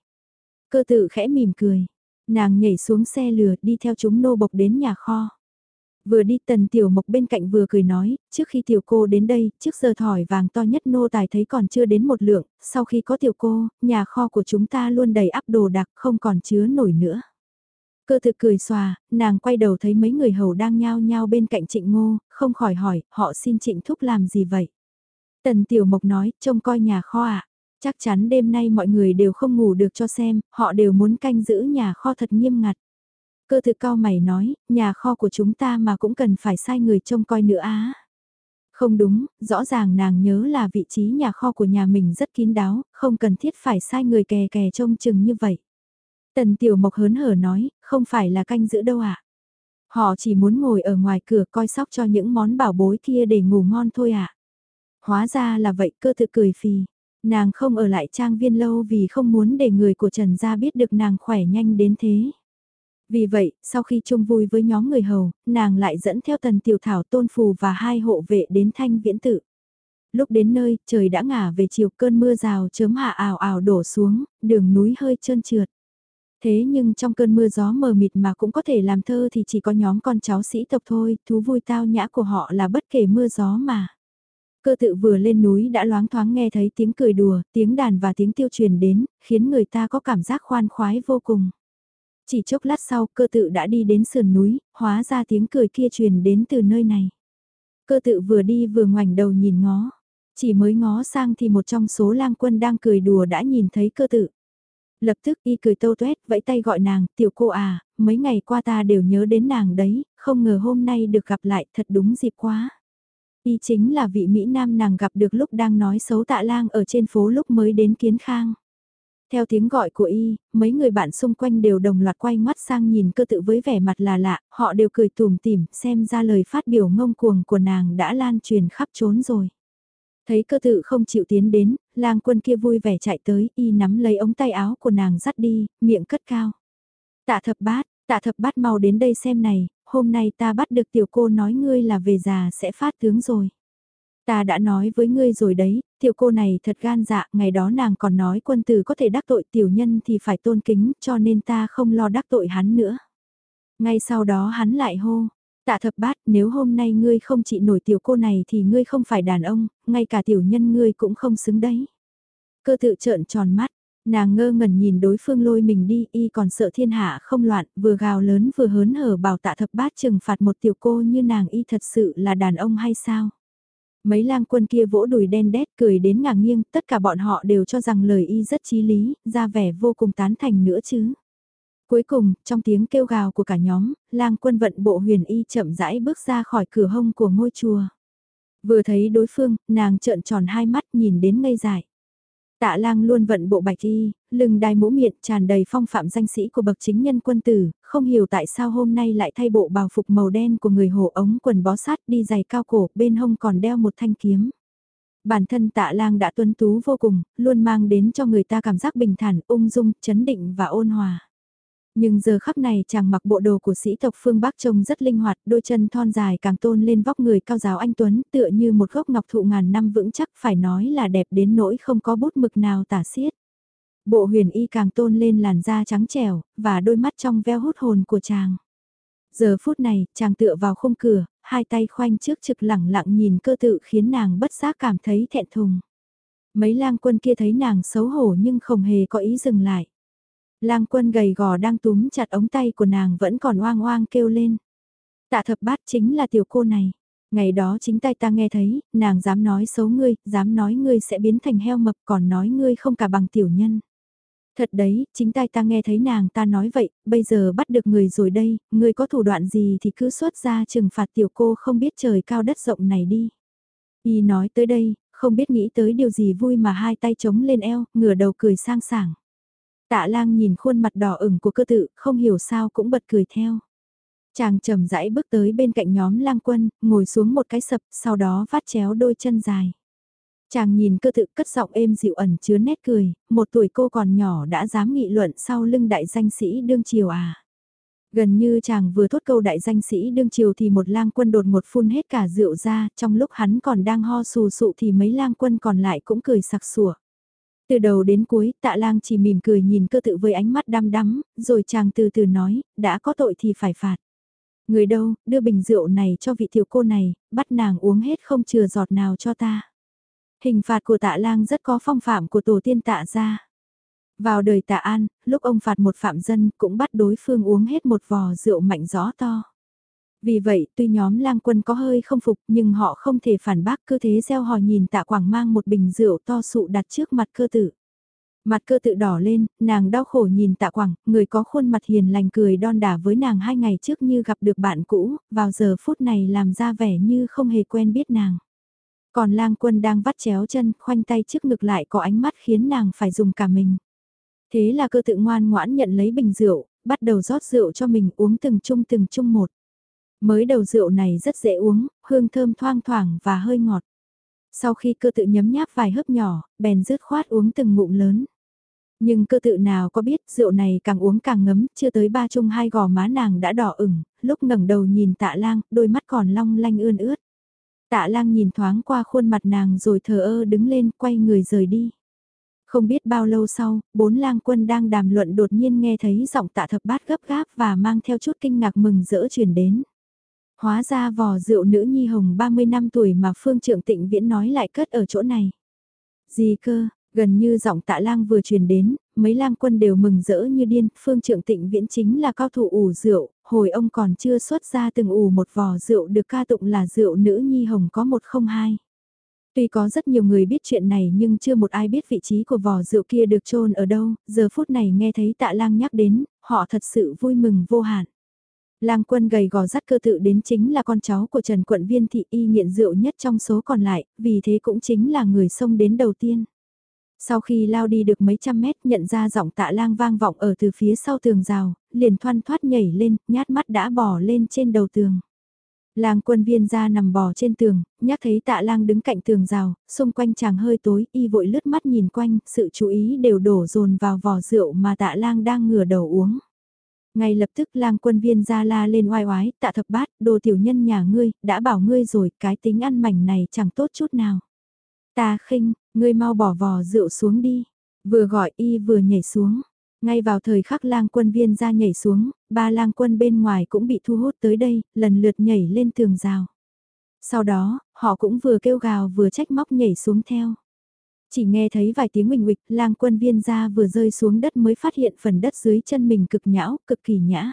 Cơ tự khẽ mỉm cười. Nàng nhảy xuống xe lừa đi theo chúng nô bộc đến nhà kho. Vừa đi tần tiểu mộc bên cạnh vừa cười nói, trước khi tiểu cô đến đây, trước giờ thỏi vàng to nhất nô tài thấy còn chưa đến một lượng, sau khi có tiểu cô, nhà kho của chúng ta luôn đầy ắp đồ đặc không còn chứa nổi nữa. Cơ thực cười xòa, nàng quay đầu thấy mấy người hầu đang nhao nhao bên cạnh trịnh ngô, không khỏi hỏi, họ xin trịnh thúc làm gì vậy? Tần Tiểu Mộc nói, trông coi nhà kho ạ. À. Chắc chắn đêm nay mọi người đều không ngủ được cho xem, họ đều muốn canh giữ nhà kho thật nghiêm ngặt. Cơ thực cao mày nói, nhà kho của chúng ta mà cũng cần phải sai người trông coi nữa á. Không đúng, rõ ràng nàng nhớ là vị trí nhà kho của nhà mình rất kín đáo, không cần thiết phải sai người kè kè trông chừng như vậy. Tần Tiểu Mộc hớn hở nói, không phải là canh giữ đâu ạ. À? Họ chỉ muốn ngồi ở ngoài cửa coi sóc cho những món bảo bối kia để ngủ ngon thôi ạ. À? Hóa ra là vậy cơ thực cười phì. Nàng không ở lại trang viên lâu vì không muốn để người của Trần Gia biết được nàng khỏe nhanh đến thế. Vì vậy, sau khi chung vui với nhóm người hầu, nàng lại dẫn theo tần tiểu thảo tôn phù và hai hộ vệ đến thanh viễn tự. Lúc đến nơi, trời đã ngả về chiều cơn mưa rào chớm hạ ảo ảo đổ xuống, đường núi hơi trơn trượt. Thế nhưng trong cơn mưa gió mờ mịt mà cũng có thể làm thơ thì chỉ có nhóm con cháu sĩ tộc thôi, thú vui tao nhã của họ là bất kể mưa gió mà. Cơ tự vừa lên núi đã loáng thoáng nghe thấy tiếng cười đùa, tiếng đàn và tiếng tiêu truyền đến, khiến người ta có cảm giác khoan khoái vô cùng. Chỉ chốc lát sau cơ tự đã đi đến sườn núi, hóa ra tiếng cười kia truyền đến từ nơi này. Cơ tự vừa đi vừa ngoảnh đầu nhìn ngó. Chỉ mới ngó sang thì một trong số lang quân đang cười đùa đã nhìn thấy cơ tự. Lập tức y cười tâu tuét vẫy tay gọi nàng, tiểu cô à, mấy ngày qua ta đều nhớ đến nàng đấy, không ngờ hôm nay được gặp lại thật đúng dịp quá. Y chính là vị Mỹ Nam nàng gặp được lúc đang nói xấu tạ lang ở trên phố lúc mới đến kiến khang. Theo tiếng gọi của y, mấy người bạn xung quanh đều đồng loạt quay mắt sang nhìn cơ tự với vẻ mặt là lạ, họ đều cười tùm tìm, xem ra lời phát biểu ngông cuồng của nàng đã lan truyền khắp trốn rồi. Thấy cơ tự không chịu tiến đến, lang quân kia vui vẻ chạy tới, y nắm lấy ống tay áo của nàng dắt đi, miệng cất cao. Tạ thập bát, tạ thập bát mau đến đây xem này, hôm nay ta bắt được tiểu cô nói ngươi là về già sẽ phát tướng rồi. Ta đã nói với ngươi rồi đấy, tiểu cô này thật gan dạ, ngày đó nàng còn nói quân tử có thể đắc tội tiểu nhân thì phải tôn kính, cho nên ta không lo đắc tội hắn nữa. Ngay sau đó hắn lại hô, tạ thập bát, nếu hôm nay ngươi không trị nổi tiểu cô này thì ngươi không phải đàn ông, ngay cả tiểu nhân ngươi cũng không xứng đấy. Cơ tự trợn tròn mắt, nàng ngơ ngẩn nhìn đối phương lôi mình đi, y còn sợ thiên hạ không loạn, vừa gào lớn vừa hớn hở bảo tạ thập bát trừng phạt một tiểu cô như nàng y thật sự là đàn ông hay sao? Mấy lang quân kia vỗ đùi đen đét cười đến ngả nghiêng, tất cả bọn họ đều cho rằng lời y rất chí lý, ra vẻ vô cùng tán thành nữa chứ. Cuối cùng, trong tiếng kêu gào của cả nhóm, lang quân vận bộ huyền y chậm rãi bước ra khỏi cửa hông của ngôi chùa. Vừa thấy đối phương, nàng trợn tròn hai mắt nhìn đến ngây dại. Tạ lang luôn vận bộ bạch y, lưng đai mũ miệng tràn đầy phong phạm danh sĩ của bậc chính nhân quân tử, không hiểu tại sao hôm nay lại thay bộ bào phục màu đen của người hồ ống quần bó sát đi giày cao cổ, bên hông còn đeo một thanh kiếm. Bản thân tạ lang đã tuấn tú vô cùng, luôn mang đến cho người ta cảm giác bình thản, ung dung, chấn định và ôn hòa. Nhưng giờ khắc này chàng mặc bộ đồ của sĩ tộc phương Bắc trông rất linh hoạt, đôi chân thon dài càng tôn lên vóc người cao giáo anh Tuấn tựa như một gốc ngọc thụ ngàn năm vững chắc phải nói là đẹp đến nỗi không có bút mực nào tả xiết. Bộ huyền y càng tôn lên làn da trắng trẻo, và đôi mắt trong veo hút hồn của chàng. Giờ phút này, chàng tựa vào khung cửa, hai tay khoanh trước trực lẳng lặng nhìn cơ tự khiến nàng bất giác cảm thấy thẹn thùng. Mấy lang quân kia thấy nàng xấu hổ nhưng không hề có ý dừng lại. Lang quân gầy gò đang túm chặt ống tay của nàng vẫn còn oang oang kêu lên. Tạ thập bát chính là tiểu cô này. Ngày đó chính tay ta nghe thấy, nàng dám nói xấu ngươi, dám nói ngươi sẽ biến thành heo mập còn nói ngươi không cả bằng tiểu nhân. Thật đấy, chính tay ta nghe thấy nàng ta nói vậy, bây giờ bắt được người rồi đây, ngươi có thủ đoạn gì thì cứ xuất ra trừng phạt tiểu cô không biết trời cao đất rộng này đi. Y nói tới đây, không biết nghĩ tới điều gì vui mà hai tay chống lên eo, ngửa đầu cười sang sảng. Tạ lang nhìn khuôn mặt đỏ ửng của cơ tự, không hiểu sao cũng bật cười theo. Chàng chậm rãi bước tới bên cạnh nhóm lang quân, ngồi xuống một cái sập, sau đó vắt chéo đôi chân dài. Chàng nhìn cơ tự cất giọng êm dịu ẩn chứa nét cười, một tuổi cô còn nhỏ đã dám nghị luận sau lưng đại danh sĩ đương triều à. Gần như chàng vừa thốt câu đại danh sĩ đương triều thì một lang quân đột một phun hết cả rượu ra, trong lúc hắn còn đang ho sù sụ thì mấy lang quân còn lại cũng cười sặc sủa. Từ đầu đến cuối, tạ lang chỉ mỉm cười nhìn cơ tự với ánh mắt đăm đắm, rồi chàng từ từ nói, đã có tội thì phải phạt. Người đâu, đưa bình rượu này cho vị tiểu cô này, bắt nàng uống hết không chừa giọt nào cho ta. Hình phạt của tạ lang rất có phong phạm của tổ tiên tạ ra. Vào đời tạ an, lúc ông phạt một phạm dân cũng bắt đối phương uống hết một vò rượu mạnh gió to. Vì vậy, tuy nhóm lang quân có hơi không phục nhưng họ không thể phản bác cơ thế gieo hò nhìn tạ quảng mang một bình rượu to sụ đặt trước mặt cơ tử. Mặt cơ tự đỏ lên, nàng đau khổ nhìn tạ quảng, người có khuôn mặt hiền lành cười đon đả với nàng hai ngày trước như gặp được bạn cũ, vào giờ phút này làm ra vẻ như không hề quen biết nàng. Còn lang quân đang vắt chéo chân, khoanh tay trước ngực lại có ánh mắt khiến nàng phải dùng cả mình. Thế là cơ tự ngoan ngoãn nhận lấy bình rượu, bắt đầu rót rượu cho mình uống từng chung từng chung một. Mới đầu rượu này rất dễ uống, hương thơm thoang thoảng và hơi ngọt. Sau khi cơ tự nhấm nháp vài hớp nhỏ, bèn rứt khoát uống từng ngụm lớn. Nhưng cơ tự nào có biết rượu này càng uống càng ngấm, chưa tới ba chung hai gò má nàng đã đỏ ửng, lúc ngẩng đầu nhìn tạ lang, đôi mắt còn long lanh ươn ướt. Tạ lang nhìn thoáng qua khuôn mặt nàng rồi thờ ơ đứng lên quay người rời đi. Không biết bao lâu sau, bốn lang quân đang đàm luận đột nhiên nghe thấy giọng tạ thập bát gấp gáp và mang theo chút kinh ngạc mừng rỡ truyền đến. Hóa ra vò rượu nữ nhi hồng 30 năm tuổi mà phương trượng tịnh viễn nói lại cất ở chỗ này. Gì cơ, gần như giọng tạ lang vừa truyền đến, mấy lang quân đều mừng rỡ như điên, phương trượng tịnh viễn chính là cao thủ ủ rượu, hồi ông còn chưa xuất ra từng ủ một vò rượu được ca tụng là rượu nữ nhi hồng có một không hai. Tuy có rất nhiều người biết chuyện này nhưng chưa một ai biết vị trí của vò rượu kia được chôn ở đâu, giờ phút này nghe thấy tạ lang nhắc đến, họ thật sự vui mừng vô hạn. Lang quân gầy gò rắt cơ tự đến chính là con cháu của Trần Quận Viên Thị y nghiện rượu nhất trong số còn lại, vì thế cũng chính là người xông đến đầu tiên. Sau khi lao đi được mấy trăm mét nhận ra giọng tạ lang vang vọng ở từ phía sau tường rào, liền thoăn thoát nhảy lên, nhát mắt đã bò lên trên đầu tường. Lang quân viên ra nằm bò trên tường, nhắc thấy tạ lang đứng cạnh tường rào, xung quanh chàng hơi tối, y vội lướt mắt nhìn quanh, sự chú ý đều đổ dồn vào vò rượu mà tạ lang đang ngửa đầu uống. Ngay lập tức lang quân viên ra la lên oai oái, tạ thập bát, đồ tiểu nhân nhà ngươi, đã bảo ngươi rồi, cái tính ăn mảnh này chẳng tốt chút nào. Ta khinh, ngươi mau bỏ vò rượu xuống đi. Vừa gọi y vừa nhảy xuống. Ngay vào thời khắc lang quân viên ra nhảy xuống, ba lang quân bên ngoài cũng bị thu hút tới đây, lần lượt nhảy lên tường rào. Sau đó, họ cũng vừa kêu gào vừa trách móc nhảy xuống theo. Chỉ nghe thấy vài tiếng mình nghịch, lang quân viên ra vừa rơi xuống đất mới phát hiện phần đất dưới chân mình cực nhão, cực kỳ nhã.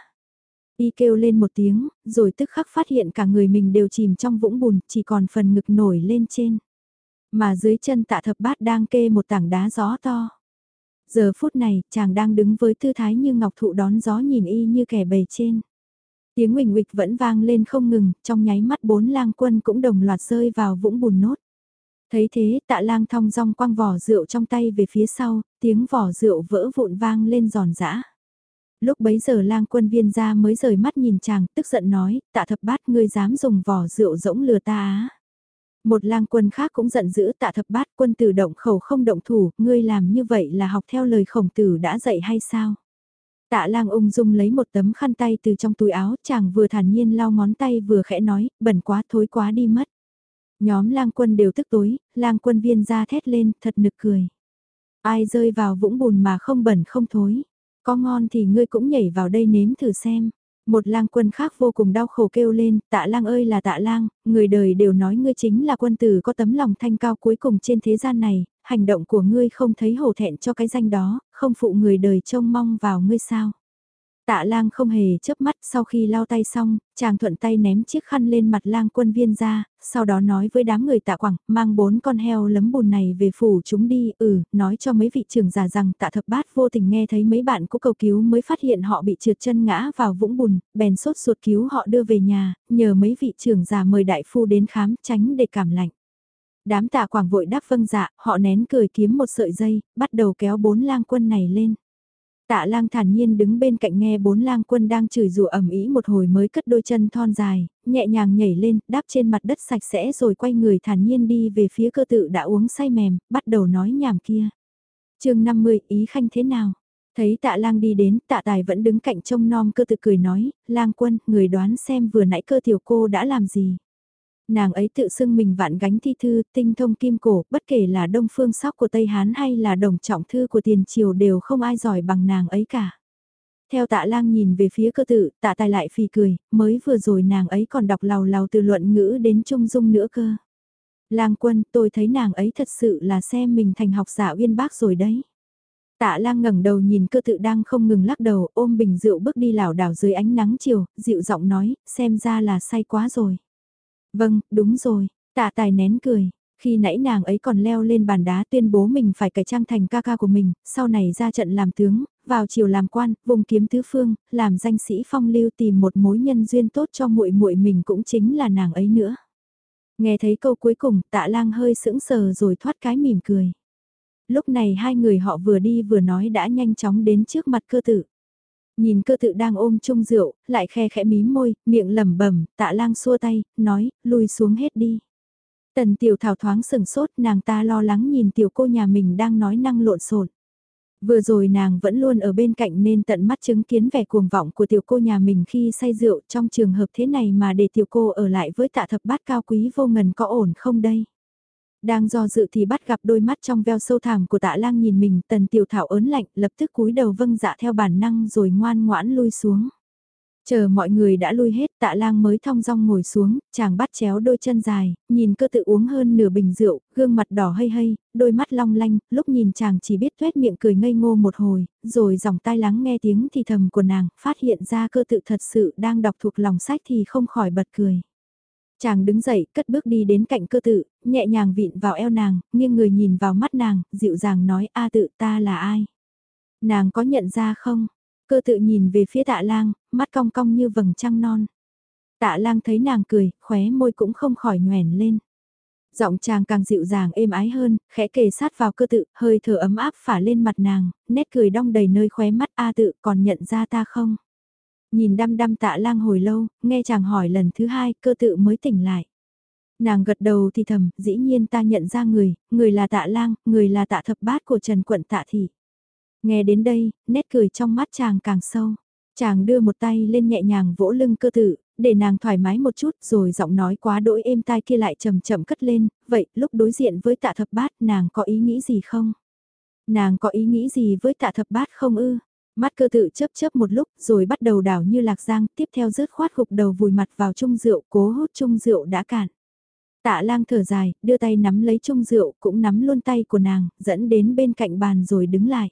Y kêu lên một tiếng, rồi tức khắc phát hiện cả người mình đều chìm trong vũng bùn, chỉ còn phần ngực nổi lên trên. Mà dưới chân tạ thập bát đang kê một tảng đá gió to. Giờ phút này, chàng đang đứng với tư thái như ngọc thụ đón gió nhìn y như kẻ bầy trên. Tiếng huỳnh huỵch vẫn vang lên không ngừng, trong nháy mắt bốn lang quân cũng đồng loạt rơi vào vũng bùn nốt. Thấy thế tạ lang thong dong quăng vỏ rượu trong tay về phía sau, tiếng vỏ rượu vỡ vụn vang lên giòn giã. Lúc bấy giờ lang quân viên ra mới rời mắt nhìn chàng, tức giận nói, tạ thập bát ngươi dám dùng vỏ rượu rỗng lừa ta á. Một lang quân khác cũng giận dữ tạ thập bát quân tử động khẩu không động thủ, ngươi làm như vậy là học theo lời khổng tử đã dạy hay sao? Tạ lang ung dung lấy một tấm khăn tay từ trong túi áo, chàng vừa thản nhiên lau ngón tay vừa khẽ nói, bẩn quá thối quá đi mất. Nhóm lang quân đều tức tối, lang quân viên ra thét lên, thật nực cười. Ai rơi vào vũng bùn mà không bẩn không thối. Có ngon thì ngươi cũng nhảy vào đây nếm thử xem. Một lang quân khác vô cùng đau khổ kêu lên, tạ lang ơi là tạ lang, người đời đều nói ngươi chính là quân tử có tấm lòng thanh cao cuối cùng trên thế gian này, hành động của ngươi không thấy hổ thẹn cho cái danh đó, không phụ người đời trông mong vào ngươi sao. Tạ lang không hề chớp mắt sau khi lau tay xong, chàng thuận tay ném chiếc khăn lên mặt lang quân viên ra, sau đó nói với đám người tạ quảng, mang bốn con heo lấm bùn này về phủ chúng đi, ừ, nói cho mấy vị trưởng giả rằng tạ thập bát vô tình nghe thấy mấy bạn của cầu cứu mới phát hiện họ bị trượt chân ngã vào vũng bùn, bèn sốt ruột cứu họ đưa về nhà, nhờ mấy vị trưởng giả mời đại phu đến khám tránh để cảm lạnh. Đám tạ quảng vội đáp vâng dạ, họ nén cười kiếm một sợi dây, bắt đầu kéo bốn lang quân này lên. Tạ lang thản nhiên đứng bên cạnh nghe bốn lang quân đang chửi rủa ẩm ý một hồi mới cất đôi chân thon dài, nhẹ nhàng nhảy lên, đáp trên mặt đất sạch sẽ rồi quay người thản nhiên đi về phía cơ tự đã uống say mềm, bắt đầu nói nhảm kia. chương 50 ý khanh thế nào? Thấy tạ lang đi đến, tạ tài vẫn đứng cạnh trông non cơ tự cười nói, lang quân, người đoán xem vừa nãy cơ tiểu cô đã làm gì nàng ấy tự xưng mình vạn gánh thi thư, tinh thông kim cổ, bất kể là đông phương sóc của Tây Hán hay là đồng trọng thư của tiền triều đều không ai giỏi bằng nàng ấy cả. Theo tạ lang nhìn về phía cơ tự, tạ tài lại phì cười, mới vừa rồi nàng ấy còn đọc lào lào từ luận ngữ đến trung dung nữa cơ. Lang quân, tôi thấy nàng ấy thật sự là xem mình thành học giả uyên bác rồi đấy. Tạ lang ngẩng đầu nhìn cơ tự đang không ngừng lắc đầu ôm bình rượu bước đi lảo đảo dưới ánh nắng chiều, dịu giọng nói, xem ra là say quá rồi. Vâng, đúng rồi, tạ tài nén cười. Khi nãy nàng ấy còn leo lên bàn đá tuyên bố mình phải cải trang thành ca ca của mình, sau này ra trận làm tướng, vào chiều làm quan, vùng kiếm tứ phương, làm danh sĩ phong lưu tìm một mối nhân duyên tốt cho muội muội mình cũng chính là nàng ấy nữa. Nghe thấy câu cuối cùng, tạ lang hơi sững sờ rồi thoát cái mỉm cười. Lúc này hai người họ vừa đi vừa nói đã nhanh chóng đến trước mặt cơ tử. Nhìn cơ tự đang ôm chung rượu, lại khe khẽ mím môi, miệng lẩm bẩm, tạ lang xua tay, nói, lùi xuống hết đi. Tần tiểu thảo thoáng sừng sốt, nàng ta lo lắng nhìn tiểu cô nhà mình đang nói năng lộn xộn. Vừa rồi nàng vẫn luôn ở bên cạnh nên tận mắt chứng kiến vẻ cuồng vọng của tiểu cô nhà mình khi say rượu trong trường hợp thế này mà để tiểu cô ở lại với tạ thập bát cao quý vô ngần có ổn không đây? Đang do dự thì bắt gặp đôi mắt trong veo sâu thẳm của tạ lang nhìn mình tần tiểu thảo ớn lạnh lập tức cúi đầu vâng dạ theo bản năng rồi ngoan ngoãn lui xuống. Chờ mọi người đã lui hết tạ lang mới thong dong ngồi xuống, chàng bắt chéo đôi chân dài, nhìn cơ tự uống hơn nửa bình rượu, gương mặt đỏ hây hây, đôi mắt long lanh, lúc nhìn chàng chỉ biết tuét miệng cười ngây ngô một hồi, rồi dòng tai lắng nghe tiếng thì thầm của nàng, phát hiện ra cơ tự thật sự đang đọc thuộc lòng sách thì không khỏi bật cười. Chàng đứng dậy, cất bước đi đến cạnh cơ tự, nhẹ nhàng vịn vào eo nàng, nghiêng người nhìn vào mắt nàng, dịu dàng nói a tự ta là ai. Nàng có nhận ra không? Cơ tự nhìn về phía tạ lang, mắt cong cong như vầng trăng non. Tạ lang thấy nàng cười, khóe môi cũng không khỏi nhoèn lên. Giọng chàng càng dịu dàng êm ái hơn, khẽ kề sát vào cơ tự, hơi thở ấm áp phả lên mặt nàng, nét cười đong đầy nơi khóe mắt A tự còn nhận ra ta không? Nhìn đăm đăm tạ lang hồi lâu, nghe chàng hỏi lần thứ hai, cơ tự mới tỉnh lại. Nàng gật đầu thì thầm, dĩ nhiên ta nhận ra người, người là tạ lang, người là tạ thập bát của Trần Quận tạ thị. Nghe đến đây, nét cười trong mắt chàng càng sâu. Chàng đưa một tay lên nhẹ nhàng vỗ lưng cơ tự, để nàng thoải mái một chút rồi giọng nói quá đỗi êm tai kia lại chậm chậm cất lên, vậy lúc đối diện với tạ thập bát nàng có ý nghĩ gì không? Nàng có ý nghĩ gì với tạ thập bát không ư? Mắt cơ tự chớp chớp một lúc rồi bắt đầu đảo như lạc giang, tiếp theo rớt khoát gục đầu vùi mặt vào chung rượu, cố hút chung rượu đã cạn. Tạ lang thở dài, đưa tay nắm lấy chung rượu, cũng nắm luôn tay của nàng, dẫn đến bên cạnh bàn rồi đứng lại.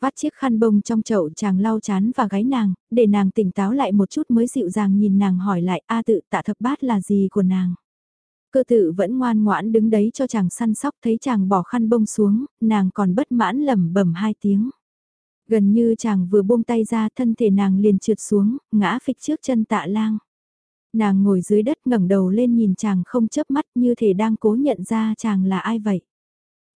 Vắt chiếc khăn bông trong chậu chàng lau chán và gáy nàng, để nàng tỉnh táo lại một chút mới dịu dàng nhìn nàng hỏi lại A tự tạ thập bát là gì của nàng. Cơ tự vẫn ngoan ngoãn đứng đấy cho chàng săn sóc thấy chàng bỏ khăn bông xuống, nàng còn bất mãn lẩm bẩm hai tiếng. Gần như chàng vừa buông tay ra thân thể nàng liền trượt xuống, ngã phịch trước chân tạ lang. Nàng ngồi dưới đất ngẩng đầu lên nhìn chàng không chớp mắt như thể đang cố nhận ra chàng là ai vậy.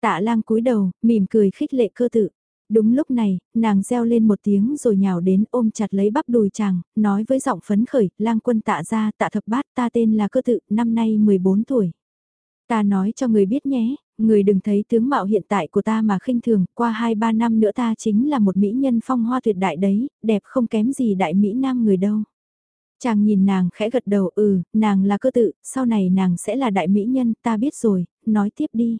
Tạ lang cúi đầu, mỉm cười khích lệ cơ tự. Đúng lúc này, nàng reo lên một tiếng rồi nhào đến ôm chặt lấy bắp đùi chàng, nói với giọng phấn khởi, lang quân tạ ra tạ thập bát ta tên là cơ tự, năm nay 14 tuổi. Ta nói cho người biết nhé, người đừng thấy tướng mạo hiện tại của ta mà khinh thường, qua 2-3 năm nữa ta chính là một mỹ nhân phong hoa tuyệt đại đấy, đẹp không kém gì đại mỹ nam người đâu. Chàng nhìn nàng khẽ gật đầu ừ, nàng là cơ tự, sau này nàng sẽ là đại mỹ nhân, ta biết rồi, nói tiếp đi.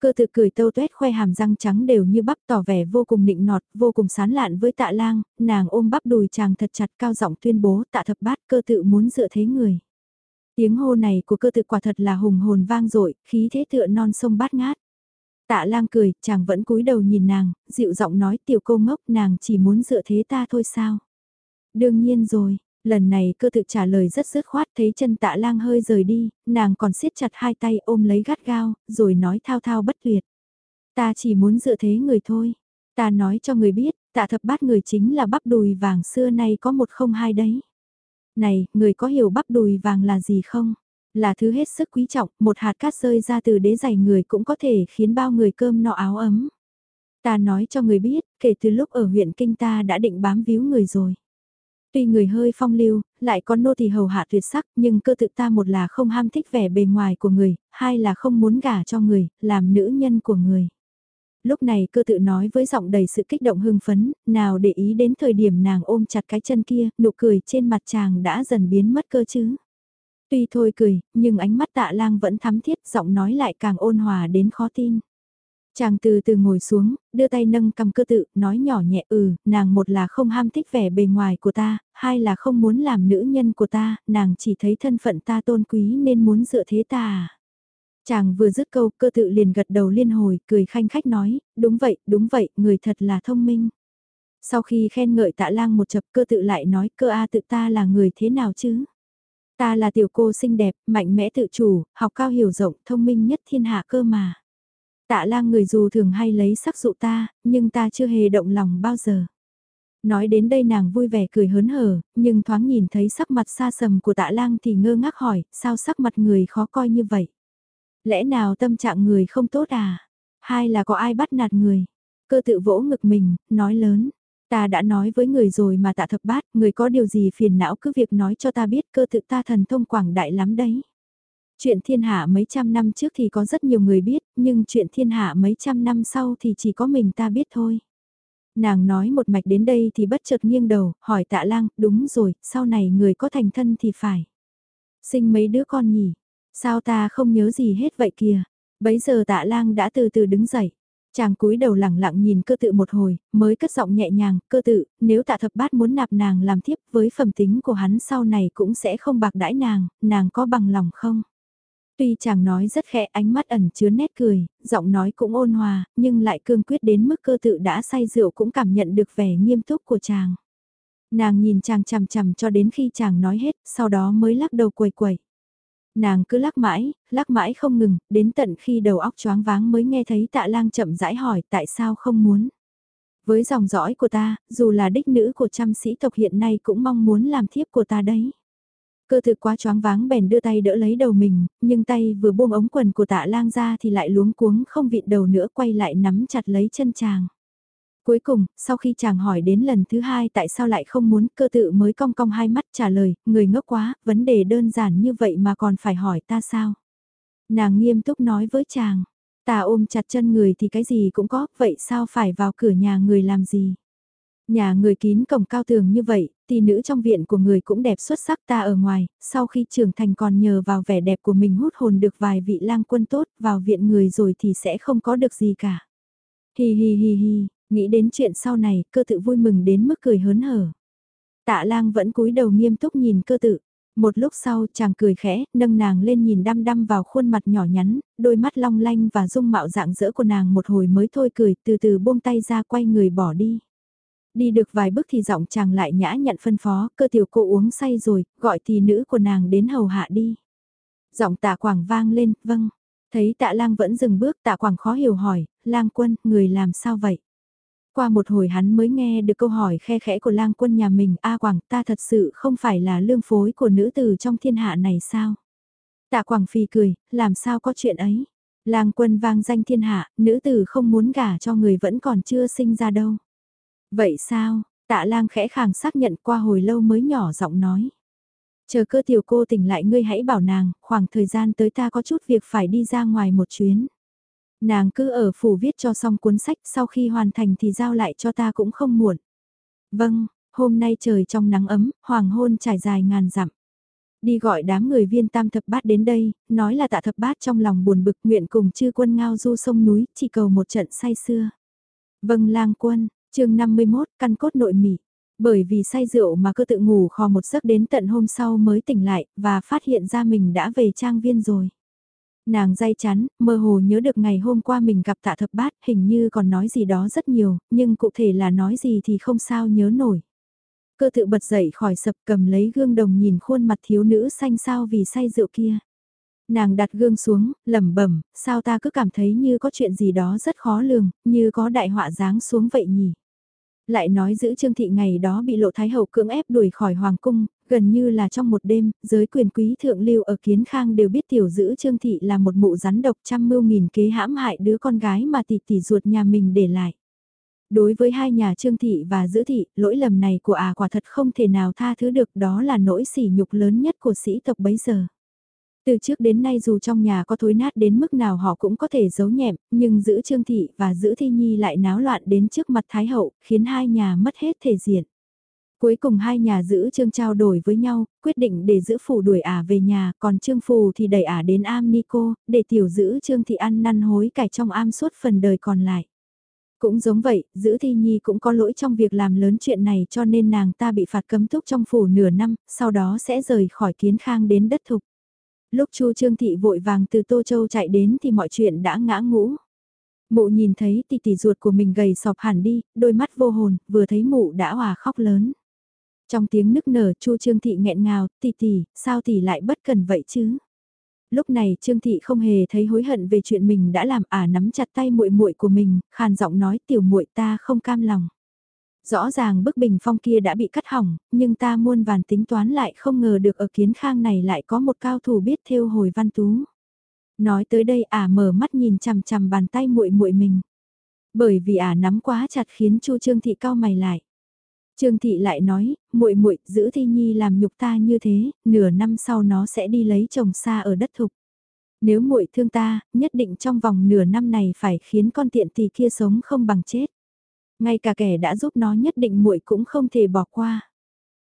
Cơ tự cười tâu tuét khoe hàm răng trắng đều như bắp tỏ vẻ vô cùng nịnh nọt, vô cùng sán lạn với tạ lang, nàng ôm bắp đùi chàng thật chặt cao giọng tuyên bố tạ thập bát cơ tự muốn dựa thế người. Tiếng hô này của cơ tự quả thật là hùng hồn vang dội khí thế tựa non sông bát ngát. Tạ lang cười, chàng vẫn cúi đầu nhìn nàng, dịu giọng nói tiểu cô ngốc nàng chỉ muốn dựa thế ta thôi sao. Đương nhiên rồi, Lần này cơ tự trả lời rất dứt khoát thấy chân tạ lang hơi rời đi, nàng còn siết chặt hai tay ôm lấy gắt gao, rồi nói thao thao bất tuyệt. Ta chỉ muốn dựa thế người thôi. Ta nói cho người biết, tạ thập bát người chính là bắp đùi vàng xưa nay có một không hai đấy. Này, người có hiểu bắp đùi vàng là gì không? Là thứ hết sức quý trọng, một hạt cát rơi ra từ đế giày người cũng có thể khiến bao người cơm no áo ấm. Ta nói cho người biết, kể từ lúc ở huyện Kinh ta đã định bám víu người rồi. Tuy người hơi phong lưu, lại có nô thì hầu hạ tuyệt sắc, nhưng cơ tự ta một là không ham thích vẻ bề ngoài của người, hai là không muốn gả cho người, làm nữ nhân của người. Lúc này cơ tự nói với giọng đầy sự kích động hưng phấn, nào để ý đến thời điểm nàng ôm chặt cái chân kia, nụ cười trên mặt chàng đã dần biến mất cơ chứ. Tuy thôi cười, nhưng ánh mắt tạ lang vẫn thắm thiết, giọng nói lại càng ôn hòa đến khó tin. Chàng từ từ ngồi xuống, đưa tay nâng cầm cơ tự, nói nhỏ nhẹ ừ, nàng một là không ham thích vẻ bề ngoài của ta, hai là không muốn làm nữ nhân của ta, nàng chỉ thấy thân phận ta tôn quý nên muốn dựa thế ta à. Chàng vừa dứt câu cơ tự liền gật đầu liên hồi, cười khanh khách nói, đúng vậy, đúng vậy, người thật là thông minh. Sau khi khen ngợi tạ lang một chập cơ tự lại nói cơ a tự ta là người thế nào chứ? Ta là tiểu cô xinh đẹp, mạnh mẽ tự chủ, học cao hiểu rộng, thông minh nhất thiên hạ cơ mà. Tạ lang người dù thường hay lấy sắc dụ ta, nhưng ta chưa hề động lòng bao giờ. Nói đến đây nàng vui vẻ cười hớn hở, nhưng thoáng nhìn thấy sắc mặt xa sầm của tạ lang thì ngơ ngác hỏi, sao sắc mặt người khó coi như vậy? Lẽ nào tâm trạng người không tốt à? Hay là có ai bắt nạt người? Cơ tự vỗ ngực mình, nói lớn. Ta đã nói với người rồi mà tạ thập bát, người có điều gì phiền não cứ việc nói cho ta biết cơ tự ta thần thông quảng đại lắm đấy. Chuyện thiên hạ mấy trăm năm trước thì có rất nhiều người biết, nhưng chuyện thiên hạ mấy trăm năm sau thì chỉ có mình ta biết thôi. Nàng nói một mạch đến đây thì bất chợt nghiêng đầu, hỏi tạ lang, đúng rồi, sau này người có thành thân thì phải. Sinh mấy đứa con nhỉ? Sao ta không nhớ gì hết vậy kìa? Bấy giờ tạ lang đã từ từ đứng dậy. Chàng cúi đầu lẳng lặng nhìn cơ tự một hồi, mới cất giọng nhẹ nhàng, cơ tự, nếu tạ thập bát muốn nạp nàng làm thiếp với phẩm tính của hắn sau này cũng sẽ không bạc đãi nàng, nàng có bằng lòng không? Tuy chàng nói rất khẽ ánh mắt ẩn chứa nét cười, giọng nói cũng ôn hòa, nhưng lại cương quyết đến mức cơ tự đã say rượu cũng cảm nhận được vẻ nghiêm túc của chàng. Nàng nhìn chàng chằm chằm cho đến khi chàng nói hết, sau đó mới lắc đầu quầy quầy. Nàng cứ lắc mãi, lắc mãi không ngừng, đến tận khi đầu óc choáng váng mới nghe thấy tạ lang chậm rãi hỏi tại sao không muốn. Với dòng dõi của ta, dù là đích nữ của trăm sĩ tộc hiện nay cũng mong muốn làm thiếp của ta đấy. Cơ thực quá choáng váng bèn đưa tay đỡ lấy đầu mình, nhưng tay vừa buông ống quần của tạ lang ra thì lại luống cuống không vịn đầu nữa quay lại nắm chặt lấy chân chàng. Cuối cùng, sau khi chàng hỏi đến lần thứ hai tại sao lại không muốn cơ tự mới cong cong hai mắt trả lời, người ngốc quá, vấn đề đơn giản như vậy mà còn phải hỏi ta sao. Nàng nghiêm túc nói với chàng, ta ôm chặt chân người thì cái gì cũng có, vậy sao phải vào cửa nhà người làm gì. Nhà người kín cổng cao tường như vậy, tỷ nữ trong viện của người cũng đẹp xuất sắc ta ở ngoài, sau khi trưởng thành còn nhờ vào vẻ đẹp của mình hút hồn được vài vị lang quân tốt vào viện người rồi thì sẽ không có được gì cả. Hi hi hi hi, nghĩ đến chuyện sau này, cơ tự vui mừng đến mức cười hớn hở. Tạ lang vẫn cúi đầu nghiêm túc nhìn cơ tự. Một lúc sau chàng cười khẽ, nâng nàng lên nhìn đăm đăm vào khuôn mặt nhỏ nhắn, đôi mắt long lanh và dung mạo dạng dỡ của nàng một hồi mới thôi cười, từ từ buông tay ra quay người bỏ đi. Đi được vài bước thì giọng chàng lại nhã nhận phân phó, cơ tiểu cô uống say rồi, gọi thì nữ của nàng đến hầu hạ đi. Giọng tạ quảng vang lên, vâng. Thấy tạ lang vẫn dừng bước tạ quảng khó hiểu hỏi, lang quân, người làm sao vậy? Qua một hồi hắn mới nghe được câu hỏi khe khẽ của lang quân nhà mình, A Quảng ta thật sự không phải là lương phối của nữ tử trong thiên hạ này sao? Tạ Quảng phì cười, làm sao có chuyện ấy? Lang quân vang danh thiên hạ, nữ tử không muốn gả cho người vẫn còn chưa sinh ra đâu. Vậy sao, tạ lang khẽ khàng xác nhận qua hồi lâu mới nhỏ giọng nói. Chờ cơ tiểu cô tỉnh lại ngươi hãy bảo nàng, khoảng thời gian tới ta có chút việc phải đi ra ngoài một chuyến. Nàng cứ ở phủ viết cho xong cuốn sách sau khi hoàn thành thì giao lại cho ta cũng không muộn. Vâng, hôm nay trời trong nắng ấm, hoàng hôn trải dài ngàn dặm. Đi gọi đám người viên tam thập bát đến đây, nói là tạ thập bát trong lòng buồn bực nguyện cùng chư quân ngao du sông núi, chỉ cầu một trận say xưa. Vâng lang quân, chương 51, căn cốt nội mỉ. Bởi vì say rượu mà cơ tự ngủ khò một giấc đến tận hôm sau mới tỉnh lại, và phát hiện ra mình đã về trang viên rồi. Nàng day chán, mơ hồ nhớ được ngày hôm qua mình gặp tạ thập bát, hình như còn nói gì đó rất nhiều, nhưng cụ thể là nói gì thì không sao nhớ nổi. Cơ tự bật dậy khỏi sập cầm lấy gương đồng nhìn khuôn mặt thiếu nữ xanh sao vì say rượu kia. Nàng đặt gương xuống, lẩm bẩm, sao ta cứ cảm thấy như có chuyện gì đó rất khó lường, như có đại họa giáng xuống vậy nhỉ. Lại nói giữ Trương Thị ngày đó bị Lộ Thái Hậu cưỡng ép đuổi khỏi Hoàng Cung, gần như là trong một đêm, giới quyền quý thượng lưu ở Kiến Khang đều biết tiểu giữ Trương Thị là một mụ rắn độc trăm mưu nghìn kế hãm hại đứa con gái mà tỷ tỷ ruột nhà mình để lại. Đối với hai nhà Trương Thị và Giữ Thị, lỗi lầm này của à quả thật không thể nào tha thứ được đó là nỗi sỉ nhục lớn nhất của sĩ tộc bấy giờ. Từ trước đến nay dù trong nhà có thối nát đến mức nào họ cũng có thể giấu nhẹm, nhưng giữ Trương Thị và giữ Thi Nhi lại náo loạn đến trước mặt Thái Hậu, khiến hai nhà mất hết thể diện. Cuối cùng hai nhà giữ Trương trao đổi với nhau, quyết định để giữ phủ đuổi ả về nhà, còn Trương Phù thì đẩy ả đến am Nico, để tiểu giữ Trương Thị ăn năn hối cải trong am suốt phần đời còn lại. Cũng giống vậy, giữ Thi Nhi cũng có lỗi trong việc làm lớn chuyện này cho nên nàng ta bị phạt cấm túc trong phủ nửa năm, sau đó sẽ rời khỏi kiến khang đến đất thục. Lúc Chu Trương Thị vội vàng từ Tô Châu chạy đến thì mọi chuyện đã ngã ngũ. Mụ nhìn thấy tỷ tỷ ruột của mình gầy sọp hẳn đi, đôi mắt vô hồn, vừa thấy mụ đã hòa khóc lớn. Trong tiếng nức nở Chu Trương Thị nghẹn ngào, tỷ tỷ, sao tỷ lại bất cần vậy chứ? Lúc này Trương Thị không hề thấy hối hận về chuyện mình đã làm ả nắm chặt tay muội muội của mình, khàn giọng nói tiểu muội ta không cam lòng. Rõ ràng bức bình phong kia đã bị cắt hỏng, nhưng ta muôn vàn tính toán lại không ngờ được ở kiến khang này lại có một cao thủ biết theo hồi văn tú. Nói tới đây ả mở mắt nhìn chằm chằm bàn tay muội muội mình. Bởi vì ả nắm quá chặt khiến Chu Trương Thị cao mày lại. Trương Thị lại nói, muội muội giữ Thi Nhi làm nhục ta như thế, nửa năm sau nó sẽ đi lấy chồng xa ở đất thục. Nếu muội thương ta, nhất định trong vòng nửa năm này phải khiến con tiện tỳ kia sống không bằng chết. Ngay cả kẻ đã giúp nó nhất định muội cũng không thể bỏ qua.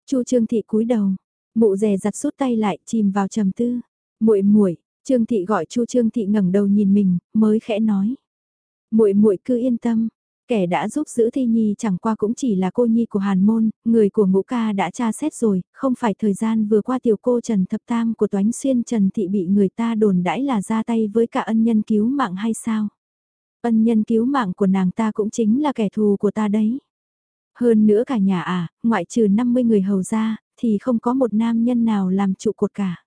Chu Trương Thị cúi đầu, mụ dè giặt rút tay lại chìm vào trầm tư. Muội muội, Trương Thị gọi Chu Trương Thị ngẩng đầu nhìn mình, mới khẽ nói. Muội muội cứ yên tâm, kẻ đã giúp giữ Thi Nhi chẳng qua cũng chỉ là cô nhi của Hàn Môn, người của Ngũ Ca đã tra xét rồi, không phải thời gian vừa qua tiểu cô Trần Thập Tam của Toánh Xuyên Trần Thị bị người ta đồn đãi là ra tay với cả ân nhân cứu mạng hay sao? Ân nhân cứu mạng của nàng ta cũng chính là kẻ thù của ta đấy. Hơn nữa cả nhà à, ngoại trừ 50 người hầu ra, thì không có một nam nhân nào làm trụ cột cả.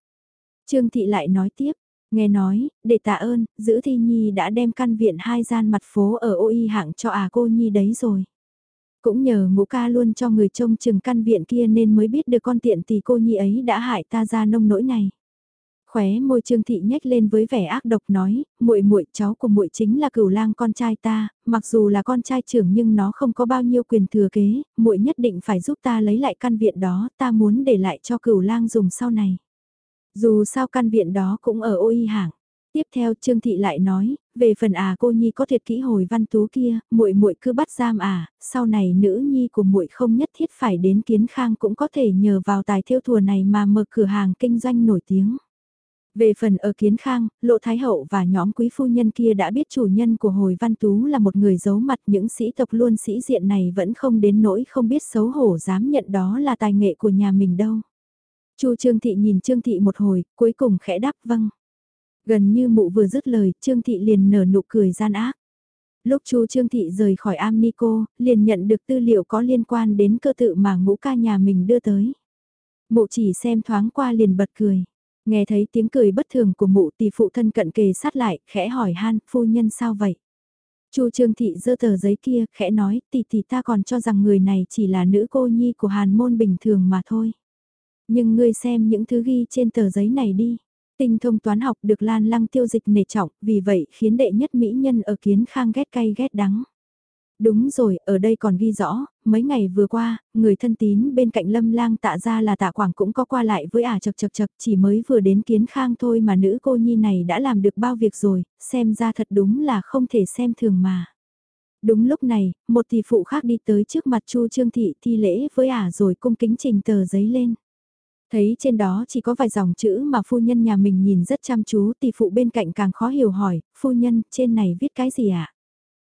Trương Thị lại nói tiếp, nghe nói, để tạ ơn, giữ Thi Nhi đã đem căn viện hai gian mặt phố ở ô y hạng cho à cô Nhi đấy rồi. Cũng nhờ ngũ ca luôn cho người trông chừng căn viện kia nên mới biết được con tiện thì cô nhi ấy đã hại ta ra nông nỗi này. Khóe môi Trương Thị nhếch lên với vẻ ác độc nói, muội muội cháu của muội chính là cửu lang con trai ta, mặc dù là con trai trưởng nhưng nó không có bao nhiêu quyền thừa kế, muội nhất định phải giúp ta lấy lại căn viện đó, ta muốn để lại cho cửu lang dùng sau này. Dù sao căn viện đó cũng ở ôi hạng. Tiếp theo Trương Thị lại nói, về phần à cô nhi có thiệt kỹ hồi văn tú kia, muội muội cứ bắt giam à, sau này nữ nhi của muội không nhất thiết phải đến kiến khang cũng có thể nhờ vào tài thiêu thùa này mà mở cửa hàng kinh doanh nổi tiếng. Về phần ở Kiến Khang, Lộ Thái Hậu và nhóm quý phu nhân kia đã biết chủ nhân của Hồi Văn Tú là một người giấu mặt những sĩ tộc luôn sĩ diện này vẫn không đến nỗi không biết xấu hổ dám nhận đó là tài nghệ của nhà mình đâu. Chu Trương Thị nhìn Trương Thị một hồi, cuối cùng khẽ đáp vâng. Gần như mụ vừa dứt lời, Trương Thị liền nở nụ cười gian ác. Lúc Chu Trương Thị rời khỏi Amnico, liền nhận được tư liệu có liên quan đến cơ tự mà ngũ ca nhà mình đưa tới. Mụ chỉ xem thoáng qua liền bật cười. Nghe thấy tiếng cười bất thường của mụ tỷ phụ thân cận kề sát lại, khẽ hỏi han, phu nhân sao vậy? Chu Trương Thị giơ tờ giấy kia, khẽ nói, tỷ tỷ ta còn cho rằng người này chỉ là nữ cô nhi của hàn môn bình thường mà thôi. Nhưng ngươi xem những thứ ghi trên tờ giấy này đi. Tinh thông toán học được Lan Lăng tiêu dịch nể trọng, vì vậy khiến đệ nhất mỹ nhân ở kiến khang ghét cay ghét đắng. Đúng rồi, ở đây còn ghi rõ, mấy ngày vừa qua, người thân tín bên cạnh lâm lang tạ ra là tạ quảng cũng có qua lại với ả à chật chật chật chỉ mới vừa đến kiến khang thôi mà nữ cô nhi này đã làm được bao việc rồi, xem ra thật đúng là không thể xem thường mà. Đúng lúc này, một tỷ phụ khác đi tới trước mặt Chu Trương Thị thi lễ với ả rồi cung kính trình tờ giấy lên. Thấy trên đó chỉ có vài dòng chữ mà phu nhân nhà mình nhìn rất chăm chú tỷ phụ bên cạnh càng khó hiểu hỏi, phu nhân, trên này viết cái gì ạ? À?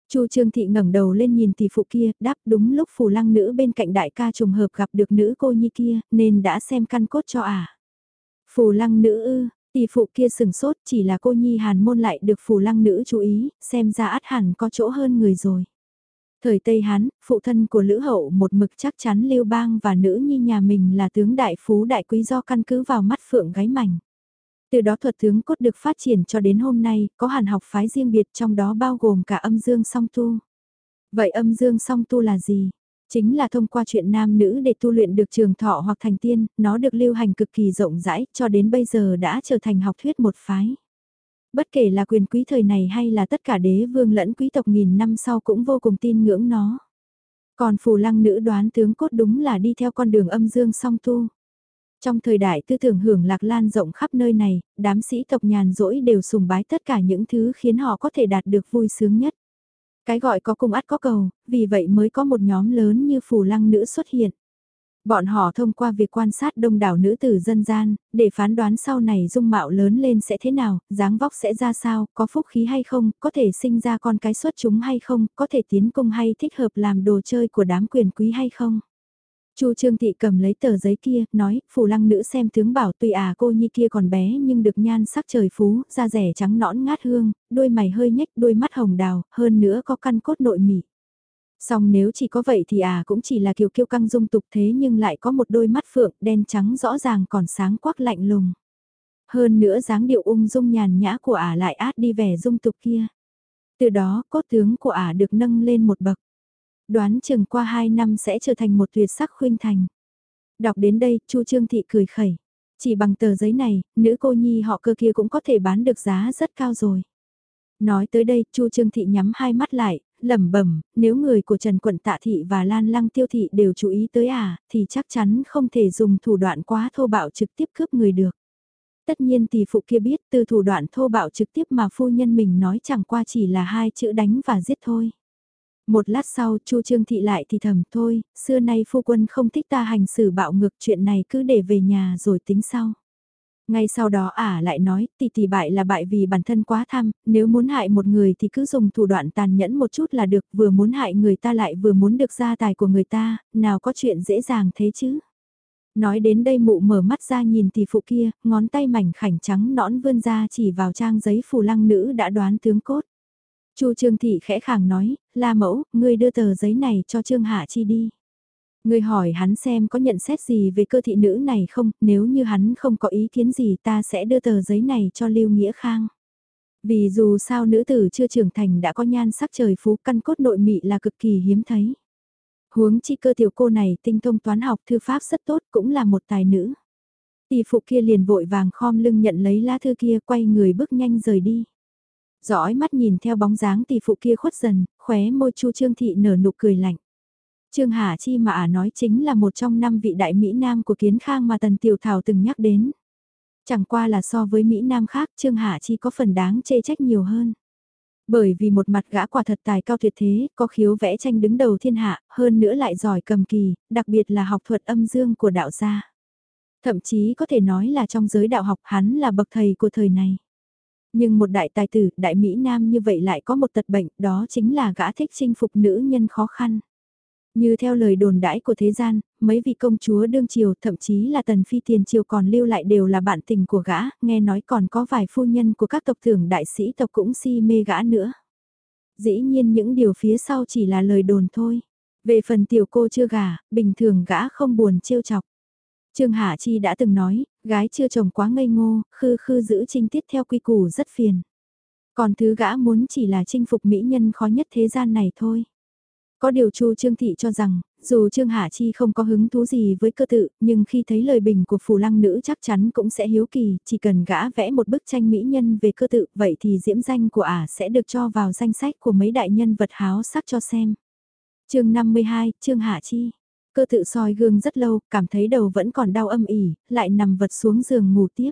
Chu Trương Thị ngẩng đầu lên nhìn tỷ phụ kia, đáp đúng lúc phù lăng nữ bên cạnh đại ca trùng hợp gặp được nữ cô nhi kia, nên đã xem căn cốt cho à. Phù lăng nữ ư, tỷ phụ kia sừng sốt chỉ là cô nhi hàn môn lại được phù lăng nữ chú ý, xem ra át hẳn có chỗ hơn người rồi. Thời Tây Hán, phụ thân của Lữ Hậu một mực chắc chắn Lưu Bang và nữ nhi nhà mình là tướng đại phú đại quý do căn cứ vào mắt phượng gáy mảnh. Từ đó thuật tướng cốt được phát triển cho đến hôm nay, có hàn học phái riêng biệt trong đó bao gồm cả âm dương song tu. Vậy âm dương song tu là gì? Chính là thông qua chuyện nam nữ để tu luyện được trường thọ hoặc thành tiên, nó được lưu hành cực kỳ rộng rãi, cho đến bây giờ đã trở thành học thuyết một phái. Bất kể là quyền quý thời này hay là tất cả đế vương lẫn quý tộc nghìn năm sau cũng vô cùng tin ngưỡng nó. Còn phù lăng nữ đoán tướng cốt đúng là đi theo con đường âm dương song tu. Trong thời đại tư tưởng hưởng lạc lan rộng khắp nơi này, đám sĩ tộc nhàn rỗi đều sùng bái tất cả những thứ khiến họ có thể đạt được vui sướng nhất. Cái gọi có cung ắt có cầu, vì vậy mới có một nhóm lớn như phù lăng nữ xuất hiện. Bọn họ thông qua việc quan sát đông đảo nữ tử dân gian, để phán đoán sau này dung mạo lớn lên sẽ thế nào, dáng vóc sẽ ra sao, có phúc khí hay không, có thể sinh ra con cái xuất chúng hay không, có thể tiến cung hay thích hợp làm đồ chơi của đám quyền quý hay không. Chu Trương Thị cầm lấy tờ giấy kia, nói, phù lăng nữ xem tướng bảo tuy à cô nhi kia còn bé nhưng được nhan sắc trời phú, da rẻ trắng nõn ngát hương, đôi mày hơi nhếch, đôi mắt hồng đào, hơn nữa có căn cốt nội mị Song nếu chỉ có vậy thì à cũng chỉ là kiều kiêu căng dung tục thế nhưng lại có một đôi mắt phượng đen trắng rõ ràng còn sáng quắc lạnh lùng. Hơn nữa dáng điệu ung dung nhàn nhã của ả lại át đi vẻ dung tục kia. Từ đó cốt tướng của ả được nâng lên một bậc. Đoán chừng qua 2 năm sẽ trở thành một tuyệt sắc khuynh thành. Đọc đến đây, Chu Trương Thị cười khẩy. Chỉ bằng tờ giấy này, nữ cô nhi họ cơ kia cũng có thể bán được giá rất cao rồi. Nói tới đây, Chu Trương Thị nhắm hai mắt lại, lẩm bẩm, nếu người của Trần Quận Tạ Thị và Lan Lăng Tiêu Thị đều chú ý tới à, thì chắc chắn không thể dùng thủ đoạn quá thô bạo trực tiếp cướp người được. Tất nhiên tỷ phụ kia biết từ thủ đoạn thô bạo trực tiếp mà phu nhân mình nói chẳng qua chỉ là hai chữ đánh và giết thôi. Một lát sau Chu Trương Thị lại thì thầm thôi, xưa nay phu quân không thích ta hành xử bạo ngược chuyện này cứ để về nhà rồi tính sau. Ngay sau đó ả lại nói, tỷ tỷ bại là bại vì bản thân quá tham, nếu muốn hại một người thì cứ dùng thủ đoạn tàn nhẫn một chút là được, vừa muốn hại người ta lại vừa muốn được gia tài của người ta, nào có chuyện dễ dàng thế chứ. Nói đến đây mụ mở mắt ra nhìn tỷ phụ kia, ngón tay mảnh khảnh trắng nõn vươn ra chỉ vào trang giấy phù lăng nữ đã đoán tướng cốt. Chu Trương Thị khẽ khàng nói, La Mẫu, ngươi đưa tờ giấy này cho Trương Hạ Chi đi. Ngươi hỏi hắn xem có nhận xét gì về cơ thị nữ này không, nếu như hắn không có ý kiến gì ta sẽ đưa tờ giấy này cho Lưu Nghĩa Khang. Vì dù sao nữ tử chưa trưởng thành đã có nhan sắc trời phú căn cốt nội mị là cực kỳ hiếm thấy. Huống chi cơ tiểu cô này tinh thông toán học thư pháp rất tốt cũng là một tài nữ. Tỷ phụ kia liền vội vàng khom lưng nhận lấy lá thư kia quay người bước nhanh rời đi. Dõi mắt nhìn theo bóng dáng tỷ phụ kia khuất dần, khóe môi chu trương thị nở nụ cười lạnh. Trương Hà Chi mà ả nói chính là một trong năm vị đại Mỹ Nam của Kiến Khang mà Tần Tiểu Thảo từng nhắc đến. Chẳng qua là so với Mỹ Nam khác Trương Hà Chi có phần đáng chê trách nhiều hơn. Bởi vì một mặt gã quả thật tài cao tuyệt thế, có khiếu vẽ tranh đứng đầu thiên hạ, hơn nữa lại giỏi cầm kỳ, đặc biệt là học thuật âm dương của đạo gia. Thậm chí có thể nói là trong giới đạo học hắn là bậc thầy của thời này. Nhưng một đại tài tử, đại Mỹ Nam như vậy lại có một tật bệnh, đó chính là gã thích chinh phục nữ nhân khó khăn. Như theo lời đồn đãi của thế gian, mấy vị công chúa đương triều thậm chí là tần phi tiền triều còn lưu lại đều là bạn tình của gã, nghe nói còn có vài phu nhân của các tộc trưởng đại sĩ tộc cũng si mê gã nữa. Dĩ nhiên những điều phía sau chỉ là lời đồn thôi. Về phần tiểu cô chưa gả, bình thường gã không buồn trêu chọc. Trương Hạ Chi đã từng nói, gái chưa chồng quá ngây ngô, khư khư giữ trinh tiết theo quy củ rất phiền. Còn thứ gã muốn chỉ là chinh phục mỹ nhân khó nhất thế gian này thôi. Có điều Chu Trương Thị cho rằng, dù Trương Hạ Chi không có hứng thú gì với cơ tự, nhưng khi thấy lời bình của phù lăng nữ chắc chắn cũng sẽ hiếu kỳ, chỉ cần gã vẽ một bức tranh mỹ nhân về cơ tự, vậy thì diễm danh của ả sẽ được cho vào danh sách của mấy đại nhân vật háo sắc cho xem. chương 52, Trương Hạ Chi Cơ tự soi gương rất lâu, cảm thấy đầu vẫn còn đau âm ỉ, lại nằm vật xuống giường ngủ tiếp.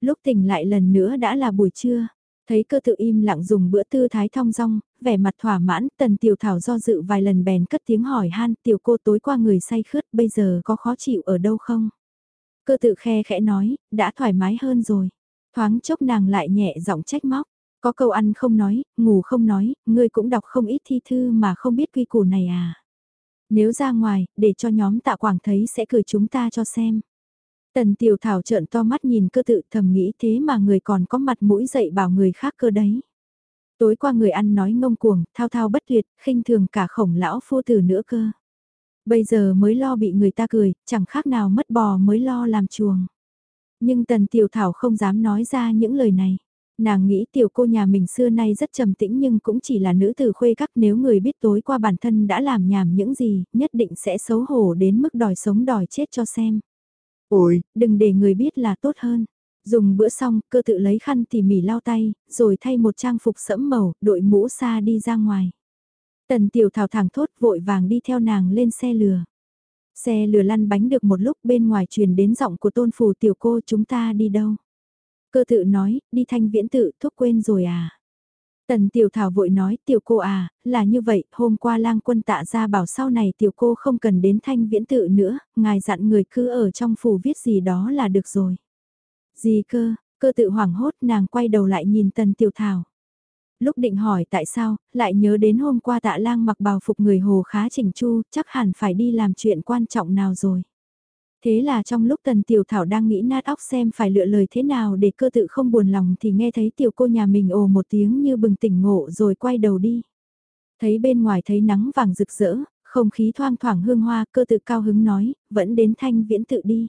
Lúc tỉnh lại lần nữa đã là buổi trưa, thấy cơ tự im lặng dùng bữa tư thái thong dong, vẻ mặt thỏa mãn, tần tiểu thảo do dự vài lần bèn cất tiếng hỏi han, tiểu cô tối qua người say khướt, bây giờ có khó chịu ở đâu không? Cơ tự khe khẽ nói, đã thoải mái hơn rồi. Thoáng chốc nàng lại nhẹ giọng trách móc, có câu ăn không nói, ngủ không nói, ngươi cũng đọc không ít thi thư mà không biết quy củ này à. Nếu ra ngoài, để cho nhóm tạ quảng thấy sẽ cười chúng ta cho xem. Tần tiểu thảo trợn to mắt nhìn cơ tự thầm nghĩ thế mà người còn có mặt mũi dậy bảo người khác cơ đấy. Tối qua người ăn nói ngông cuồng, thao thao bất tuyệt, khinh thường cả khổng lão phu tử nữa cơ. Bây giờ mới lo bị người ta cười, chẳng khác nào mất bò mới lo làm chuồng. Nhưng tần tiểu thảo không dám nói ra những lời này. Nàng nghĩ tiểu cô nhà mình xưa nay rất trầm tĩnh nhưng cũng chỉ là nữ tử khuê các nếu người biết tối qua bản thân đã làm nhảm những gì, nhất định sẽ xấu hổ đến mức đòi sống đòi chết cho xem. Ôi, đừng để người biết là tốt hơn. Dùng bữa xong, cơ tự lấy khăn tỉ mỉ lau tay, rồi thay một trang phục sẫm màu, đội mũ xa đi ra ngoài. Tần tiểu thảo thẳng thốt vội vàng đi theo nàng lên xe lừa. Xe lừa lăn bánh được một lúc bên ngoài truyền đến giọng của tôn phù tiểu cô chúng ta đi đâu. Cơ tự nói, đi thanh viễn tự, thuốc quên rồi à. Tần tiểu thảo vội nói, tiểu cô à, là như vậy, hôm qua lang quân tạ ra bảo sau này tiểu cô không cần đến thanh viễn tự nữa, ngài dặn người cứ ở trong phủ viết gì đó là được rồi. Gì cơ, cơ tự hoảng hốt nàng quay đầu lại nhìn tần tiểu thảo. Lúc định hỏi tại sao, lại nhớ đến hôm qua tạ lang mặc bào phục người hồ khá chỉnh chu, chắc hẳn phải đi làm chuyện quan trọng nào rồi. Thế là trong lúc tần tiểu thảo đang nghĩ nát óc xem phải lựa lời thế nào để cơ tự không buồn lòng thì nghe thấy tiểu cô nhà mình ồ một tiếng như bừng tỉnh ngộ rồi quay đầu đi. Thấy bên ngoài thấy nắng vàng rực rỡ, không khí thoang thoảng hương hoa cơ tự cao hứng nói, vẫn đến thanh viễn tự đi.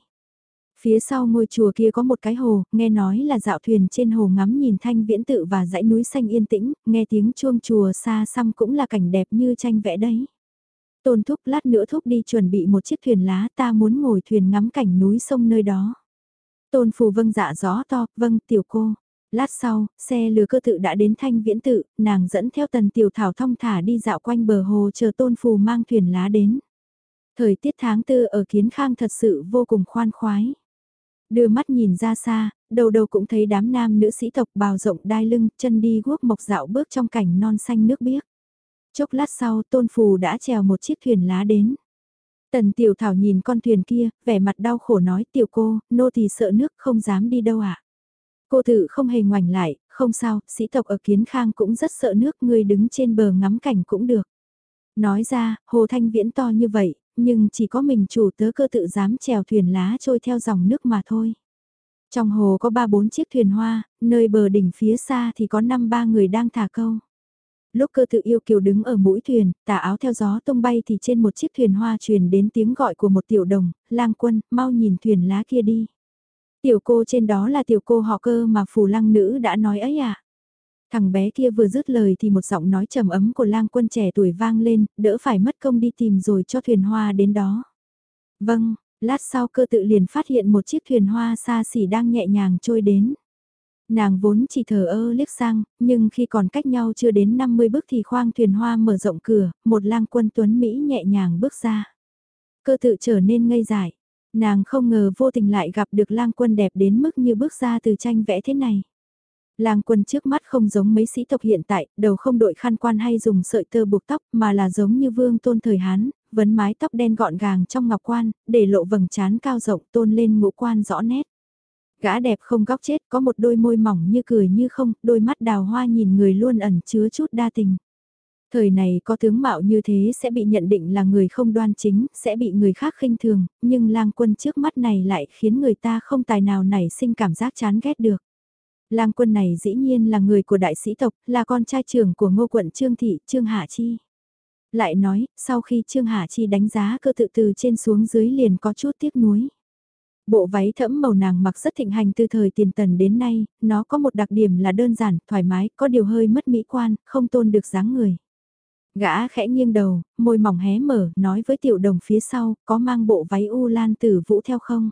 Phía sau ngôi chùa kia có một cái hồ, nghe nói là dạo thuyền trên hồ ngắm nhìn thanh viễn tự và dãy núi xanh yên tĩnh, nghe tiếng chuông chùa xa xăm cũng là cảnh đẹp như tranh vẽ đấy. Tôn thúc lát nữa thúc đi chuẩn bị một chiếc thuyền lá ta muốn ngồi thuyền ngắm cảnh núi sông nơi đó. Tôn phù vâng dạ gió to, vâng tiểu cô. Lát sau, xe lừa cơ tự đã đến thanh viễn tự, nàng dẫn theo tần tiểu thảo thong thả đi dạo quanh bờ hồ chờ tôn phù mang thuyền lá đến. Thời tiết tháng tư ở kiến khang thật sự vô cùng khoan khoái. Đưa mắt nhìn ra xa, đầu đầu cũng thấy đám nam nữ sĩ tộc bào rộng đai lưng, chân đi guốc mộc dạo bước trong cảnh non xanh nước biếc. Chốc lát sau tôn phù đã trèo một chiếc thuyền lá đến. Tần tiểu thảo nhìn con thuyền kia, vẻ mặt đau khổ nói tiểu cô, nô thì sợ nước không dám đi đâu ạ. À? Cô tự không hề ngoảnh lại, không sao, sĩ tộc ở Kiến Khang cũng rất sợ nước, người đứng trên bờ ngắm cảnh cũng được. Nói ra, hồ thanh viễn to như vậy, nhưng chỉ có mình chủ tớ cơ tự dám chèo thuyền lá trôi theo dòng nước mà thôi. Trong hồ có ba bốn chiếc thuyền hoa, nơi bờ đỉnh phía xa thì có năm ba người đang thả câu. Lúc cơ tự yêu kiều đứng ở mũi thuyền, tà áo theo gió tung bay thì trên một chiếc thuyền hoa truyền đến tiếng gọi của một tiểu đồng, lang quân, mau nhìn thuyền lá kia đi. Tiểu cô trên đó là tiểu cô họ cơ mà phù lăng nữ đã nói ấy à. Thằng bé kia vừa dứt lời thì một giọng nói trầm ấm của lang quân trẻ tuổi vang lên, đỡ phải mất công đi tìm rồi cho thuyền hoa đến đó. Vâng, lát sau cơ tự liền phát hiện một chiếc thuyền hoa xa xỉ đang nhẹ nhàng trôi đến. Nàng vốn chỉ thờ ơ liếc sang, nhưng khi còn cách nhau chưa đến 50 bước thì khoang thuyền hoa mở rộng cửa, một lang quân tuấn Mỹ nhẹ nhàng bước ra. Cơ tự trở nên ngây dại, nàng không ngờ vô tình lại gặp được lang quân đẹp đến mức như bước ra từ tranh vẽ thế này. Lang quân trước mắt không giống mấy sĩ tộc hiện tại, đầu không đội khăn quan hay dùng sợi tơ buộc tóc mà là giống như vương tôn thời Hán, vấn mái tóc đen gọn gàng trong ngọc quan, để lộ vầng trán cao rộng tôn lên ngũ quan rõ nét. Gã đẹp không góc chết có một đôi môi mỏng như cười như không, đôi mắt đào hoa nhìn người luôn ẩn chứa chút đa tình. Thời này có tướng mạo như thế sẽ bị nhận định là người không đoan chính, sẽ bị người khác khinh thường, nhưng lang quân trước mắt này lại khiến người ta không tài nào nảy sinh cảm giác chán ghét được. Lang quân này dĩ nhiên là người của đại sĩ tộc, là con trai trưởng của ngô quận Trương Thị, Trương Hạ Chi. Lại nói, sau khi Trương Hạ Chi đánh giá cơ tự từ trên xuống dưới liền có chút tiếc nuối. Bộ váy thẫm màu nàng mặc rất thịnh hành từ thời tiền tần đến nay, nó có một đặc điểm là đơn giản, thoải mái, có điều hơi mất mỹ quan, không tôn được dáng người. Gã khẽ nghiêng đầu, môi mỏng hé mở, nói với tiểu đồng phía sau, có mang bộ váy u lan tử vũ theo không?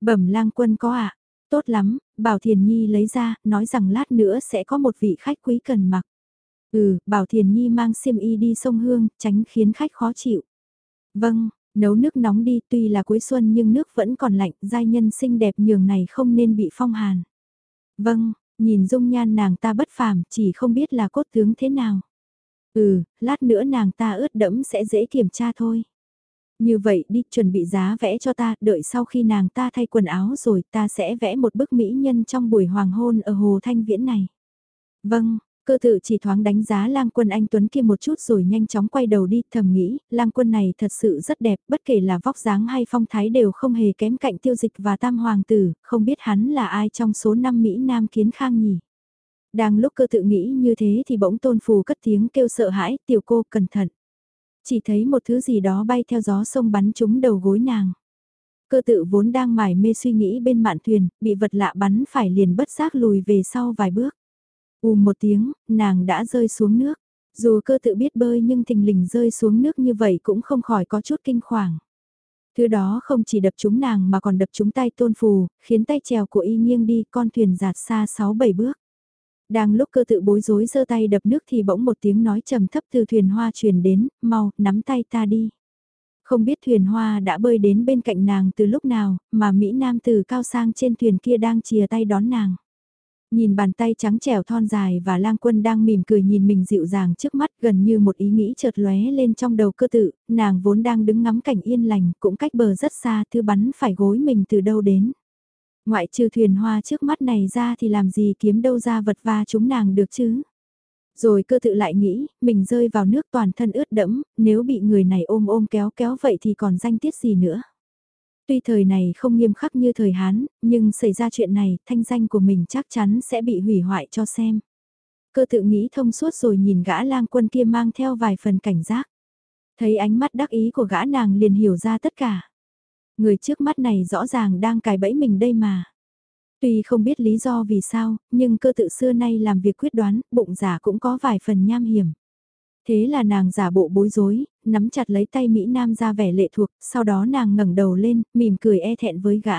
Bẩm lang quân có ạ, tốt lắm, Bảo Thiền Nhi lấy ra, nói rằng lát nữa sẽ có một vị khách quý cần mặc. Ừ, Bảo Thiền Nhi mang xiêm y đi sông Hương, tránh khiến khách khó chịu. Vâng, nấu nước nóng đi, tuy là cuối xuân nhưng nước vẫn còn lạnh, giai nhân xinh đẹp nhường này không nên bị phong hàn. Vâng, nhìn dung nhan nàng ta bất phàm, chỉ không biết là cốt tướng thế nào. Ừ, lát nữa nàng ta ướt đẫm sẽ dễ kiểm tra thôi. Như vậy đi chuẩn bị giá vẽ cho ta, đợi sau khi nàng ta thay quần áo rồi ta sẽ vẽ một bức mỹ nhân trong buổi hoàng hôn ở Hồ Thanh Viễn này. Vâng, cơ tự chỉ thoáng đánh giá lang quân anh Tuấn kia một chút rồi nhanh chóng quay đầu đi thầm nghĩ, lang quân này thật sự rất đẹp, bất kể là vóc dáng hay phong thái đều không hề kém cạnh tiêu dịch và tam hoàng tử, không biết hắn là ai trong số năm Mỹ Nam kiến khang nhỉ. Đang lúc cơ tự nghĩ như thế thì bỗng tôn phù cất tiếng kêu sợ hãi, tiểu cô cẩn thận. Chỉ thấy một thứ gì đó bay theo gió sông bắn trúng đầu gối nàng. Cơ tự vốn đang mải mê suy nghĩ bên mạn thuyền, bị vật lạ bắn phải liền bất giác lùi về sau vài bước ù một tiếng, nàng đã rơi xuống nước. Dù cơ tự biết bơi nhưng thình lình rơi xuống nước như vậy cũng không khỏi có chút kinh hoàng. Thứ đó không chỉ đập trúng nàng mà còn đập trúng tay tôn phù, khiến tay trèo của y nghiêng đi con thuyền giạt xa 6-7 bước. Đang lúc cơ tự bối rối giơ tay đập nước thì bỗng một tiếng nói trầm thấp từ thuyền hoa truyền đến, mau, nắm tay ta đi. Không biết thuyền hoa đã bơi đến bên cạnh nàng từ lúc nào, mà Mỹ Nam từ cao sang trên thuyền kia đang chìa tay đón nàng. Nhìn bàn tay trắng trẻo thon dài và lang quân đang mỉm cười nhìn mình dịu dàng trước mắt gần như một ý nghĩ chợt lóe lên trong đầu cơ tự, nàng vốn đang đứng ngắm cảnh yên lành, cũng cách bờ rất xa thư bắn phải gối mình từ đâu đến. Ngoại trừ thuyền hoa trước mắt này ra thì làm gì kiếm đâu ra vật va chúng nàng được chứ. Rồi cơ tự lại nghĩ, mình rơi vào nước toàn thân ướt đẫm, nếu bị người này ôm ôm kéo kéo vậy thì còn danh tiết gì nữa. Tuy thời này không nghiêm khắc như thời Hán, nhưng xảy ra chuyện này, thanh danh của mình chắc chắn sẽ bị hủy hoại cho xem. Cơ tự nghĩ thông suốt rồi nhìn gã lang quân kia mang theo vài phần cảnh giác. Thấy ánh mắt đắc ý của gã nàng liền hiểu ra tất cả. Người trước mắt này rõ ràng đang cài bẫy mình đây mà. Tuy không biết lý do vì sao, nhưng cơ tự xưa nay làm việc quyết đoán, bụng giả cũng có vài phần nham hiểm. Thế là nàng giả bộ bối rối, nắm chặt lấy tay Mỹ Nam ra vẻ lệ thuộc, sau đó nàng ngẩng đầu lên, mỉm cười e thẹn với gã.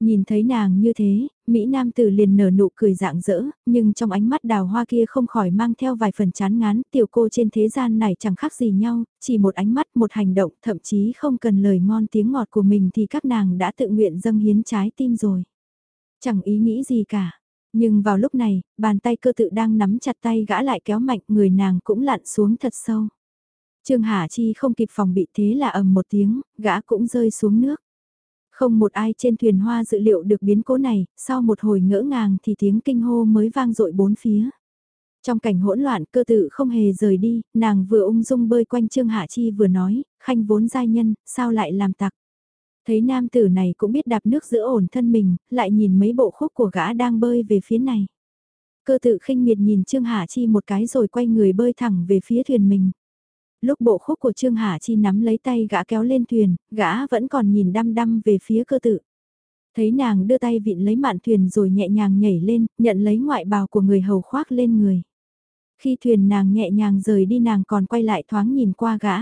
Nhìn thấy nàng như thế, Mỹ Nam tử liền nở nụ cười dạng dỡ, nhưng trong ánh mắt đào hoa kia không khỏi mang theo vài phần chán ngán, tiểu cô trên thế gian này chẳng khác gì nhau, chỉ một ánh mắt, một hành động, thậm chí không cần lời ngon tiếng ngọt của mình thì các nàng đã tự nguyện dâng hiến trái tim rồi. Chẳng ý nghĩ gì cả. Nhưng vào lúc này, bàn tay cơ tự đang nắm chặt tay gã lại kéo mạnh người nàng cũng lặn xuống thật sâu. Trương Hà Chi không kịp phòng bị thế là ầm một tiếng, gã cũng rơi xuống nước. Không một ai trên thuyền hoa dự liệu được biến cố này, sau một hồi ngỡ ngàng thì tiếng kinh hô mới vang dội bốn phía. Trong cảnh hỗn loạn cơ tự không hề rời đi, nàng vừa ung dung bơi quanh Trương Hạ Chi vừa nói, khanh vốn giai nhân, sao lại làm tặc. Thấy nam tử này cũng biết đạp nước giữa ổn thân mình, lại nhìn mấy bộ khúc của gã đang bơi về phía này. Cơ tự khinh miệt nhìn Trương Hạ Chi một cái rồi quay người bơi thẳng về phía thuyền mình lúc bộ khúc của Trương Hà Chi nắm lấy tay gã kéo lên thuyền, gã vẫn còn nhìn đăm đăm về phía cơ tự. Thấy nàng đưa tay vịn lấy mạn thuyền rồi nhẹ nhàng nhảy lên, nhận lấy ngoại bào của người hầu khoác lên người. Khi thuyền nàng nhẹ nhàng rời đi nàng còn quay lại thoáng nhìn qua gã.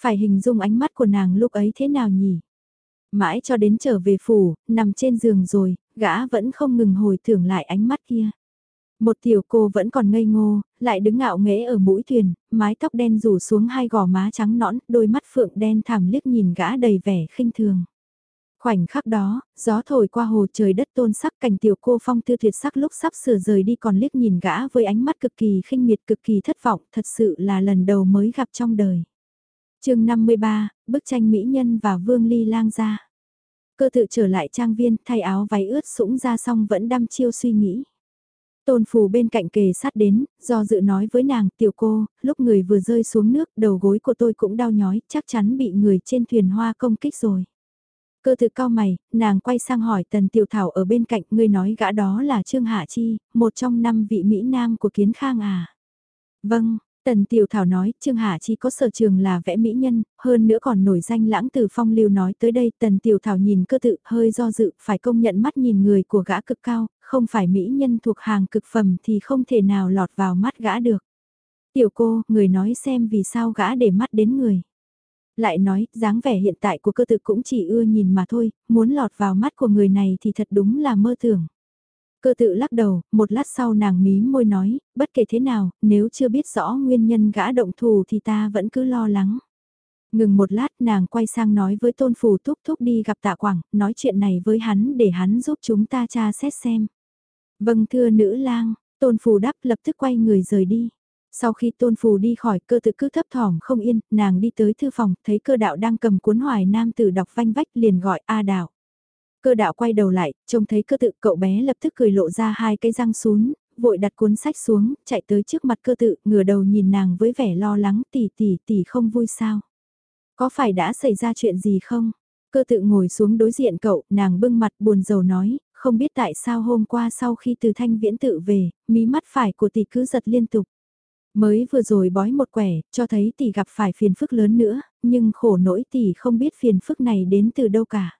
Phải hình dung ánh mắt của nàng lúc ấy thế nào nhỉ? Mãi cho đến trở về phủ, nằm trên giường rồi, gã vẫn không ngừng hồi tưởng lại ánh mắt kia. Một tiểu cô vẫn còn ngây ngô, lại đứng ngạo nghễ ở mũi thuyền, mái tóc đen rủ xuống hai gò má trắng nõn, đôi mắt phượng đen thảm liếc nhìn gã đầy vẻ khinh thường. Khoảnh khắc đó, gió thổi qua hồ trời đất tôn sắc cảnh tiểu cô phong tư tuyệt sắc lúc sắp sửa rời đi còn liếc nhìn gã với ánh mắt cực kỳ khinh miệt cực kỳ thất vọng, thật sự là lần đầu mới gặp trong đời. chương 53, bức tranh Mỹ Nhân và Vương Ly lang ra. Cơ tự trở lại trang viên, thay áo váy ướt sũng ra xong vẫn đăm chiêu suy nghĩ. Tôn phù bên cạnh kề sát đến, do dự nói với nàng, tiểu cô, lúc người vừa rơi xuống nước, đầu gối của tôi cũng đau nhói, chắc chắn bị người trên thuyền hoa công kích rồi. Cơ thực cao mày, nàng quay sang hỏi tần tiểu thảo ở bên cạnh, người nói gã đó là Trương Hạ Chi, một trong năm vị Mỹ Nam của kiến khang à. Vâng, Tần Tiểu Thảo nói, Trương Hạ Chi có sở trường là vẽ mỹ nhân, hơn nữa còn nổi danh lãng từ phong lưu nói tới đây. Tần Tiểu Thảo nhìn cơ tự, hơi do dự, phải công nhận mắt nhìn người của gã cực cao, không phải mỹ nhân thuộc hàng cực phẩm thì không thể nào lọt vào mắt gã được. Tiểu cô, người nói xem vì sao gã để mắt đến người. Lại nói, dáng vẻ hiện tại của cơ tự cũng chỉ ưa nhìn mà thôi, muốn lọt vào mắt của người này thì thật đúng là mơ tưởng. Cơ tự lắc đầu, một lát sau nàng mí môi nói, bất kể thế nào, nếu chưa biết rõ nguyên nhân gã động thù thì ta vẫn cứ lo lắng. Ngừng một lát nàng quay sang nói với tôn phù thúc thúc đi gặp tạ quảng, nói chuyện này với hắn để hắn giúp chúng ta tra xét xem. Vâng thưa nữ lang, tôn phù đáp lập tức quay người rời đi. Sau khi tôn phù đi khỏi cơ tự cứ thấp thỏm không yên, nàng đi tới thư phòng, thấy cơ đạo đang cầm cuốn hoài nam tử đọc vanh vách liền gọi A đạo. Cơ đạo quay đầu lại, trông thấy cơ tự cậu bé lập tức cười lộ ra hai cái răng xuống, vội đặt cuốn sách xuống, chạy tới trước mặt cơ tự, ngửa đầu nhìn nàng với vẻ lo lắng tỷ tỷ tỷ không vui sao. Có phải đã xảy ra chuyện gì không? Cơ tự ngồi xuống đối diện cậu, nàng bưng mặt buồn rầu nói, không biết tại sao hôm qua sau khi từ thanh viễn tự về, mí mắt phải của tỷ cứ giật liên tục. Mới vừa rồi bói một quẻ, cho thấy tỷ gặp phải phiền phức lớn nữa, nhưng khổ nỗi tỷ không biết phiền phức này đến từ đâu cả.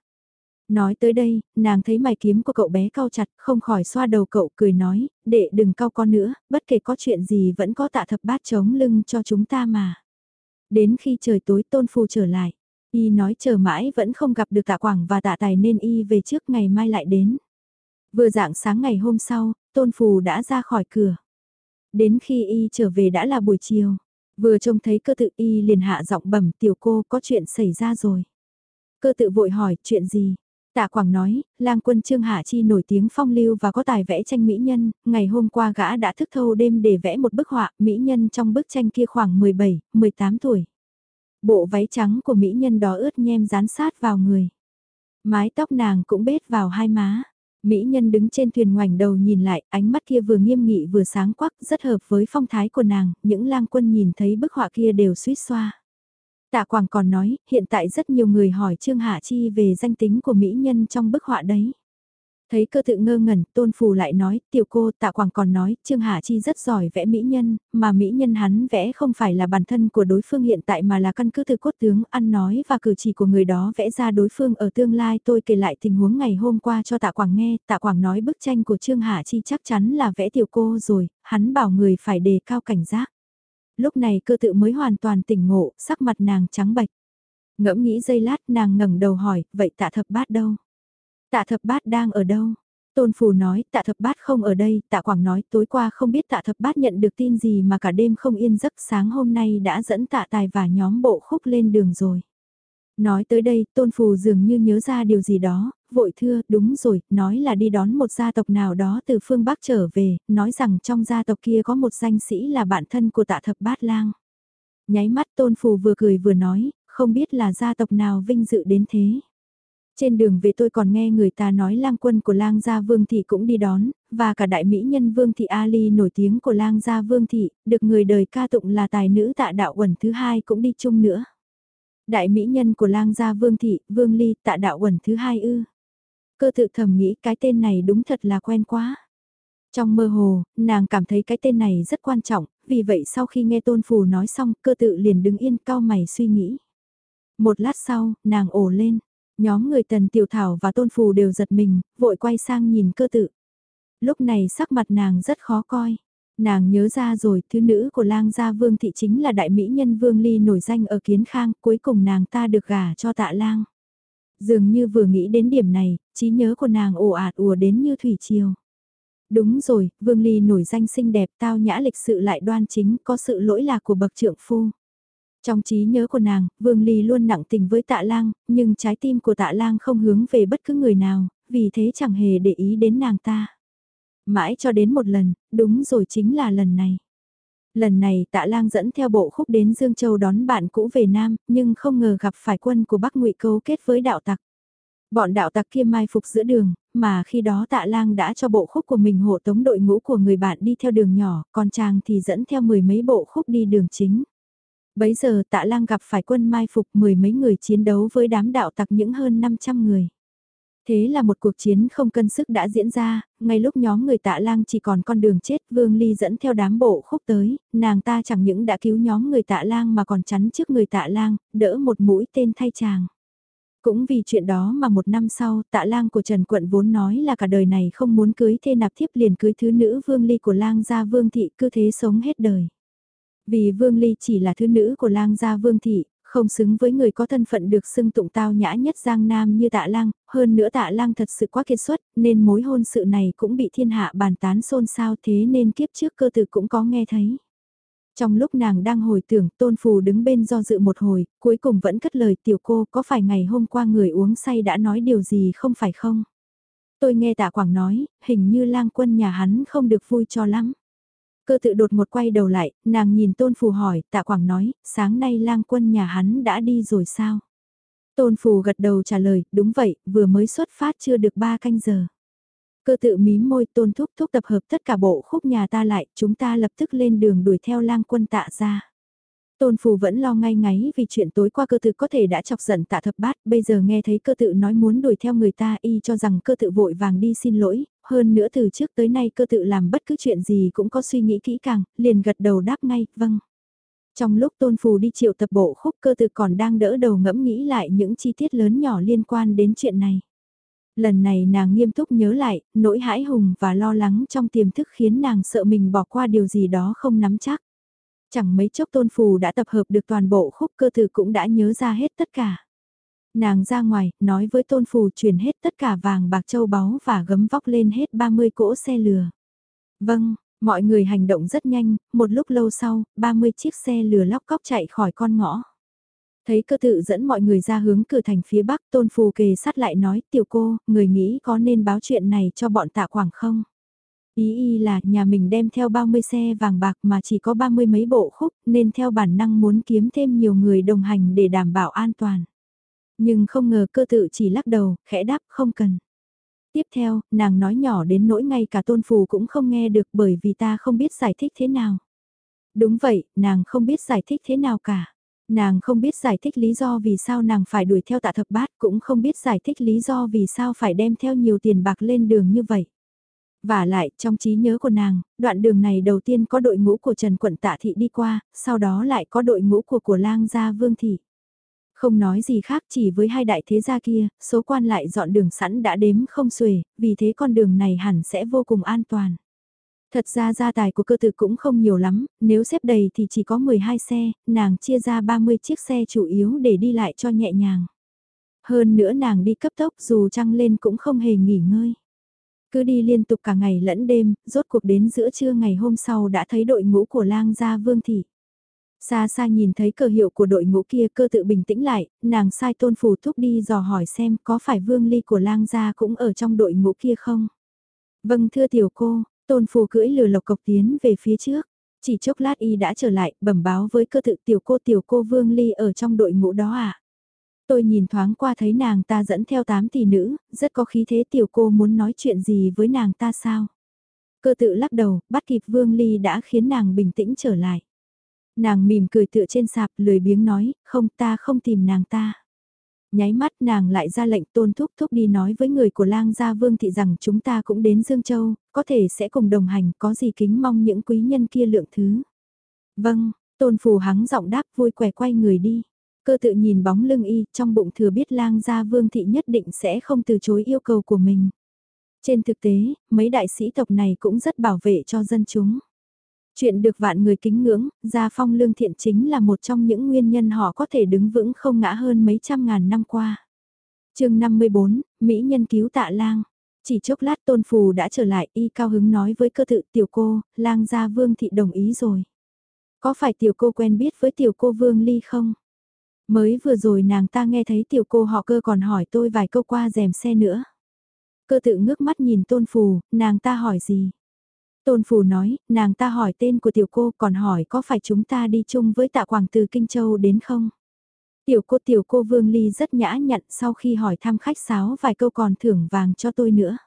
Nói tới đây, nàng thấy mày kiếm của cậu bé cao chặt, không khỏi xoa đầu cậu cười nói, đệ đừng cao con nữa, bất kể có chuyện gì vẫn có tạ thập bát chống lưng cho chúng ta mà. Đến khi trời tối tôn phu trở lại, y nói chờ mãi vẫn không gặp được tạ quảng và tạ tài nên y về trước ngày mai lại đến. Vừa dạng sáng ngày hôm sau, tôn phù đã ra khỏi cửa. Đến khi y trở về đã là buổi chiều, vừa trông thấy cơ tự y liền hạ giọng bẩm tiểu cô có chuyện xảy ra rồi. Cơ tự vội hỏi chuyện gì, Tạ Quảng nói, lang quân Trương Hạ Chi nổi tiếng phong lưu và có tài vẽ tranh mỹ nhân, ngày hôm qua gã đã thức thâu đêm để vẽ một bức họa, mỹ nhân trong bức tranh kia khoảng 17, 18 tuổi. Bộ váy trắng của mỹ nhân đó ướt nhem dán sát vào người. Mái tóc nàng cũng bết vào hai má. Mỹ nhân đứng trên thuyền ngoảnh đầu nhìn lại, ánh mắt kia vừa nghiêm nghị vừa sáng quắc, rất hợp với phong thái của nàng, những lang quân nhìn thấy bức họa kia đều suýt xoa. Tạ Quảng còn nói, hiện tại rất nhiều người hỏi Trương Hạ Chi về danh tính của mỹ nhân trong bức họa đấy. Thấy cơ tự ngơ ngẩn, tôn phù lại nói, tiểu cô tạ quảng còn nói, Trương Hạ Chi rất giỏi vẽ mỹ nhân, mà mỹ nhân hắn vẽ không phải là bản thân của đối phương hiện tại mà là căn cứ từ cốt tướng, ăn nói và cử chỉ của người đó vẽ ra đối phương ở tương lai tôi kể lại tình huống ngày hôm qua cho tạ quảng nghe, tạ quảng nói bức tranh của Trương Hạ Chi chắc chắn là vẽ tiểu cô rồi, hắn bảo người phải đề cao cảnh giác lúc này cơ tự mới hoàn toàn tỉnh ngộ, sắc mặt nàng trắng bạch. Ngẫm nghĩ giây lát nàng ngẩng đầu hỏi, vậy tạ thập bát đâu? Tạ thập bát đang ở đâu? Tôn Phù nói, tạ thập bát không ở đây, tạ Quảng nói, tối qua không biết tạ thập bát nhận được tin gì mà cả đêm không yên giấc sáng hôm nay đã dẫn tạ tài và nhóm bộ khúc lên đường rồi. Nói tới đây, Tôn Phù dường như nhớ ra điều gì đó, vội thưa, đúng rồi, nói là đi đón một gia tộc nào đó từ phương Bắc trở về, nói rằng trong gia tộc kia có một danh sĩ là bạn thân của tạ thập bát lang. Nháy mắt Tôn Phù vừa cười vừa nói, không biết là gia tộc nào vinh dự đến thế. Trên đường về tôi còn nghe người ta nói lang quân của lang gia Vương Thị cũng đi đón, và cả đại mỹ nhân Vương Thị Ali nổi tiếng của lang gia Vương Thị, được người đời ca tụng là tài nữ tạ đạo quẩn thứ hai cũng đi chung nữa. Đại mỹ nhân của lang gia Vương Thị, Vương Ly, tạ đạo quẩn thứ hai ư. Cơ tự thầm nghĩ cái tên này đúng thật là quen quá. Trong mơ hồ, nàng cảm thấy cái tên này rất quan trọng, vì vậy sau khi nghe tôn phù nói xong cơ tự liền đứng yên cao mày suy nghĩ. Một lát sau, nàng ổ lên. Nhóm người tần tiểu thảo và tôn phù đều giật mình, vội quay sang nhìn cơ tự. Lúc này sắc mặt nàng rất khó coi. Nàng nhớ ra rồi, thứ nữ của lang gia vương thị chính là đại mỹ nhân vương ly nổi danh ở kiến khang, cuối cùng nàng ta được gả cho tạ lang. Dường như vừa nghĩ đến điểm này, trí nhớ của nàng ồ ạt ùa đến như thủy triều. Đúng rồi, Vương Ly nổi danh xinh đẹp tao nhã lịch sự lại đoan chính có sự lỗi lạc của bậc trượng phu. Trong trí nhớ của nàng, Vương Ly luôn nặng tình với tạ lang, nhưng trái tim của tạ lang không hướng về bất cứ người nào, vì thế chẳng hề để ý đến nàng ta. Mãi cho đến một lần, đúng rồi chính là lần này. Lần này tạ lang dẫn theo bộ khúc đến Dương Châu đón bạn cũ về Nam, nhưng không ngờ gặp phải quân của Bắc ngụy cấu kết với đạo tặc. Bọn đạo tặc kia mai phục giữa đường, mà khi đó tạ lang đã cho bộ khúc của mình hộ tống đội ngũ của người bạn đi theo đường nhỏ, còn chàng thì dẫn theo mười mấy bộ khúc đi đường chính. Bấy giờ tạ lang gặp phải quân mai phục mười mấy người chiến đấu với đám đạo tặc những hơn 500 người. Thế là một cuộc chiến không cân sức đã diễn ra, ngay lúc nhóm người tạ lang chỉ còn con đường chết Vương Ly dẫn theo đám bộ khúc tới, nàng ta chẳng những đã cứu nhóm người tạ lang mà còn chắn trước người tạ lang, đỡ một mũi tên thay chàng. Cũng vì chuyện đó mà một năm sau, tạ lang của Trần Quận vốn nói là cả đời này không muốn cưới thê nạp thiếp liền cưới thứ nữ Vương Ly của lang gia Vương Thị cứ thế sống hết đời. Vì Vương Ly chỉ là thứ nữ của lang gia Vương Thị, không xứng với người có thân phận được xưng tụng tao nhã nhất Giang Nam như tạ lang, hơn nữa tạ lang thật sự quá kiệt xuất, nên mối hôn sự này cũng bị thiên hạ bàn tán xôn xao thế nên kiếp trước cơ tử cũng có nghe thấy. Trong lúc nàng đang hồi tưởng, tôn phù đứng bên do dự một hồi, cuối cùng vẫn cất lời tiểu cô có phải ngày hôm qua người uống say đã nói điều gì không phải không? Tôi nghe tạ quảng nói, hình như lang quân nhà hắn không được vui cho lắm. Cơ tự đột một quay đầu lại, nàng nhìn tôn phù hỏi, tạ quảng nói, sáng nay lang quân nhà hắn đã đi rồi sao? Tôn phù gật đầu trả lời, đúng vậy, vừa mới xuất phát chưa được ba canh giờ. Cơ tự mím môi tôn thúc thúc tập hợp tất cả bộ khúc nhà ta lại, chúng ta lập tức lên đường đuổi theo lang quân tạ ra. Tôn Phù vẫn lo ngay ngáy vì chuyện tối qua cơ tự có thể đã chọc giận tạ thập bát, bây giờ nghe thấy cơ tự nói muốn đuổi theo người ta y cho rằng cơ tự vội vàng đi xin lỗi, hơn nữa từ trước tới nay cơ tự làm bất cứ chuyện gì cũng có suy nghĩ kỹ càng, liền gật đầu đáp ngay, vâng. Trong lúc Tôn Phù đi triệu tập bộ khúc cơ tự còn đang đỡ đầu ngẫm nghĩ lại những chi tiết lớn nhỏ liên quan đến chuyện này. Lần này nàng nghiêm túc nhớ lại, nỗi hãi hùng và lo lắng trong tiềm thức khiến nàng sợ mình bỏ qua điều gì đó không nắm chắc. Chẳng mấy chốc tôn phù đã tập hợp được toàn bộ khúc cơ tử cũng đã nhớ ra hết tất cả. Nàng ra ngoài, nói với tôn phù chuyển hết tất cả vàng bạc châu báu và gấm vóc lên hết 30 cỗ xe lừa. Vâng, mọi người hành động rất nhanh, một lúc lâu sau, 30 chiếc xe lừa lóc cóc chạy khỏi con ngõ. Thấy cơ tự dẫn mọi người ra hướng cửa thành phía bắc tôn phù kề sát lại nói tiểu cô, người nghĩ có nên báo chuyện này cho bọn tạ quảng không? Ý y là nhà mình đem theo 30 xe vàng bạc mà chỉ có 30 mấy bộ khúc nên theo bản năng muốn kiếm thêm nhiều người đồng hành để đảm bảo an toàn. Nhưng không ngờ cơ tự chỉ lắc đầu, khẽ đáp không cần. Tiếp theo, nàng nói nhỏ đến nỗi ngay cả tôn phù cũng không nghe được bởi vì ta không biết giải thích thế nào. Đúng vậy, nàng không biết giải thích thế nào cả. Nàng không biết giải thích lý do vì sao nàng phải đuổi theo tạ thập bát cũng không biết giải thích lý do vì sao phải đem theo nhiều tiền bạc lên đường như vậy. Và lại, trong trí nhớ của nàng, đoạn đường này đầu tiên có đội ngũ của Trần Quận Tạ Thị đi qua, sau đó lại có đội ngũ của của lang gia Vương Thị. Không nói gì khác chỉ với hai đại thế gia kia, số quan lại dọn đường sẵn đã đếm không xuể, vì thế con đường này hẳn sẽ vô cùng an toàn. Thật ra gia tài của cơ tử cũng không nhiều lắm, nếu xếp đầy thì chỉ có 12 xe, nàng chia ra 30 chiếc xe chủ yếu để đi lại cho nhẹ nhàng. Hơn nữa nàng đi cấp tốc dù trăng lên cũng không hề nghỉ ngơi. Cứ đi liên tục cả ngày lẫn đêm, rốt cuộc đến giữa trưa ngày hôm sau đã thấy đội ngũ của lang gia vương thị. Xa xa nhìn thấy cờ hiệu của đội ngũ kia cơ tự bình tĩnh lại, nàng sai tôn phù thúc đi dò hỏi xem có phải vương ly của lang gia cũng ở trong đội ngũ kia không. Vâng thưa tiểu cô, tôn phù cưỡi lừa lộc cộc tiến về phía trước. Chỉ chốc lát y đã trở lại, bẩm báo với cơ tự tiểu cô tiểu cô vương ly ở trong đội ngũ đó à. Tôi nhìn thoáng qua thấy nàng ta dẫn theo tám tỷ nữ, rất có khí thế tiểu cô muốn nói chuyện gì với nàng ta sao. Cơ tự lắc đầu, bắt kịp Vương Ly đã khiến nàng bình tĩnh trở lại. Nàng mỉm cười tựa trên sạp lười biếng nói, không ta không tìm nàng ta. Nháy mắt nàng lại ra lệnh tôn thúc thúc đi nói với người của lang gia vương thị rằng chúng ta cũng đến Dương Châu, có thể sẽ cùng đồng hành, có gì kính mong những quý nhân kia lượng thứ. Vâng, tôn phù hắng giọng đáp vui quẻ quay người đi. Cơ tự nhìn bóng lưng y, trong bụng thừa biết lang gia vương thị nhất định sẽ không từ chối yêu cầu của mình. Trên thực tế, mấy đại sĩ tộc này cũng rất bảo vệ cho dân chúng. Chuyện được vạn người kính ngưỡng, gia phong lương thiện chính là một trong những nguyên nhân họ có thể đứng vững không ngã hơn mấy trăm ngàn năm qua. chương 54, Mỹ nhân cứu tạ lang. Chỉ chốc lát tôn phù đã trở lại y cao hứng nói với cơ tự tiểu cô, lang gia vương thị đồng ý rồi. Có phải tiểu cô quen biết với tiểu cô vương ly không? Mới vừa rồi nàng ta nghe thấy tiểu cô họ cơ còn hỏi tôi vài câu qua rèm xe nữa. Cơ tự ngước mắt nhìn tôn phù, nàng ta hỏi gì? Tôn phù nói, nàng ta hỏi tên của tiểu cô còn hỏi có phải chúng ta đi chung với tạ quảng từ Kinh Châu đến không? Tiểu cô tiểu cô Vương Ly rất nhã nhặn sau khi hỏi thăm khách sáo vài câu còn thưởng vàng cho tôi nữa.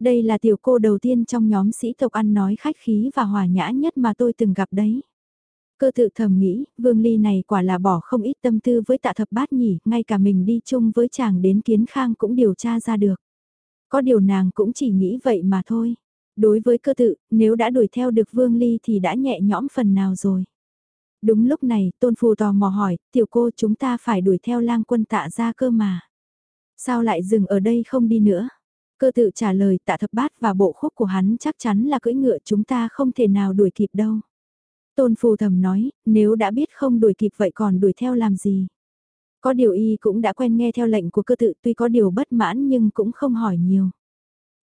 Đây là tiểu cô đầu tiên trong nhóm sĩ tộc ăn nói khách khí và hòa nhã nhất mà tôi từng gặp đấy. Cơ tự thầm nghĩ, Vương Ly này quả là bỏ không ít tâm tư với tạ thập bát nhỉ, ngay cả mình đi chung với chàng đến kiến khang cũng điều tra ra được. Có điều nàng cũng chỉ nghĩ vậy mà thôi. Đối với cơ tự, nếu đã đuổi theo được Vương Ly thì đã nhẹ nhõm phần nào rồi. Đúng lúc này, Tôn Phù tò mò hỏi, tiểu cô chúng ta phải đuổi theo lang quân tạ ra cơ mà. Sao lại dừng ở đây không đi nữa? Cơ tự trả lời tạ thập bát và bộ khúc của hắn chắc chắn là cưỡi ngựa chúng ta không thể nào đuổi kịp đâu. Tôn Phù thầm nói, nếu đã biết không đuổi kịp vậy còn đuổi theo làm gì? Có điều y cũng đã quen nghe theo lệnh của cơ tự tuy có điều bất mãn nhưng cũng không hỏi nhiều.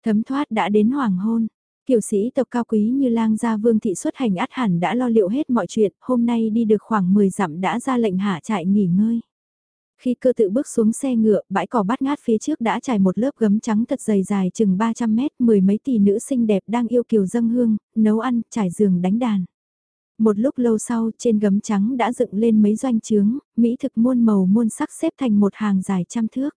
Thấm thoát đã đến hoàng hôn. Kiều sĩ tộc cao quý như lang gia vương thị xuất hành át hẳn đã lo liệu hết mọi chuyện, hôm nay đi được khoảng 10 dặm đã ra lệnh hạ trại nghỉ ngơi. Khi cơ tự bước xuống xe ngựa, bãi cỏ bát ngát phía trước đã trải một lớp gấm trắng thật dày dài chừng 300 mét, mười mấy tỷ nữ xinh đẹp đang yêu kiều dâng hương, nấu ăn, trải giường đánh đàn. Một lúc lâu sau, trên gấm trắng đã dựng lên mấy doanh trướng, mỹ thực muôn màu muôn sắc xếp thành một hàng dài trăm thước.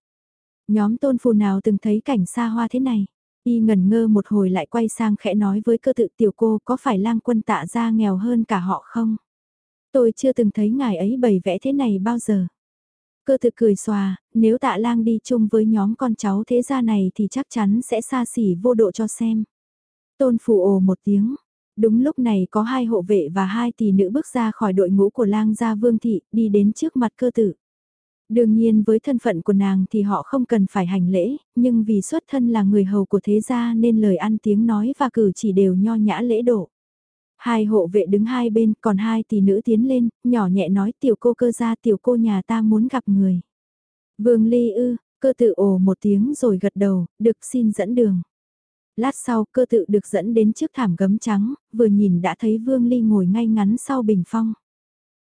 Nhóm tôn phù nào từng thấy cảnh xa hoa thế này? Y ngần ngơ một hồi lại quay sang khẽ nói với cơ tự tiểu cô có phải lang quân tạ ra nghèo hơn cả họ không? Tôi chưa từng thấy ngài ấy bày vẽ thế này bao giờ. Cơ tự cười xòa, nếu tạ lang đi chung với nhóm con cháu thế gia này thì chắc chắn sẽ xa xỉ vô độ cho xem. Tôn phù ồ một tiếng. Đúng lúc này có hai hộ vệ và hai tỷ nữ bước ra khỏi đội ngũ của lang gia vương thị, đi đến trước mặt cơ tử. Đương nhiên với thân phận của nàng thì họ không cần phải hành lễ, nhưng vì xuất thân là người hầu của thế gia nên lời ăn tiếng nói và cử chỉ đều nho nhã lễ độ. Hai hộ vệ đứng hai bên, còn hai tỷ nữ tiến lên, nhỏ nhẹ nói tiểu cô cơ gia tiểu cô nhà ta muốn gặp người. Vương Ly ư, cơ tự ồ một tiếng rồi gật đầu, được xin dẫn đường. Lát sau cơ tự được dẫn đến trước thảm gấm trắng, vừa nhìn đã thấy Vương Ly ngồi ngay ngắn sau bình phong.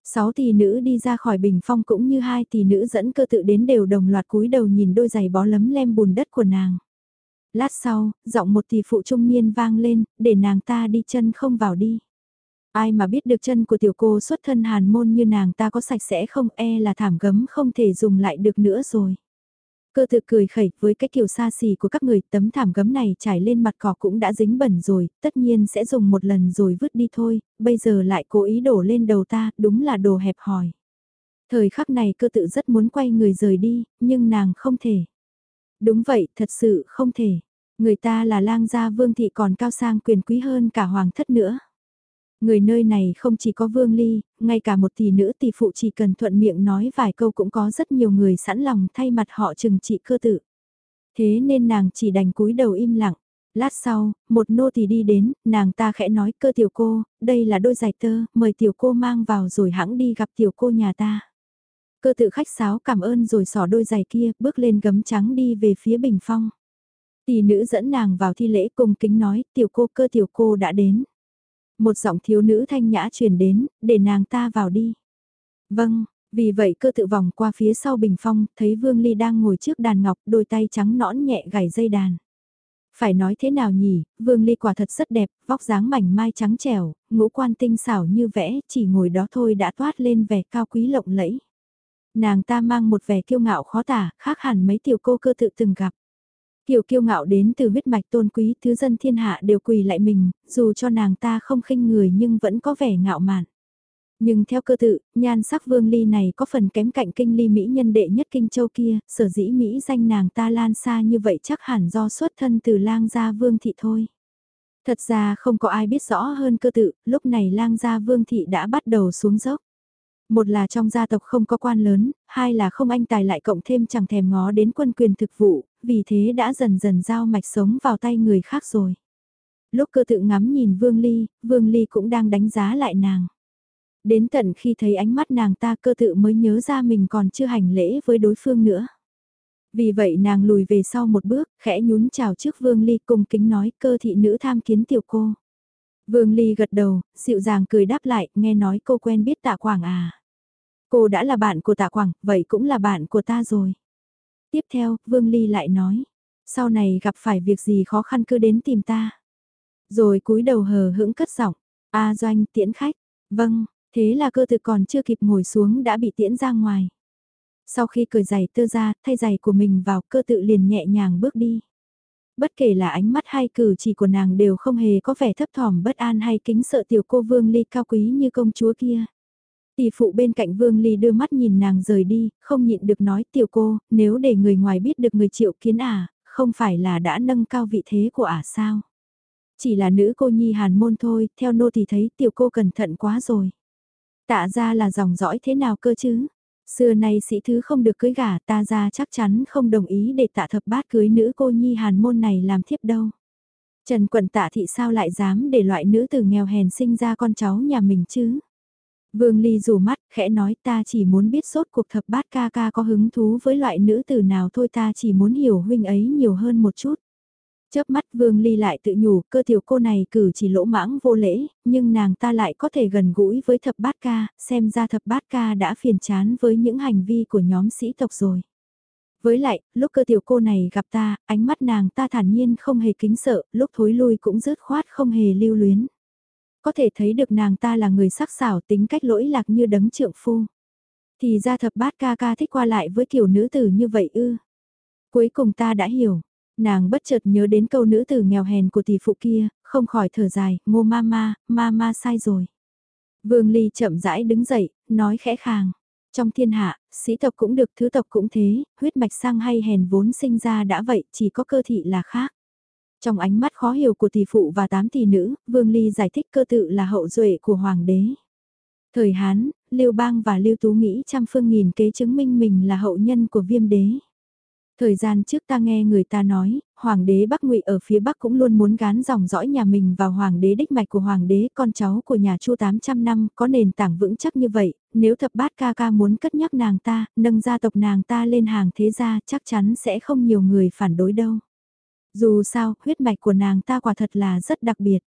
Sáu tỷ nữ đi ra khỏi bình phong cũng như hai tỷ nữ dẫn cơ tự đến đều đồng loạt cúi đầu nhìn đôi giày bó lấm lem bùn đất của nàng. Lát sau, giọng một tỷ phụ trung niên vang lên, để nàng ta đi chân không vào đi. Ai mà biết được chân của tiểu cô xuất thân hàn môn như nàng ta có sạch sẽ không e là thảm gấm không thể dùng lại được nữa rồi. Cơ tự cười khẩy với cái kiểu xa xỉ của các người tấm thảm gấm này trải lên mặt cỏ cũng đã dính bẩn rồi, tất nhiên sẽ dùng một lần rồi vứt đi thôi, bây giờ lại cố ý đổ lên đầu ta, đúng là đồ hẹp hòi. Thời khắc này cơ tự rất muốn quay người rời đi, nhưng nàng không thể. Đúng vậy, thật sự không thể. Người ta là lang gia vương thị còn cao sang quyền quý hơn cả hoàng thất nữa. Người nơi này không chỉ có Vương Ly, ngay cả một tỷ nữ tỷ phụ chỉ cần thuận miệng nói vài câu cũng có rất nhiều người sẵn lòng thay mặt họ trừng trị cơ tự. Thế nên nàng chỉ đành cúi đầu im lặng. Lát sau, một nô tỳ đi đến, nàng ta khẽ nói cơ tiểu cô, đây là đôi giày tơ, mời tiểu cô mang vào rồi hãng đi gặp tiểu cô nhà ta. Cơ tự khách sáo cảm ơn rồi xỏ đôi giày kia, bước lên gấm trắng đi về phía bình phong. Tỷ nữ dẫn nàng vào thi lễ cùng kính nói, tiểu cô cơ tiểu cô đã đến. Một giọng thiếu nữ thanh nhã truyền đến, để nàng ta vào đi. Vâng, vì vậy cơ tự vòng qua phía sau bình phong, thấy Vương Ly đang ngồi trước đàn ngọc, đôi tay trắng nõn nhẹ gảy dây đàn. Phải nói thế nào nhỉ, Vương Ly quả thật rất đẹp, vóc dáng mảnh mai trắng trẻo, ngũ quan tinh xảo như vẽ, chỉ ngồi đó thôi đã toát lên vẻ cao quý lộng lẫy. Nàng ta mang một vẻ kiêu ngạo khó tả, khác hẳn mấy tiểu cô cơ tự từng gặp. Kiều kiêu ngạo đến từ huyết mạch tôn quý thứ dân thiên hạ đều quỳ lại mình, dù cho nàng ta không khinh người nhưng vẫn có vẻ ngạo mạn. Nhưng theo cơ tự, nhan sắc vương ly này có phần kém cạnh kinh ly Mỹ nhân đệ nhất kinh châu kia, sở dĩ Mỹ danh nàng ta lan xa như vậy chắc hẳn do xuất thân từ lang gia vương thị thôi. Thật ra không có ai biết rõ hơn cơ tự, lúc này lang gia vương thị đã bắt đầu xuống dốc. Một là trong gia tộc không có quan lớn, hai là không anh tài lại cộng thêm chẳng thèm ngó đến quân quyền thực vụ, vì thế đã dần dần giao mạch sống vào tay người khác rồi. Lúc cơ tự ngắm nhìn Vương Ly, Vương Ly cũng đang đánh giá lại nàng. Đến tận khi thấy ánh mắt nàng ta cơ tự mới nhớ ra mình còn chưa hành lễ với đối phương nữa. Vì vậy nàng lùi về sau một bước, khẽ nhún chào trước Vương Ly cung kính nói cơ thị nữ tham kiến tiểu cô. Vương Ly gật đầu, dịu dàng cười đáp lại, nghe nói cô quen biết tạ quảng à. Cô đã là bạn của tạ quảng, vậy cũng là bạn của ta rồi. Tiếp theo, Vương Ly lại nói, sau này gặp phải việc gì khó khăn cứ đến tìm ta. Rồi cúi đầu hờ hững cất giọng, A Doanh tiễn khách, vâng, thế là cơ thực còn chưa kịp ngồi xuống đã bị tiễn ra ngoài. Sau khi cởi giày tơ ra, thay giày của mình vào cơ tự liền nhẹ nhàng bước đi. Bất kể là ánh mắt hay cử chỉ của nàng đều không hề có vẻ thấp thỏm bất an hay kính sợ tiểu cô Vương Ly cao quý như công chúa kia. Tỷ phụ bên cạnh Vương Ly đưa mắt nhìn nàng rời đi, không nhịn được nói tiểu cô, nếu để người ngoài biết được người triệu kiến à, không phải là đã nâng cao vị thế của ả à sao? Chỉ là nữ cô nhi hàn môn thôi, theo nô thì thấy tiểu cô cẩn thận quá rồi. Tạ ra là dòng dõi thế nào cơ chứ? Xưa nay sĩ thứ không được cưới gả ta ra chắc chắn không đồng ý để tạ thập bát cưới nữ cô nhi hàn môn này làm thiếp đâu. Trần quận tạ thị sao lại dám để loại nữ từ nghèo hèn sinh ra con cháu nhà mình chứ? Vương Ly rủ mắt, khẽ nói ta chỉ muốn biết sốt cuộc thập bát ca ca có hứng thú với loại nữ tử nào thôi ta chỉ muốn hiểu huynh ấy nhiều hơn một chút. Chớp mắt Vương Ly lại tự nhủ cơ tiểu cô này cử chỉ lỗ mãng vô lễ, nhưng nàng ta lại có thể gần gũi với thập bát ca, xem ra thập bát ca đã phiền chán với những hành vi của nhóm sĩ tộc rồi. Với lại, lúc cơ tiểu cô này gặp ta, ánh mắt nàng ta thản nhiên không hề kính sợ, lúc thối lui cũng rớt khoát không hề lưu luyến. Có thể thấy được nàng ta là người sắc sảo tính cách lỗi lạc như đấng trượng phu. Thì ra thập bát ca ca thích qua lại với kiểu nữ tử như vậy ư. Cuối cùng ta đã hiểu, Nàng bất chợt nhớ đến câu nữ tử nghèo hèn của tỷ phụ kia, không khỏi thở dài, ngô ma ma, ma ma sai rồi. Vương Ly chậm rãi đứng dậy, nói khẽ khàng. Trong thiên hạ, sĩ tộc cũng được thứ tộc cũng thế, huyết mạch sang hay hèn vốn sinh ra đã vậy, chỉ có cơ thị là khác. Trong ánh mắt khó hiểu của tỷ phụ và tám tỷ nữ, Vương Ly giải thích cơ tự là hậu duệ của hoàng đế. Thời Hán, Lưu Bang và Lưu Tú nghĩ trăm phương nghìn kế chứng minh mình là hậu nhân của viêm đế. Thời gian trước ta nghe người ta nói, hoàng đế Bắc Ngụy ở phía Bắc cũng luôn muốn gán dòng dõi nhà mình vào hoàng đế đích mạch của hoàng đế, con cháu của nhà Chu 800 năm, có nền tảng vững chắc như vậy, nếu thập bát ca ca muốn cất nhắc nàng ta, nâng gia tộc nàng ta lên hàng thế gia, chắc chắn sẽ không nhiều người phản đối đâu. Dù sao, huyết mạch của nàng ta quả thật là rất đặc biệt.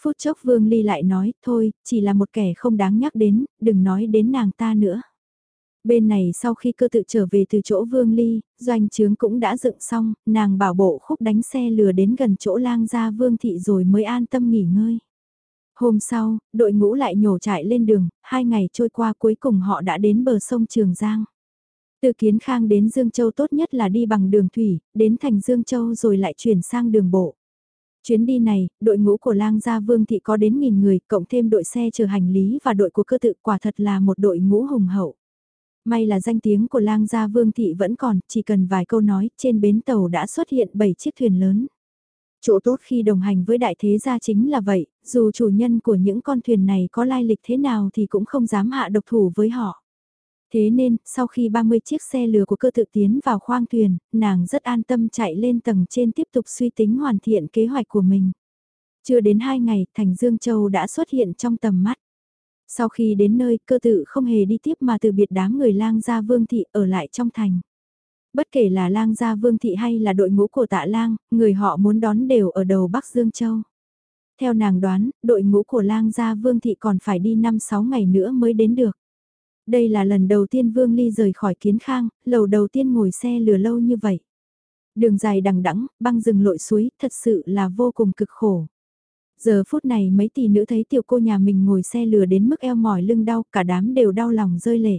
Phút chốc Vương Ly lại nói, thôi, chỉ là một kẻ không đáng nhắc đến, đừng nói đến nàng ta nữa. Bên này sau khi cơ tự trở về từ chỗ Vương Ly, doanh trướng cũng đã dựng xong, nàng bảo bộ khúc đánh xe lừa đến gần chỗ lang gia Vương Thị rồi mới an tâm nghỉ ngơi. Hôm sau, đội ngũ lại nhổ trại lên đường, hai ngày trôi qua cuối cùng họ đã đến bờ sông Trường Giang. Từ Kiến Khang đến Dương Châu tốt nhất là đi bằng đường thủy, đến thành Dương Châu rồi lại chuyển sang đường bộ. Chuyến đi này, đội ngũ của lang gia Vương Thị có đến nghìn người, cộng thêm đội xe chở hành lý và đội của cơ tự quả thật là một đội ngũ hùng hậu. May là danh tiếng của lang gia vương thị vẫn còn, chỉ cần vài câu nói, trên bến tàu đã xuất hiện 7 chiếc thuyền lớn. Chỗ tốt khi đồng hành với đại thế gia chính là vậy, dù chủ nhân của những con thuyền này có lai lịch thế nào thì cũng không dám hạ độc thủ với họ. Thế nên, sau khi 30 chiếc xe lừa của cơ tự tiến vào khoang thuyền, nàng rất an tâm chạy lên tầng trên tiếp tục suy tính hoàn thiện kế hoạch của mình. Chưa đến 2 ngày, thành Dương Châu đã xuất hiện trong tầm mắt. Sau khi đến nơi, cơ tự không hề đi tiếp mà từ biệt đám người lang gia vương thị ở lại trong thành. Bất kể là lang gia vương thị hay là đội ngũ của tạ lang, người họ muốn đón đều ở đầu Bắc Dương Châu. Theo nàng đoán, đội ngũ của lang gia vương thị còn phải đi 5-6 ngày nữa mới đến được. Đây là lần đầu tiên Vương Ly rời khỏi kiến khang, lầu đầu tiên ngồi xe lừa lâu như vậy. Đường dài đằng đẵng băng rừng lội suối, thật sự là vô cùng cực khổ. Giờ phút này mấy tỷ nữ thấy tiểu cô nhà mình ngồi xe lừa đến mức eo mỏi lưng đau, cả đám đều đau lòng rơi lệ.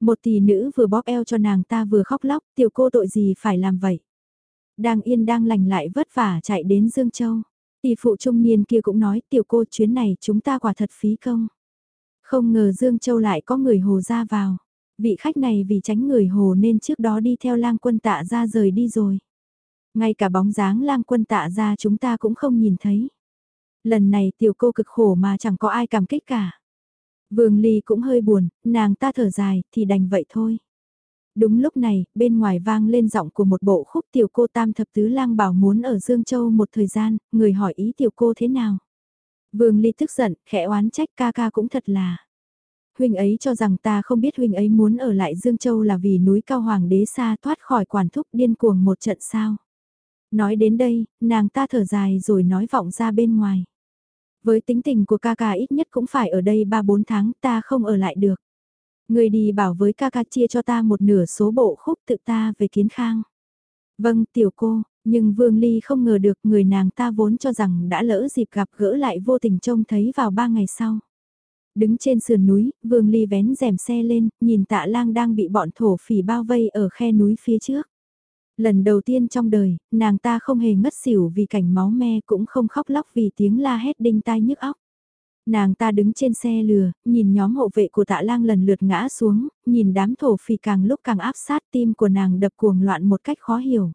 Một tỷ nữ vừa bóp eo cho nàng ta vừa khóc lóc, tiểu cô tội gì phải làm vậy. Đang yên đang lành lại vất vả chạy đến Dương Châu. Tỷ phụ trung niên kia cũng nói tiểu cô chuyến này chúng ta quả thật phí công. Không ngờ Dương Châu lại có người hồ ra vào. Vị khách này vì tránh người hồ nên trước đó đi theo lang quân tạ ra rời đi rồi. Ngay cả bóng dáng lang quân tạ ra chúng ta cũng không nhìn thấy. Lần này tiểu cô cực khổ mà chẳng có ai cảm kích cả. Vương Ly cũng hơi buồn, nàng ta thở dài, thì đành vậy thôi. Đúng lúc này, bên ngoài vang lên giọng của một bộ khúc tiểu cô tam thập tứ lang bảo muốn ở Dương Châu một thời gian, người hỏi ý tiểu cô thế nào. Vương Ly tức giận, khẽ oán trách ca ca cũng thật là. Huynh ấy cho rằng ta không biết huynh ấy muốn ở lại Dương Châu là vì núi cao hoàng đế xa thoát khỏi quản thúc điên cuồng một trận sao. Nói đến đây, nàng ta thở dài rồi nói vọng ra bên ngoài. Với tính tình của ca ca ít nhất cũng phải ở đây 3-4 tháng ta không ở lại được. Người đi bảo với ca ca chia cho ta một nửa số bộ khúc tự ta về kiến khang. Vâng tiểu cô, nhưng Vương Ly không ngờ được người nàng ta vốn cho rằng đã lỡ dịp gặp gỡ lại vô tình trông thấy vào ba ngày sau. Đứng trên sườn núi, Vương Ly vén rèm xe lên, nhìn tạ lang đang bị bọn thổ phỉ bao vây ở khe núi phía trước. Lần đầu tiên trong đời, nàng ta không hề ngất xỉu vì cảnh máu me cũng không khóc lóc vì tiếng la hét đinh tai nhức óc. Nàng ta đứng trên xe lừa, nhìn nhóm hộ vệ của tạ lang lần lượt ngã xuống, nhìn đám thổ phỉ càng lúc càng áp sát tim của nàng đập cuồng loạn một cách khó hiểu.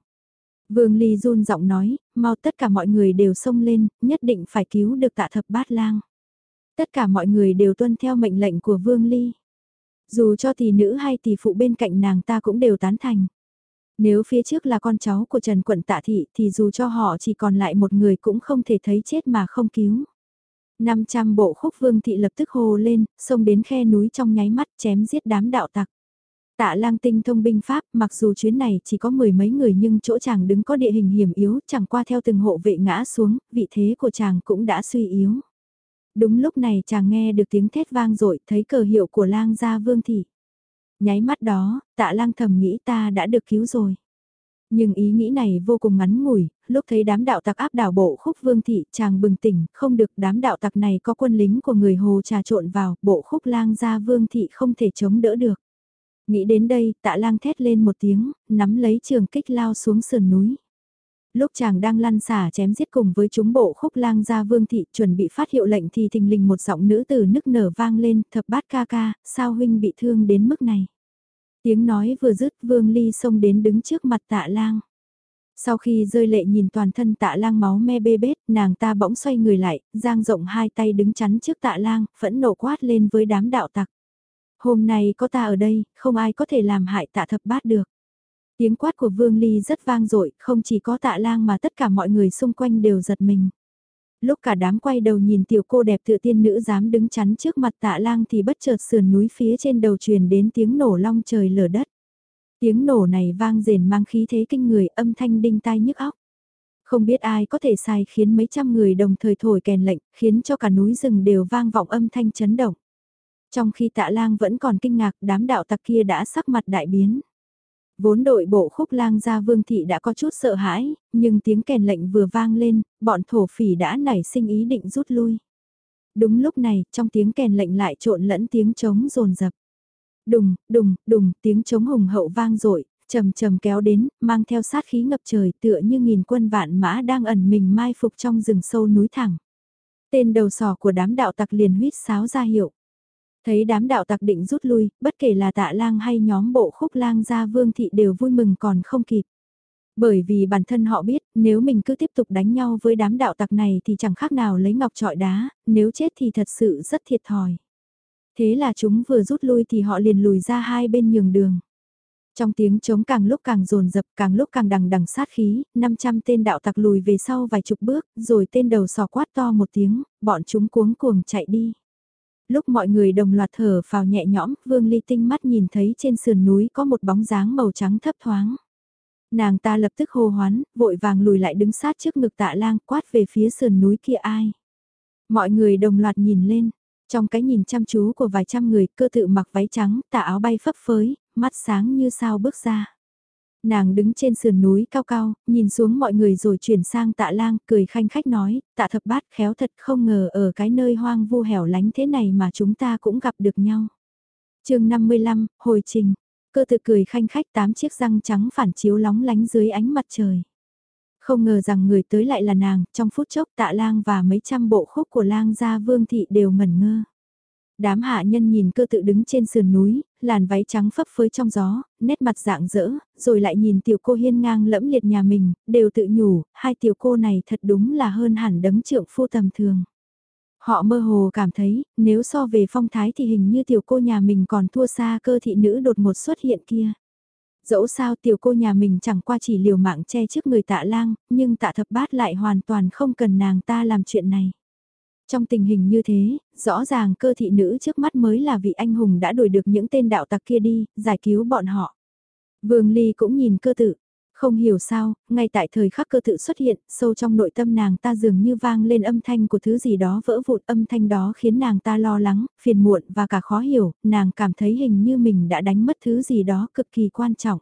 Vương Ly run giọng nói, mau tất cả mọi người đều xông lên, nhất định phải cứu được tạ thập bát lang. Tất cả mọi người đều tuân theo mệnh lệnh của Vương Ly. Dù cho tỷ nữ hay tỷ phụ bên cạnh nàng ta cũng đều tán thành. Nếu phía trước là con cháu của Trần Quận Tạ Thị thì dù cho họ chỉ còn lại một người cũng không thể thấy chết mà không cứu. 500 bộ khúc vương thị lập tức hồ lên, xông đến khe núi trong nháy mắt chém giết đám đạo tặc. Tạ lang tinh thông binh pháp, mặc dù chuyến này chỉ có mười mấy người nhưng chỗ chàng đứng có địa hình hiểm yếu, chẳng qua theo từng hộ vệ ngã xuống, vị thế của chàng cũng đã suy yếu. Đúng lúc này chàng nghe được tiếng thét vang dội thấy cờ hiệu của lang gia vương thị. Nháy mắt đó, tạ lang thầm nghĩ ta đã được cứu rồi. Nhưng ý nghĩ này vô cùng ngắn ngủi, lúc thấy đám đạo tặc áp đảo bộ khúc vương thị chàng bừng tỉnh, không được đám đạo tặc này có quân lính của người hồ trà trộn vào, bộ khúc lang gia vương thị không thể chống đỡ được. Nghĩ đến đây, tạ lang thét lên một tiếng, nắm lấy trường kích lao xuống sườn núi. Lúc chàng đang lăn xả chém giết cùng với chúng bộ khúc lang gia vương thị chuẩn bị phát hiệu lệnh thì thình lình một giọng nữ từ nức nở vang lên thập bát ca ca, sao huynh bị thương đến mức này. Tiếng nói vừa dứt vương ly xông đến đứng trước mặt tạ lang. Sau khi rơi lệ nhìn toàn thân tạ lang máu me bê bết, nàng ta bỗng xoay người lại, giang rộng hai tay đứng chắn trước tạ lang, phẫn nộ quát lên với đám đạo tặc. Hôm nay có ta ở đây, không ai có thể làm hại tạ thập bát được. Tiếng quát của Vương Ly rất vang dội, không chỉ có tạ lang mà tất cả mọi người xung quanh đều giật mình. Lúc cả đám quay đầu nhìn tiểu cô đẹp tựa tiên nữ dám đứng chắn trước mặt tạ lang thì bất chợt sườn núi phía trên đầu truyền đến tiếng nổ long trời lở đất. Tiếng nổ này vang rền mang khí thế kinh người âm thanh đinh tai nhức óc. Không biết ai có thể sai khiến mấy trăm người đồng thời thổi kèn lệnh, khiến cho cả núi rừng đều vang vọng âm thanh chấn động. Trong khi tạ lang vẫn còn kinh ngạc đám đạo tặc kia đã sắc mặt đại biến. Vốn đội bộ khúc lang gia vương thị đã có chút sợ hãi, nhưng tiếng kèn lệnh vừa vang lên, bọn thổ phỉ đã nảy sinh ý định rút lui. Đúng lúc này, trong tiếng kèn lệnh lại trộn lẫn tiếng trống rồn rập. Đùng, đùng, đùng, tiếng trống hùng hậu vang dội trầm trầm kéo đến, mang theo sát khí ngập trời tựa như nghìn quân vạn mã đang ẩn mình mai phục trong rừng sâu núi thẳng. Tên đầu sò của đám đạo tặc liền huyết sáo ra hiệu. Thấy đám đạo tặc định rút lui, bất kể là tạ lang hay nhóm bộ khúc lang gia vương thị đều vui mừng còn không kịp. Bởi vì bản thân họ biết, nếu mình cứ tiếp tục đánh nhau với đám đạo tặc này thì chẳng khác nào lấy ngọc trọi đá, nếu chết thì thật sự rất thiệt thòi. Thế là chúng vừa rút lui thì họ liền lùi ra hai bên nhường đường. Trong tiếng trống càng lúc càng rồn rập, càng lúc càng đằng đằng sát khí, 500 tên đạo tặc lùi về sau vài chục bước, rồi tên đầu sò quát to một tiếng, bọn chúng cuống cuồng chạy đi lúc mọi người đồng loạt thở vào nhẹ nhõm, Vương Ly tinh mắt nhìn thấy trên sườn núi có một bóng dáng màu trắng thấp thoáng. Nàng ta lập tức hô hoán, vội vàng lùi lại đứng sát trước ngực tạ lang quát về phía sườn núi kia ai. Mọi người đồng loạt nhìn lên, trong cái nhìn chăm chú của vài trăm người cơ tự mặc váy trắng, tà áo bay phấp phới, mắt sáng như sao bước ra. Nàng đứng trên sườn núi cao cao, nhìn xuống mọi người rồi chuyển sang tạ lang, cười khanh khách nói, tạ thập bát khéo thật không ngờ ở cái nơi hoang vu hẻo lánh thế này mà chúng ta cũng gặp được nhau. chương 55, hồi trình, cơ tự cười khanh khách tám chiếc răng trắng phản chiếu lóng lánh dưới ánh mặt trời. Không ngờ rằng người tới lại là nàng, trong phút chốc tạ lang và mấy trăm bộ khúc của lang gia vương thị đều ngẩn ngơ. Đám hạ nhân nhìn cơ tự đứng trên sườn núi, làn váy trắng phấp phới trong gió, nét mặt dạng dỡ, rồi lại nhìn tiểu cô hiên ngang lẫm liệt nhà mình, đều tự nhủ, hai tiểu cô này thật đúng là hơn hẳn đấng trượng phu tầm thường. Họ mơ hồ cảm thấy, nếu so về phong thái thì hình như tiểu cô nhà mình còn thua xa cơ thị nữ đột ngột xuất hiện kia. Dẫu sao tiểu cô nhà mình chẳng qua chỉ liều mạng che trước người tạ lang, nhưng tạ thập bát lại hoàn toàn không cần nàng ta làm chuyện này. Trong tình hình như thế, rõ ràng cơ thị nữ trước mắt mới là vị anh hùng đã đuổi được những tên đạo tặc kia đi, giải cứu bọn họ. Vương Ly cũng nhìn cơ tự, không hiểu sao, ngay tại thời khắc cơ tự xuất hiện, sâu trong nội tâm nàng ta dường như vang lên âm thanh của thứ gì đó vỡ vụt âm thanh đó khiến nàng ta lo lắng, phiền muộn và cả khó hiểu, nàng cảm thấy hình như mình đã đánh mất thứ gì đó cực kỳ quan trọng.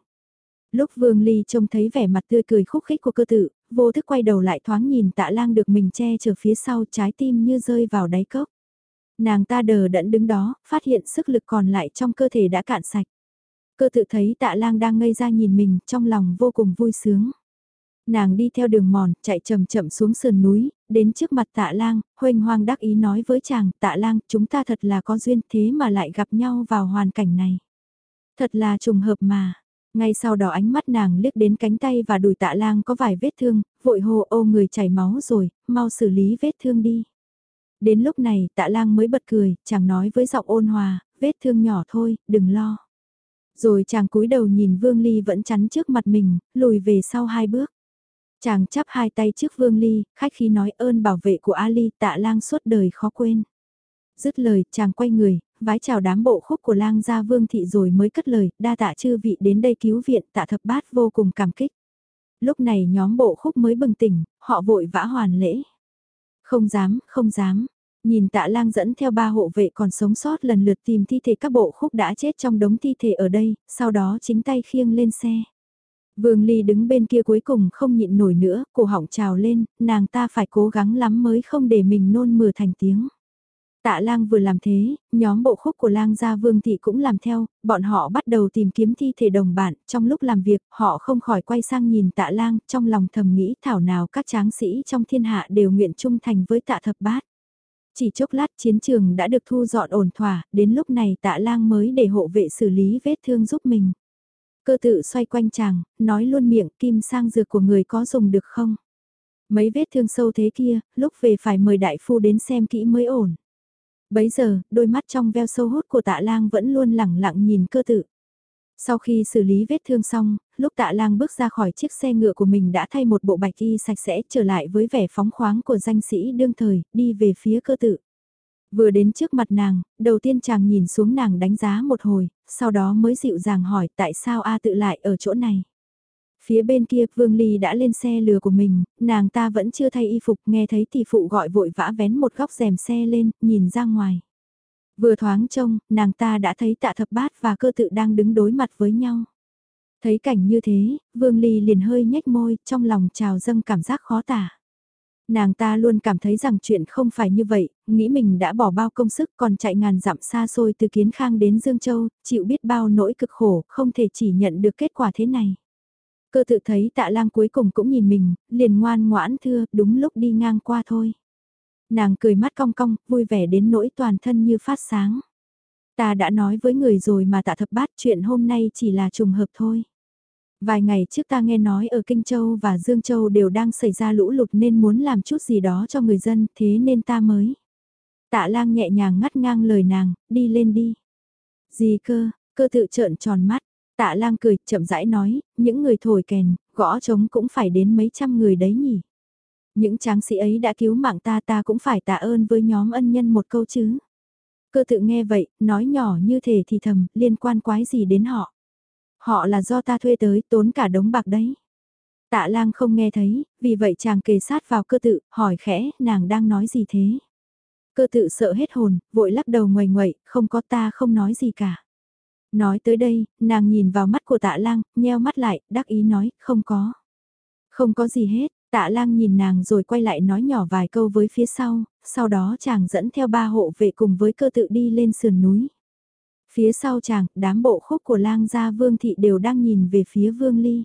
Lúc Vương Ly trông thấy vẻ mặt tươi cười khúc khích của cơ tự, vô thức quay đầu lại thoáng nhìn tạ lang được mình che chở phía sau trái tim như rơi vào đáy cốc. Nàng ta đờ đẫn đứng đó, phát hiện sức lực còn lại trong cơ thể đã cạn sạch. Cơ tự thấy tạ lang đang ngây ra nhìn mình, trong lòng vô cùng vui sướng. Nàng đi theo đường mòn, chạy chậm chậm xuống sườn núi, đến trước mặt tạ lang, hoành hoang đắc ý nói với chàng, tạ lang, chúng ta thật là có duyên thế mà lại gặp nhau vào hoàn cảnh này. Thật là trùng hợp mà. Ngay sau đó ánh mắt nàng liếc đến cánh tay và đùi tạ lang có vài vết thương, vội hô ô người chảy máu rồi, mau xử lý vết thương đi. Đến lúc này tạ lang mới bật cười, chàng nói với giọng ôn hòa, vết thương nhỏ thôi, đừng lo. Rồi chàng cúi đầu nhìn Vương Ly vẫn chắn trước mặt mình, lùi về sau hai bước. Chàng chắp hai tay trước Vương Ly, khách khí nói ơn bảo vệ của Ali tạ lang suốt đời khó quên. Dứt lời, chàng quay người, vái chào đám bộ khúc của lang gia Vương Thị rồi mới cất lời, đa tạ chư vị đến đây cứu viện tạ thập bát vô cùng cảm kích. Lúc này nhóm bộ khúc mới bừng tỉnh, họ vội vã hoàn lễ. Không dám, không dám, Nhìn tạ lang dẫn theo ba hộ vệ còn sống sót lần lượt tìm thi thể các bộ khúc đã chết trong đống thi thể ở đây, sau đó chính tay khiêng lên xe. Vương Ly đứng bên kia cuối cùng không nhịn nổi nữa, cổ họng trào lên, nàng ta phải cố gắng lắm mới không để mình nôn mửa thành tiếng. Tạ lang vừa làm thế, nhóm bộ khúc của lang gia vương thị cũng làm theo, bọn họ bắt đầu tìm kiếm thi thể đồng bạn, trong lúc làm việc, họ không khỏi quay sang nhìn tạ lang, trong lòng thầm nghĩ thảo nào các tráng sĩ trong thiên hạ đều nguyện trung thành với tạ thập bát. Chỉ chốc lát chiến trường đã được thu dọn ổn thỏa, đến lúc này tạ lang mới để hộ vệ xử lý vết thương giúp mình. Cơ tự xoay quanh chàng, nói luôn miệng kim sang dược của người có dùng được không? Mấy vết thương sâu thế kia, lúc về phải mời đại phu đến xem kỹ mới ổn. Bấy giờ, đôi mắt trong veo sâu hút của tạ lang vẫn luôn lẳng lặng nhìn cơ tự. Sau khi xử lý vết thương xong, lúc tạ lang bước ra khỏi chiếc xe ngựa của mình đã thay một bộ bạch y sạch sẽ trở lại với vẻ phóng khoáng của danh sĩ đương thời, đi về phía cơ tự. Vừa đến trước mặt nàng, đầu tiên chàng nhìn xuống nàng đánh giá một hồi, sau đó mới dịu dàng hỏi tại sao A tự lại ở chỗ này. Phía bên kia Vương Ly đã lên xe lừa của mình, nàng ta vẫn chưa thay y phục nghe thấy thì phụ gọi vội vã vén một góc rèm xe lên, nhìn ra ngoài. Vừa thoáng trông, nàng ta đã thấy tạ thập bát và cơ tự đang đứng đối mặt với nhau. Thấy cảnh như thế, Vương Ly liền hơi nhếch môi, trong lòng trào dâng cảm giác khó tả. Nàng ta luôn cảm thấy rằng chuyện không phải như vậy, nghĩ mình đã bỏ bao công sức còn chạy ngàn dặm xa xôi từ Kiến Khang đến Dương Châu, chịu biết bao nỗi cực khổ, không thể chỉ nhận được kết quả thế này. Cơ tự thấy tạ lang cuối cùng cũng nhìn mình, liền ngoan ngoãn thưa, đúng lúc đi ngang qua thôi. Nàng cười mắt cong cong, vui vẻ đến nỗi toàn thân như phát sáng. Ta đã nói với người rồi mà tạ thập bát chuyện hôm nay chỉ là trùng hợp thôi. Vài ngày trước ta nghe nói ở Kinh Châu và Dương Châu đều đang xảy ra lũ lụt nên muốn làm chút gì đó cho người dân, thế nên ta mới. Tạ lang nhẹ nhàng ngắt ngang lời nàng, đi lên đi. Gì cơ, cơ tự trợn tròn mắt, tạ lang cười, chậm rãi nói, những người thổi kèn, gõ trống cũng phải đến mấy trăm người đấy nhỉ. Những tráng sĩ ấy đã cứu mạng ta ta cũng phải tạ ơn với nhóm ân nhân một câu chứ. Cơ tự nghe vậy, nói nhỏ như thể thì thầm, liên quan quái gì đến họ. Họ là do ta thuê tới, tốn cả đống bạc đấy. Tạ lang không nghe thấy, vì vậy chàng kề sát vào cơ tự, hỏi khẽ, nàng đang nói gì thế? Cơ tự sợ hết hồn, vội lắc đầu ngoài ngoậy, không có ta không nói gì cả. Nói tới đây, nàng nhìn vào mắt của tạ lang, nheo mắt lại, đắc ý nói, không có. Không có gì hết, Tạ lang nhìn nàng rồi quay lại nói nhỏ vài câu với phía sau, sau đó chàng dẫn theo ba hộ vệ cùng với cơ tự đi lên sườn núi. Phía sau chàng, đám bộ khúc của lang gia vương thị đều đang nhìn về phía vương ly.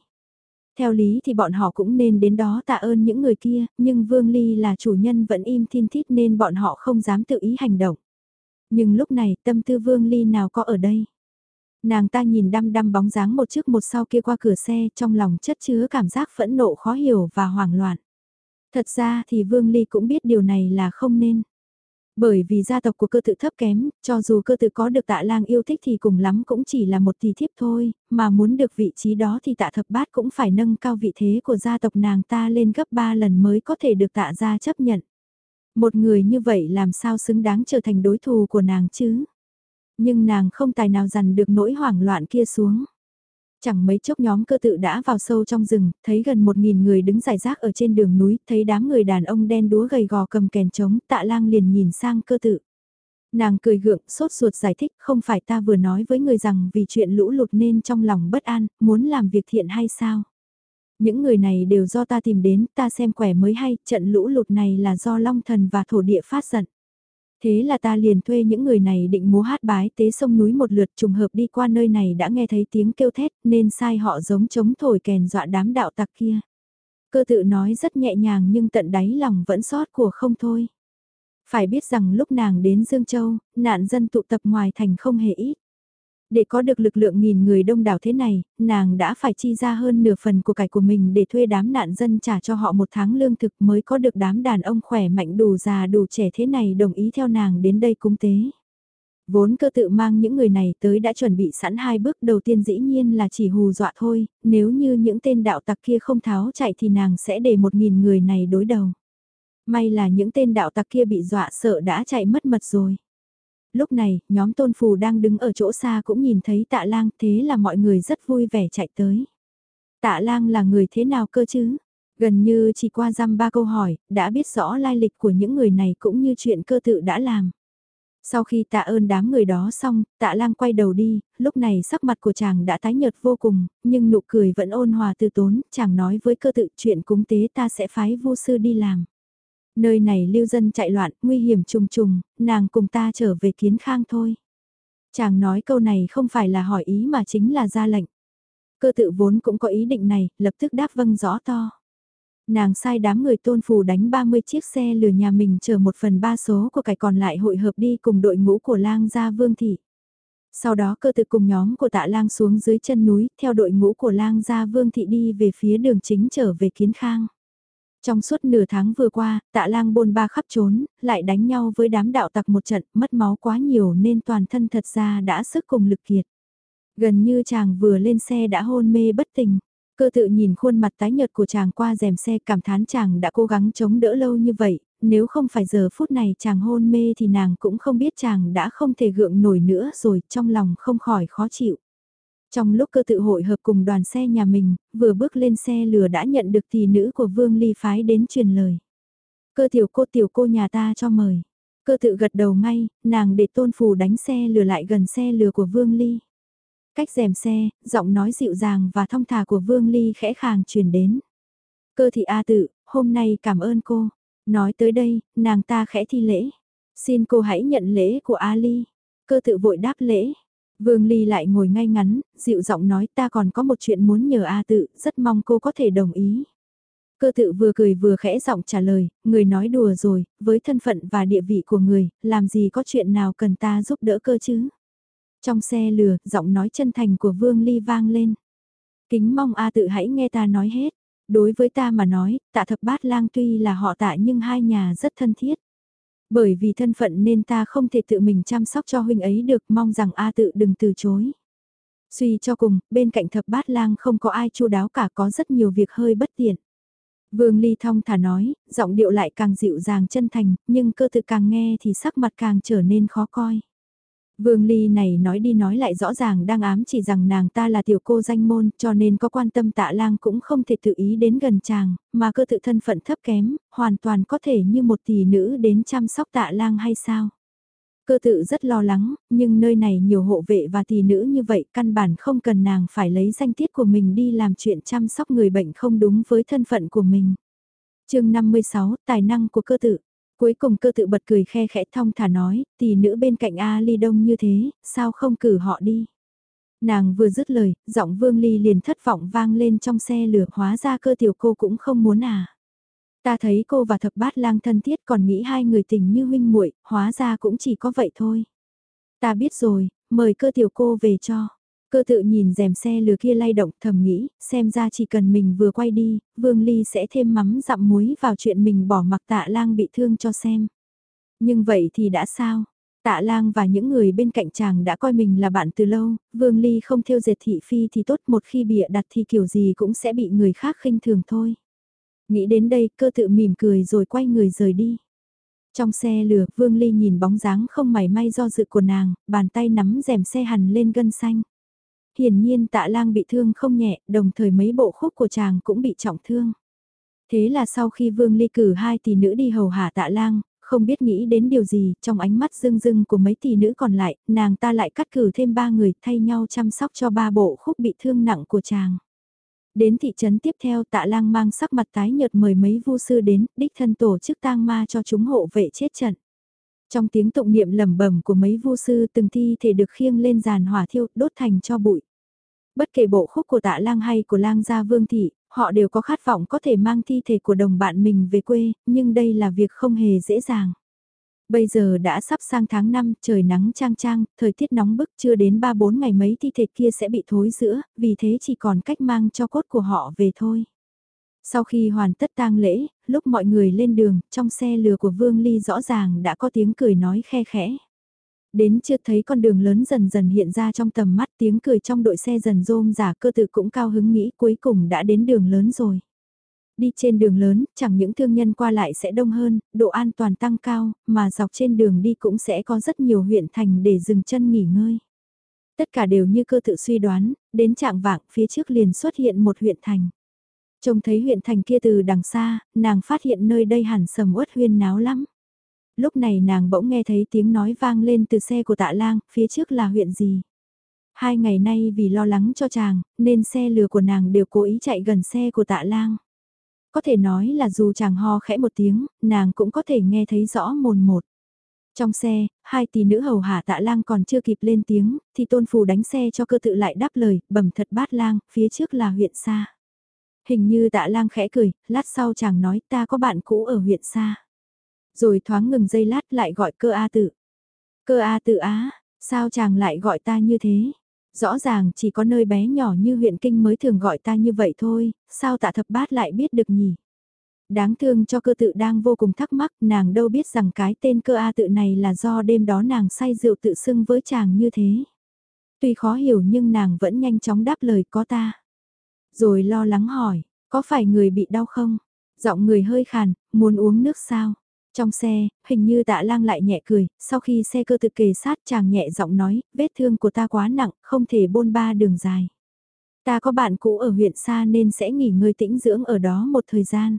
Theo lý thì bọn họ cũng nên đến đó tạ ơn những người kia, nhưng vương ly là chủ nhân vẫn im thiên thít nên bọn họ không dám tự ý hành động. Nhưng lúc này tâm tư vương ly nào có ở đây. Nàng ta nhìn đăm đăm bóng dáng một trước một sau kia qua cửa xe trong lòng chất chứa cảm giác phẫn nộ khó hiểu và hoảng loạn. Thật ra thì Vương Ly cũng biết điều này là không nên. Bởi vì gia tộc của cơ tự thấp kém, cho dù cơ tự có được tạ lang yêu thích thì cùng lắm cũng chỉ là một tỷ thiếp thôi, mà muốn được vị trí đó thì tạ thập bát cũng phải nâng cao vị thế của gia tộc nàng ta lên gấp 3 lần mới có thể được tạ gia chấp nhận. Một người như vậy làm sao xứng đáng trở thành đối thù của nàng chứ? Nhưng nàng không tài nào dằn được nỗi hoảng loạn kia xuống. Chẳng mấy chốc nhóm cơ tự đã vào sâu trong rừng, thấy gần một nghìn người đứng giải rác ở trên đường núi, thấy đám người đàn ông đen đúa gầy gò cầm kèn trống, tạ lang liền nhìn sang cơ tự. Nàng cười gượng, sốt ruột giải thích, không phải ta vừa nói với người rằng vì chuyện lũ lụt nên trong lòng bất an, muốn làm việc thiện hay sao? Những người này đều do ta tìm đến, ta xem quẻ mới hay, trận lũ lụt này là do long thần và thổ địa phát giận. Thế là ta liền thuê những người này định múa hát bái tế sông núi một lượt trùng hợp đi qua nơi này đã nghe thấy tiếng kêu thét nên sai họ giống chống thổi kèn dọa đám đạo tặc kia. Cơ tự nói rất nhẹ nhàng nhưng tận đáy lòng vẫn sót của không thôi. Phải biết rằng lúc nàng đến Dương Châu, nạn dân tụ tập ngoài thành không hề ít. Để có được lực lượng nghìn người đông đảo thế này, nàng đã phải chi ra hơn nửa phần của cải của mình để thuê đám nạn dân trả cho họ một tháng lương thực mới có được đám đàn ông khỏe mạnh đủ già đủ trẻ thế này đồng ý theo nàng đến đây cung tế. Vốn cơ tự mang những người này tới đã chuẩn bị sẵn hai bước đầu tiên dĩ nhiên là chỉ hù dọa thôi, nếu như những tên đạo tặc kia không tháo chạy thì nàng sẽ để một nghìn người này đối đầu. May là những tên đạo tặc kia bị dọa sợ đã chạy mất mật rồi lúc này, nhóm tôn phù đang đứng ở chỗ xa cũng nhìn thấy tạ lang thế là mọi người rất vui vẻ chạy tới. Tạ lang là người thế nào cơ chứ? Gần như chỉ qua dăm ba câu hỏi, đã biết rõ lai lịch của những người này cũng như chuyện cơ tự đã làm. Sau khi tạ ơn đám người đó xong, tạ lang quay đầu đi, lúc này sắc mặt của chàng đã tái nhợt vô cùng, nhưng nụ cười vẫn ôn hòa từ tốn, chàng nói với cơ tự chuyện cúng tế ta sẽ phái vô sư đi làm. Nơi này lưu dân chạy loạn, nguy hiểm trùng trùng, nàng cùng ta trở về kiến khang thôi. Chàng nói câu này không phải là hỏi ý mà chính là ra lệnh. Cơ tự vốn cũng có ý định này, lập tức đáp vâng rõ to. Nàng sai đám người tôn phù đánh 30 chiếc xe lừa nhà mình chờ một phần ba số của cải còn lại hội hợp đi cùng đội ngũ của lang gia vương thị. Sau đó cơ tự cùng nhóm của tạ lang xuống dưới chân núi, theo đội ngũ của lang gia vương thị đi về phía đường chính trở về kiến khang. Trong suốt nửa tháng vừa qua, tạ lang bôn ba khắp trốn, lại đánh nhau với đám đạo tặc một trận, mất máu quá nhiều nên toàn thân thật ra đã sức cùng lực kiệt. Gần như chàng vừa lên xe đã hôn mê bất tỉnh. Cơ tự nhìn khuôn mặt tái nhợt của chàng qua rèm xe cảm thán chàng đã cố gắng chống đỡ lâu như vậy, nếu không phải giờ phút này chàng hôn mê thì nàng cũng không biết chàng đã không thể gượng nổi nữa rồi, trong lòng không khỏi khó chịu. Trong lúc cơ tự hội hợp cùng đoàn xe nhà mình, vừa bước lên xe lừa đã nhận được tỷ nữ của Vương Ly phái đến truyền lời. Cơ tiểu cô tiểu cô nhà ta cho mời. Cơ tự gật đầu ngay, nàng để tôn phù đánh xe lừa lại gần xe lừa của Vương Ly. Cách rèm xe, giọng nói dịu dàng và thong thả của Vương Ly khẽ khàng truyền đến. Cơ thị A tự, hôm nay cảm ơn cô. Nói tới đây, nàng ta khẽ thi lễ. Xin cô hãy nhận lễ của A Ly. Cơ tự vội đáp lễ. Vương Ly lại ngồi ngay ngắn, dịu giọng nói ta còn có một chuyện muốn nhờ A tự, rất mong cô có thể đồng ý. Cơ tự vừa cười vừa khẽ giọng trả lời, người nói đùa rồi, với thân phận và địa vị của người, làm gì có chuyện nào cần ta giúp đỡ cơ chứ. Trong xe lừa, giọng nói chân thành của Vương Ly vang lên. Kính mong A tự hãy nghe ta nói hết. Đối với ta mà nói, tạ thập bát lang tuy là họ tạ nhưng hai nhà rất thân thiết. Bởi vì thân phận nên ta không thể tự mình chăm sóc cho huynh ấy được mong rằng A tự đừng từ chối. Suy cho cùng, bên cạnh thập bát lang không có ai chu đáo cả có rất nhiều việc hơi bất tiện. Vương Ly thong thả nói, giọng điệu lại càng dịu dàng chân thành, nhưng cơ tự càng nghe thì sắc mặt càng trở nên khó coi. Vương Ly này nói đi nói lại rõ ràng đang ám chỉ rằng nàng ta là tiểu cô danh môn cho nên có quan tâm tạ lang cũng không thể tự ý đến gần chàng, mà cơ tự thân phận thấp kém, hoàn toàn có thể như một tỷ nữ đến chăm sóc tạ lang hay sao. Cơ tự rất lo lắng, nhưng nơi này nhiều hộ vệ và tỷ nữ như vậy căn bản không cần nàng phải lấy danh tiết của mình đi làm chuyện chăm sóc người bệnh không đúng với thân phận của mình. chương 56, Tài năng của cơ tự Cuối cùng cơ tự bật cười khe khẽ thong thả nói, tỷ nữ bên cạnh A Ly Đông như thế, sao không cử họ đi. Nàng vừa dứt lời, giọng Vương Ly liền thất vọng vang lên trong xe lửa hóa ra cơ tiểu cô cũng không muốn à. Ta thấy cô và thập bát lang thân thiết còn nghĩ hai người tình như huynh muội hóa ra cũng chỉ có vậy thôi. Ta biết rồi, mời cơ tiểu cô về cho. Cơ tự nhìn rèm xe lừa kia lay động thầm nghĩ, xem ra chỉ cần mình vừa quay đi, Vương Ly sẽ thêm mắm dặm muối vào chuyện mình bỏ mặc tạ lang bị thương cho xem. Nhưng vậy thì đã sao? Tạ lang và những người bên cạnh chàng đã coi mình là bạn từ lâu, Vương Ly không theo dệt thị phi thì tốt một khi bịa đặt thì kiểu gì cũng sẽ bị người khác khinh thường thôi. Nghĩ đến đây cơ tự mỉm cười rồi quay người rời đi. Trong xe lửa, Vương Ly nhìn bóng dáng không mảy may do dự của nàng, bàn tay nắm rèm xe hằn lên gân xanh. Hiển nhiên tạ lang bị thương không nhẹ, đồng thời mấy bộ khúc của chàng cũng bị trọng thương. Thế là sau khi Vương Ly cử hai tỷ nữ đi hầu hạ tạ lang, không biết nghĩ đến điều gì, trong ánh mắt rưng rưng của mấy tỷ nữ còn lại, nàng ta lại cắt cử thêm ba người thay nhau chăm sóc cho ba bộ khúc bị thương nặng của chàng. Đến thị trấn tiếp theo tạ lang mang sắc mặt tái nhợt mời mấy vu sư đến, đích thân tổ chức tang ma cho chúng hộ vệ chết trận. Trong tiếng tụng niệm lẩm bẩm của mấy vu sư từng thi thể được khiêng lên giàn hỏa thiêu, đốt thành cho bụi. Bất kể bộ khúc của tạ lang hay của lang gia vương thị, họ đều có khát vọng có thể mang thi thể của đồng bạn mình về quê, nhưng đây là việc không hề dễ dàng. Bây giờ đã sắp sang tháng 5, trời nắng trang trang, thời tiết nóng bức chưa đến 3-4 ngày mấy thi thể kia sẽ bị thối giữa, vì thế chỉ còn cách mang cho cốt của họ về thôi. Sau khi hoàn tất tang lễ, lúc mọi người lên đường, trong xe lừa của Vương Ly rõ ràng đã có tiếng cười nói khe khẽ. Đến chưa thấy con đường lớn dần dần hiện ra trong tầm mắt tiếng cười trong đội xe dần rôm giả cơ tự cũng cao hứng nghĩ cuối cùng đã đến đường lớn rồi. Đi trên đường lớn, chẳng những thương nhân qua lại sẽ đông hơn, độ an toàn tăng cao, mà dọc trên đường đi cũng sẽ có rất nhiều huyện thành để dừng chân nghỉ ngơi. Tất cả đều như cơ tự suy đoán, đến trạng vạng phía trước liền xuất hiện một huyện thành. Trông thấy huyện thành kia từ đằng xa, nàng phát hiện nơi đây hẳn sầm uất huyên náo lắm. Lúc này nàng bỗng nghe thấy tiếng nói vang lên từ xe của tạ lang, phía trước là huyện gì. Hai ngày nay vì lo lắng cho chàng, nên xe lừa của nàng đều cố ý chạy gần xe của tạ lang. Có thể nói là dù chàng ho khẽ một tiếng, nàng cũng có thể nghe thấy rõ mồn một. Trong xe, hai tỷ nữ hầu hạ tạ lang còn chưa kịp lên tiếng, thì tôn phù đánh xe cho cơ tự lại đáp lời, bẩm thật bát lang, phía trước là huyện xa. Hình như tạ lang khẽ cười, lát sau chàng nói ta có bạn cũ ở huyện xa. Rồi thoáng ngừng giây lát lại gọi cơ A tự. Cơ A tự á, sao chàng lại gọi ta như thế? Rõ ràng chỉ có nơi bé nhỏ như huyện kinh mới thường gọi ta như vậy thôi, sao tạ thập bát lại biết được nhỉ? Đáng thương cho cơ tự đang vô cùng thắc mắc, nàng đâu biết rằng cái tên cơ A tự này là do đêm đó nàng say rượu tự xưng với chàng như thế. Tuy khó hiểu nhưng nàng vẫn nhanh chóng đáp lời có ta. Rồi lo lắng hỏi, có phải người bị đau không? Giọng người hơi khàn, muốn uống nước sao? Trong xe, hình như tạ lang lại nhẹ cười, sau khi xe cơ tự kề sát chàng nhẹ giọng nói, vết thương của ta quá nặng, không thể bôn ba đường dài. Ta có bạn cũ ở huyện xa nên sẽ nghỉ ngơi tĩnh dưỡng ở đó một thời gian.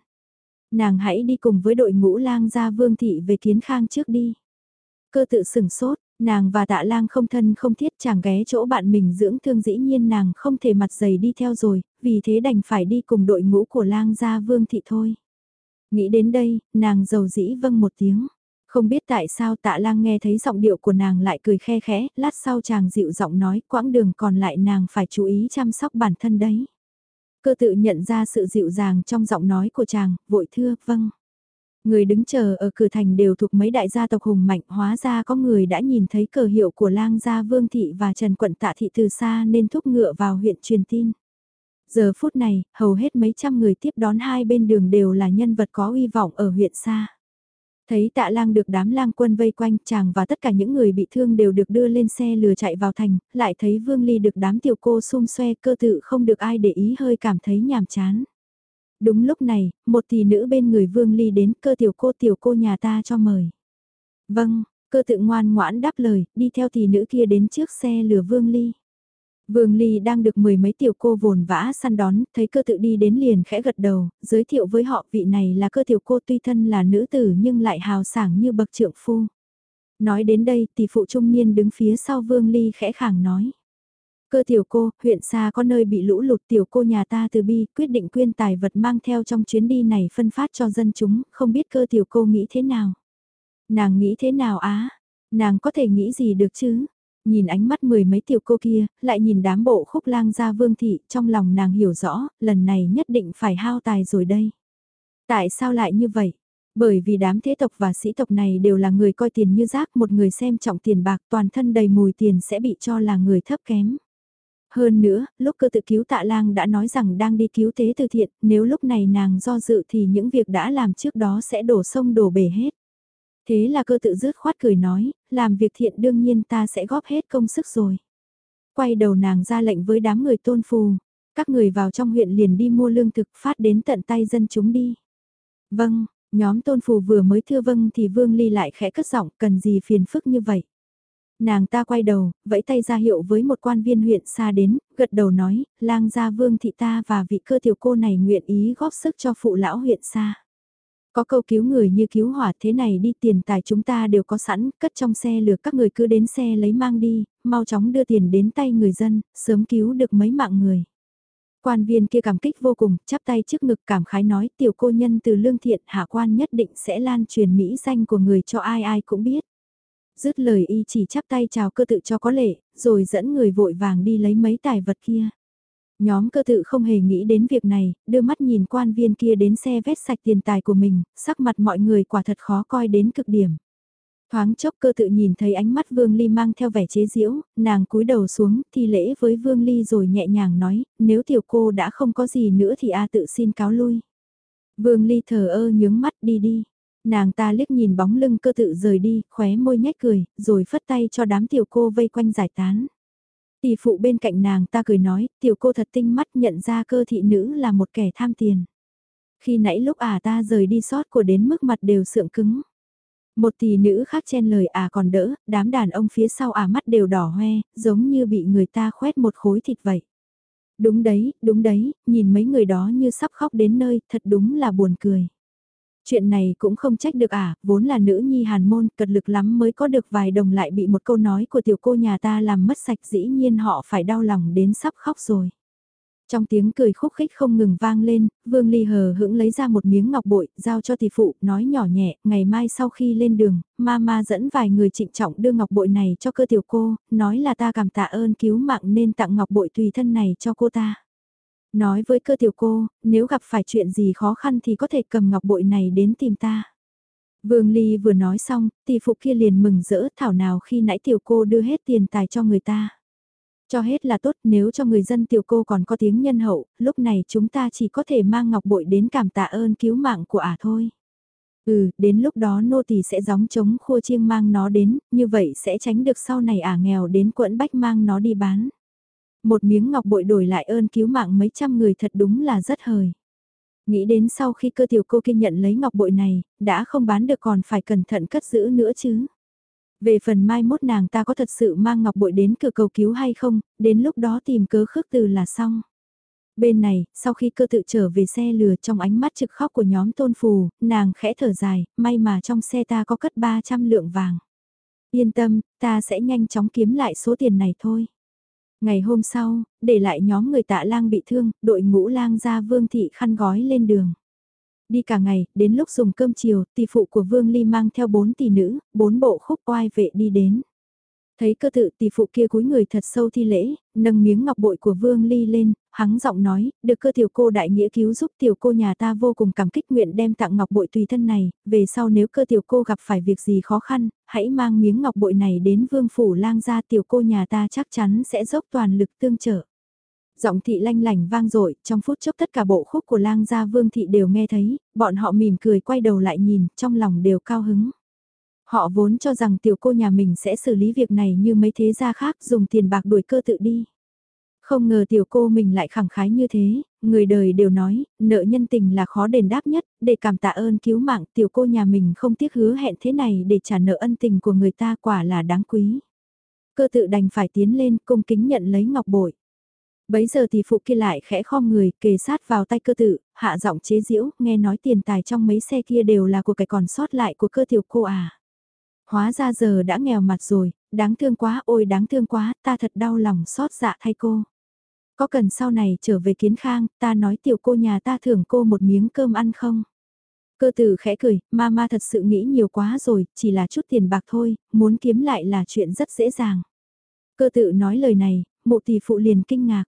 Nàng hãy đi cùng với đội ngũ lang ra vương thị về kiến khang trước đi. Cơ tự sừng sốt, nàng và tạ lang không thân không thiết chàng ghé chỗ bạn mình dưỡng thương dĩ nhiên nàng không thể mặt dày đi theo rồi, vì thế đành phải đi cùng đội ngũ của lang gia vương thị thôi. Nghĩ đến đây, nàng giàu dĩ vâng một tiếng. Không biết tại sao tạ lang nghe thấy giọng điệu của nàng lại cười khe khẽ, lát sau chàng dịu giọng nói quãng đường còn lại nàng phải chú ý chăm sóc bản thân đấy. Cơ tự nhận ra sự dịu dàng trong giọng nói của chàng, vội thưa, vâng. Người đứng chờ ở cửa thành đều thuộc mấy đại gia tộc hùng mạnh hóa ra có người đã nhìn thấy cờ hiệu của lang gia Vương Thị và Trần Quận Tạ Thị từ xa nên thúc ngựa vào huyện truyền tin. Giờ phút này, hầu hết mấy trăm người tiếp đón hai bên đường đều là nhân vật có uy vọng ở huyện xa. Thấy tạ lang được đám lang quân vây quanh chàng và tất cả những người bị thương đều được đưa lên xe lừa chạy vào thành, lại thấy Vương Ly được đám tiểu cô xung xoe cơ tự không được ai để ý hơi cảm thấy nhàm chán. Đúng lúc này, một tỷ nữ bên người Vương Ly đến cơ tiểu cô tiểu cô nhà ta cho mời. Vâng, cơ tự ngoan ngoãn đáp lời, đi theo tỷ nữ kia đến trước xe lừa Vương Ly. Vương Ly đang được mười mấy tiểu cô vồn vã săn đón, thấy cơ tự đi đến liền khẽ gật đầu, giới thiệu với họ vị này là cơ tiểu cô tuy thân là nữ tử nhưng lại hào sảng như bậc trượng phu. Nói đến đây tỷ phụ trung niên đứng phía sau Vương Ly khẽ khàng nói. Cơ tiểu cô, huyện xa có nơi bị lũ lụt tiểu cô nhà ta từ bi, quyết định quyên tài vật mang theo trong chuyến đi này phân phát cho dân chúng, không biết cơ tiểu cô nghĩ thế nào. Nàng nghĩ thế nào á? Nàng có thể nghĩ gì được chứ? nhìn ánh mắt mười mấy tiểu cô kia, lại nhìn đám bộ khúc lang gia vương thị, trong lòng nàng hiểu rõ, lần này nhất định phải hao tài rồi đây. Tại sao lại như vậy? Bởi vì đám thế tộc và sĩ tộc này đều là người coi tiền như rác, một người xem trọng tiền bạc toàn thân đầy mùi tiền sẽ bị cho là người thấp kém. Hơn nữa, lúc cơ tự cứu tạ lang đã nói rằng đang đi cứu tế từ thiện, nếu lúc này nàng do dự thì những việc đã làm trước đó sẽ đổ sông đổ bể hết. Thế là cơ tự dứt khoát cười nói, làm việc thiện đương nhiên ta sẽ góp hết công sức rồi. Quay đầu nàng ra lệnh với đám người tôn phù, các người vào trong huyện liền đi mua lương thực phát đến tận tay dân chúng đi. Vâng, nhóm tôn phù vừa mới thưa vâng thì Vương Ly lại khẽ cất giọng cần gì phiền phức như vậy. Nàng ta quay đầu, vẫy tay ra hiệu với một quan viên huyện xa đến, gật đầu nói, lang gia vương thị ta và vị cơ tiểu cô này nguyện ý góp sức cho phụ lão huyện xa. Có câu cứu người như cứu hỏa thế này đi tiền tài chúng ta đều có sẵn, cất trong xe lừa các người cứ đến xe lấy mang đi, mau chóng đưa tiền đến tay người dân, sớm cứu được mấy mạng người. Quan viên kia cảm kích vô cùng, chắp tay trước ngực cảm khái nói tiểu cô nhân từ lương thiện hạ quan nhất định sẽ lan truyền mỹ danh của người cho ai ai cũng biết. Dứt lời y chỉ chắp tay chào cơ tự cho có lệ, rồi dẫn người vội vàng đi lấy mấy tài vật kia. Nhóm cơ tự không hề nghĩ đến việc này, đưa mắt nhìn quan viên kia đến xe vét sạch tiền tài của mình, sắc mặt mọi người quả thật khó coi đến cực điểm. Thoáng chốc cơ tự nhìn thấy ánh mắt Vương Ly mang theo vẻ chế giễu, nàng cúi đầu xuống thi lễ với Vương Ly rồi nhẹ nhàng nói, nếu tiểu cô đã không có gì nữa thì A tự xin cáo lui. Vương Ly thờ ơ nhướng mắt đi đi. Nàng ta liếc nhìn bóng lưng cơ tự rời đi, khóe môi nhếch cười, rồi phất tay cho đám tiểu cô vây quanh giải tán. Tỷ phụ bên cạnh nàng ta cười nói, tiểu cô thật tinh mắt nhận ra cơ thị nữ là một kẻ tham tiền. Khi nãy lúc à ta rời đi sót của đến mức mặt đều sượng cứng. Một tỷ nữ khác chen lời à còn đỡ, đám đàn ông phía sau à mắt đều đỏ hoe, giống như bị người ta khoét một khối thịt vậy. Đúng đấy, đúng đấy, nhìn mấy người đó như sắp khóc đến nơi, thật đúng là buồn cười. Chuyện này cũng không trách được à, vốn là nữ nhi hàn môn, cật lực lắm mới có được vài đồng lại bị một câu nói của tiểu cô nhà ta làm mất sạch dĩ nhiên họ phải đau lòng đến sắp khóc rồi. Trong tiếng cười khúc khích không ngừng vang lên, Vương Ly hờ hững lấy ra một miếng ngọc bội, giao cho tỷ phụ, nói nhỏ nhẹ, ngày mai sau khi lên đường, mama dẫn vài người trịnh trọng đưa ngọc bội này cho cơ tiểu cô, nói là ta cảm tạ ơn cứu mạng nên tặng ngọc bội tùy thân này cho cô ta. Nói với cơ tiểu cô, nếu gặp phải chuyện gì khó khăn thì có thể cầm ngọc bội này đến tìm ta. Vương Ly vừa nói xong, tỷ phụ kia liền mừng rỡ thảo nào khi nãy tiểu cô đưa hết tiền tài cho người ta. Cho hết là tốt nếu cho người dân tiểu cô còn có tiếng nhân hậu, lúc này chúng ta chỉ có thể mang ngọc bội đến cảm tạ ơn cứu mạng của ả thôi. Ừ, đến lúc đó nô tỳ sẽ gióng chống khua chiêng mang nó đến, như vậy sẽ tránh được sau này ả nghèo đến quẫn bách mang nó đi bán. Một miếng ngọc bội đổi lại ơn cứu mạng mấy trăm người thật đúng là rất hời. Nghĩ đến sau khi cơ tiểu cô kia nhận lấy ngọc bội này, đã không bán được còn phải cẩn thận cất giữ nữa chứ. Về phần mai mốt nàng ta có thật sự mang ngọc bội đến cửa cầu cứu hay không, đến lúc đó tìm cớ khước từ là xong. Bên này, sau khi cơ tự trở về xe lừa trong ánh mắt trực khóc của nhóm tôn phù, nàng khẽ thở dài, may mà trong xe ta có cất 300 lượng vàng. Yên tâm, ta sẽ nhanh chóng kiếm lại số tiền này thôi. Ngày hôm sau, để lại nhóm người tạ lang bị thương, đội ngũ lang ra vương thị khăn gói lên đường. Đi cả ngày, đến lúc dùng cơm chiều, tỷ phụ của vương ly mang theo bốn tỷ nữ, bốn bộ khúc oai vệ đi đến. Thấy cơ tự tỷ phụ kia cúi người thật sâu thi lễ, nâng miếng ngọc bội của Vương Ly lên, hắng giọng nói, được cơ tiểu cô đại nghĩa cứu giúp tiểu cô nhà ta vô cùng cảm kích nguyện đem tặng ngọc bội tùy thân này, về sau nếu cơ tiểu cô gặp phải việc gì khó khăn, hãy mang miếng ngọc bội này đến vương phủ lang gia tiểu cô nhà ta chắc chắn sẽ dốc toàn lực tương trợ. Giọng thị lanh lành vang dội trong phút chốc tất cả bộ khúc của lang gia vương thị đều nghe thấy, bọn họ mỉm cười quay đầu lại nhìn, trong lòng đều cao hứng. Họ vốn cho rằng tiểu cô nhà mình sẽ xử lý việc này như mấy thế gia khác dùng tiền bạc đuổi cơ tự đi. Không ngờ tiểu cô mình lại khẳng khái như thế, người đời đều nói, nợ nhân tình là khó đền đáp nhất, để cảm tạ ơn cứu mạng tiểu cô nhà mình không tiếc hứa hẹn thế này để trả nợ ân tình của người ta quả là đáng quý. Cơ tự đành phải tiến lên cung kính nhận lấy ngọc bội. Bấy giờ thì phụ kia lại khẽ khom người, kề sát vào tay cơ tự, hạ giọng chế giễu, nghe nói tiền tài trong mấy xe kia đều là của cái còn sót lại của cơ tiểu cô à. Hóa ra giờ đã nghèo mặt rồi, đáng thương quá, ôi đáng thương quá, ta thật đau lòng xót dạ thay cô. Có cần sau này trở về kiến khang, ta nói tiểu cô nhà ta thưởng cô một miếng cơm ăn không? Cơ tử khẽ cười, mama thật sự nghĩ nhiều quá rồi, chỉ là chút tiền bạc thôi, muốn kiếm lại là chuyện rất dễ dàng. Cơ tự nói lời này, mụ tỷ phụ liền kinh ngạc.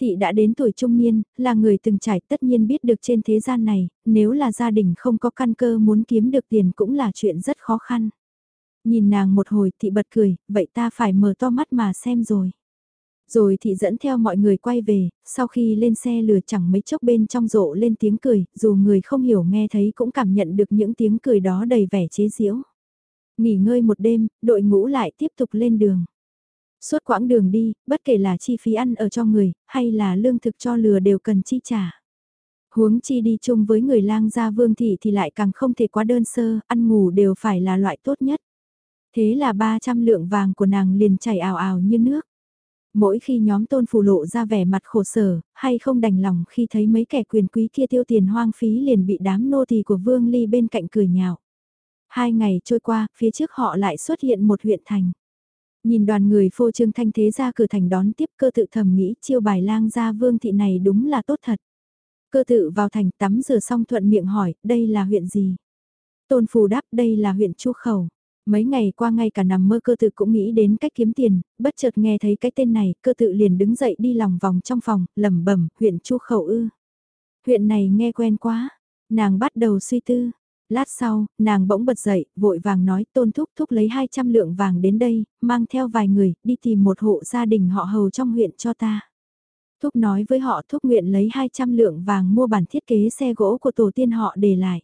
Thị đã đến tuổi trung niên, là người từng trải tất nhiên biết được trên thế gian này, nếu là gia đình không có căn cơ muốn kiếm được tiền cũng là chuyện rất khó khăn. Nhìn nàng một hồi thị bật cười, vậy ta phải mở to mắt mà xem rồi. Rồi thị dẫn theo mọi người quay về, sau khi lên xe lừa chẳng mấy chốc bên trong rộ lên tiếng cười, dù người không hiểu nghe thấy cũng cảm nhận được những tiếng cười đó đầy vẻ chế giễu. Nghỉ ngơi một đêm, đội ngũ lại tiếp tục lên đường. Suốt quãng đường đi, bất kể là chi phí ăn ở cho người, hay là lương thực cho lừa đều cần chi trả. Huống chi đi chung với người lang gia vương thị thì lại càng không thể quá đơn sơ, ăn ngủ đều phải là loại tốt nhất. Thế là 300 lượng vàng của nàng liền chảy ào ào như nước. Mỗi khi nhóm tôn phù lộ ra vẻ mặt khổ sở, hay không đành lòng khi thấy mấy kẻ quyền quý kia tiêu tiền hoang phí liền bị đám nô tỳ của Vương Ly bên cạnh cười nhạo. Hai ngày trôi qua, phía trước họ lại xuất hiện một huyện thành. Nhìn đoàn người phô trương thanh thế ra cửa thành đón tiếp cơ tự thầm nghĩ chiêu bài lang gia vương thị này đúng là tốt thật. Cơ tự vào thành tắm rửa xong thuận miệng hỏi, đây là huyện gì? Tôn phù đáp đây là huyện Chu Khẩu. Mấy ngày qua ngay cả nằm mơ cơ tự cũng nghĩ đến cách kiếm tiền, bất chợt nghe thấy cái tên này, cơ tự liền đứng dậy đi lòng vòng trong phòng, lẩm bẩm, huyện Chu Khẩu ư. Huyện này nghe quen quá, nàng bắt đầu suy tư. Lát sau, nàng bỗng bật dậy, vội vàng nói tôn thúc thúc lấy 200 lượng vàng đến đây, mang theo vài người, đi tìm một hộ gia đình họ hầu trong huyện cho ta. Thúc nói với họ thúc nguyện lấy 200 lượng vàng mua bản thiết kế xe gỗ của tổ tiên họ để lại.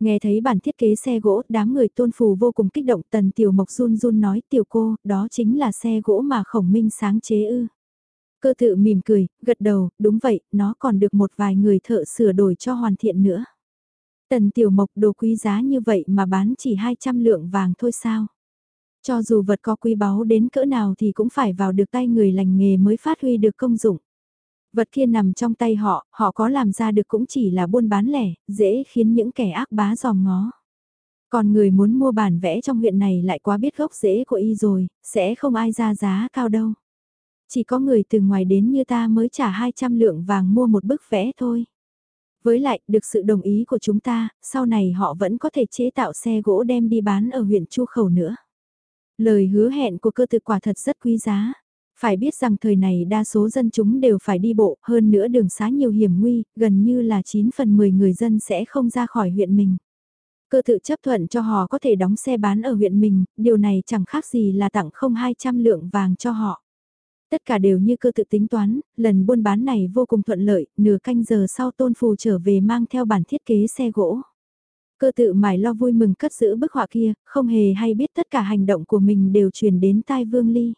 Nghe thấy bản thiết kế xe gỗ, đám người tôn phù vô cùng kích động tần tiểu mộc run run nói tiểu cô, đó chính là xe gỗ mà khổng minh sáng chế ư. Cơ tự mỉm cười, gật đầu, đúng vậy, nó còn được một vài người thợ sửa đổi cho hoàn thiện nữa. Tần tiểu mộc đồ quý giá như vậy mà bán chỉ 200 lượng vàng thôi sao? Cho dù vật có quý báu đến cỡ nào thì cũng phải vào được tay người lành nghề mới phát huy được công dụng. Vật kia nằm trong tay họ, họ có làm ra được cũng chỉ là buôn bán lẻ, dễ khiến những kẻ ác bá giòm ngó. Còn người muốn mua bản vẽ trong huyện này lại quá biết gốc rễ của y rồi, sẽ không ai ra giá cao đâu. Chỉ có người từ ngoài đến như ta mới trả 200 lượng vàng mua một bức vẽ thôi. Với lại, được sự đồng ý của chúng ta, sau này họ vẫn có thể chế tạo xe gỗ đem đi bán ở huyện Chu Khẩu nữa. Lời hứa hẹn của cơ tự quả thật rất quý giá. Phải biết rằng thời này đa số dân chúng đều phải đi bộ, hơn nữa đường xá nhiều hiểm nguy, gần như là 9 phần 10 người dân sẽ không ra khỏi huyện mình. Cơ tự chấp thuận cho họ có thể đóng xe bán ở huyện mình, điều này chẳng khác gì là tặng không 200 lượng vàng cho họ. Tất cả đều như cơ tự tính toán, lần buôn bán này vô cùng thuận lợi, nửa canh giờ sau tôn phù trở về mang theo bản thiết kế xe gỗ. Cơ tự mải lo vui mừng cất giữ bức họa kia, không hề hay biết tất cả hành động của mình đều truyền đến tai Vương Ly.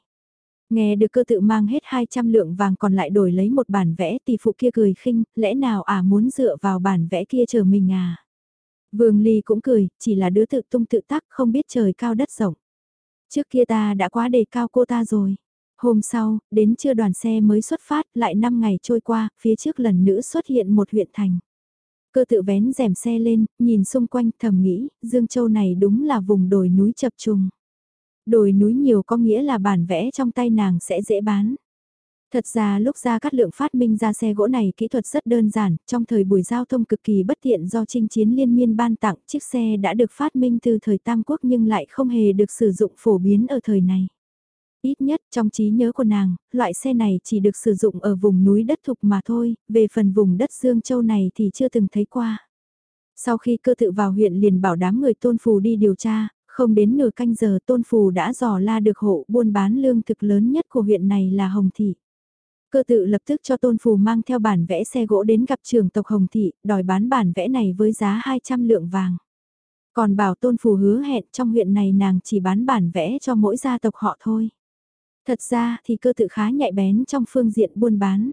Nghe được cơ tự mang hết 200 lượng vàng còn lại đổi lấy một bản vẽ tỷ phụ kia cười khinh, lẽ nào à muốn dựa vào bản vẽ kia chờ mình à. Vương Ly cũng cười, chỉ là đứa tự tung tự tác không biết trời cao đất rộng. Trước kia ta đã quá đề cao cô ta rồi. Hôm sau, đến trưa đoàn xe mới xuất phát, lại 5 ngày trôi qua, phía trước lần nữa xuất hiện một huyện thành. Cơ tự vén rèm xe lên, nhìn xung quanh thầm nghĩ, Dương Châu này đúng là vùng đồi núi chập trùng. Đồi núi nhiều có nghĩa là bản vẽ trong tay nàng sẽ dễ bán. Thật ra lúc ra cắt lượng phát minh ra xe gỗ này kỹ thuật rất đơn giản, trong thời buổi giao thông cực kỳ bất tiện do chinh chiến liên miên ban tặng, chiếc xe đã được phát minh từ thời Tam Quốc nhưng lại không hề được sử dụng phổ biến ở thời này. Ít nhất trong trí nhớ của nàng, loại xe này chỉ được sử dụng ở vùng núi đất thục mà thôi, về phần vùng đất Dương Châu này thì chưa từng thấy qua. Sau khi cơ tự vào huyện liền bảo đám người tôn phù đi điều tra, không đến nửa canh giờ tôn phù đã dò la được hộ buôn bán lương thực lớn nhất của huyện này là Hồng Thị. Cơ tự lập tức cho tôn phù mang theo bản vẽ xe gỗ đến gặp trưởng tộc Hồng Thị, đòi bán bản vẽ này với giá 200 lượng vàng. Còn bảo tôn phù hứa hẹn trong huyện này nàng chỉ bán bản vẽ cho mỗi gia tộc họ thôi. Thật ra thì cơ tự khá nhạy bén trong phương diện buôn bán.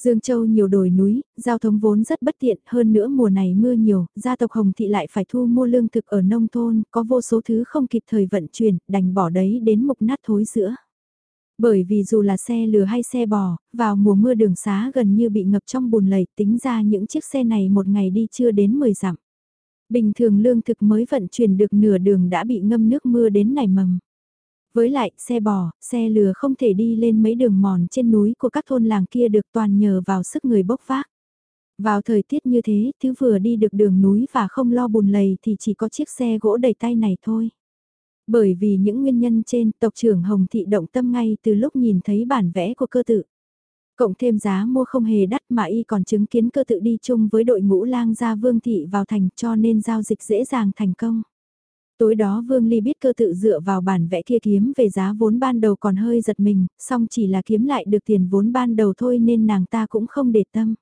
Dương Châu nhiều đồi núi, giao thông vốn rất bất tiện, hơn nữa mùa này mưa nhiều, gia tộc Hồng Thị lại phải thu mua lương thực ở nông thôn, có vô số thứ không kịp thời vận chuyển, đành bỏ đấy đến mục nát thối giữa. Bởi vì dù là xe lừa hay xe bò, vào mùa mưa đường xá gần như bị ngập trong bùn lầy, tính ra những chiếc xe này một ngày đi chưa đến 10 dặm. Bình thường lương thực mới vận chuyển được nửa đường đã bị ngâm nước mưa đến nảy mầm. Với lại, xe bò, xe lừa không thể đi lên mấy đường mòn trên núi của các thôn làng kia được toàn nhờ vào sức người bốc vác. Vào thời tiết như thế, thứ vừa đi được đường núi và không lo bùn lầy thì chỉ có chiếc xe gỗ đầy tay này thôi. Bởi vì những nguyên nhân trên, tộc trưởng Hồng Thị động tâm ngay từ lúc nhìn thấy bản vẽ của cơ tự. Cộng thêm giá mua không hề đắt mà y còn chứng kiến cơ tự đi chung với đội ngũ lang gia Vương Thị vào thành cho nên giao dịch dễ dàng thành công. Tối đó Vương Ly biết cơ tự dựa vào bản vẽ kia kiếm về giá vốn ban đầu còn hơi giật mình, song chỉ là kiếm lại được tiền vốn ban đầu thôi nên nàng ta cũng không để tâm.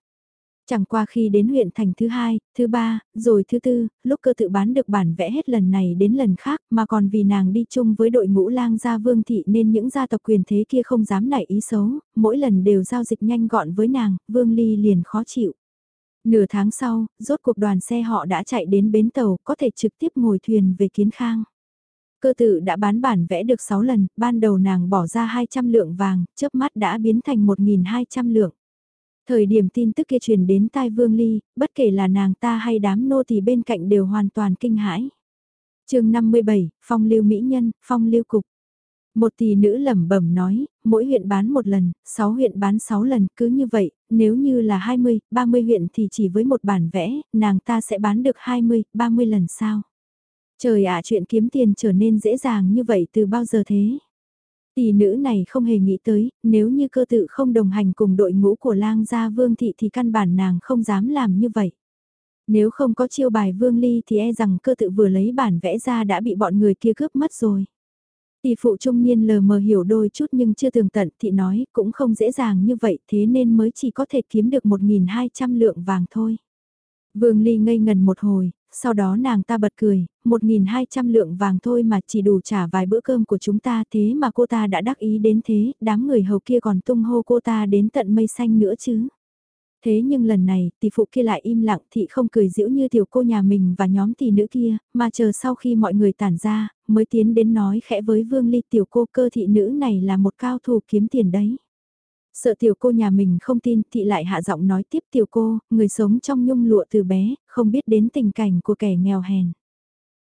Chẳng qua khi đến huyện thành thứ hai, thứ ba, rồi thứ tư, lúc cơ tự bán được bản vẽ hết lần này đến lần khác mà còn vì nàng đi chung với đội ngũ lang gia vương thị nên những gia tộc quyền thế kia không dám nảy ý xấu, mỗi lần đều giao dịch nhanh gọn với nàng, vương ly liền khó chịu. Nửa tháng sau, rốt cuộc đoàn xe họ đã chạy đến bến tàu, có thể trực tiếp ngồi thuyền về Kiến Khang. Cơ tự đã bán bản vẽ được 6 lần, ban đầu nàng bỏ ra 200 lượng vàng, chớp mắt đã biến thành 1.200 lượng. Thời điểm tin tức kia truyền đến tai Vương Ly, bất kể là nàng ta hay đám nô thì bên cạnh đều hoàn toàn kinh hãi. chương 57, Phong lưu Mỹ Nhân, Phong lưu Cục. Một tỷ nữ lẩm bẩm nói, mỗi huyện bán một lần, 6 huyện bán 6 lần, cứ như vậy, nếu như là 20, 30 huyện thì chỉ với một bản vẽ, nàng ta sẽ bán được 20, 30 lần sao? Trời ạ chuyện kiếm tiền trở nên dễ dàng như vậy từ bao giờ thế? Tỷ nữ này không hề nghĩ tới, nếu như cơ tự không đồng hành cùng đội ngũ của lang gia vương thị thì căn bản nàng không dám làm như vậy. Nếu không có chiêu bài vương ly thì e rằng cơ tự vừa lấy bản vẽ ra đã bị bọn người kia cướp mất rồi. Tỷ phụ trung niên lờ mờ hiểu đôi chút nhưng chưa tường tận thì nói cũng không dễ dàng như vậy thế nên mới chỉ có thể kiếm được 1.200 lượng vàng thôi. Vương Ly ngây ngần một hồi, sau đó nàng ta bật cười, 1.200 lượng vàng thôi mà chỉ đủ trả vài bữa cơm của chúng ta thế mà cô ta đã đắc ý đến thế, đám người hầu kia còn tung hô cô ta đến tận mây xanh nữa chứ. Thế nhưng lần này, tỷ phụ kia lại im lặng thị không cười giễu như tiểu cô nhà mình và nhóm tỷ nữ kia, mà chờ sau khi mọi người tản ra, mới tiến đến nói khẽ với Vương Ly tiểu cô cơ thị nữ này là một cao thủ kiếm tiền đấy. Sợ tiểu cô nhà mình không tin thị lại hạ giọng nói tiếp tiểu cô, người sống trong nhung lụa từ bé, không biết đến tình cảnh của kẻ nghèo hèn.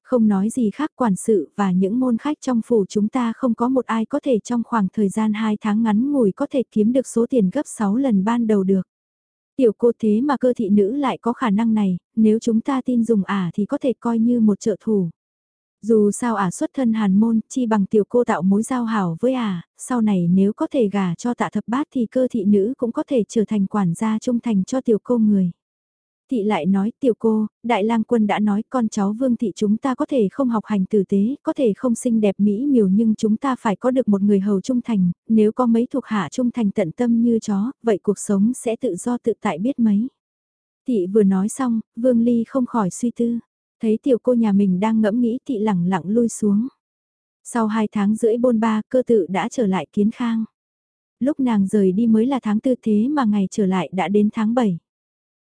Không nói gì khác quản sự và những môn khách trong phủ chúng ta không có một ai có thể trong khoảng thời gian 2 tháng ngắn ngủi có thể kiếm được số tiền gấp 6 lần ban đầu được. Tiểu cô thế mà cơ thị nữ lại có khả năng này, nếu chúng ta tin dùng ả thì có thể coi như một trợ thủ. Dù sao ả xuất thân hàn môn, chi bằng tiểu cô tạo mối giao hảo với ả, sau này nếu có thể gả cho tạ thập bát thì cơ thị nữ cũng có thể trở thành quản gia trung thành cho tiểu cô người. Thị lại nói tiểu cô, đại lang quân đã nói con cháu vương thị chúng ta có thể không học hành tử tế, có thể không xinh đẹp mỹ miều nhưng chúng ta phải có được một người hầu trung thành, nếu có mấy thuộc hạ trung thành tận tâm như chó, vậy cuộc sống sẽ tự do tự tại biết mấy. Thị vừa nói xong, vương ly không khỏi suy tư. Thấy tiểu cô nhà mình đang ngẫm nghĩ thị lẳng lặng lui xuống. Sau hai tháng rưỡi bôn ba cơ tự đã trở lại kiến khang. Lúc nàng rời đi mới là tháng tư thế mà ngày trở lại đã đến tháng 7.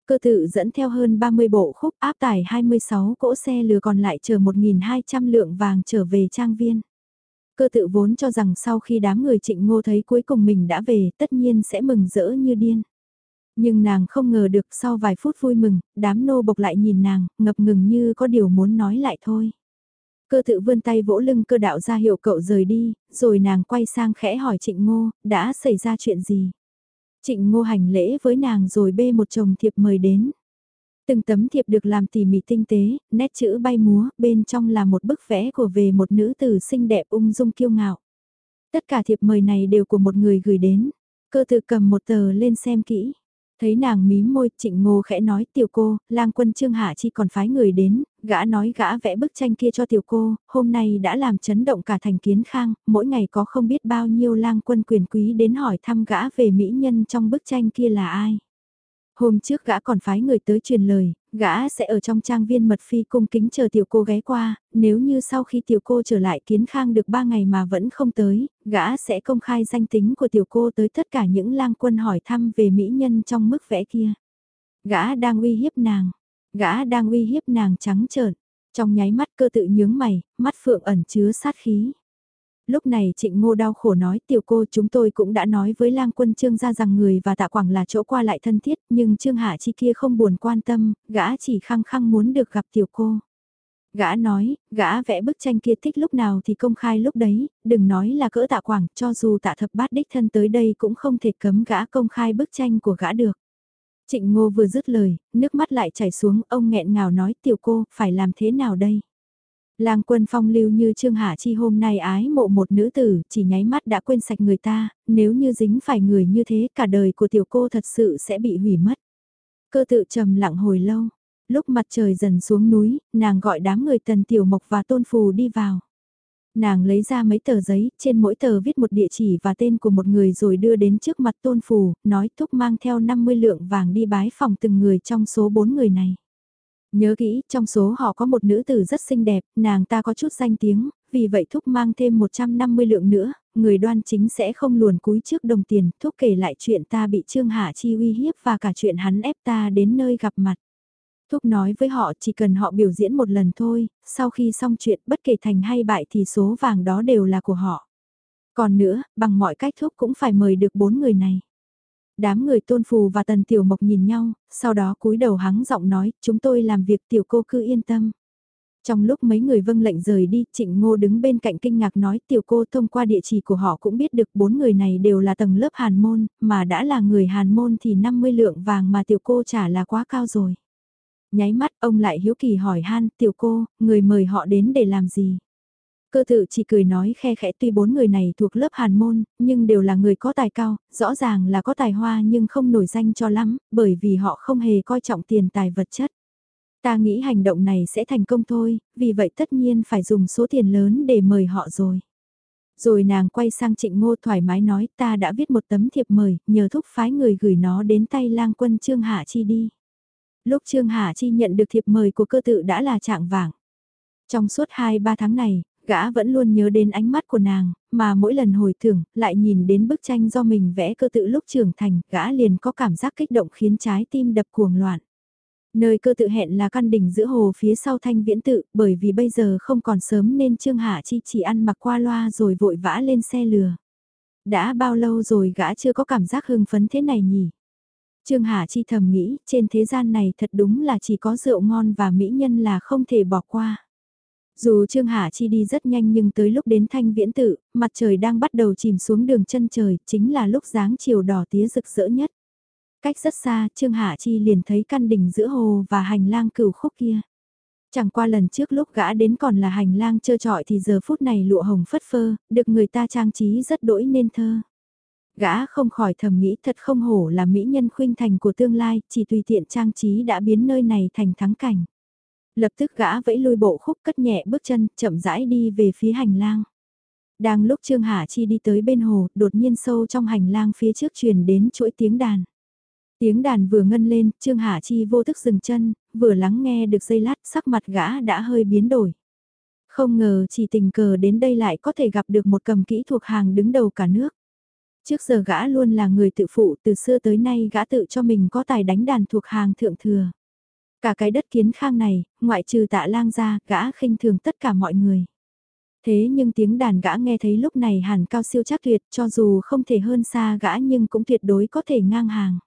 Cơ tự dẫn theo hơn 30 bộ khúc áp tải 26 cỗ xe lừa còn lại chờ 1.200 lượng vàng trở về trang viên. Cơ tự vốn cho rằng sau khi đám người trịnh ngô thấy cuối cùng mình đã về tất nhiên sẽ mừng rỡ như điên. Nhưng nàng không ngờ được sau vài phút vui mừng, đám nô bộc lại nhìn nàng, ngập ngừng như có điều muốn nói lại thôi. Cơ tự vươn tay vỗ lưng cơ đạo ra hiệu cậu rời đi, rồi nàng quay sang khẽ hỏi trịnh ngô, đã xảy ra chuyện gì? Trịnh ngô hành lễ với nàng rồi bê một chồng thiệp mời đến. Từng tấm thiệp được làm tỉ mỉ tinh tế, nét chữ bay múa, bên trong là một bức vẽ của về một nữ tử xinh đẹp ung dung kiêu ngạo. Tất cả thiệp mời này đều của một người gửi đến. Cơ tự cầm một tờ lên xem kỹ. Thấy nàng mím môi, trịnh ngô khẽ nói tiểu cô, lang quân trương hạ chi còn phái người đến, gã nói gã vẽ bức tranh kia cho tiểu cô, hôm nay đã làm chấn động cả thành kiến khang, mỗi ngày có không biết bao nhiêu lang quân quyền quý đến hỏi thăm gã về mỹ nhân trong bức tranh kia là ai. Hôm trước gã còn phái người tới truyền lời, gã sẽ ở trong trang viên mật phi cung kính chờ tiểu cô ghé qua, nếu như sau khi tiểu cô trở lại kiến khang được ba ngày mà vẫn không tới, gã sẽ công khai danh tính của tiểu cô tới tất cả những lang quân hỏi thăm về mỹ nhân trong mức vẽ kia. Gã đang uy hiếp nàng, gã đang uy hiếp nàng trắng trợn, trong nháy mắt cơ tự nhướng mày, mắt phượng ẩn chứa sát khí. Lúc này trịnh ngô đau khổ nói tiểu cô chúng tôi cũng đã nói với lang quân trương gia rằng người và tạ quảng là chỗ qua lại thân thiết nhưng trương hạ chi kia không buồn quan tâm, gã chỉ khăng khăng muốn được gặp tiểu cô. Gã nói, gã vẽ bức tranh kia thích lúc nào thì công khai lúc đấy, đừng nói là cỡ tạ quảng, cho dù tạ thập bát đích thân tới đây cũng không thể cấm gã công khai bức tranh của gã được. Trịnh ngô vừa dứt lời, nước mắt lại chảy xuống, ông nghẹn ngào nói tiểu cô, phải làm thế nào đây? Lang quân phong lưu như Trương Hạ Chi hôm nay ái mộ một nữ tử, chỉ nháy mắt đã quên sạch người ta, nếu như dính phải người như thế cả đời của tiểu cô thật sự sẽ bị hủy mất. Cơ tự trầm lặng hồi lâu, lúc mặt trời dần xuống núi, nàng gọi đám người tần tiểu mộc và tôn phù đi vào. Nàng lấy ra mấy tờ giấy, trên mỗi tờ viết một địa chỉ và tên của một người rồi đưa đến trước mặt tôn phù, nói thúc mang theo 50 lượng vàng đi bái phòng từng người trong số 4 người này. Nhớ kỹ, trong số họ có một nữ tử rất xinh đẹp, nàng ta có chút danh tiếng, vì vậy thúc mang thêm 150 lượng nữa, người đoan chính sẽ không luồn cúi trước đồng tiền, thúc kể lại chuyện ta bị Trương Hạ Chi uy hiếp và cả chuyện hắn ép ta đến nơi gặp mặt. Thúc nói với họ chỉ cần họ biểu diễn một lần thôi, sau khi xong chuyện bất kể thành hay bại thì số vàng đó đều là của họ. Còn nữa, bằng mọi cách Thúc cũng phải mời được bốn người này. Đám người tôn phù và tần tiểu mộc nhìn nhau, sau đó cúi đầu hắng giọng nói, chúng tôi làm việc tiểu cô cứ yên tâm. Trong lúc mấy người vâng lệnh rời đi, Trịnh Ngô đứng bên cạnh kinh ngạc nói tiểu cô thông qua địa chỉ của họ cũng biết được bốn người này đều là tầng lớp hàn môn, mà đã là người hàn môn thì 50 lượng vàng mà tiểu cô trả là quá cao rồi. Nháy mắt ông lại hiếu kỳ hỏi han, tiểu cô, người mời họ đến để làm gì? Cơ tự chỉ cười nói khe khẽ tuy bốn người này thuộc lớp hàn môn, nhưng đều là người có tài cao, rõ ràng là có tài hoa nhưng không nổi danh cho lắm, bởi vì họ không hề coi trọng tiền tài vật chất. Ta nghĩ hành động này sẽ thành công thôi, vì vậy tất nhiên phải dùng số tiền lớn để mời họ rồi. Rồi nàng quay sang trịnh ngô thoải mái nói ta đã viết một tấm thiệp mời, nhờ thúc phái người gửi nó đến tay lang quân Trương Hạ Chi đi. Lúc Trương hà Chi nhận được thiệp mời của cơ tự đã là trạng vàng. Trong suốt 2-3 tháng này, gã vẫn luôn nhớ đến ánh mắt của nàng, mà mỗi lần hồi tưởng, lại nhìn đến bức tranh do mình vẽ cơ tự lúc trưởng thành, gã liền có cảm giác kích động khiến trái tim đập cuồng loạn. Nơi cơ tự hẹn là căn đỉnh giữa hồ phía sau thanh viễn tự, bởi vì bây giờ không còn sớm nên Trương Hạ Chi chỉ ăn mặc qua loa rồi vội vã lên xe lừa. Đã bao lâu rồi gã chưa có cảm giác hưng phấn thế này nhỉ? Trương Hạ Chi thầm nghĩ, trên thế gian này thật đúng là chỉ có rượu ngon và mỹ nhân là không thể bỏ qua. Dù Trương Hạ Chi đi rất nhanh nhưng tới lúc đến thanh viễn tự, mặt trời đang bắt đầu chìm xuống đường chân trời, chính là lúc dáng chiều đỏ tía rực rỡ nhất. Cách rất xa, Trương Hạ Chi liền thấy căn đỉnh giữa hồ và hành lang cửu khúc kia. Chẳng qua lần trước lúc gã đến còn là hành lang trơ trọi thì giờ phút này lụa hồng phất phơ, được người ta trang trí rất đỗi nên thơ. Gã không khỏi thầm nghĩ thật không hổ là mỹ nhân khuynh thành của tương lai, chỉ tùy tiện trang trí đã biến nơi này thành thắng cảnh. Lập tức gã vẫy lôi bộ khúc cất nhẹ bước chân, chậm rãi đi về phía hành lang. Đang lúc Trương hà Chi đi tới bên hồ, đột nhiên sâu trong hành lang phía trước truyền đến chuỗi tiếng đàn. Tiếng đàn vừa ngân lên, Trương hà Chi vô thức dừng chân, vừa lắng nghe được giây lát sắc mặt gã đã hơi biến đổi. Không ngờ chỉ tình cờ đến đây lại có thể gặp được một cầm kỹ thuộc hàng đứng đầu cả nước. Trước giờ gã luôn là người tự phụ, từ xưa tới nay gã tự cho mình có tài đánh đàn thuộc hàng thượng thừa. Cả cái đất kiến khang này, ngoại trừ tạ lang ra, gã khinh thường tất cả mọi người. Thế nhưng tiếng đàn gã nghe thấy lúc này hẳn cao siêu chắc tuyệt cho dù không thể hơn xa gã nhưng cũng tuyệt đối có thể ngang hàng.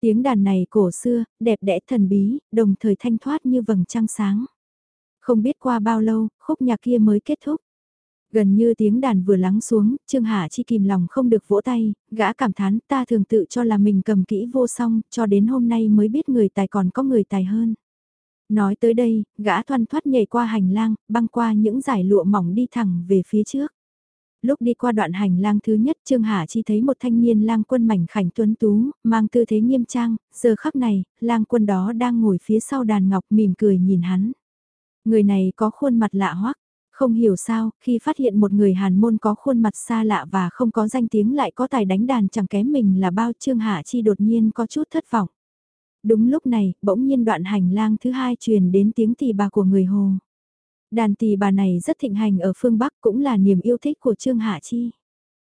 Tiếng đàn này cổ xưa, đẹp đẽ thần bí, đồng thời thanh thoát như vầng trăng sáng. Không biết qua bao lâu, khúc nhạc kia mới kết thúc. Gần như tiếng đàn vừa lắng xuống, Trương Hạ Chi kìm lòng không được vỗ tay, gã cảm thán ta thường tự cho là mình cầm kỹ vô song, cho đến hôm nay mới biết người tài còn có người tài hơn. Nói tới đây, gã thoăn thoát nhảy qua hành lang, băng qua những giải lụa mỏng đi thẳng về phía trước. Lúc đi qua đoạn hành lang thứ nhất Trương Hà Chi thấy một thanh niên lang quân mảnh khảnh tuấn tú, mang tư thế nghiêm trang, giờ khắc này, lang quân đó đang ngồi phía sau đàn ngọc mỉm cười nhìn hắn. Người này có khuôn mặt lạ hoắc, không hiểu sao, khi phát hiện một người Hàn môn có khuôn mặt xa lạ và không có danh tiếng lại có tài đánh đàn chẳng kém mình là bao Trương Hạ Chi đột nhiên có chút thất vọng. Đúng lúc này, bỗng nhiên đoạn hành lang thứ hai truyền đến tiếng tỳ bà của người Hồ. Đàn tỳ bà này rất thịnh hành ở phương Bắc cũng là niềm yêu thích của Trương Hạ Chi.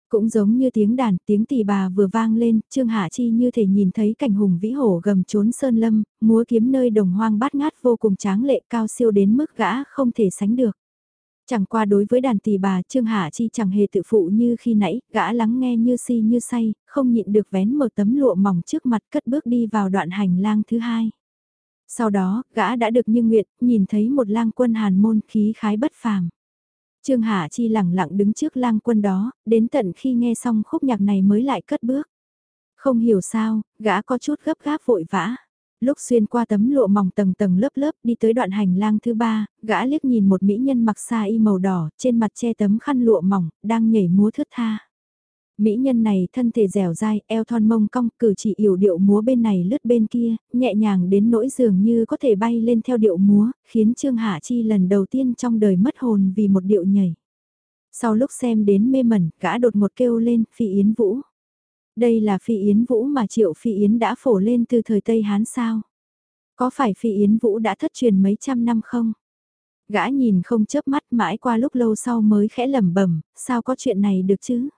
Cũng giống như tiếng đàn, tiếng tỳ bà vừa vang lên, Trương Hạ Chi như thể nhìn thấy cảnh hùng vĩ hổ gầm trốn sơn lâm, múa kiếm nơi đồng hoang bát ngát vô cùng tráng lệ cao siêu đến mức gã không thể sánh được. Chẳng qua đối với đàn tỳ bà Trương Hạ Chi chẳng hề tự phụ như khi nãy, gã lắng nghe như si như say, không nhịn được vén một tấm lụa mỏng trước mặt cất bước đi vào đoạn hành lang thứ hai. Sau đó, gã đã được như nguyện, nhìn thấy một lang quân hàn môn khí khái bất phàm. Trương Hạ Chi lẳng lặng đứng trước lang quân đó, đến tận khi nghe xong khúc nhạc này mới lại cất bước. Không hiểu sao, gã có chút gấp gáp vội vã lúc xuyên qua tấm lụa mỏng tầng tầng lớp lớp đi tới đoạn hành lang thứ ba, gã liếc nhìn một mỹ nhân mặc xa y màu đỏ, trên mặt che tấm khăn lụa mỏng, đang nhảy múa thướt tha. Mỹ nhân này thân thể dẻo dai, eo thon mông cong, cử chỉ yểu điệu múa bên này lướt bên kia, nhẹ nhàng đến nỗi dường như có thể bay lên theo điệu múa, khiến Trương Hạ Chi lần đầu tiên trong đời mất hồn vì một điệu nhảy. Sau lúc xem đến mê mẩn, gã đột một kêu lên, Phi Yến Vũ. Đây là Phi Yến Vũ mà Triệu Phi Yến đã phổ lên từ thời Tây Hán sao? Có phải Phi Yến Vũ đã thất truyền mấy trăm năm không? Gã nhìn không chớp mắt mãi qua lúc lâu sau mới khẽ lẩm bẩm, sao có chuyện này được chứ?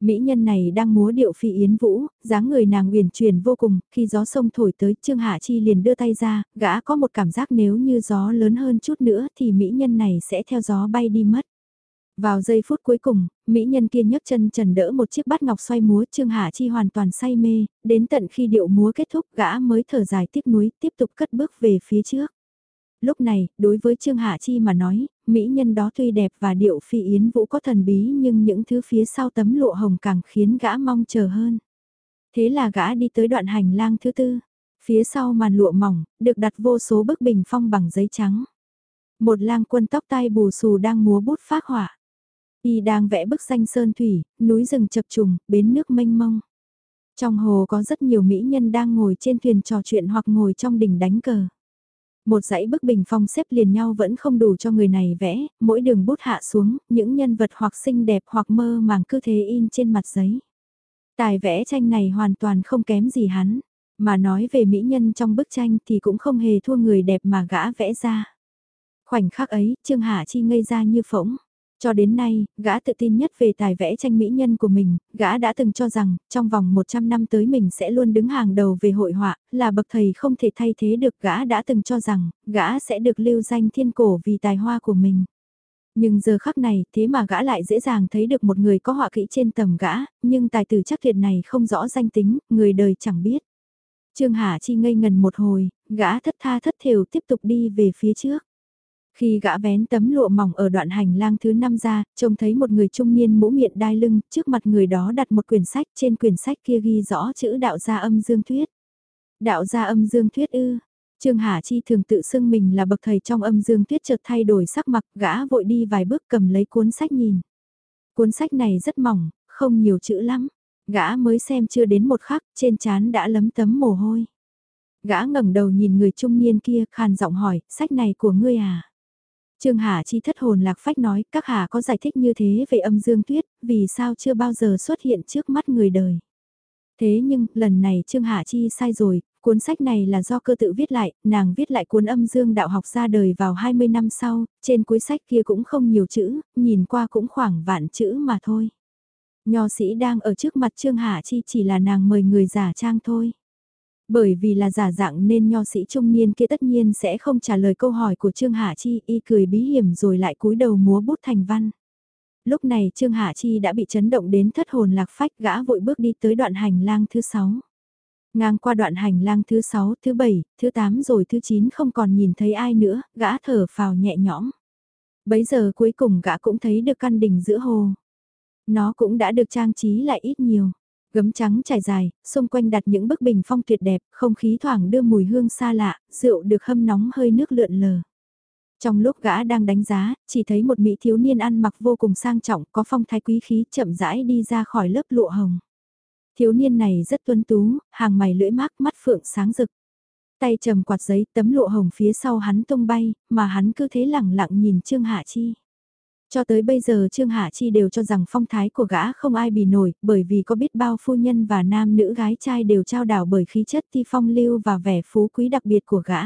Mỹ nhân này đang múa điệu phi yến vũ, dáng người nàng uyển chuyển vô cùng, khi gió sông thổi tới Trương Hạ Chi liền đưa tay ra, gã có một cảm giác nếu như gió lớn hơn chút nữa thì mỹ nhân này sẽ theo gió bay đi mất. Vào giây phút cuối cùng, mỹ nhân kia nhấc chân trần đỡ một chiếc bát ngọc xoay múa Trương Hạ Chi hoàn toàn say mê, đến tận khi điệu múa kết thúc gã mới thở dài tiếc nuối tiếp tục cất bước về phía trước lúc này, đối với Trương Hạ Chi mà nói, mỹ nhân đó tuy đẹp và điệu phi yến vũ có thần bí nhưng những thứ phía sau tấm lụa hồng càng khiến gã mong chờ hơn. Thế là gã đi tới đoạn hành lang thứ tư. Phía sau màn lụa mỏng, được đặt vô số bức bình phong bằng giấy trắng. Một lang quân tóc tai bù xù đang múa bút phát họa. Y đang vẽ bức xanh sơn thủy, núi rừng chập trùng, bến nước mênh mông. Trong hồ có rất nhiều mỹ nhân đang ngồi trên thuyền trò chuyện hoặc ngồi trong đỉnh đánh cờ. Một dãy bức bình phong xếp liền nhau vẫn không đủ cho người này vẽ, mỗi đường bút hạ xuống, những nhân vật hoặc xinh đẹp hoặc mơ màng cứ thế in trên mặt giấy. Tài vẽ tranh này hoàn toàn không kém gì hắn, mà nói về mỹ nhân trong bức tranh thì cũng không hề thua người đẹp mà gã vẽ ra. Khoảnh khắc ấy, Trương Hạ Chi ngây ra như phỗng. Cho đến nay, gã tự tin nhất về tài vẽ tranh mỹ nhân của mình, gã đã từng cho rằng, trong vòng 100 năm tới mình sẽ luôn đứng hàng đầu về hội họa, là bậc thầy không thể thay thế được gã đã từng cho rằng, gã sẽ được lưu danh thiên cổ vì tài hoa của mình. Nhưng giờ khắc này, thế mà gã lại dễ dàng thấy được một người có họa kỹ trên tầm gã, nhưng tài tử chắc thiệt này không rõ danh tính, người đời chẳng biết. Trương Hà Chi ngây ngần một hồi, gã thất tha thất thều tiếp tục đi về phía trước. Khi gã vén tấm lụa mỏng ở đoạn hành lang thứ năm ra, trông thấy một người trung niên mũ miệng đai lưng, trước mặt người đó đặt một quyển sách, trên quyển sách kia ghi rõ chữ đạo gia âm dương thuyết. Đạo gia âm dương thuyết ư, Trương Hà Chi thường tự xưng mình là bậc thầy trong âm dương thuyết chợt thay đổi sắc mặt, gã vội đi vài bước cầm lấy cuốn sách nhìn. Cuốn sách này rất mỏng, không nhiều chữ lắm. Gã mới xem chưa đến một khắc, trên trán đã lấm tấm mồ hôi. Gã ngẩng đầu nhìn người trung niên kia, khàn giọng hỏi, sách này của ngươi à? Trương Hà Chi thất hồn lạc phách nói, các Hà có giải thích như thế về âm dương tuyết, vì sao chưa bao giờ xuất hiện trước mắt người đời. Thế nhưng, lần này Trương Hà Chi sai rồi, cuốn sách này là do cơ tự viết lại, nàng viết lại cuốn âm dương đạo học ra đời vào 20 năm sau, trên cuối sách kia cũng không nhiều chữ, nhìn qua cũng khoảng vạn chữ mà thôi. Nho sĩ đang ở trước mặt Trương Hà Chi chỉ là nàng mời người giả trang thôi. Bởi vì là giả dạng nên nho sĩ trung niên kia tất nhiên sẽ không trả lời câu hỏi của Trương Hạ Chi, y cười bí hiểm rồi lại cúi đầu múa bút thành văn. Lúc này Trương Hạ Chi đã bị chấn động đến thất hồn lạc phách gã vội bước đi tới đoạn hành lang thứ 6. Ngang qua đoạn hành lang thứ 6, thứ 7, thứ 8 rồi thứ 9 không còn nhìn thấy ai nữa, gã thở phào nhẹ nhõm. Bấy giờ cuối cùng gã cũng thấy được căn đỉnh giữa hồ. Nó cũng đã được trang trí lại ít nhiều. Gấm trắng trải dài, xung quanh đặt những bức bình phong tuyệt đẹp, không khí thoảng đưa mùi hương xa lạ, rượu được hâm nóng hơi nước lượn lờ. Trong lúc gã đang đánh giá, chỉ thấy một mỹ thiếu niên ăn mặc vô cùng sang trọng, có phong thái quý khí chậm rãi đi ra khỏi lớp lụa hồng. Thiếu niên này rất tuấn tú, hàng mày lưỡi mát mắt phượng sáng rực. Tay trầm quạt giấy tấm lụa hồng phía sau hắn tung bay, mà hắn cứ thế lẳng lặng nhìn Trương Hạ Chi. Cho tới bây giờ Trương Hạ Chi đều cho rằng phong thái của gã không ai bì nổi, bởi vì có biết bao phu nhân và nam nữ gái trai đều trao đảo bởi khí chất ti phong lưu và vẻ phú quý đặc biệt của gã.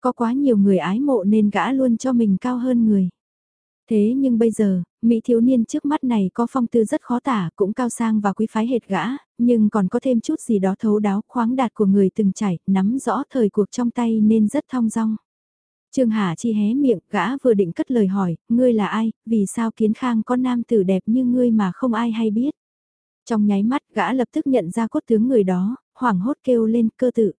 Có quá nhiều người ái mộ nên gã luôn cho mình cao hơn người. Thế nhưng bây giờ, Mỹ thiếu niên trước mắt này có phong tư rất khó tả, cũng cao sang và quý phái hệt gã, nhưng còn có thêm chút gì đó thấu đáo khoáng đạt của người từng trải, nắm rõ thời cuộc trong tay nên rất thong dong. Trương Hà Chi hé miệng, gã vừa định cất lời hỏi, ngươi là ai, vì sao kiến khang có nam tử đẹp như ngươi mà không ai hay biết. Trong nháy mắt, gã lập tức nhận ra cốt tướng người đó, hoảng hốt kêu lên cơ tự.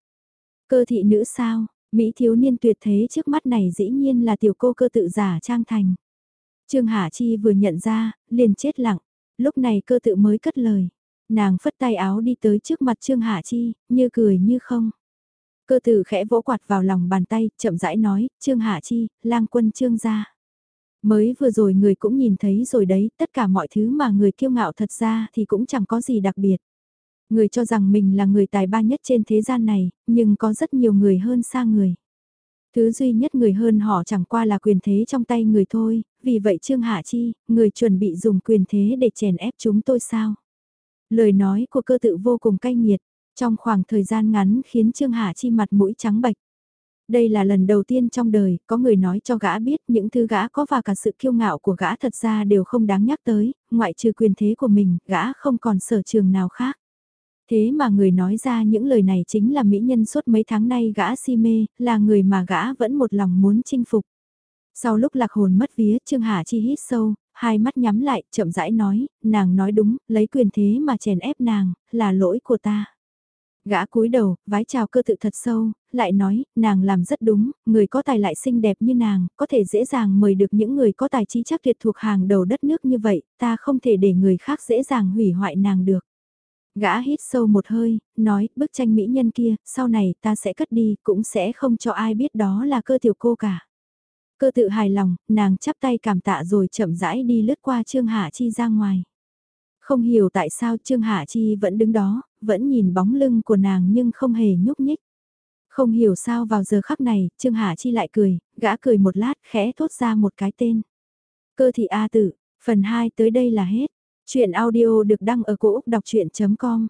Cơ thị nữ sao, Mỹ thiếu niên tuyệt thế trước mắt này dĩ nhiên là tiểu cô cơ tự giả trang thành. Trương Hà Chi vừa nhận ra, liền chết lặng, lúc này cơ tự mới cất lời. Nàng phất tay áo đi tới trước mặt Trương Hà Chi, như cười như không. Cơ tử khẽ vỗ quạt vào lòng bàn tay, chậm rãi nói, Trương Hạ Chi, lang quân Trương gia. Mới vừa rồi người cũng nhìn thấy rồi đấy, tất cả mọi thứ mà người kiêu ngạo thật ra thì cũng chẳng có gì đặc biệt. Người cho rằng mình là người tài ba nhất trên thế gian này, nhưng có rất nhiều người hơn xa người. Thứ duy nhất người hơn họ chẳng qua là quyền thế trong tay người thôi, vì vậy Trương Hạ Chi, người chuẩn bị dùng quyền thế để chèn ép chúng tôi sao? Lời nói của cơ tự vô cùng cay nghiệt, trong khoảng thời gian ngắn khiến Trương Hạ Chi mặt mũi trắng bệch. Đây là lần đầu tiên trong đời, có người nói cho gã biết những thứ gã có và cả sự kiêu ngạo của gã thật ra đều không đáng nhắc tới, ngoại trừ quyền thế của mình, gã không còn sở trường nào khác. Thế mà người nói ra những lời này chính là mỹ nhân suốt mấy tháng nay gã si mê, là người mà gã vẫn một lòng muốn chinh phục. Sau lúc lạc hồn mất vía, Trương Hà Chi hít sâu, hai mắt nhắm lại, chậm rãi nói, nàng nói đúng, lấy quyền thế mà chèn ép nàng, là lỗi của ta. Gã cúi đầu, vái chào cơ tự thật sâu, lại nói, nàng làm rất đúng, người có tài lại xinh đẹp như nàng, có thể dễ dàng mời được những người có tài trí chắc tuyệt thuộc hàng đầu đất nước như vậy, ta không thể để người khác dễ dàng hủy hoại nàng được. Gã hít sâu một hơi, nói, bức tranh mỹ nhân kia, sau này ta sẽ cất đi, cũng sẽ không cho ai biết đó là cơ tiểu cô cả. Cơ tự hài lòng, nàng chắp tay cảm tạ rồi chậm rãi đi lướt qua Trương Hạ Chi ra ngoài. Không hiểu tại sao Trương Hạ Chi vẫn đứng đó, vẫn nhìn bóng lưng của nàng nhưng không hề nhúc nhích. Không hiểu sao vào giờ khắc này, Trương Hạ Chi lại cười, gã cười một lát khẽ thốt ra một cái tên. Cơ thị A tử, phần 2 tới đây là hết. Chuyện audio được đăng ở cổ Úc đọc chuyện.com